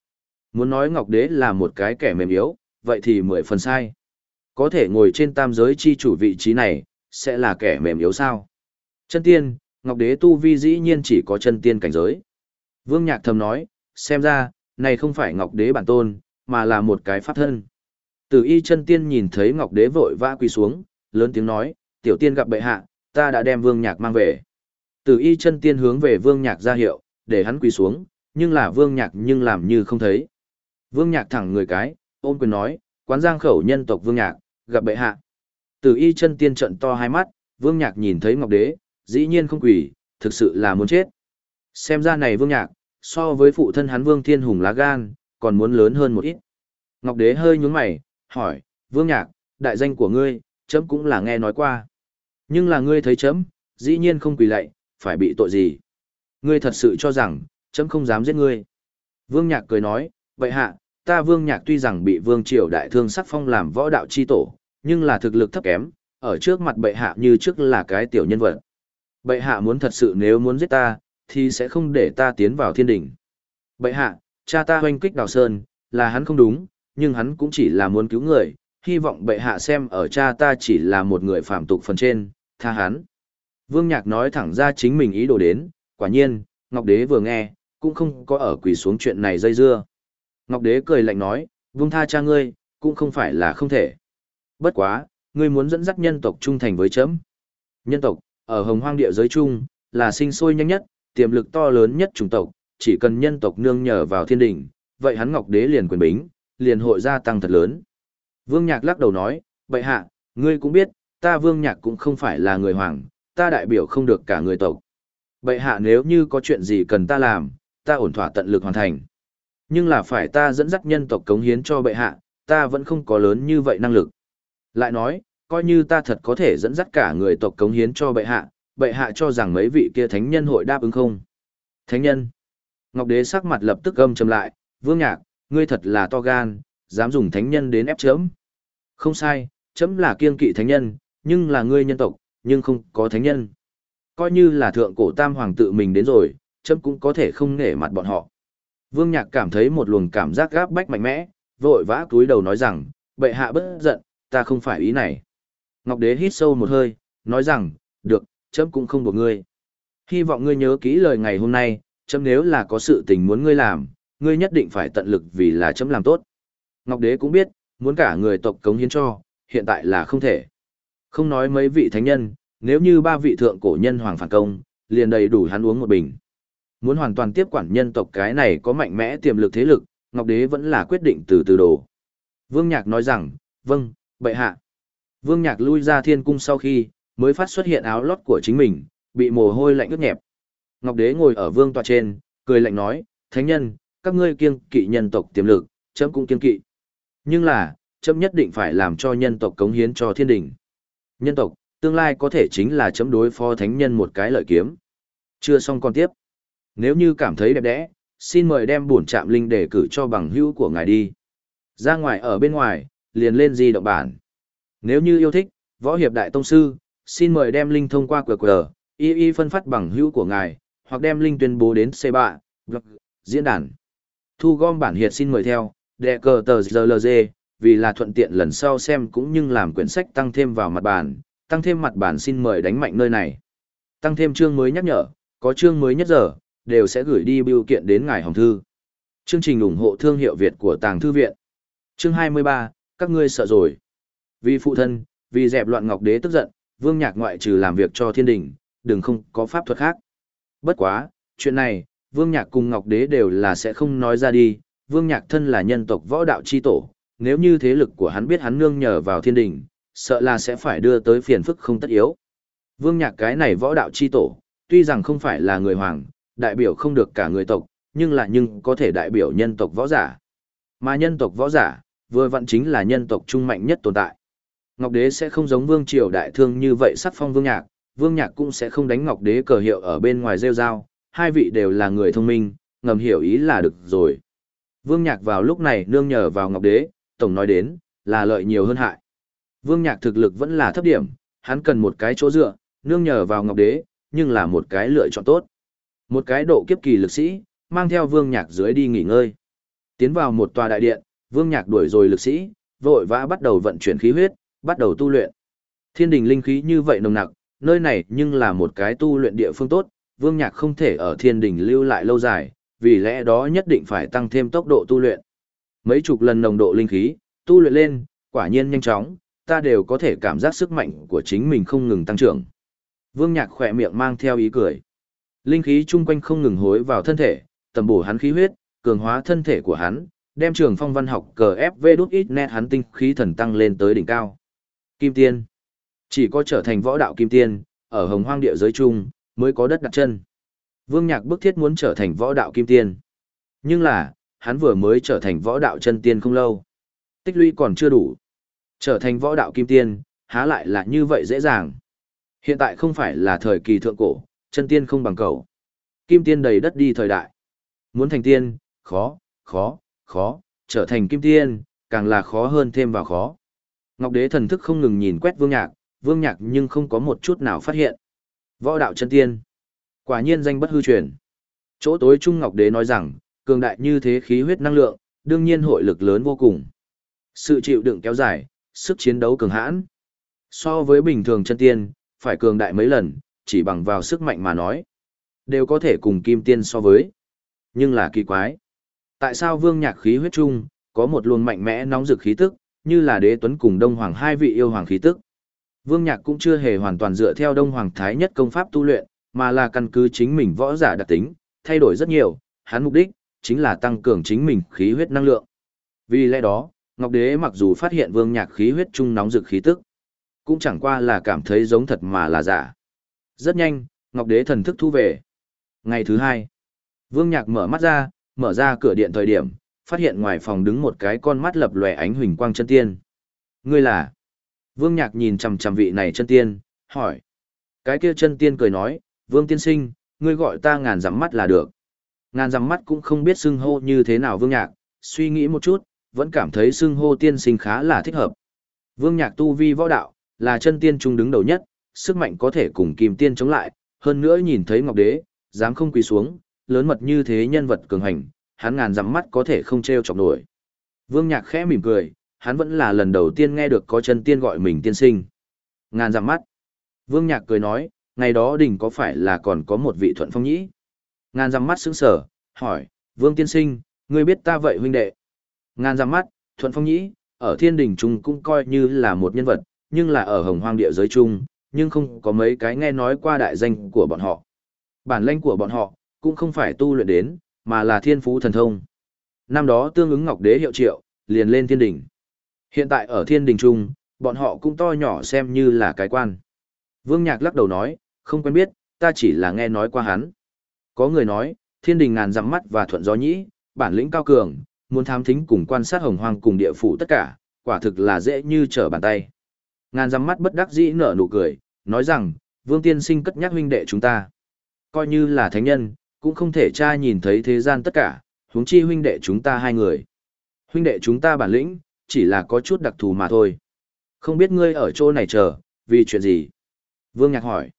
Muốn nói Ngọc Đế là một cái kẻ mềm yếu, vậy thì mười phần sai. Có thể ngồi trên tam giới chi chủ vị trí này, sẽ là kẻ mềm yếu sao? Chân tiên, Ngọc Đế tu vi dĩ nhiên chỉ có chân tiên cảnh giới. Vương Nhạc thầm nói, xem ra, này không phải Ngọc Đế bản tôn, mà là một cái pháp thân. Từ y chân tiên nhìn thấy Ngọc Đế vội vã quỳ xuống, lớn tiếng nói, tiểu tiên gặp bệ hạ, ta đã đem Vương Nhạc mang về. Từ y chân tiên hướng về Vương Nhạc ra hiệu, để hắn quỳ xuống, nhưng là Vương Nhạc nhưng làm như không thấy. Vương Nhạc thẳng người cái, ôm quyền nói, quán giang khẩu nhân tộc Vương Nhạc, gặp bệ hạ. Từ y chân tiên trận to hai mắt, Vương Nhạc nhìn thấy Ngọc Đế, dĩ nhiên không quỳ, thực sự là muốn chết. Xem ra này Vương Nhạc, so với phụ thân hắn Vương Thiên Hùng lá gan, còn muốn lớn hơn một ít. Ngọc Đế hơi nhún mày, hỏi, Vương Nhạc, đại danh của ngươi, chấm cũng là nghe nói qua. Nhưng là ngươi thấy chấm, dĩ nhiên không quỳ lạy, phải bị tội gì? Ngươi thật sự cho rằng, chấm không dám giết ngươi. Vương Nhạc cười nói, vậy hạ, ta Vương Nhạc tuy rằng bị Vương Triều Đại Thương sắc phong làm võ đạo chi tổ, nhưng là thực lực thấp kém, ở trước mặt bệ hạ như trước là cái tiểu nhân vật. Bệ hạ muốn thật sự nếu muốn giết ta, thì sẽ không để ta tiến vào thiên đỉnh. Bệ hạ, cha ta hoanh kích đào sơn, là hắn không đúng, nhưng hắn cũng chỉ là muốn cứu người, hy vọng bệ hạ xem ở cha ta chỉ là một người phạm tục phần trên, tha hắn. Vương Nhạc nói thẳng ra chính mình ý đồ đến, quả nhiên, Ngọc Đế vừa nghe, cũng không có ở quỳ xuống chuyện này dây dưa. Ngọc Đế cười lạnh nói, vương tha cha ngươi, cũng không phải là không thể. Bất quá, ngươi muốn dẫn dắt nhân tộc trung thành với chấm. Nhân tộc, ở hồng hoang địa giới chung, là sinh sôi nhanh nhất, tiềm lực to lớn nhất chủng tộc, chỉ cần nhân tộc nương nhờ vào thiên đỉnh, vậy hắn Ngọc Đế liền quyền bính, liền hội gia tăng thật lớn. Vương Nhạc lắc đầu nói, vậy hạ, ngươi cũng biết, ta Vương Nhạc cũng không phải là người hoàng, ta đại biểu không được cả người tộc. Bệ hạ nếu như có chuyện gì cần ta làm, ta ổn thỏa tận lực hoàn thành. Nhưng là phải ta dẫn dắt nhân tộc cống hiến cho bệ hạ, ta vẫn không có lớn như vậy năng lực. Lại nói, coi như ta thật có thể dẫn dắt cả người tộc cống hiến cho bệ hạ, bệ hạ cho rằng mấy vị kia thánh nhân hội đáp ứng không? Thánh nhân. Ngọc đế sắc mặt lập tức gâm trầm lại, vương nhạc, ngươi thật là to gan, dám dùng thánh nhân đến ép chấm. Không sai, chấm là kiên kỵ thánh nhân, nhưng là ngươi nhân tộc, nhưng không có thánh nhân. Coi như là thượng cổ tam hoàng tự mình đến rồi, chấm cũng có thể không nể mặt bọn họ. Vương Nhạc cảm thấy một luồng cảm giác gáp bách mạnh mẽ, vội vã cúi đầu nói rằng, bệ hạ bất giận, ta không phải ý này. Ngọc Đế hít sâu một hơi, nói rằng, được, chấm cũng không buộc ngươi. Hy vọng ngươi nhớ kỹ lời ngày hôm nay, chấm nếu là có sự tình muốn ngươi làm, ngươi nhất định phải tận lực vì là chấm làm tốt. Ngọc Đế cũng biết, muốn cả người tộc cống hiến cho, hiện tại là không thể. Không nói mấy vị thánh nhân, nếu như ba vị thượng cổ nhân hoàng phản công, liền đầy đủ hắn uống một bình. Muốn hoàn toàn tiếp quản nhân tộc cái này có mạnh mẽ tiềm lực thế lực, Ngọc Đế vẫn là quyết định từ từ đồ. Vương Nhạc nói rằng, vâng, bệ hạ. Vương Nhạc lui ra thiên cung sau khi, mới phát xuất hiện áo lót của chính mình, bị mồ hôi lạnh ướt nhẹp. Ngọc Đế ngồi ở vương tọa trên, cười lạnh nói, thánh nhân, các ngươi kiêng kỵ nhân tộc tiềm lực, chấm cũng kiêng kỵ. Nhưng là, chấm nhất định phải làm cho nhân tộc cống hiến cho thiên đình. Nhân tộc, tương lai có thể chính là chấm đối phó thánh nhân một cái lợi kiếm. Chưa xong còn tiếp. Nếu như cảm thấy đẹp đẽ, xin mời đem bổn trạm linh để cử cho bằng hữu của ngài đi. Ra ngoài ở bên ngoài, liền lên di động bản. Nếu như yêu thích, võ hiệp đại tông sư, xin mời đem link thông qua QR, y y phân phát bằng hữu của ngài, hoặc đem link tuyên bố đến C3, blog, vâng, diễn đàn. Thu gom bản hiệt xin mời theo, đệ cờ tờ GLG, vì là thuận tiện lần sau xem cũng như làm quyển sách tăng thêm vào mặt bản, tăng thêm mặt bản xin mời đánh mạnh nơi này. Tăng thêm chương mới nhắc nhở, có chương mới nhất giờ, đều sẽ gửi đi biểu kiện đến ngài hồng thư. Chương trình ủng hộ thương hiệu Việt của Tàng Thư Viện. Chương 23, các ngươi sợ rồi. Vì phụ thân, vì dẹp loạn ngọc đế tức giận, vương nhạc ngoại trừ làm việc cho thiên đình, đừng không có pháp thuật khác. Bất quá, chuyện này, vương nhạc cùng ngọc đế đều là sẽ không nói ra đi, vương nhạc thân là nhân tộc võ đạo chi tổ, nếu như thế lực của hắn biết hắn nương nhờ vào thiên đình, sợ là sẽ phải đưa tới phiền phức không tất yếu. Vương Nhạc cái này võ đạo chi tổ, tuy rằng không phải là người hoàng, đại biểu không được cả người tộc, nhưng là nhưng có thể đại biểu nhân tộc võ giả. Mà nhân tộc võ giả, vừa vặn chính là nhân tộc trung mạnh nhất tồn tại. Ngọc Đế sẽ không giống Vương Triều đại thương như vậy sắc phong Vương Nhạc, Vương Nhạc cũng sẽ không đánh Ngọc Đế cờ hiệu ở bên ngoài rêu rao, hai vị đều là người thông minh, ngầm hiểu ý là được rồi. Vương Nhạc vào lúc này nương nhờ vào Ngọc Đế, tổng nói đến, là lợi nhiều hơn hại. Vương Nhạc thực lực vẫn là thấp điểm, hắn cần một cái chỗ dựa, nương nhờ vào Ngọc Đế, nhưng là một cái lựa chọn tốt. Một cái độ kiếp kỳ lực sĩ, mang theo Vương Nhạc dưới đi nghỉ ngơi. Tiến vào một tòa đại điện, Vương Nhạc đuổi rồi lực sĩ, vội vã bắt đầu vận chuyển khí huyết, bắt đầu tu luyện. Thiên đình linh khí như vậy nồng nặc, nơi này nhưng là một cái tu luyện địa phương tốt, Vương Nhạc không thể ở thiên đình lưu lại lâu dài, vì lẽ đó nhất định phải tăng thêm tốc độ tu luyện. Mấy chục lần nồng độ linh khí, tu luyện lên, quả nhiên nhanh chóng, ta đều có thể cảm giác sức mạnh của chính mình không ngừng tăng trưởng. Vương Nhạc khỏe miệng mang theo ý cười. Linh khí chung quanh không ngừng hối vào thân thể, tầm bổ hắn khí huyết, cường hóa thân thể của hắn, đem trường phong văn học cờ FV đút ít nét hắn tinh khí thần tăng lên tới đỉnh cao. Kim Tiên. Chỉ có trở thành võ đạo Kim Tiên, ở hồng hoang địa giới chung, mới có đất đặt chân. Vương Nhạc bức thiết muốn trở thành võ đạo Kim Tiên. Nhưng là, hắn vừa mới trở thành võ đạo chân tiên không lâu. Tích lũy còn chưa đủ. Trở thành võ đạo Kim Tiên, há lại là như vậy dễ dàng. Hiện tại không phải là thời kỳ thượng cổ, chân tiên không bằng cầu. Kim Tiên đầy đất đi thời đại. Muốn thành tiên, khó, khó, khó, trở thành kim tiên, càng là khó hơn thêm vào khó. Ngọc Đế thần thức không ngừng nhìn quét Vương Nhạc, Vương Nhạc nhưng không có một chút nào phát hiện. Võ đạo chân tiên. Quả nhiên danh bất hư truyền. Chỗ tối Trung Ngọc Đế nói rằng, cường đại như thế khí huyết năng lượng, đương nhiên hội lực lớn vô cùng. Sự chịu đựng kéo dài, sức chiến đấu cường hãn. So với bình thường chân tiên, phải cường đại mấy lần, chỉ bằng vào sức mạnh mà nói. Đều có thể cùng kim tiên so với. Nhưng là kỳ quái. Tại sao vương nhạc khí huyết trung, có một luồng mạnh mẽ nóng rực khí tức, như là đế tuấn cùng đông hoàng hai vị yêu hoàng khí tức. Vương nhạc cũng chưa hề hoàn toàn dựa theo đông hoàng thái nhất công pháp tu luyện, mà là căn cứ chính mình võ giả đặc tính, thay đổi rất nhiều, hắn mục đích, chính là tăng cường chính mình khí huyết năng lượng. Vì lẽ đó, Ngọc Đế mặc dù phát hiện vương nhạc khí huyết trung nóng rực khí tức, cũng chẳng qua là cảm thấy giống thật mà là giả. Rất nhanh, Ngọc Đế thần thức thu về. Ngày thứ hai, Vương Nhạc mở mắt ra, mở ra cửa điện thời điểm, phát hiện ngoài phòng đứng một cái con mắt lập lòe ánh huỳnh quang chân tiên. Ngươi là? Vương Nhạc nhìn chằm chằm vị này chân tiên, hỏi. Cái kia chân tiên cười nói, Vương tiên sinh, ngươi gọi ta ngàn dặm mắt là được. Ngàn dặm mắt cũng không biết xưng hô như thế nào Vương Nhạc, suy nghĩ một chút, vẫn cảm thấy xưng hô tiên sinh khá là thích hợp. Vương Nhạc tu vi võ đạo, là chân tiên trung đứng đầu nhất, sức mạnh có thể cùng kim tiên chống lại, hơn nữa nhìn thấy Ngọc Đế, dám không quỳ xuống, lớn mật như thế nhân vật cường hành, hắn ngàn dặm mắt có thể không treo chọc nổi. Vương Nhạc khẽ mỉm cười, hắn vẫn là lần đầu tiên nghe được có chân tiên gọi mình tiên sinh. Ngàn dặm mắt. Vương Nhạc cười nói, ngày đó đỉnh có phải là còn có một vị thuận phong nhĩ? Ngàn dặm mắt sững sở, hỏi, Vương tiên sinh, ngươi biết ta vậy huynh đệ? Ngàn dặm mắt, thuận phong nhĩ, ở thiên đình trung cũng coi như là một nhân vật, nhưng là ở hồng hoang địa giới chung, nhưng không có mấy cái nghe nói qua đại danh của bọn họ. Bản lãnh của bọn họ, cũng không phải tu luyện đến, mà là thiên phú thần thông. Năm đó tương ứng Ngọc Đế hiệu triệu, liền lên thiên đỉnh. Hiện tại ở thiên đình trung, bọn họ cũng to nhỏ xem như là cái quan. Vương Nhạc lắc đầu nói, không quen biết, ta chỉ là nghe nói qua hắn. Có người nói, thiên đình ngàn dặm mắt và thuận gió nhĩ, bản lĩnh cao cường, muốn tham thính cùng quan sát hồng hoang cùng địa phủ tất cả, quả thực là dễ như trở bàn tay. Ngàn dặm mắt bất đắc dĩ nở nụ cười, nói rằng, Vương Tiên Sinh cất nhắc huynh đệ chúng ta. Coi như là thánh nhân, cũng không thể cha nhìn thấy thế gian tất cả, huống chi huynh đệ chúng ta hai người. Huynh đệ chúng ta bản lĩnh, chỉ là có chút đặc thù mà thôi. Không biết ngươi ở chỗ này chờ, vì chuyện gì? Vương Nhạc hỏi.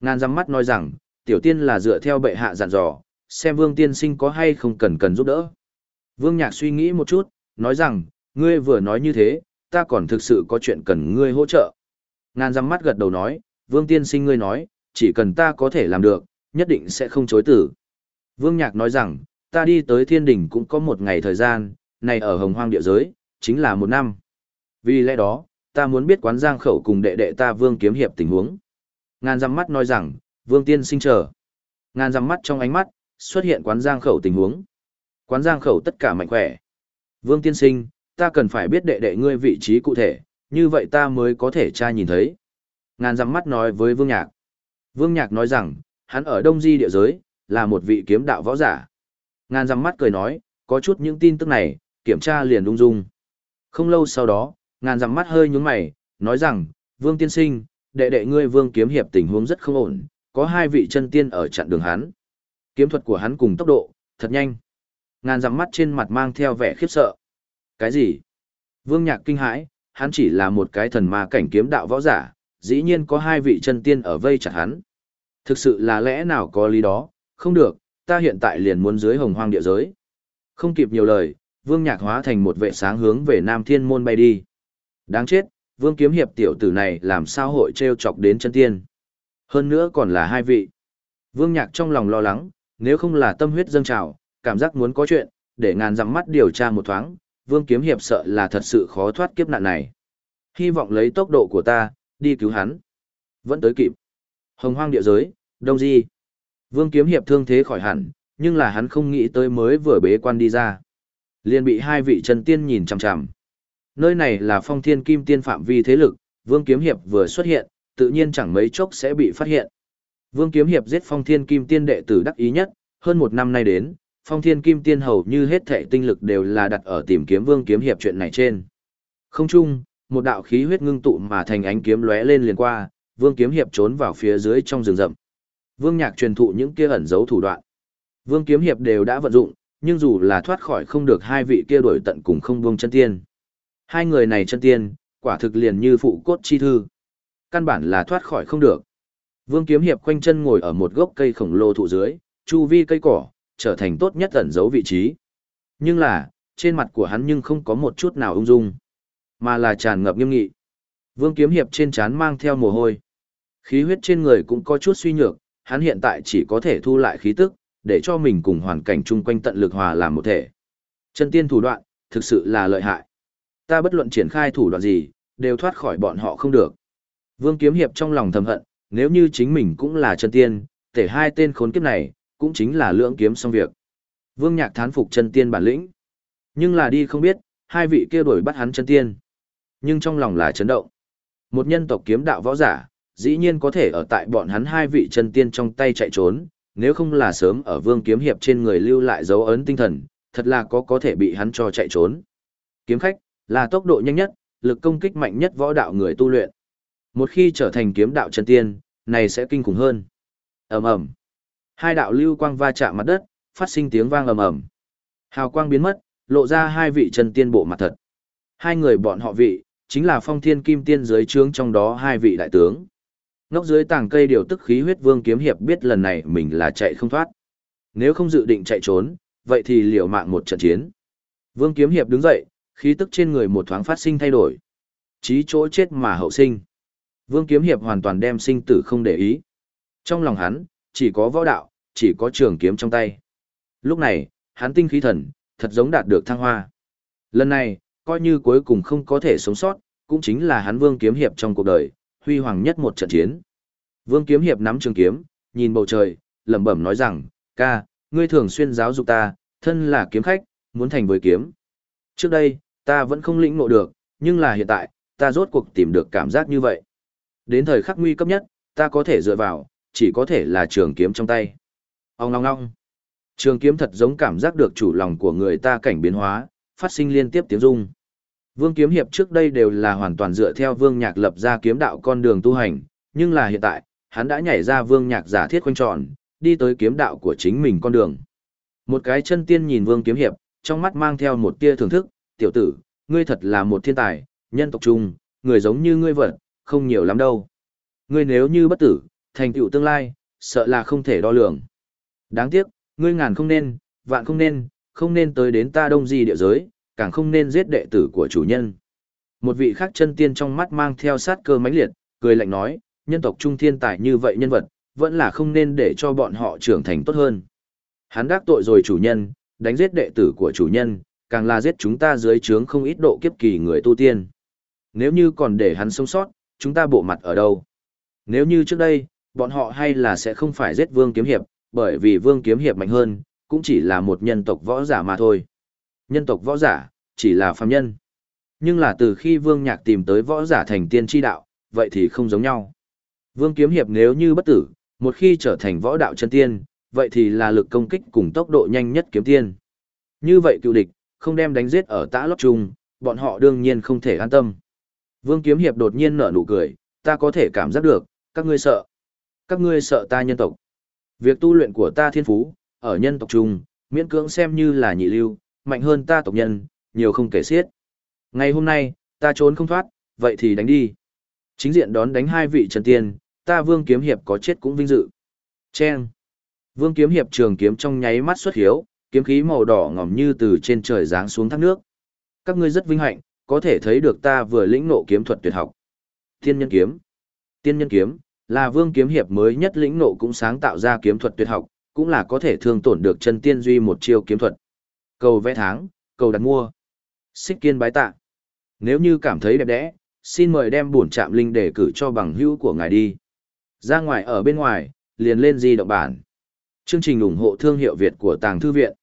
Ngàn răm mắt nói rằng, tiểu tiên là dựa theo bệ hạ dặn dò, xem vương tiên sinh có hay không cần cần giúp đỡ. Vương Nhạc suy nghĩ một chút, nói rằng, ngươi vừa nói như thế, ta còn thực sự có chuyện cần ngươi hỗ trợ. Ngàn răm mắt gật đầu nói, vương tiên sinh ngươi nói, chỉ cần ta có thể làm được, nhất định sẽ không chối tử. Vương Nhạc nói rằng, ta đi tới thiên đình cũng có một ngày thời gian, này ở hồng hoang địa giới, chính là một năm. Vì lẽ đó, ta muốn biết quán giang khẩu cùng đệ đệ ta Vương kiếm hiệp tình huống. Ngàn dăm mắt nói rằng, Vương tiên sinh chờ. Ngàn dăm mắt trong ánh mắt, xuất hiện quán giang khẩu tình huống. Quán giang khẩu tất cả mạnh khỏe. Vương tiên sinh, ta cần phải biết đệ đệ ngươi vị trí cụ thể, như vậy ta mới có thể tra nhìn thấy. Ngàn dặm mắt nói với Vương Nhạc. Vương Nhạc nói rằng, hắn ở Đông Di địa giới, là một vị kiếm đạo võ giả. Ngàn dặm mắt cười nói, có chút những tin tức này, kiểm tra liền ung dung. Không lâu sau đó, ngàn dặm mắt hơi nhướng mày, nói rằng, Vương Tiên Sinh, đệ đệ ngươi Vương Kiếm Hiệp tình huống rất không ổn, có hai vị chân tiên ở chặn đường hắn. Kiếm thuật của hắn cùng tốc độ, thật nhanh. Ngàn dặm mắt trên mặt mang theo vẻ khiếp sợ. Cái gì? Vương Nhạc kinh hãi, hắn chỉ là một cái thần ma cảnh kiếm đạo võ giả, dĩ nhiên có hai vị chân tiên ở vây chặt hắn. Thực sự là lẽ nào có lý đó, không được, ta hiện tại liền muốn dưới hồng hoang địa giới. Không kịp nhiều lời, Vương Nhạc hóa thành một vệ sáng hướng về Nam Thiên Môn bay đi. Đáng chết, Vương Kiếm Hiệp tiểu tử này làm sao hội treo chọc đến chân tiên. Hơn nữa còn là hai vị. Vương Nhạc trong lòng lo lắng, nếu không là tâm huyết dâng trào, cảm giác muốn có chuyện, để ngàn dặm mắt điều tra một thoáng, Vương Kiếm Hiệp sợ là thật sự khó thoát kiếp nạn này. Hy vọng lấy tốc độ của ta, đi cứu hắn. Vẫn tới kịp. Hồng hoang địa giới, Đông Di. Vương Kiếm Hiệp thương thế khỏi hẳn, nhưng là hắn không nghĩ tới mới vừa bế quan đi ra. liền bị hai vị chân tiên nhìn chằm chằm. Nơi này là phong thiên kim tiên phạm vi thế lực, Vương Kiếm Hiệp vừa xuất hiện, tự nhiên chẳng mấy chốc sẽ bị phát hiện. Vương Kiếm Hiệp giết phong thiên kim tiên đệ tử đắc ý nhất, hơn một năm nay đến, phong thiên kim tiên hầu như hết thệ tinh lực đều là đặt ở tìm kiếm Vương Kiếm Hiệp chuyện này trên. Không chung, một đạo khí huyết ngưng tụ mà thành ánh kiếm lóe lên liền qua, Vương Kiếm Hiệp trốn vào phía dưới trong rừng rậm. Vương Nhạc truyền thụ những kia ẩn giấu thủ đoạn. Vương Kiếm Hiệp đều đã vận dụng, nhưng dù là thoát khỏi không được hai vị kia đổi tận cùng không vương chân tiên. Hai người này chân tiên, quả thực liền như phụ cốt chi thư. Căn bản là thoát khỏi không được. Vương Kiếm Hiệp quanh chân ngồi ở một gốc cây khổng lồ thụ dưới, chu vi cây cỏ, trở thành tốt nhất ẩn giấu vị trí. Nhưng là, trên mặt của hắn nhưng không có một chút nào ung dung, mà là tràn ngập nghiêm nghị. Vương Kiếm Hiệp trên trán mang theo mồ hôi. Khí huyết trên người cũng có chút suy nhược, hắn hiện tại chỉ có thể thu lại khí tức, để cho mình cùng hoàn cảnh chung quanh tận lực hòa làm một thể. Chân tiên thủ đoạn, thực sự là lợi hại. Ta bất luận triển khai thủ đoạn gì, đều thoát khỏi bọn họ không được. Vương Kiếm Hiệp trong lòng thầm hận, nếu như chính mình cũng là chân tiên, thể hai tên khốn kiếp này, cũng chính là lưỡng kiếm xong việc. Vương Nhạc thán phục chân tiên bản lĩnh. Nhưng là đi không biết, hai vị kia đuổi bắt hắn chân tiên. Nhưng trong lòng là chấn động. Một nhân tộc kiếm đạo võ giả, dĩ nhiên có thể ở tại bọn hắn hai vị chân tiên trong tay chạy trốn, nếu không là sớm ở vương kiếm hiệp trên người lưu lại dấu ấn tinh thần, thật là có có thể bị hắn cho chạy trốn. Kiếm khách, là tốc độ nhanh nhất, lực công kích mạnh nhất võ đạo người tu luyện. Một khi trở thành kiếm đạo chân tiên, này sẽ kinh khủng hơn. ầm ầm, hai đạo lưu quang va chạm mặt đất, phát sinh tiếng vang ầm ầm. Hào quang biến mất, lộ ra hai vị chân tiên bộ mặt thật. Hai người bọn họ vị, chính là phong thiên kim tiên dưới trướng trong đó hai vị đại tướng. Ngốc dưới tảng cây điều tức khí huyết vương kiếm hiệp biết lần này mình là chạy không thoát. Nếu không dự định chạy trốn, vậy thì liều mạng một trận chiến. Vương kiếm hiệp đứng dậy, khí tức trên người một thoáng phát sinh thay đổi. Chí chỗ chết mà hậu sinh. Vương kiếm hiệp hoàn toàn đem sinh tử không để ý. Trong lòng hắn, chỉ có võ đạo, chỉ có trường kiếm trong tay. Lúc này, hắn tinh khí thần, thật giống đạt được thăng hoa. Lần này, coi như cuối cùng không có thể sống sót, cũng chính là hắn vương kiếm hiệp trong cuộc đời, huy hoàng nhất một trận chiến. Vương kiếm hiệp nắm trường kiếm, nhìn bầu trời, lẩm bẩm nói rằng, ca, ngươi thường xuyên giáo dục ta, thân là kiếm khách, muốn thành với kiếm. Trước đây, ta vẫn không lĩnh ngộ được, nhưng là hiện tại, ta rốt cuộc tìm được cảm giác như vậy. Đến thời khắc nguy cấp nhất, ta có thể dựa vào, chỉ có thể là trường kiếm trong tay. Ông ngong ngong. Trường kiếm thật giống cảm giác được chủ lòng của người ta cảnh biến hóa, phát sinh liên tiếp tiếng rung. Vương Kiếm Hiệp trước đây đều là hoàn toàn dựa theo Vương Nhạc lập ra kiếm đạo con đường tu hành, nhưng là hiện tại, hắn đã nhảy ra Vương Nhạc giả thiết quanh tròn, đi tới kiếm đạo của chính mình con đường. Một cái chân tiên nhìn Vương Kiếm Hiệp, trong mắt mang theo một tia thưởng thức, tiểu tử, ngươi thật là một thiên tài, nhân tộc trung, người giống như ngươi vật, không nhiều lắm đâu. Ngươi nếu như bất tử, thành tựu tương lai, sợ là không thể đo lường. Đáng tiếc, ngươi ngàn không nên, vạn không nên, không nên tới đến ta đông di địa giới, càng không nên giết đệ tử của chủ nhân. Một vị khác chân tiên trong mắt mang theo sát cơ mãnh liệt, cười lạnh nói, nhân tộc trung thiên tài như vậy nhân vật, vẫn là không nên để cho bọn họ trưởng thành tốt hơn. Hắn đắc tội rồi chủ nhân, đánh giết đệ tử của chủ nhân, càng là giết chúng ta dưới trướng không ít độ kiếp kỳ người tu tiên. Nếu như còn để hắn sống sót, chúng ta bộ mặt ở đâu? Nếu như trước đây, bọn họ hay là sẽ không phải giết Vương Kiếm Hiệp, bởi vì Vương Kiếm Hiệp mạnh hơn, cũng chỉ là một nhân tộc võ giả mà thôi. Nhân tộc võ giả, chỉ là phàm nhân. Nhưng là từ khi Vương Nhạc tìm tới võ giả thành tiên tri đạo, vậy thì không giống nhau. Vương Kiếm Hiệp nếu như bất tử, một khi trở thành võ đạo chân tiên, vậy thì là lực công kích cùng tốc độ nhanh nhất kiếm tiên. Như vậy cựu địch, không đem đánh giết ở tã lót chung, bọn họ đương nhiên không thể an tâm. Vương Kiếm Hiệp đột nhiên nở nụ cười, ta có thể cảm giác được, các ngươi sợ. Các ngươi sợ ta nhân tộc. Việc tu luyện của ta thiên phú, ở nhân tộc chung, miễn cưỡng xem như là nhị lưu, mạnh hơn ta tộc nhân, nhiều không kể xiết. Ngày hôm nay, ta trốn không thoát, vậy thì đánh đi. Chính diện đón đánh hai vị trần tiên, ta Vương Kiếm Hiệp có chết cũng vinh dự. Chen. Vương Kiếm Hiệp trường kiếm trong nháy mắt xuất hiếu, kiếm khí màu đỏ ngòm như từ trên trời giáng xuống thác nước. Các ngươi rất vinh hạnh, có thể thấy được ta vừa lĩnh ngộ kiếm thuật tuyệt học. Tiên nhân kiếm. Tiên nhân kiếm là Vương Kiếm Hiệp mới nhất lĩnh ngộ cũng sáng tạo ra kiếm thuật tuyệt học, cũng là có thể thương tổn được chân tiên duy một chiêu kiếm thuật. Cầu vẽ tháng, cầu đặt mua. Xích kiên bái tạ. Nếu như cảm thấy đẹp đẽ, xin mời đem bổn trạm linh để cử cho bằng hữu của ngài đi. Ra ngoài ở bên ngoài, liền lên di động bản. Chương trình ủng hộ thương hiệu Việt của Tàng Thư Viện.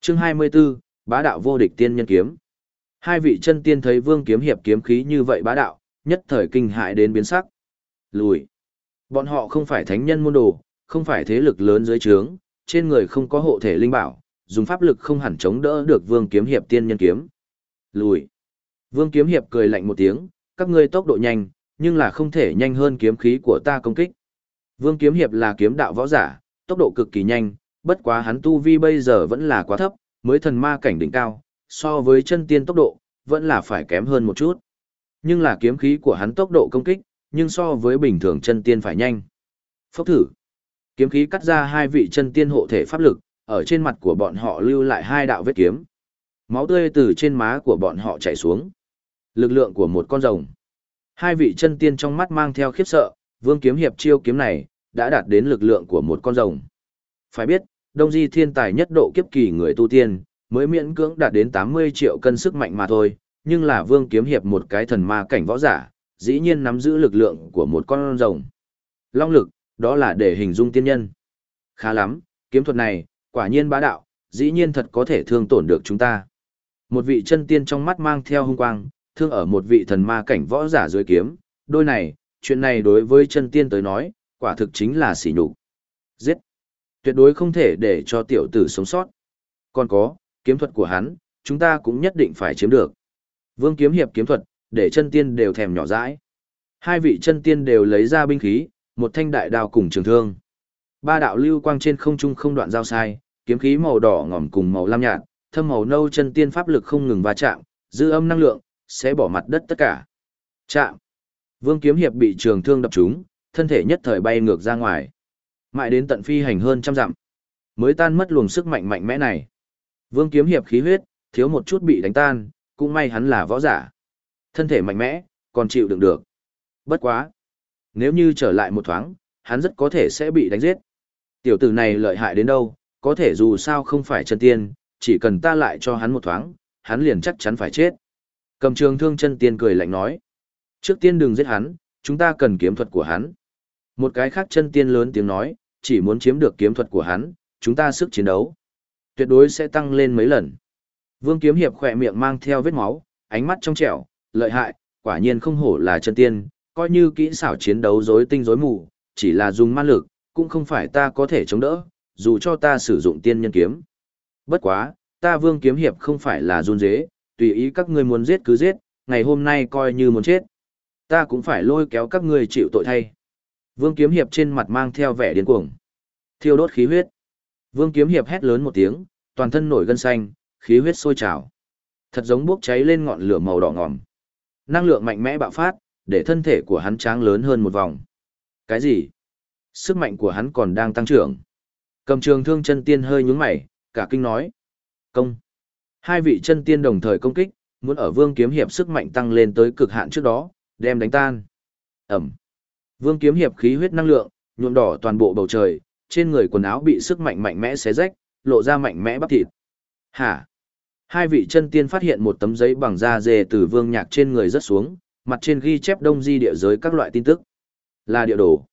Chương 24, Bá đạo vô địch tiên nhân kiếm. Hai vị chân tiên thấy Vương Kiếm Hiệp kiếm khí như vậy bá đạo, nhất thời kinh hại đến biến sắc. Lùi. Bọn họ không phải thánh nhân môn đồ, không phải thế lực lớn dưới trướng, trên người không có hộ thể linh bảo, dùng pháp lực không hẳn chống đỡ được Vương Kiếm Hiệp tiên nhân kiếm. Lùi. Vương Kiếm Hiệp cười lạnh một tiếng, các ngươi tốc độ nhanh, nhưng là không thể nhanh hơn kiếm khí của ta công kích. Vương Kiếm Hiệp là kiếm đạo võ giả, tốc độ cực kỳ nhanh, bất quá hắn tu vi bây giờ vẫn là quá thấp, mới thần ma cảnh đỉnh cao, so với chân tiên tốc độ, vẫn là phải kém hơn một chút. Nhưng là kiếm khí của hắn tốc độ công kích, nhưng so với bình thường chân tiên phải nhanh. Phốc thử. Kiếm khí cắt ra hai vị chân tiên hộ thể pháp lực, ở trên mặt của bọn họ lưu lại hai đạo vết kiếm. Máu tươi từ trên má của bọn họ chảy xuống. Lực lượng của một con rồng. Hai vị chân tiên trong mắt mang theo khiếp sợ, vương kiếm hiệp chiêu kiếm này, đã đạt đến lực lượng của một con rồng. Phải biết, Đông Di thiên tài nhất độ kiếp kỳ người tu tiên, mới miễn cưỡng đạt đến 80 triệu cân sức mạnh mà thôi, nhưng là vương kiếm hiệp một cái thần ma cảnh võ giả, dĩ nhiên nắm giữ lực lượng của một con rồng. Long lực, đó là để hình dung tiên nhân. Khá lắm, kiếm thuật này, quả nhiên bá đạo, dĩ nhiên thật có thể thương tổn được chúng ta. Một vị chân tiên trong mắt mang theo hung quang, thương ở một vị thần ma cảnh võ giả dưới kiếm, đôi này, chuyện này đối với chân tiên tới nói, quả thực chính là sỉ nhục. Giết! Tuyệt đối không thể để cho tiểu tử sống sót. Còn có, kiếm thuật của hắn, chúng ta cũng nhất định phải chiếm được. Vương kiếm hiệp kiếm thuật, để chân tiên đều thèm nhỏ dãi. Hai vị chân tiên đều lấy ra binh khí, một thanh đại đao cùng trường thương. Ba đạo lưu quang trên không trung không đoạn giao sai, kiếm khí màu đỏ ngỏm cùng màu lam nhạt, thâm màu nâu chân tiên pháp lực không ngừng va chạm, dư âm năng lượng, sẽ bỏ mặt đất tất cả. Chạm. Vương kiếm hiệp bị trường thương đập trúng, thân thể nhất thời bay ngược ra ngoài. Mãi đến tận phi hành hơn trăm dặm, mới tan mất luồng sức mạnh mạnh mẽ này. Vương kiếm hiệp khí huyết, thiếu một chút bị đánh tan, cũng may hắn là võ giả. Thân thể mạnh mẽ, còn chịu đựng được. Bất quá. Nếu như trở lại một thoáng, hắn rất có thể sẽ bị đánh giết. Tiểu tử này lợi hại đến đâu, có thể dù sao không phải chân tiên, chỉ cần ta lại cho hắn một thoáng, hắn liền chắc chắn phải chết. Cầm trường thương chân tiên cười lạnh nói. Trước tiên đừng giết hắn, chúng ta cần kiếm thuật của hắn. Một cái khác chân tiên lớn tiếng nói, chỉ muốn chiếm được kiếm thuật của hắn, chúng ta sức chiến đấu. Tuyệt đối sẽ tăng lên mấy lần. Vương kiếm hiệp khỏe miệng mang theo vết máu, ánh mắt trong trẻo, lợi hại, quả nhiên không hổ là chân tiên, coi như kỹ xảo chiến đấu rối tinh rối mù, chỉ là dùng ma lực, cũng không phải ta có thể chống đỡ, dù cho ta sử dụng tiên nhân kiếm. Bất quá, ta vương kiếm hiệp không phải là run dế, tùy ý các ngươi muốn giết cứ giết, ngày hôm nay coi như muốn chết. Ta cũng phải lôi kéo các ngươi chịu tội thay. Vương kiếm hiệp trên mặt mang theo vẻ điên cuồng. Thiêu đốt khí huyết. Vương kiếm hiệp hét lớn một tiếng, toàn thân nổi gân xanh, khí huyết sôi trào. Thật giống bốc cháy lên ngọn lửa màu đỏ ngòm. Năng lượng mạnh mẽ bạo phát, để thân thể của hắn tráng lớn hơn một vòng. Cái gì? Sức mạnh của hắn còn đang tăng trưởng. Cầm trường thương chân tiên hơi nhúng mày, cả kinh nói. Công. Hai vị chân tiên đồng thời công kích, muốn ở vương kiếm hiệp sức mạnh tăng lên tới cực hạn trước đó, đem đánh tan. Ẩm. Vương kiếm hiệp khí huyết năng lượng, nhuộm đỏ toàn bộ bầu trời, trên người quần áo bị sức mạnh mạnh mẽ xé rách, lộ ra mạnh mẽ bắp thịt. Hả? Hai vị chân tiên phát hiện một tấm giấy bằng da dê từ vương nhạc trên người rớt xuống, mặt trên ghi chép đông di địa giới các loại tin tức. Là địa đồ.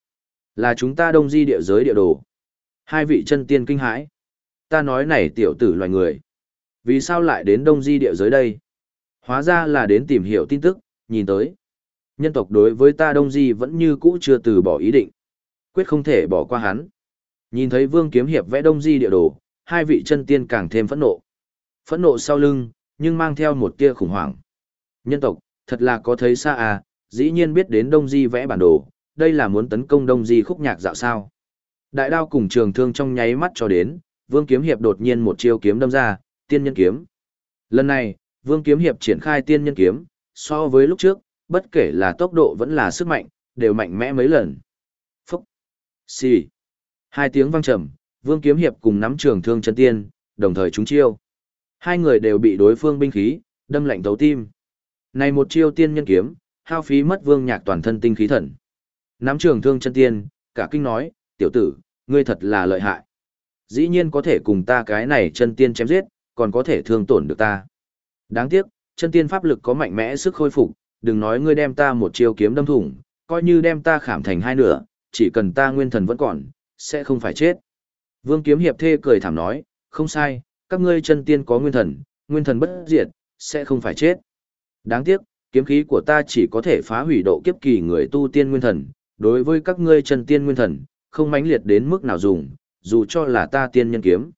Là chúng ta đông di địa giới địa đồ. Hai vị chân tiên kinh hãi. Ta nói này tiểu tử loài người. Vì sao lại đến đông di địa giới đây? Hóa ra là đến tìm hiểu tin tức, nhìn tới. Nhân tộc đối với ta Đông Di vẫn như cũ chưa từ bỏ ý định. Quyết không thể bỏ qua hắn. Nhìn thấy Vương Kiếm Hiệp vẽ Đông Di địa đồ, hai vị chân tiên càng thêm phẫn nộ. Phẫn nộ sau lưng, nhưng mang theo một tia khủng hoảng. Nhân tộc, thật là có thấy xa à, dĩ nhiên biết đến Đông Di vẽ bản đồ, đây là muốn tấn công Đông Di khúc nhạc dạo sao. Đại đao cùng trường thương trong nháy mắt cho đến, Vương Kiếm Hiệp đột nhiên một chiêu kiếm đâm ra, tiên nhân kiếm. Lần này, Vương Kiếm Hiệp triển khai tiên nhân kiếm, so với lúc trước, bất kể là tốc độ vẫn là sức mạnh, đều mạnh mẽ mấy lần. Phúc! Xì! Hai tiếng vang trầm, Vương Kiếm Hiệp cùng nắm trường thương chân tiên, đồng thời chúng chiêu. Hai người đều bị đối phương binh khí, đâm lạnh thấu tim. Này một chiêu tiên nhân kiếm, hao phí mất Vương Nhạc toàn thân tinh khí thần. Nắm trường thương chân tiên, cả kinh nói, tiểu tử, ngươi thật là lợi hại. Dĩ nhiên có thể cùng ta cái này chân tiên chém giết, còn có thể thương tổn được ta. Đáng tiếc, chân tiên pháp lực có mạnh mẽ sức khôi phục, đừng nói ngươi đem ta một chiêu kiếm đâm thủng, coi như đem ta khảm thành hai nửa, chỉ cần ta nguyên thần vẫn còn, sẽ không phải chết. Vương kiếm hiệp thê cười thảm nói, không sai, các ngươi chân tiên có nguyên thần, nguyên thần bất diệt, sẽ không phải chết. Đáng tiếc, kiếm khí của ta chỉ có thể phá hủy độ kiếp kỳ người tu tiên nguyên thần, đối với các ngươi chân tiên nguyên thần, không mãnh liệt đến mức nào dùng, dù cho là ta tiên nhân kiếm.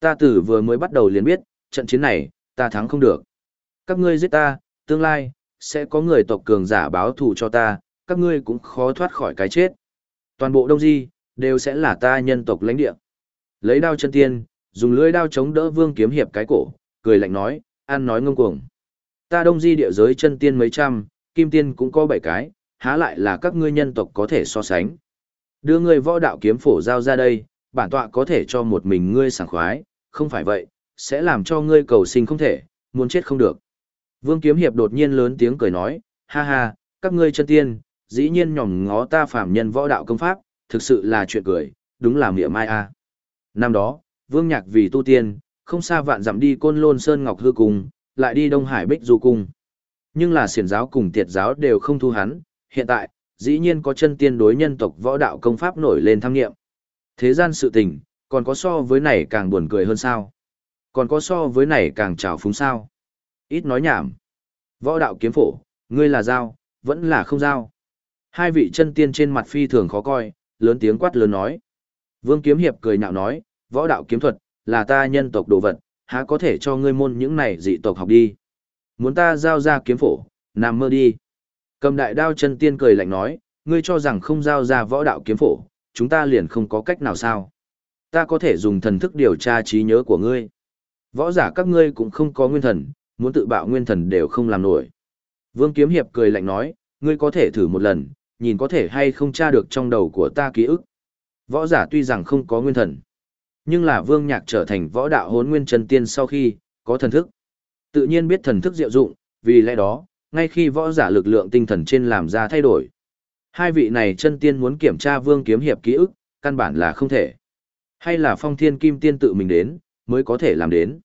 Ta tử vừa mới bắt đầu liền biết, trận chiến này, ta thắng không được. Các ngươi giết ta, tương lai, sẽ có người tộc cường giả báo thù cho ta, các ngươi cũng khó thoát khỏi cái chết. Toàn bộ Đông Di, đều sẽ là ta nhân tộc lãnh địa. Lấy đao chân tiên, dùng lưỡi đao chống đỡ vương kiếm hiệp cái cổ, cười lạnh nói, ăn nói ngông cuồng. Ta Đông Di địa giới chân tiên mấy trăm, kim tiên cũng có bảy cái, há lại là các ngươi nhân tộc có thể so sánh. Đưa người võ đạo kiếm phổ giao ra đây, bản tọa có thể cho một mình ngươi sảng khoái, không phải vậy, sẽ làm cho ngươi cầu sinh không thể, muốn chết không được. Vương Kiếm Hiệp đột nhiên lớn tiếng cười nói, ha ha, các ngươi chân tiên, dĩ nhiên nhòm ngó ta phạm nhân võ đạo công pháp, thực sự là chuyện cười, đúng là miệng mai a. Năm đó, Vương Nhạc vì tu tiên, không xa vạn dặm đi côn lôn sơn ngọc hư cung, lại đi Đông Hải Bích Du cung. Nhưng là xiển giáo cùng tiệt giáo đều không thu hắn, hiện tại, dĩ nhiên có chân tiên đối nhân tộc võ đạo công pháp nổi lên tham nghiệm. Thế gian sự tình, còn có so với này càng buồn cười hơn sao? Còn có so với này càng trào phúng sao? Ít nói nhảm. Võ đạo kiếm phổ, ngươi là dao, vẫn là không dao. Hai vị chân tiên trên mặt phi thường khó coi, lớn tiếng quát lớn nói. Vương Kiếm Hiệp cười nhạo nói, võ đạo kiếm thuật, là ta nhân tộc đồ vật, há có thể cho ngươi môn những này dị tộc học đi. Muốn ta giao ra kiếm phổ, nằm mơ đi. Cầm đại đao chân tiên cười lạnh nói, ngươi cho rằng không giao ra võ đạo kiếm phổ, chúng ta liền không có cách nào sao. Ta có thể dùng thần thức điều tra trí nhớ của ngươi. Võ giả các ngươi cũng không có nguyên thần, muốn tự bạo nguyên thần đều không làm nổi. Vương Kiếm Hiệp cười lạnh nói, ngươi có thể thử một lần, nhìn có thể hay không tra được trong đầu của ta ký ức. Võ giả tuy rằng không có nguyên thần, nhưng là Vương Nhạc trở thành võ đạo hốn nguyên chân tiên sau khi, có thần thức. Tự nhiên biết thần thức diệu dụng, vì lẽ đó, ngay khi võ giả lực lượng tinh thần trên làm ra thay đổi. Hai vị này chân tiên muốn kiểm tra Vương Kiếm Hiệp ký ức, căn bản là không thể. Hay là phong thiên kim tiên tự mình đến, mới có thể làm đến.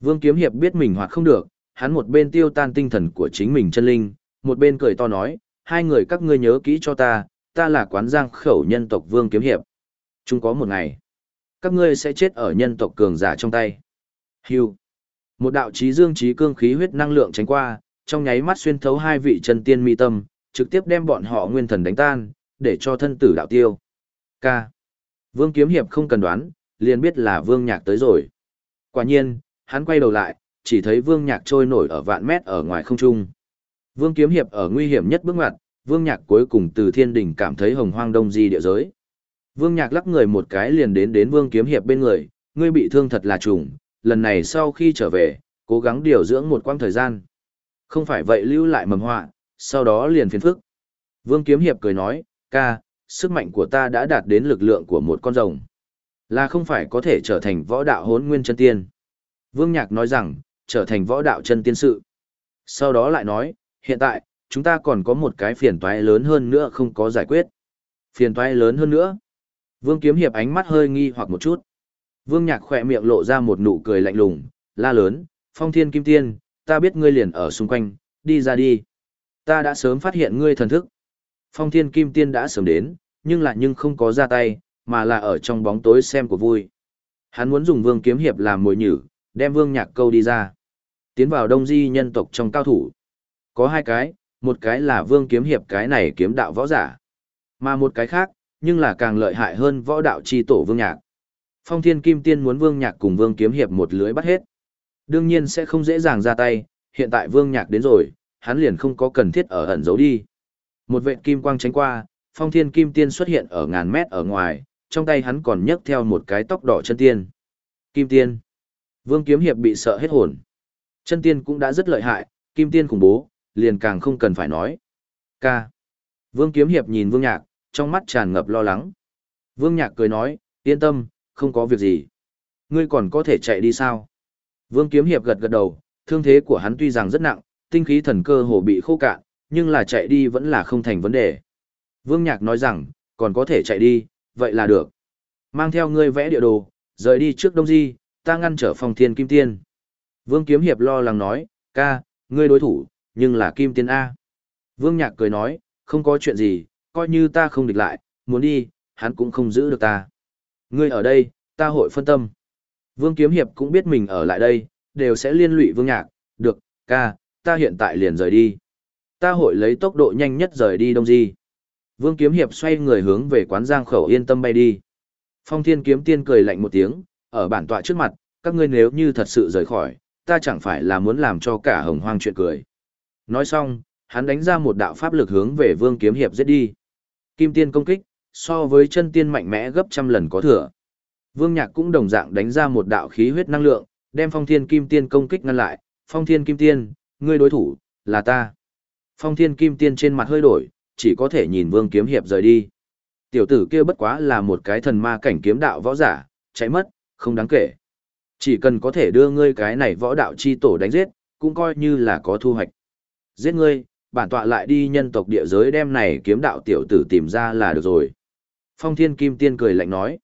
Vương Kiếm Hiệp biết mình hoặc không được, hắn một bên tiêu tan tinh thần của chính mình chân linh, một bên cười to nói, hai người các ngươi nhớ kỹ cho ta, ta là quán giang khẩu nhân tộc Vương Kiếm Hiệp. chúng có một ngày, các ngươi sẽ chết ở nhân tộc cường giả trong tay. Hưu. Một đạo trí dương trí cương khí huyết năng lượng tránh qua, trong nháy mắt xuyên thấu hai vị chân tiên mi tâm, trực tiếp đem bọn họ nguyên thần đánh tan, để cho thân tử đạo tiêu. K. Vương Kiếm Hiệp không cần đoán, liền biết là Vương Nhạc tới rồi. Quả nhiên, hắn quay đầu lại, chỉ thấy Vương Nhạc trôi nổi ở vạn mét ở ngoài không trung. Vương Kiếm Hiệp ở nguy hiểm nhất bước ngoặt, Vương Nhạc cuối cùng từ thiên đỉnh cảm thấy hồng hoang đông di địa giới. Vương Nhạc lắc người một cái liền đến đến Vương Kiếm Hiệp bên người, ngươi bị thương thật là trùng, lần này sau khi trở về, cố gắng điều dưỡng một quãng thời gian. Không phải vậy lưu lại mầm họa, sau đó liền phiền phức. Vương Kiếm Hiệp cười nói, ca, sức mạnh của ta đã đạt đến lực lượng của một con rồng. Là không phải có thể trở thành võ đạo hốn nguyên chân tiên. Vương Nhạc nói rằng, trở thành võ đạo chân tiên sự. Sau đó lại nói, hiện tại, chúng ta còn có một cái phiền toái lớn hơn nữa không có giải quyết. Phiền toái lớn hơn nữa. Vương Kiếm Hiệp ánh mắt hơi nghi hoặc một chút. Vương Nhạc khỏe miệng lộ ra một nụ cười lạnh lùng, la lớn, phong thiên kim tiên, ta biết ngươi liền ở xung quanh, đi ra đi. Ta đã sớm phát hiện ngươi thần thức. Phong thiên kim tiên đã sớm đến, nhưng lại nhưng không có ra tay, mà là ở trong bóng tối xem của vui. Hắn muốn dùng vương kiếm hiệp làm mồi nhử, đem vương nhạc câu đi ra. Tiến vào đông di nhân tộc trong cao thủ. Có hai cái, một cái là vương kiếm hiệp cái này kiếm đạo võ giả. Mà một cái khác, nhưng là càng lợi hại hơn võ đạo chi tổ vương nhạc. Phong thiên kim tiên muốn vương nhạc cùng vương kiếm hiệp một lưới bắt hết. Đương nhiên sẽ không dễ dàng ra tay, hiện tại vương nhạc đến rồi, hắn liền không có cần thiết ở ẩn giấu đi. Một vệt kim quang tránh qua, phong thiên kim tiên xuất hiện ở ngàn mét ở ngoài, trong tay hắn còn nhấc theo một cái tóc đỏ chân tiên. Kim tiên. Vương kiếm hiệp bị sợ hết hồn. Chân tiên cũng đã rất lợi hại, kim tiên khủng bố, liền càng không cần phải nói. K. Vương kiếm hiệp nhìn vương nhạc, trong mắt tràn ngập lo lắng. Vương nhạc cười nói, yên tâm, không có việc gì. Ngươi còn có thể chạy đi sao? Vương kiếm hiệp gật gật đầu, thương thế của hắn tuy rằng rất nặng, tinh khí thần cơ hồ bị khô cạn, nhưng là chạy đi vẫn là không thành vấn đề. Vương nhạc nói rằng, còn có thể chạy đi, vậy là được. Mang theo ngươi vẽ địa đồ, rời đi trước đông di, ta ngăn trở phòng thiên kim tiên. Vương kiếm hiệp lo lắng nói, ca, ngươi đối thủ, nhưng là kim tiên A. Vương nhạc cười nói, không có chuyện gì, coi như ta không địch lại, muốn đi, hắn cũng không giữ được ta. Ngươi ở đây, ta hội phân tâm. Vương kiếm hiệp cũng biết mình ở lại đây, đều sẽ liên lụy vương nhạc, được, ca, ta hiện tại liền rời đi. Ta hội lấy tốc độ nhanh nhất rời đi đông di. Vương kiếm hiệp xoay người hướng về quán giang khẩu yên tâm bay đi. Phong thiên kiếm tiên cười lạnh một tiếng, ở bản tọa trước mặt, các ngươi nếu như thật sự rời khỏi, ta chẳng phải là muốn làm cho cả hồng hoang chuyện cười. Nói xong, hắn đánh ra một đạo pháp lực hướng về vương kiếm hiệp giết đi. Kim tiên công kích, so với chân tiên mạnh mẽ gấp trăm lần có thừa. Vương nhạc cũng đồng dạng đánh ra một đạo khí huyết năng lượng, đem phong thiên kim tiên công kích ngăn lại. Phong thiên kim tiên, ngươi đối thủ, là ta. Phong thiên kim tiên trên mặt hơi đổi, chỉ có thể nhìn vương kiếm hiệp rời đi. Tiểu tử kia bất quá là một cái thần ma cảnh kiếm đạo võ giả, chạy mất, không đáng kể. Chỉ cần có thể đưa ngươi cái này võ đạo chi tổ đánh giết, cũng coi như là có thu hoạch. Giết ngươi, bản tọa lại đi nhân tộc địa giới đem này kiếm đạo tiểu tử tìm ra là được rồi. Phong thiên kim tiên cười lạnh nói.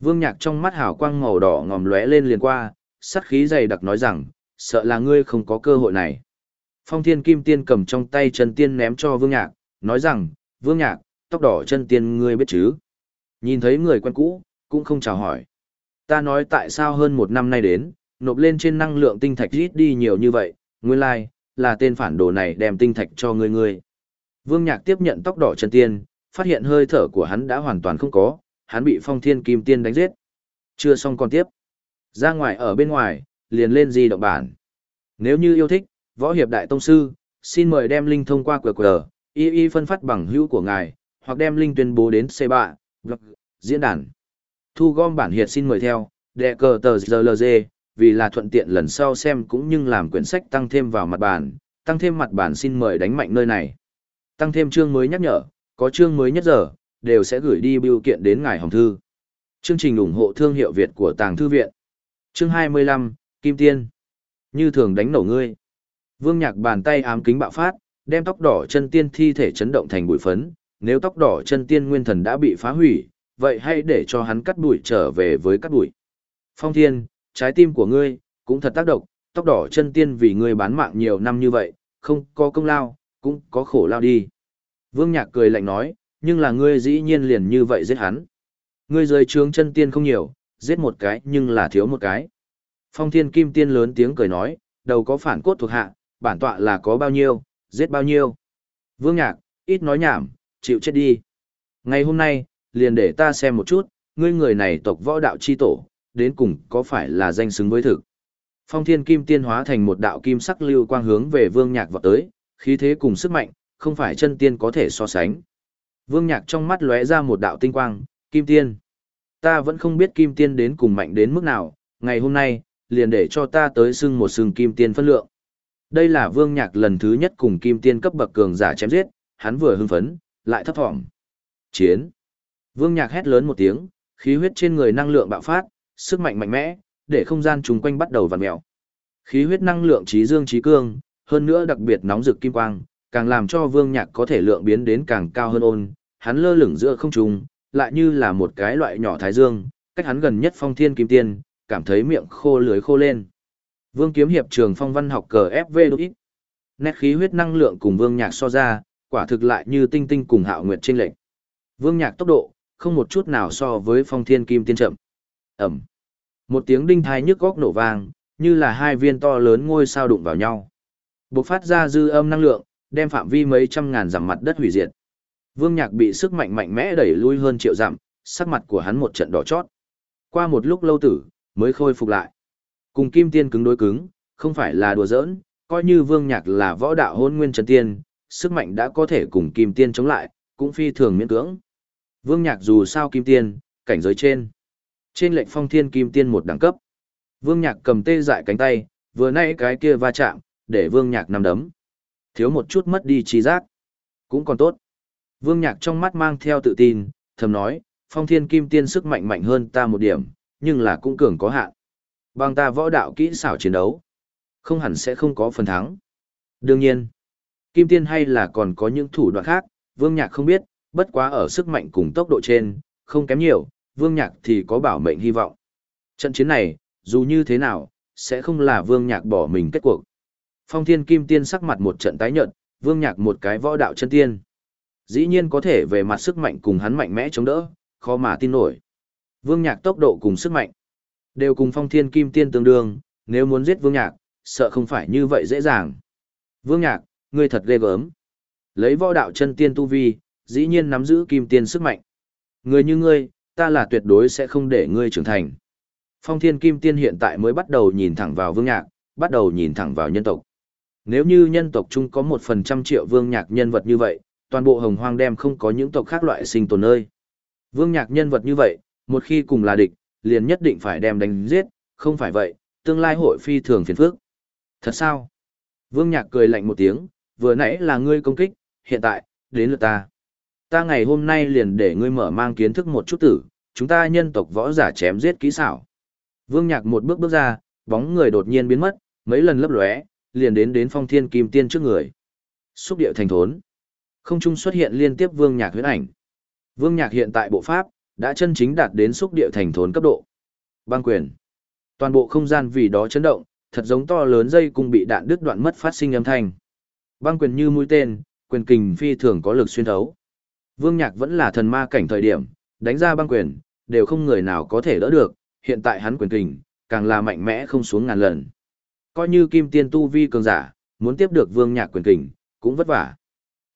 Vương nhạc trong mắt hào quang màu đỏ ngòm lóe lên liền qua, sắt khí dày đặc nói rằng, sợ là ngươi không có cơ hội này. Phong thiên kim tiên cầm trong tay chân tiên ném cho vương nhạc, nói rằng, vương nhạc, tóc đỏ chân tiên ngươi biết chứ. Nhìn thấy người quen cũ, cũng không chào hỏi. Ta nói tại sao hơn một năm nay đến, nộp lên trên năng lượng tinh thạch ít đi nhiều như vậy, nguyên lai, like, là tên phản đồ này đem tinh thạch cho ngươi ngươi. Vương Nhạc tiếp nhận tóc đỏ chân tiên, phát hiện hơi thở của hắn đã hoàn toàn không có, hắn bị phong thiên kim tiên đánh giết. Chưa xong còn tiếp. Ra ngoài ở bên ngoài, liền lên di động bản. Nếu như yêu thích, võ hiệp đại tông sư, xin mời đem link thông qua QR, y y phân phát bằng hữu của ngài, hoặc đem link tuyên bố đến C3, blog, diễn đàn. Thu gom bản hiệp xin mời theo, đệ cờ tờ GLG, vì là thuận tiện lần sau xem cũng như làm quyển sách tăng thêm vào mặt bản, tăng thêm mặt bản xin mời đánh mạnh nơi này. Tăng thêm chương mới nhắc nhở, có chương mới nhất giờ, đều sẽ gửi đi biểu kiện đến ngài hồng thư. Chương trình ủng hộ thương hiệu Việt của Tàng Thư Viện. Chương 25, Kim Tiên. Như thường đánh nổ ngươi. Vương Nhạc bàn tay ám kính bạo phát, đem tóc đỏ chân tiên thi thể chấn động thành bụi phấn, nếu tóc đỏ chân tiên nguyên thần đã bị phá hủy, vậy hãy để cho hắn cắt bụi trở về với cắt bụi. Phong Thiên, trái tim của ngươi, cũng thật tác động, tóc đỏ chân tiên vì ngươi bán mạng nhiều năm như vậy, không có công lao, cũng có khổ lao đi. Vương Nhạc cười lạnh nói, nhưng là ngươi dĩ nhiên liền như vậy giết hắn. Ngươi rơi trướng chân tiên không nhiều, giết một cái nhưng là thiếu một cái. Phong Thiên Kim Tiên lớn tiếng cười nói, đầu có phản cốt thuộc hạ, bản tọa là có bao nhiêu, giết bao nhiêu. Vương Nhạc, ít nói nhảm, chịu chết đi. Ngày hôm nay, liền để ta xem một chút, ngươi người này tộc võ đạo chi tổ, đến cùng có phải là danh xứng với thực. Phong thiên kim tiên hóa thành một đạo kim sắc lưu quang hướng về vương nhạc vọt tới, khí thế cùng sức mạnh, không phải chân tiên có thể so sánh. Vương nhạc trong mắt lóe ra một đạo tinh quang, kim tiên. Ta vẫn không biết kim tiên đến cùng mạnh đến mức nào, ngày hôm nay, liền để cho ta tới xưng một xưng kim tiên phân lượng. Đây là vương nhạc lần thứ nhất cùng kim tiên cấp bậc cường giả chém giết, hắn vừa hưng phấn, lại thấp thỏm. Chiến. Vương nhạc hét lớn một tiếng, khí huyết trên người năng lượng bạo phát, sức mạnh mạnh mẽ, để không gian chung quanh bắt đầu vặn mèo. Khí huyết năng lượng trí dương trí cương, hơn nữa đặc biệt nóng rực kim quang, càng làm cho Vương Nhạc có thể lượng biến đến càng cao hơn ôn, hắn lơ lửng giữa không trung, lại như là một cái loại nhỏ thái dương, cách hắn gần nhất Phong Thiên Kim Tiên, cảm thấy miệng khô lưới khô lên. Vương Kiếm Hiệp trường phong văn học cờ FV ít. Nét khí huyết năng lượng cùng Vương Nhạc so ra, quả thực lại như tinh tinh cùng Hạo Nguyệt trên lệnh. Vương Nhạc tốc độ, không một chút nào so với Phong Thiên Kim Tiên chậm. Ẩm. Một tiếng đinh thai nhức góc nổ vang, như là hai viên to lớn ngôi sao đụng vào nhau. Bộc phát ra dư âm năng lượng, đem phạm vi mấy trăm ngàn dặm mặt đất hủy diệt. Vương Nhạc bị sức mạnh mạnh mẽ đẩy lui hơn triệu dặm, sắc mặt của hắn một trận đỏ chót. Qua một lúc lâu tử, mới khôi phục lại. Cùng Kim Tiên cứng đối cứng, không phải là đùa giỡn, coi như Vương Nhạc là võ đạo hôn nguyên chân tiên, sức mạnh đã có thể cùng Kim Tiên chống lại, cũng phi thường miễn cưỡng. Vương Nhạc dù sao Kim Tiên, cảnh giới trên. Trên lệnh phong thiên Kim Tiên một đẳng cấp. Vương Nhạc cầm tê dại cánh tay, vừa nãy cái kia va chạm, để Vương Nhạc nằm đấm. Thiếu một chút mất đi trí giác. Cũng còn tốt. Vương Nhạc trong mắt mang theo tự tin, thầm nói, phong thiên kim tiên sức mạnh mạnh hơn ta một điểm, nhưng là cũng cường có hạn. Bằng ta võ đạo kỹ xảo chiến đấu, không hẳn sẽ không có phần thắng. Đương nhiên, kim tiên hay là còn có những thủ đoạn khác, Vương Nhạc không biết, bất quá ở sức mạnh cùng tốc độ trên, không kém nhiều, Vương Nhạc thì có bảo mệnh hy vọng. Trận chiến này, dù như thế nào, sẽ không là Vương Nhạc bỏ mình kết cuộc. Phong Thiên Kim Tiên sắc mặt một trận tái nhợt, Vương Nhạc một cái võ đạo chân tiên. Dĩ nhiên có thể về mặt sức mạnh cùng hắn mạnh mẽ chống đỡ, khó mà tin nổi. Vương Nhạc tốc độ cùng sức mạnh đều cùng Phong Thiên Kim Tiên tương đương, nếu muốn giết Vương Nhạc, sợ không phải như vậy dễ dàng. Vương Nhạc, ngươi thật ghê gớm. Lấy võ đạo chân tiên tu vi, dĩ nhiên nắm giữ kim tiên sức mạnh. Người như ngươi, ta là tuyệt đối sẽ không để ngươi trưởng thành. Phong Thiên Kim Tiên hiện tại mới bắt đầu nhìn thẳng vào Vương Nhạc, bắt đầu nhìn thẳng vào nhân tộc. Nếu như nhân tộc chung có một phần trăm triệu Vương Nhạc nhân vật như vậy, toàn bộ hồng hoang đem không có những tộc khác loại sinh tồn nơi. Vương Nhạc nhân vật như vậy, một khi cùng là địch, liền nhất định phải đem đánh giết, không phải vậy, tương lai hội phi thường phiền phức. Thật sao? Vương Nhạc cười lạnh một tiếng, vừa nãy là ngươi công kích, hiện tại, đến lượt ta. Ta ngày hôm nay liền để ngươi mở mang kiến thức một chút tử, chúng ta nhân tộc võ giả chém giết kỹ xảo. Vương Nhạc một bước bước ra, bóng người đột nhiên biến mất, mấy lần lấp lóe, liền đến đến Phong Thiên Kim Tiên trước người. Xúc điệu thành thốn. Không trung xuất hiện liên tiếp Vương Nhạc huyễn ảnh. Vương Nhạc hiện tại bộ pháp đã chân chính đạt đến xúc địa thành thốn cấp độ. Băng quyền. Toàn bộ không gian vì đó chấn động, thật giống to lớn dây cung bị đạn đứt đoạn mất phát sinh âm thanh. Băng quyền như mũi tên, quyền kình phi thường có lực xuyên thấu. Vương Nhạc vẫn là thần ma cảnh thời điểm, đánh ra băng quyền, đều không người nào có thể đỡ được, hiện tại hắn quyền kình, càng là mạnh mẽ không xuống ngàn lần. Coi như kim tiên tu vi cường giả, muốn tiếp được vương nhạc quyền kình, cũng vất vả.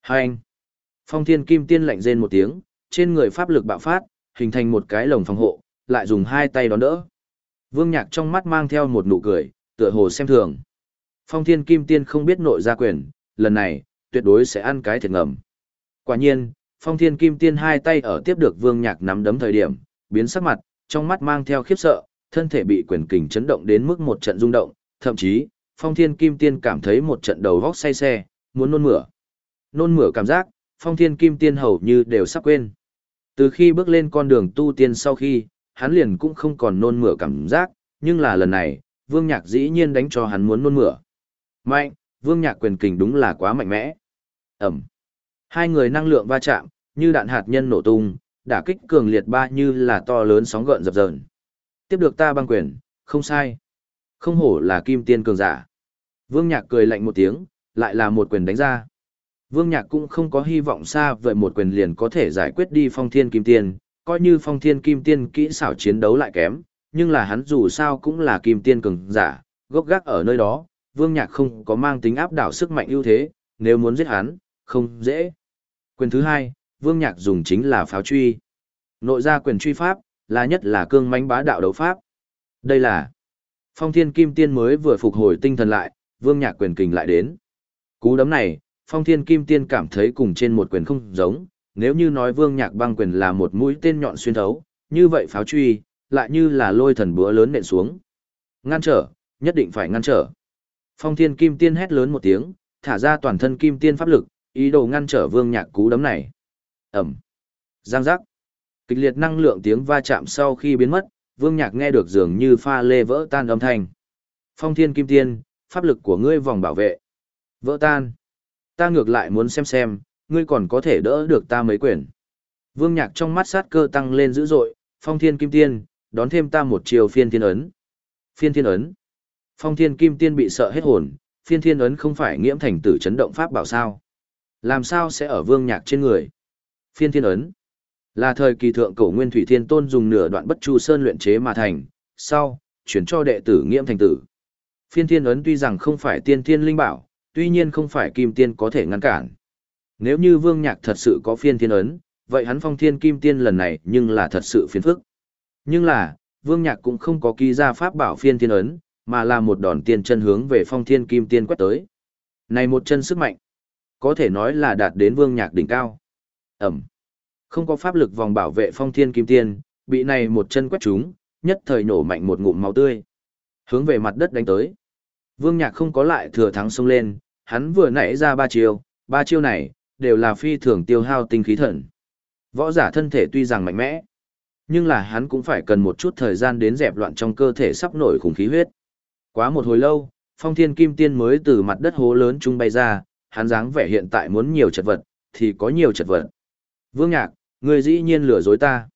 Hai anh. Phong thiên kim tiên lạnh rên một tiếng, trên người pháp lực bạo phát, hình thành một cái lồng phòng hộ, lại dùng hai tay đón đỡ. Vương nhạc trong mắt mang theo một nụ cười, tựa hồ xem thường. Phong thiên kim tiên không biết nội gia quyền, lần này, tuyệt đối sẽ ăn cái thiệt ngầm. Quả nhiên, phong thiên kim tiên hai tay ở tiếp được vương nhạc nắm đấm thời điểm, biến sắc mặt, trong mắt mang theo khiếp sợ, thân thể bị quyền kình chấn động đến mức một trận rung động, thậm chí, phong thiên kim tiên cảm thấy một trận đầu vóc say xe, muốn nôn mửa. Nôn mửa cảm giác, phong thiên kim tiên hầu như đều sắp quên. Từ khi bước lên con đường tu tiên sau khi, hắn liền cũng không còn nôn mửa cảm giác, nhưng là lần này, vương nhạc dĩ nhiên đánh cho hắn muốn nôn mửa. Mạnh, vương nhạc quyền kình đúng là quá mạnh mẽ. Ẩm. Hai người năng lượng va chạm, như đạn hạt nhân nổ tung, đả kích cường liệt ba như là to lớn sóng gợn dập dờn. Tiếp được ta băng quyền, không sai. Không hổ là kim tiên cường giả. Vương Nhạc cười lạnh một tiếng, lại là một quyền đánh ra. Vương Nhạc cũng không có hy vọng xa vời một quyền liền có thể giải quyết đi phong thiên kim tiên, coi như phong thiên kim tiên kỹ xảo chiến đấu lại kém, nhưng là hắn dù sao cũng là kim tiên cường giả, gốc gác ở nơi đó, Vương Nhạc không có mang tính áp đảo sức mạnh ưu thế, nếu muốn giết hắn, không dễ. Quyền thứ hai, Vương Nhạc dùng chính là pháo truy. Nội ra quyền truy pháp, là nhất là cương mãnh bá đạo đấu pháp. Đây là Phong Thiên Kim Tiên mới vừa phục hồi tinh thần lại, Vương Nhạc quyền kình lại đến. Cú đấm này, Phong Thiên Kim Tiên cảm thấy cùng trên một quyền không giống, nếu như nói Vương Nhạc băng quyền là một mũi tên nhọn xuyên thấu, như vậy pháo truy, lại như là lôi thần búa lớn nện xuống. Ngăn trở, nhất định phải ngăn trở. Phong Thiên Kim Tiên hét lớn một tiếng, thả ra toàn thân Kim Tiên pháp lực, ý đồ ngăn trở Vương Nhạc cú đấm này. Ẩm. Giang giác. Kịch liệt năng lượng tiếng va chạm sau khi biến mất, Vương Nhạc nghe được dường như pha lê vỡ tan âm thanh. Phong Thiên Kim Tiên, pháp lực của ngươi vòng bảo vệ. Vỡ tan. Ta ngược lại muốn xem xem, ngươi còn có thể đỡ được ta mấy quyền. Vương Nhạc trong mắt sát cơ tăng lên dữ dội, Phong Thiên Kim Tiên, đón thêm ta một chiều phiên thiên ấn. Phiên thiên ấn. Phong Thiên Kim Tiên bị sợ hết hồn, phiên thiên ấn không phải nghiễm thành tử chấn động pháp bảo sao. Làm sao sẽ ở Vương Nhạc trên người? Phiên thiên ấn. Là thời kỳ thượng cổ nguyên thủy thiên tôn dùng nửa đoạn bất chu sơn luyện chế mà thành, sau, chuyển cho đệ tử nghiễm thành tử. Phiên thiên ấn tuy rằng không phải tiên thiên linh bảo, tuy nhiên không phải kim tiên có thể ngăn cản. Nếu như vương nhạc thật sự có phiên thiên ấn, vậy hắn phong thiên kim tiên lần này nhưng là thật sự phiền phức. Nhưng là, vương nhạc cũng không có ký ra pháp bảo phiên thiên ấn, mà là một đòn tiên chân hướng về phong thiên kim tiên quét tới. Này một chân sức mạnh, có thể nói là đạt đến vương nhạc đỉnh cao. Ẩm. Không có pháp lực vòng bảo vệ phong thiên kim tiên, bị này một chân quét trúng, nhất thời nổ mạnh một ngụm máu tươi. Hướng về mặt đất đánh tới. Vương nhạc không có lại thừa thắng xông lên, hắn vừa nãy ra ba chiêu, ba chiêu này, đều là phi thường tiêu hao tinh khí thần. Võ giả thân thể tuy rằng mạnh mẽ, nhưng là hắn cũng phải cần một chút thời gian đến dẹp loạn trong cơ thể sắp nổi khủng khí huyết. Quá một hồi lâu, phong thiên kim tiên mới từ mặt đất hố lớn trung bay ra, hắn dáng vẻ hiện tại muốn nhiều chật vật, thì có nhiều chật vật. Vương nhạc, người dĩ nhiên lừa dối ta.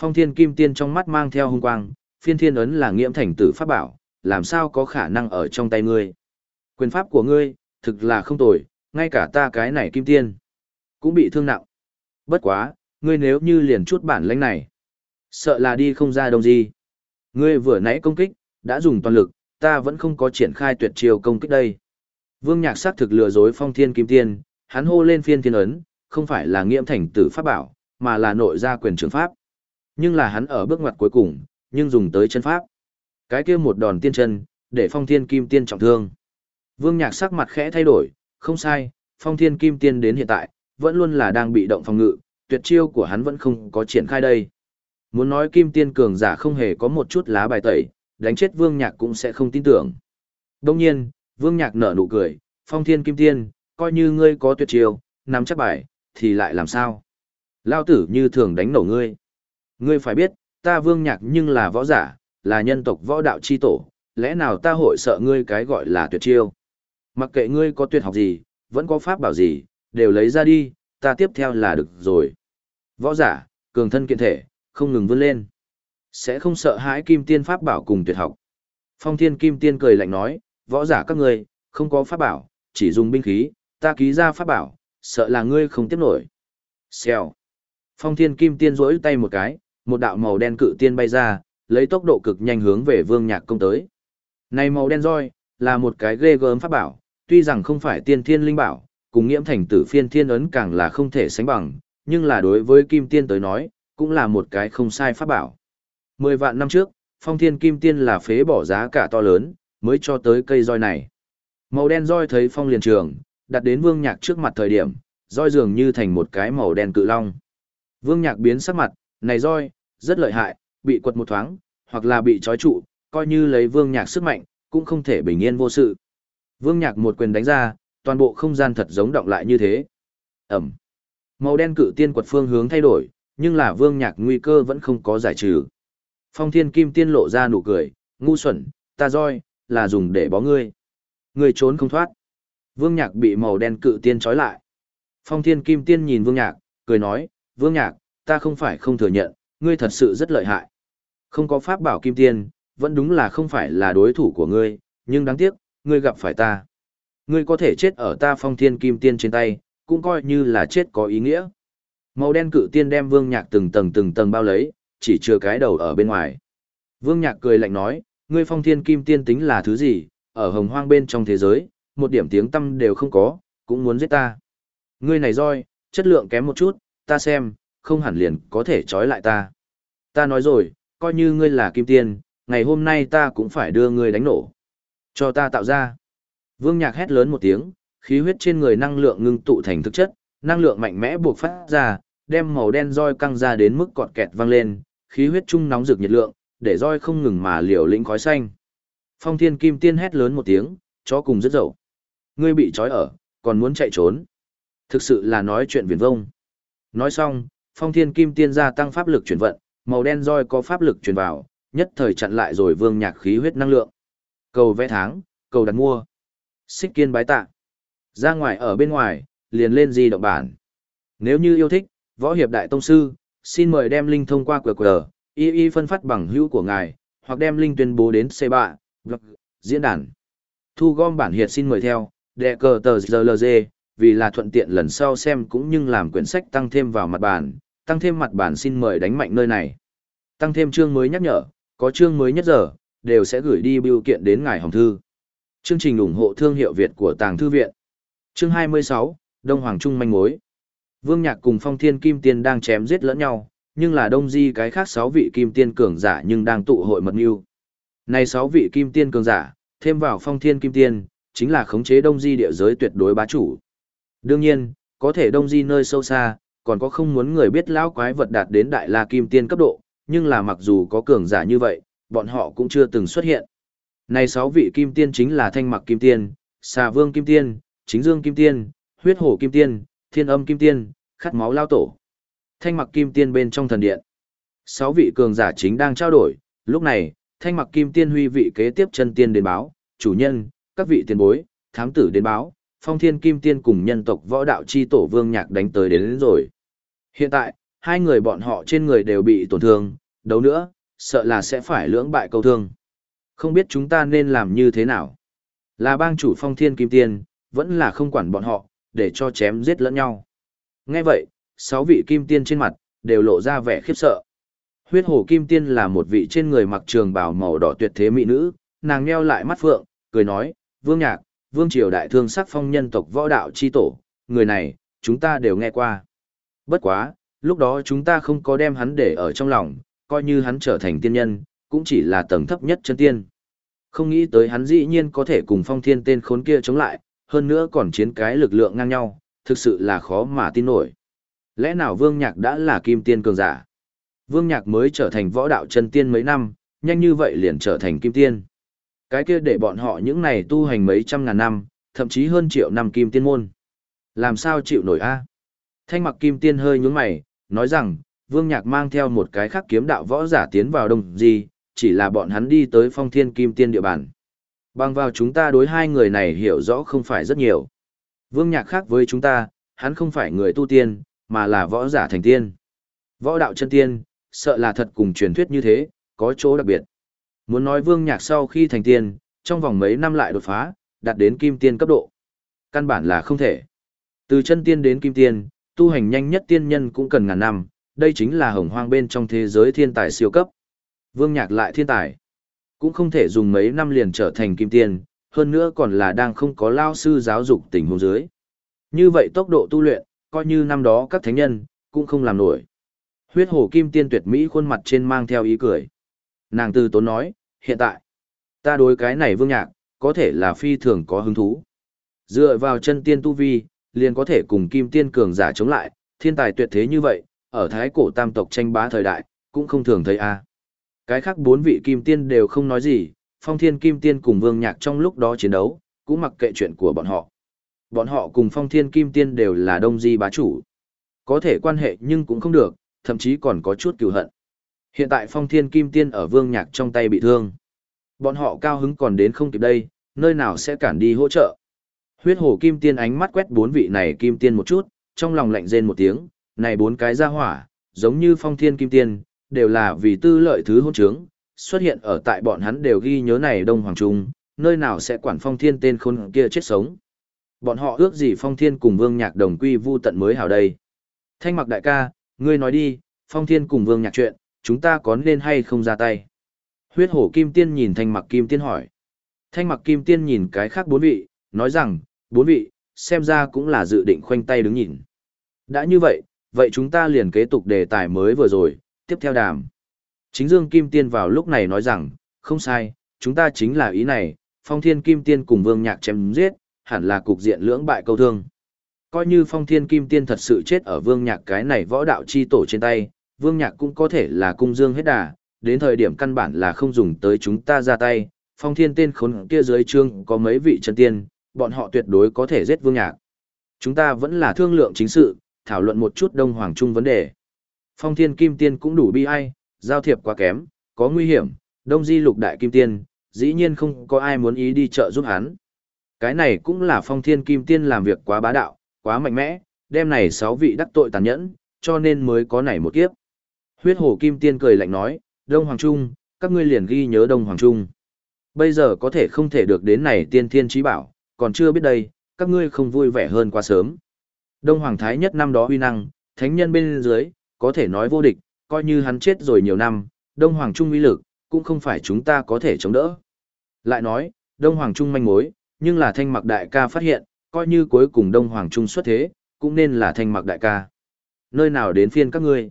Phong thiên kim tiên trong mắt mang theo hung quang, phiên thiên ấn là nghiễm thành tử pháp bảo, làm sao có khả năng ở trong tay ngươi. Quyền pháp của ngươi, thực là không tồi, ngay cả ta cái này kim tiên, cũng bị thương nặng. Bất quá, ngươi nếu như liền chút bản lãnh này, sợ là đi không ra đông gì. Ngươi vừa nãy công kích, đã dùng toàn lực, ta vẫn không có triển khai tuyệt chiêu công kích đây. Vương Nhạc sắc thực lừa dối Phong Thiên Kim Tiên, hắn hô lên phiên thiên ấn, không phải là nghiệm thành tử pháp bảo, mà là nội gia quyền trường pháp. Nhưng là hắn ở bước ngoặt cuối cùng, nhưng dùng tới chân pháp. Cái kia một đòn tiên chân, để Phong Thiên Kim Tiên trọng thương. Vương Nhạc sắc mặt khẽ thay đổi, không sai, Phong Thiên Kim Tiên đến hiện tại, vẫn luôn là đang bị động phòng ngự, tuyệt chiêu của hắn vẫn không có triển khai đây. Muốn nói Kim Tiên cường giả không hề có một chút lá bài tẩy, đánh chết Vương Nhạc cũng sẽ không tin tưởng. Đông nhiên, Vương Nhạc nở nụ cười, Phong Thiên Kim Tiên, coi như ngươi có tuyệt chiêu, nắm chắc bài, thì lại làm sao? Lao tử như thường đánh nổ ngươi. Ngươi phải biết, ta Vương Nhạc nhưng là võ giả, là nhân tộc võ đạo chi tổ, lẽ nào ta hội sợ ngươi cái gọi là tuyệt chiêu? Mặc kệ ngươi có tuyệt học gì, vẫn có pháp bảo gì, đều lấy ra đi, ta tiếp theo là được rồi. Võ giả, cường thân kiện thể, không ngừng vươn lên. Sẽ không sợ hãi kim tiên pháp bảo cùng tuyệt học. Phong thiên kim tiên cười lạnh nói, võ giả các ngươi, không có pháp bảo, chỉ dùng binh khí, ta ký ra pháp bảo, sợ là ngươi không tiếp nổi. Xèo. Phong thiên kim tiên rỗi tay một cái, một đạo màu đen cự tiên bay ra, lấy tốc độ cực nhanh hướng về vương nhạc công tới. Này màu đen roi, là một cái ghê gớm pháp bảo, tuy rằng không phải tiên thiên linh bảo, cùng nghiễm thành tử phiên thiên ấn càng là không thể sánh bằng, nhưng là đối với kim tiên tới nói, cũng là một cái không sai pháp bảo. Mười vạn năm trước, phong thiên kim tiên là phế bỏ giá cả to lớn, mới cho tới cây roi này. Màu đen roi thấy phong liền trường, đặt đến vương nhạc trước mặt thời điểm, roi dường như thành một cái màu đen cự long. Vương nhạc biến sắc mặt, này roi, rất lợi hại, bị quật một thoáng, hoặc là bị trói trụ, coi như lấy vương nhạc sức mạnh, cũng không thể bình yên vô sự. Vương nhạc một quyền đánh ra, toàn bộ không gian thật giống động lại như thế. Ẩm. Màu đen cự tiên quật phương hướng thay đổi, nhưng là vương nhạc nguy cơ vẫn không có giải trừ. Phong thiên kim tiên lộ ra nụ cười, ngu xuẩn, ta roi, là dùng để bó ngươi. Ngươi trốn không thoát. Vương nhạc bị màu đen cự tiên trói lại. Phong thiên kim tiên nhìn vương nhạc, cười nói, vương nhạc, ta không phải không thừa nhận, ngươi thật sự rất lợi hại. Không có pháp bảo kim tiên, vẫn đúng là không phải là đối thủ của ngươi, nhưng đáng tiếc, ngươi gặp phải ta. Ngươi có thể chết ở ta phong thiên kim tiên trên tay, cũng coi như là chết có ý nghĩa. Màu đen cự tiên đem vương nhạc từng tầng từng tầng bao lấy, chỉ chưa cái đầu ở bên ngoài. Vương nhạc cười lạnh nói, ngươi phong thiên kim tiên tính là thứ gì, ở hồng hoang bên trong thế giới, một điểm tiếng tâm đều không có, cũng muốn giết ta. Ngươi này roi, chất lượng kém một chút, ta xem, không hẳn liền có thể trói lại ta. Ta nói rồi, coi như ngươi là kim tiên, ngày hôm nay ta cũng phải đưa ngươi đánh nổ. Cho ta tạo ra. Vương Nhạc hét lớn một tiếng, khí huyết trên người năng lượng ngưng tụ thành thực chất, năng lượng mạnh mẽ buộc phát ra, đem màu đen roi căng ra đến mức cọt kẹt vang lên, khí huyết trung nóng rực nhiệt lượng, để roi không ngừng mà liều lĩnh khói xanh. Phong Thiên Kim Tiên hét lớn một tiếng, chó cùng rất dậu. Ngươi bị trói ở, còn muốn chạy trốn. Thực sự là nói chuyện viển vông. Nói xong, Phong Thiên Kim Tiên gia tăng pháp lực chuyển vận, màu đen roi có pháp lực truyền vào, nhất thời chặn lại rồi Vương Nhạc khí huyết năng lượng. Cầu vẽ tháng, cầu đặt mua. Xích kiên bái tạ. Ra ngoài ở bên ngoài, liền lên di động bản. Nếu như yêu thích, võ hiệp đại tông sư, xin mời đem link thông qua QR, y y phân phát bằng hữu của ngài, hoặc đem link tuyên bố đến C3, blog, diễn đàn. Thu gom bản hiệt xin mời theo, đệ cờ tờ GLG, vì là thuận tiện lần sau xem cũng như làm quyển sách tăng thêm vào mặt bản, tăng thêm mặt bản xin mời đánh mạnh nơi này. Tăng thêm chương mới nhắc nhở, có chương mới nhất giờ, đều sẽ gửi đi biểu kiện đến ngài hồng thư. Chương trình ủng hộ thương hiệu Việt của Tàng Thư Viện. Chương 26, Đông Hoàng Trung manh mối. Vương Nhạc cùng Phong Thiên Kim Tiên đang chém giết lẫn nhau, nhưng là Đông Di cái khác 6 vị Kim Tiên cường giả nhưng đang tụ hội mật mưu. Này 6 vị Kim Tiên cường giả, thêm vào Phong Thiên Kim Tiên, chính là khống chế Đông Di địa giới tuyệt đối bá chủ. Đương nhiên, có thể Đông Di nơi sâu xa, còn có không muốn người biết lão quái vật đạt đến Đại La Kim Tiên cấp độ, nhưng là mặc dù có cường giả như vậy, bọn họ cũng chưa từng xuất hiện. Này 6 vị Kim Tiên chính là Thanh Mặc Kim Tiên, Xà Vương Kim Tiên, Chính Dương Kim Tiên, Huyết Hổ Kim Tiên, Thiên Âm Kim Tiên, Khát Máu Lao Tổ. Thanh Mặc Kim Tiên bên trong thần điện. 6 vị cường giả chính đang trao đổi, lúc này, Thanh Mặc Kim Tiên huy vị kế tiếp chân tiên đến báo, chủ nhân, các vị tiền bối, thám tử đến báo, Phong Thiên Kim Tiên cùng nhân tộc võ đạo chi tổ Vương Nhạc đánh tới đến, đến rồi. Hiện tại, hai người bọn họ trên người đều bị tổn thương, đấu nữa, sợ là sẽ phải lưỡng bại câu thương. Không biết chúng ta nên làm như thế nào. Là bang chủ Phong Thiên Kim Tiên, vẫn là không quản bọn họ, để cho chém giết lẫn nhau. Nghe vậy, sáu vị Kim Tiên trên mặt, đều lộ ra vẻ khiếp sợ. Huyết Hổ Kim Tiên là một vị trên người mặc trường bào màu đỏ tuyệt thế mỹ nữ, nàng nheo lại mắt phượng, cười nói, Vương Nhạc, Vương Triều Đại Thương sắc phong nhân tộc võ đạo chi tổ, người này, chúng ta đều nghe qua. Bất quá, lúc đó chúng ta không có đem hắn để ở trong lòng, coi như hắn trở thành tiên nhân, cũng chỉ là tầng thấp nhất chân tiên. Không nghĩ tới hắn dĩ nhiên có thể cùng phong thiên tên khốn kia chống lại, hơn nữa còn chiến cái lực lượng ngang nhau, thực sự là khó mà tin nổi. Lẽ nào Vương Nhạc đã là kim tiên cường giả? Vương Nhạc mới trở thành võ đạo chân tiên mấy năm, nhanh như vậy liền trở thành kim tiên. Cái kia để bọn họ những này tu hành mấy trăm ngàn năm, thậm chí hơn triệu năm kim tiên môn. Làm sao chịu nổi a? Thanh mặc kim tiên hơi nhướng mày, nói rằng, Vương Nhạc mang theo một cái khác kiếm đạo võ giả tiến vào đông gì, chỉ là bọn hắn đi tới phong thiên kim tiên địa bàn. Bằng vào chúng ta đối hai người này hiểu rõ không phải rất nhiều. Vương Nhạc khác với chúng ta, hắn không phải người tu tiên, mà là võ giả thành tiên. Võ đạo chân tiên, sợ là thật cùng truyền thuyết như thế, có chỗ đặc biệt. Muốn nói Vương Nhạc sau khi thành tiên, trong vòng mấy năm lại đột phá, đạt đến kim tiên cấp độ. Căn bản là không thể. Từ chân tiên đến kim tiên, tu hành nhanh nhất tiên nhân cũng cần ngàn năm, đây chính là hồng hoang bên trong thế giới thiên tài siêu cấp. Vương Nhạc lại thiên tài, cũng không thể dùng mấy năm liền trở thành kim tiên, hơn nữa còn là đang không có lao sư giáo dục tình huống dưới. Như vậy tốc độ tu luyện, coi như năm đó các thánh nhân, cũng không làm nổi. Huyết hồ kim tiên tuyệt mỹ khuôn mặt trên mang theo ý cười. Nàng tư tốn nói, hiện tại, ta đối cái này vương nhạc, có thể là phi thường có hứng thú. Dựa vào chân tiên tu vi, liền có thể cùng kim tiên cường giả chống lại, thiên tài tuyệt thế như vậy, ở thái cổ tam tộc tranh bá thời đại, cũng không thường thấy a. Cái khác bốn vị kim tiên đều không nói gì, phong thiên kim tiên cùng vương nhạc trong lúc đó chiến đấu, cũng mặc kệ chuyện của bọn họ. Bọn họ cùng phong thiên kim tiên đều là đông di bá chủ. Có thể quan hệ nhưng cũng không được, thậm chí còn có chút cựu hận. Hiện tại phong thiên kim tiên ở vương nhạc trong tay bị thương. Bọn họ cao hứng còn đến không kịp đây, nơi nào sẽ cản đi hỗ trợ. Huyết hổ kim tiên ánh mắt quét bốn vị này kim tiên một chút, trong lòng lạnh rên một tiếng, này bốn cái gia hỏa, giống như phong thiên kim tiên, đều là vì tư lợi thứ hôn trướng, xuất hiện ở tại bọn hắn đều ghi nhớ này Đông Hoàng Trung, nơi nào sẽ quản phong thiên tên khôn kia chết sống. Bọn họ ước gì phong thiên cùng vương nhạc đồng quy vu tận mới hảo đây. Thanh mặc đại ca, ngươi nói đi, phong thiên cùng vương nhạc chuyện, chúng ta có nên hay không ra tay. Huyết hổ kim tiên nhìn thanh mặc kim tiên hỏi. Thanh mặc kim tiên nhìn cái khác bốn vị, nói rằng, bốn vị, xem ra cũng là dự định khoanh tay đứng nhìn. Đã như vậy, vậy chúng ta liền kế tục đề tài mới vừa rồi, tiếp theo đàm. Chính Dương Kim Tiên vào lúc này nói rằng, không sai, chúng ta chính là ý này, Phong Thiên Kim Tiên cùng Vương Nhạc chém giết, hẳn là cục diện lưỡng bại câu thương. Coi như Phong Thiên Kim Tiên thật sự chết ở Vương Nhạc cái này võ đạo chi tổ trên tay, Vương Nhạc cũng có thể là cung dương hết đà, đến thời điểm căn bản là không dùng tới chúng ta ra tay, Phong Thiên tên khốn kia dưới trương có mấy vị chân tiên, bọn họ tuyệt đối có thể giết Vương Nhạc. Chúng ta vẫn là thương lượng chính sự, thảo luận một chút Đông Hoàng Trung vấn đề. Phong Thiên Kim Tiên cũng đủ bi ai, giao thiệp quá kém, có nguy hiểm, Đông Di Lục Đại Kim Tiên, dĩ nhiên không có ai muốn ý đi trợ giúp hắn. Cái này cũng là Phong Thiên Kim Tiên làm việc quá bá đạo, quá mạnh mẽ, đêm này sáu vị đắc tội tàn nhẫn, cho nên mới có này một kiếp. Huyết Hổ Kim Tiên cười lạnh nói, Đông Hoàng Trung, các ngươi liền ghi nhớ Đông Hoàng Trung. Bây giờ có thể không thể được đến này tiên thiên trí bảo, còn chưa biết đây, các ngươi không vui vẻ hơn quá sớm. Đông Hoàng Thái nhất năm đó uy năng, thánh nhân bên dưới, có thể nói vô địch, coi như hắn chết rồi nhiều năm, Đông Hoàng Trung uy lực, cũng không phải chúng ta có thể chống đỡ. Lại nói, Đông Hoàng Trung manh mối, nhưng là thanh mặc đại ca phát hiện, coi như cuối cùng Đông Hoàng Trung xuất thế, cũng nên là thanh mặc đại ca. Nơi nào đến phiên các ngươi?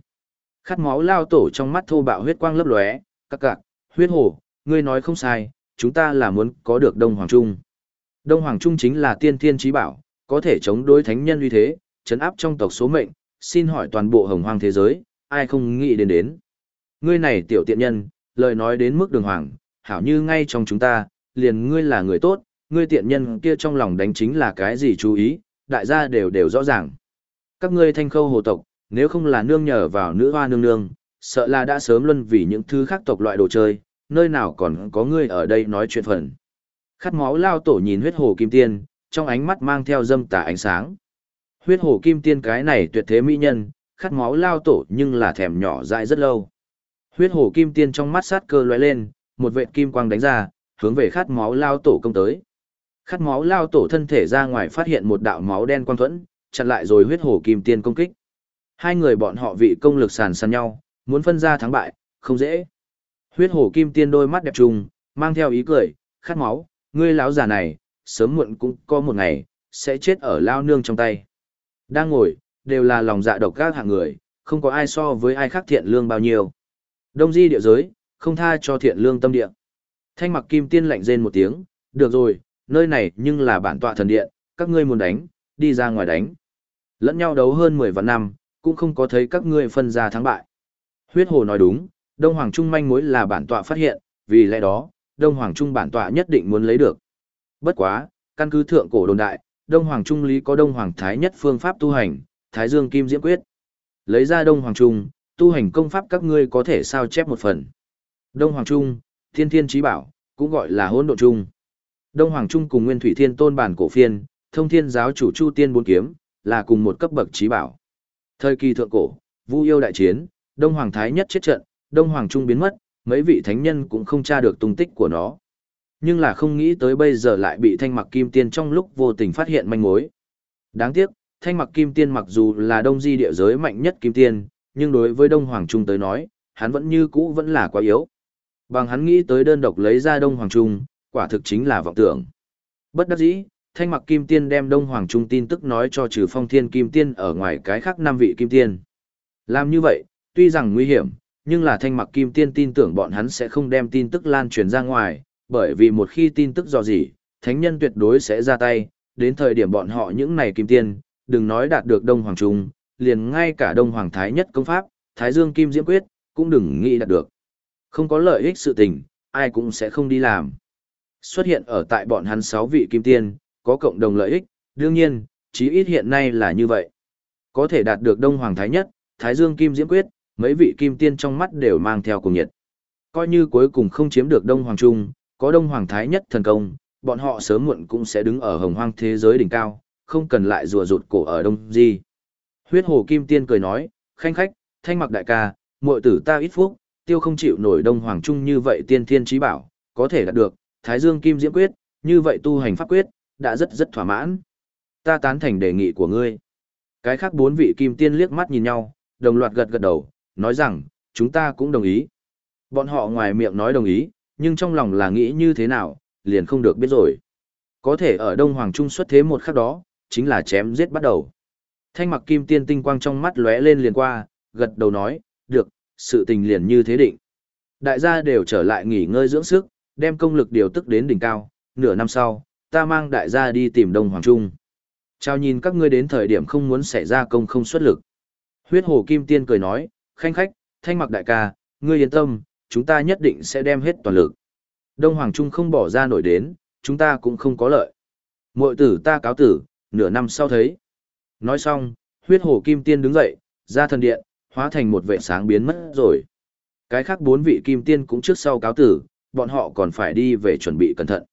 Khát máu lao tổ trong mắt thô bạo huyết quang lấp lóe, các cạc, huyết hổ, ngươi nói không sai, chúng ta là muốn có được Đông Hoàng Trung. Đông Hoàng Trung chính là tiên thiên trí bảo, có thể chống đối thánh nhân uy thế, chấn áp trong tộc số mệnh, xin hỏi toàn bộ hồng hoang thế giới, ai không nghĩ đến đến. Ngươi này tiểu tiện nhân, lời nói đến mức đường hoàng, hảo như ngay trong chúng ta, liền ngươi là người tốt, ngươi tiện nhân kia trong lòng đánh chính là cái gì chú ý, đại gia đều đều rõ ràng. Các ngươi thanh khâu hồ tộc, nếu không là nương nhờ vào nữ hoa nương nương, sợ là đã sớm luân vì những thứ khác tộc loại đồ chơi, nơi nào còn có ngươi ở đây nói chuyện phần. Khát máu lao tổ nhìn huyết hồ kim tiên, trong ánh mắt mang theo dâm tà ánh sáng. Huyết hồ kim tiên cái này tuyệt thế mỹ nhân, khát máu lao tổ nhưng là thèm nhỏ dại rất lâu. Huyết hồ kim tiên trong mắt sát cơ lóe lên, một vệt kim quang đánh ra, hướng về khát máu lao tổ công tới. Khát máu lao tổ thân thể ra ngoài phát hiện một đạo máu đen quang thuẫn, chặn lại rồi huyết hồ kim tiên công kích. Hai người bọn họ vị công lực sàn sàn nhau, muốn phân ra thắng bại, không dễ. Huyết hồ kim tiên đôi mắt đẹp trùng, mang theo ý cười, khát máu, ngươi lão già này, sớm muộn cũng có một ngày, sẽ chết ở lao nương trong tay. Đang ngồi, đều là lòng dạ độc các hạng người, không có ai so với ai khác thiện lương bao nhiêu. Đông di địa giới, không tha cho thiện lương tâm địa. Thanh mặc kim tiên lạnh rên một tiếng, được rồi, nơi này nhưng là bản tọa thần điện, các ngươi muốn đánh, đi ra ngoài đánh. Lẫn nhau đấu hơn 10 vạn năm, cũng không có thấy các ngươi phân ra thắng bại. Huyết hồ nói đúng, Đông Hoàng Trung manh mối là bản tọa phát hiện, vì lẽ đó, Đông Hoàng Trung bản tọa nhất định muốn lấy được. Bất quá, căn cứ thượng cổ đồn đại, Đông Hoàng Trung lý có Đông Hoàng Thái nhất phương pháp tu hành, Thái Dương Kim Diễm Quyết. Lấy ra Đông Hoàng Trung, tu hành công pháp các ngươi có thể sao chép một phần. Đông Hoàng Trung, Thiên Thiên Chí Bảo, cũng gọi là hỗn độn trung. Đông Hoàng Trung cùng Nguyên Thủy Thiên Tôn bản cổ phiên, Thông Thiên giáo chủ Chu Tiên bốn kiếm, là cùng một cấp bậc chí bảo. Thời kỳ thượng cổ, Vu yêu đại chiến, Đông Hoàng Thái nhất chết trận, Đông Hoàng Trung biến mất, mấy vị thánh nhân cũng không tra được tung tích của nó. Nhưng là không nghĩ tới bây giờ lại bị thanh mặc kim tiên trong lúc vô tình phát hiện manh mối. Đáng tiếc, thanh mặc kim tiên mặc dù là đông di địa giới mạnh nhất kim tiên, nhưng đối với Đông Hoàng Trung tới nói, hắn vẫn như cũ vẫn là quá yếu. Bằng hắn nghĩ tới đơn độc lấy ra Đông Hoàng Trung, quả thực chính là vọng tưởng. Bất đắc dĩ, thanh mặc kim tiên đem Đông Hoàng Trung tin tức nói cho trừ phong thiên kim tiên ở ngoài cái khác năm vị kim tiên. Làm như vậy, tuy rằng nguy hiểm, nhưng là thanh mặc kim tiên tin tưởng bọn hắn sẽ không đem tin tức lan truyền ra ngoài, bởi vì một khi tin tức dò dỉ, thánh nhân tuyệt đối sẽ ra tay, đến thời điểm bọn họ những này kim tiên, đừng nói đạt được Đông Hoàng Trung, liền ngay cả Đông Hoàng Thái nhất công pháp, Thái Dương Kim Diễm Quyết, cũng đừng nghĩ đạt được. Không có lợi ích sự tình, ai cũng sẽ không đi làm. Xuất hiện ở tại bọn hắn sáu vị kim tiên, có cộng đồng lợi ích, đương nhiên, chí ít hiện nay là như vậy. Có thể đạt được Đông Hoàng Thái nhất, Thái Dương Kim Diễm Quyết, mấy vị kim tiên trong mắt đều mang theo cùng nhiệt. Coi như cuối cùng không chiếm được Đông Hoàng Trung, có Đông Hoàng Thái nhất thần công, bọn họ sớm muộn cũng sẽ đứng ở hồng hoang thế giới đỉnh cao, không cần lại rùa rụt cổ ở Đông gì. Huyết Hồ Kim Tiên cười nói, khanh khách, thanh mặc đại ca, muội tử ta ít phúc, tiêu không chịu nổi Đông Hoàng Trung như vậy tiên thiên trí bảo, có thể đạt được, Thái Dương Kim Diễm Quyết, như vậy tu hành pháp quyết, đã rất rất thỏa mãn. Ta tán thành đề nghị của ngươi. Cái khác bốn vị kim tiên liếc mắt nhìn nhau, đồng loạt gật gật đầu, nói rằng, chúng ta cũng đồng ý. Bọn họ ngoài miệng nói đồng ý, nhưng trong lòng là nghĩ như thế nào, liền không được biết rồi. Có thể ở Đông Hoàng Trung xuất thế một khắc đó, chính là chém giết bắt đầu. Thanh mặc kim tiên tinh quang trong mắt lóe lên liền qua, gật đầu nói, được, sự tình liền như thế định. Đại gia đều trở lại nghỉ ngơi dưỡng sức, đem công lực điều tức đến đỉnh cao, nửa năm sau, ta mang đại gia đi tìm Đông Hoàng Trung. Chào nhìn các ngươi đến thời điểm không muốn xảy ra công không xuất lực. Huyết hồ kim tiên cười nói, khanh khách, thanh mặc đại ca, ngươi yên tâm, chúng ta nhất định sẽ đem hết toàn lực. Đông Hoàng Trung không bỏ ra nổi đến, chúng ta cũng không có lợi. Mội tử ta cáo tử, nửa năm sau thấy. Nói xong, huyết hồ kim tiên đứng dậy, ra thần điện, hóa thành một vệ sáng biến mất rồi. Cái khác bốn vị kim tiên cũng trước sau cáo tử, bọn họ còn phải đi về chuẩn bị cẩn thận.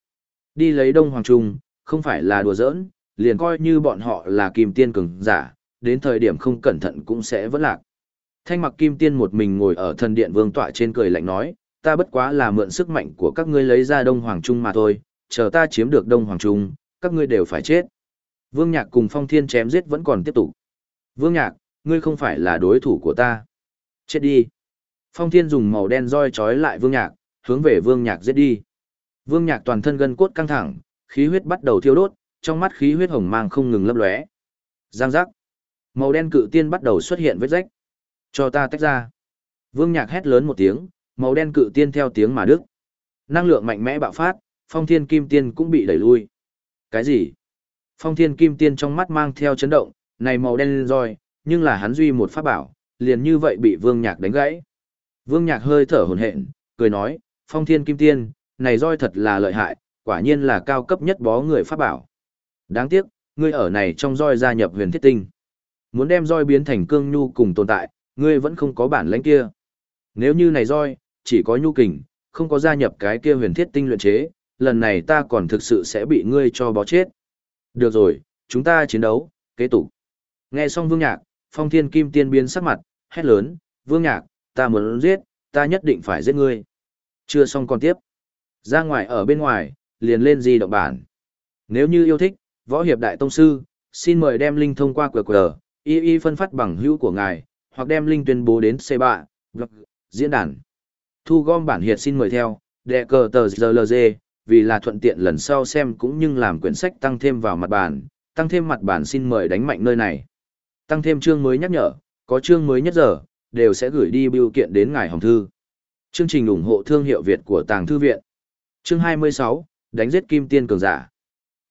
Đi lấy Đông Hoàng Trung, không phải là đùa giỡn, liền coi như bọn họ là kim tiên cường giả, đến thời điểm không cẩn thận cũng sẽ vỡ lạc. Thanh mặc kim tiên một mình ngồi ở thần điện vương tọa trên cười lạnh nói, ta bất quá là mượn sức mạnh của các ngươi lấy ra Đông Hoàng Trung mà thôi, chờ ta chiếm được Đông Hoàng Trung, các ngươi đều phải chết. Vương Nhạc cùng Phong Thiên chém giết vẫn còn tiếp tục. Vương Nhạc, ngươi không phải là đối thủ của ta. Chết đi. Phong Thiên dùng màu đen roi trói lại Vương Nhạc, hướng về Vương Nhạc giết đi. Vương Nhạc toàn thân gân cốt căng thẳng, khí huyết bắt đầu thiêu đốt, trong mắt khí huyết hồng mang không ngừng lấp lóe. Giang giác. Màu đen cự tiên bắt đầu xuất hiện vết rách. Cho ta tách ra. Vương Nhạc hét lớn một tiếng, màu đen cự tiên theo tiếng mà đức. Năng lượng mạnh mẽ bạo phát, phong thiên kim tiên cũng bị đẩy lui. Cái gì? Phong thiên kim tiên trong mắt mang theo chấn động, này màu đen roi, nhưng là hắn duy một pháp bảo, liền như vậy bị vương nhạc đánh gãy. Vương nhạc hơi thở hồn hện, cười nói, phong thiên kim tiên, này roi thật là lợi hại, quả nhiên là cao cấp nhất bó người pháp bảo. Đáng tiếc, ngươi ở này trong roi gia nhập huyền thiết tinh. Muốn đem roi biến thành cương nhu cùng tồn tại, ngươi vẫn không có bản lãnh kia. Nếu như này roi, chỉ có nhu kình, không có gia nhập cái kia huyền thiết tinh luyện chế, lần này ta còn thực sự sẽ bị ngươi cho bó chết. Được rồi, chúng ta chiến đấu, kế tục. Nghe xong vương nhạc, phong thiên kim tiên biến sắc mặt, hét lớn, vương nhạc, ta muốn giết, ta nhất định phải giết ngươi. Chưa xong còn tiếp. Ra ngoài ở bên ngoài, liền lên di động bản. Nếu như yêu thích, võ hiệp đại tông sư, xin mời đem link thông qua QR, y y phân phát bằng hữu của ngài, hoặc đem link tuyên bố đến C3, diễn đàn. Thu gom bản hiệt xin mời theo, đệ cờ tờ ZLZ, vì là thuận tiện lần sau xem cũng như làm quyển sách tăng thêm vào mặt bản, tăng thêm mặt bản xin mời đánh mạnh nơi này. Tăng thêm chương mới nhắc nhở, có chương mới nhất giờ, đều sẽ gửi đi biểu kiện đến ngài hồng thư. Chương trình ủng hộ thương hiệu Việt của Tàng Thư Viện. Chương 26, đánh giết Kim Tiên cường giả.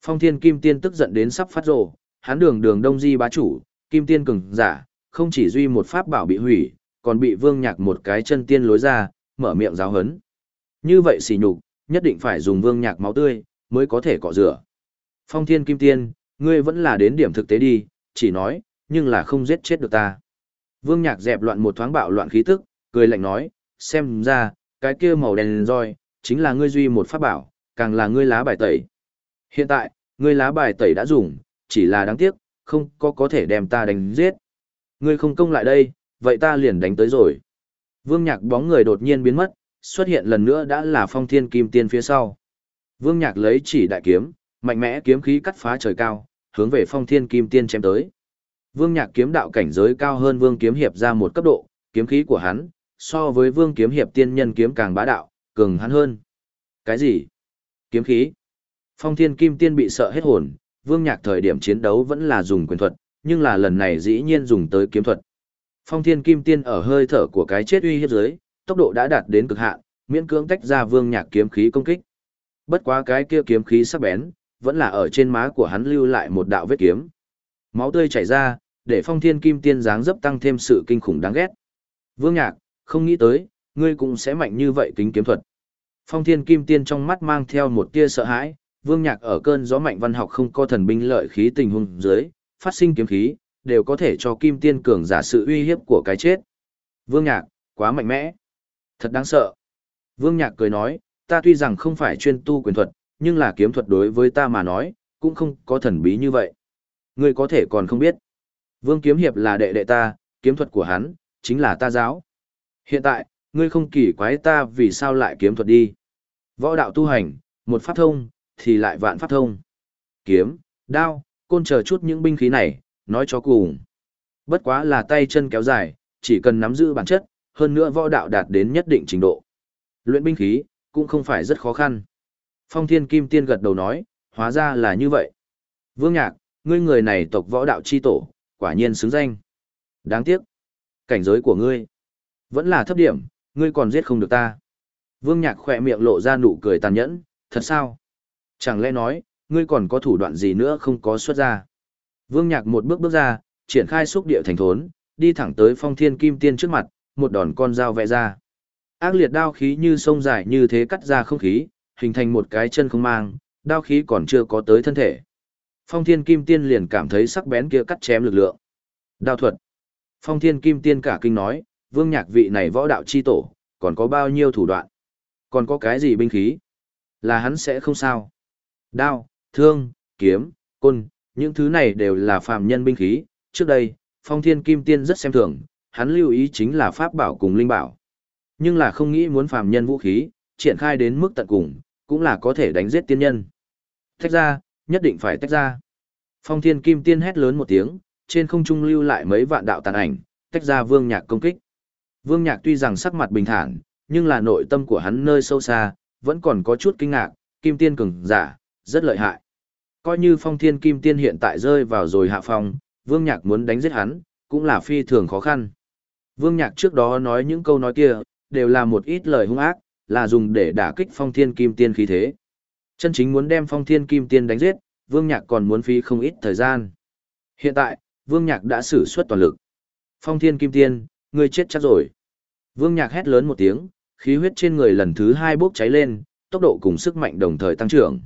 Phong Thiên Kim Tiên tức giận đến sắp phát rồ, hắn đường đường đông di bá chủ, Kim Tiên cường giả, không chỉ duy một pháp bảo bị hủy, còn bị Vương Nhạc một cái chân tiên lối ra, mở miệng giáo hấn. Như vậy xỉ nhục, nhất định phải dùng Vương Nhạc máu tươi mới có thể cọ rửa. Phong Thiên Kim Tiên, ngươi vẫn là đến điểm thực tế đi, chỉ nói, nhưng là không giết chết được ta. Vương Nhạc dẹp loạn một thoáng bạo loạn khí tức, cười lạnh nói, xem ra, cái kia màu đen roi, chính là ngươi duy một pháp bảo, càng là ngươi lá bài tẩy. Hiện tại, ngươi lá bài tẩy đã dùng, chỉ là đáng tiếc, không có có thể đem ta đánh giết. Ngươi không công lại đây, vậy ta liền đánh tới rồi. Vương Nhạc bóng người đột nhiên biến mất, xuất hiện lần nữa đã là phong thiên kim tiên phía sau. Vương Nhạc lấy chỉ đại kiếm, mạnh mẽ kiếm khí cắt phá trời cao, hướng về phong thiên kim tiên chém tới. Vương Nhạc kiếm đạo cảnh giới cao hơn Vương Kiếm Hiệp ra một cấp độ, kiếm khí của hắn, so với Vương Kiếm Hiệp tiên nhân kiếm càng bá đạo, cường hắn hơn. Cái gì? Kiếm khí? Phong Thiên Kim Tiên bị sợ hết hồn, Vương Nhạc thời điểm chiến đấu vẫn là dùng quyền thuật, nhưng là lần này dĩ nhiên dùng tới kiếm thuật. Phong Thiên Kim Tiên ở hơi thở của cái chết uy hiếp dưới, tốc độ đã đạt đến cực hạn, miễn cưỡng tách ra Vương Nhạc kiếm khí công kích. Bất quá cái kia kiếm khí sắc bén, vẫn là ở trên má của hắn lưu lại một đạo vết kiếm. Máu tươi chảy ra, để phong thiên kim tiên dáng dấp tăng thêm sự kinh khủng đáng ghét. Vương Nhạc, không nghĩ tới, ngươi cũng sẽ mạnh như vậy kính kiếm thuật. Phong thiên kim tiên trong mắt mang theo một tia sợ hãi, Vương Nhạc ở cơn gió mạnh văn học không có thần binh lợi khí tình huống dưới, phát sinh kiếm khí, đều có thể cho kim tiên cường giả sự uy hiếp của cái chết. Vương Nhạc, quá mạnh mẽ. Thật đáng sợ. Vương Nhạc cười nói, ta tuy rằng không phải chuyên tu quyền thuật, nhưng là kiếm thuật đối với ta mà nói, cũng không có thần bí như vậy. Ngươi có thể còn không biết. Vương Kiếm Hiệp là đệ đệ ta, kiếm thuật của hắn, chính là ta giáo. Hiện tại, ngươi không kỳ quái ta vì sao lại kiếm thuật đi. Võ đạo tu hành, một pháp thông, thì lại vạn pháp thông. Kiếm, đao, côn chờ chút những binh khí này, nói cho cùng. Bất quá là tay chân kéo dài, chỉ cần nắm giữ bản chất, hơn nữa võ đạo đạt đến nhất định trình độ. Luyện binh khí, cũng không phải rất khó khăn. Phong Thiên Kim Tiên gật đầu nói, hóa ra là như vậy. Vương Nhạc, ngươi người này tộc võ đạo chi tổ, quả nhiên xứng danh. Đáng tiếc. Cảnh giới của ngươi. Vẫn là thấp điểm, ngươi còn giết không được ta. Vương Nhạc khỏe miệng lộ ra nụ cười tàn nhẫn, thật sao? Chẳng lẽ nói, ngươi còn có thủ đoạn gì nữa không có xuất ra? Vương Nhạc một bước bước ra, triển khai xúc địa thành thốn, đi thẳng tới phong thiên kim tiên trước mặt, một đòn con dao vẽ ra. Ác liệt đao khí như sông dài như thế cắt ra không khí, hình thành một cái chân không mang, đao khí còn chưa có tới thân thể. Phong Thiên Kim Tiên liền cảm thấy sắc bén kia cắt chém lực lượng. Đao thuật. Phong Thiên Kim Tiên cả kinh nói, vương nhạc vị này võ đạo chi tổ, còn có bao nhiêu thủ đoạn? Còn có cái gì binh khí? Là hắn sẽ không sao. Đao, thương, kiếm, côn, những thứ này đều là phàm nhân binh khí. Trước đây, Phong Thiên Kim Tiên rất xem thường, hắn lưu ý chính là pháp bảo cùng linh bảo. Nhưng là không nghĩ muốn phàm nhân vũ khí, triển khai đến mức tận cùng, cũng là có thể đánh giết tiên nhân. tách ra, nhất định phải tách ra. Phong thiên kim tiên hét lớn một tiếng, trên không trung lưu lại mấy vạn đạo tàn ảnh, tách ra vương nhạc công kích. Vương nhạc tuy rằng sắc mặt bình thản, nhưng là nội tâm của hắn nơi sâu xa, vẫn còn có chút kinh ngạc, kim tiên cường giả, rất lợi hại. Coi như phong thiên kim tiên hiện tại rơi vào rồi hạ phong, vương nhạc muốn đánh giết hắn, cũng là phi thường khó khăn. Vương nhạc trước đó nói những câu nói kia, đều là một ít lời hung ác, là dùng để đả kích phong thiên kim tiên khí thế. Chân chính muốn đem phong thiên kim tiên đánh giết, vương nhạc còn muốn phí không ít thời gian. Hiện tại, vương nhạc đã sử xuất toàn lực. Phong thiên kim tiên, ngươi chết chắc rồi. Vương nhạc hét lớn một tiếng, khí huyết trên người lần thứ hai bốc cháy lên, tốc độ cùng sức mạnh đồng thời tăng trưởng.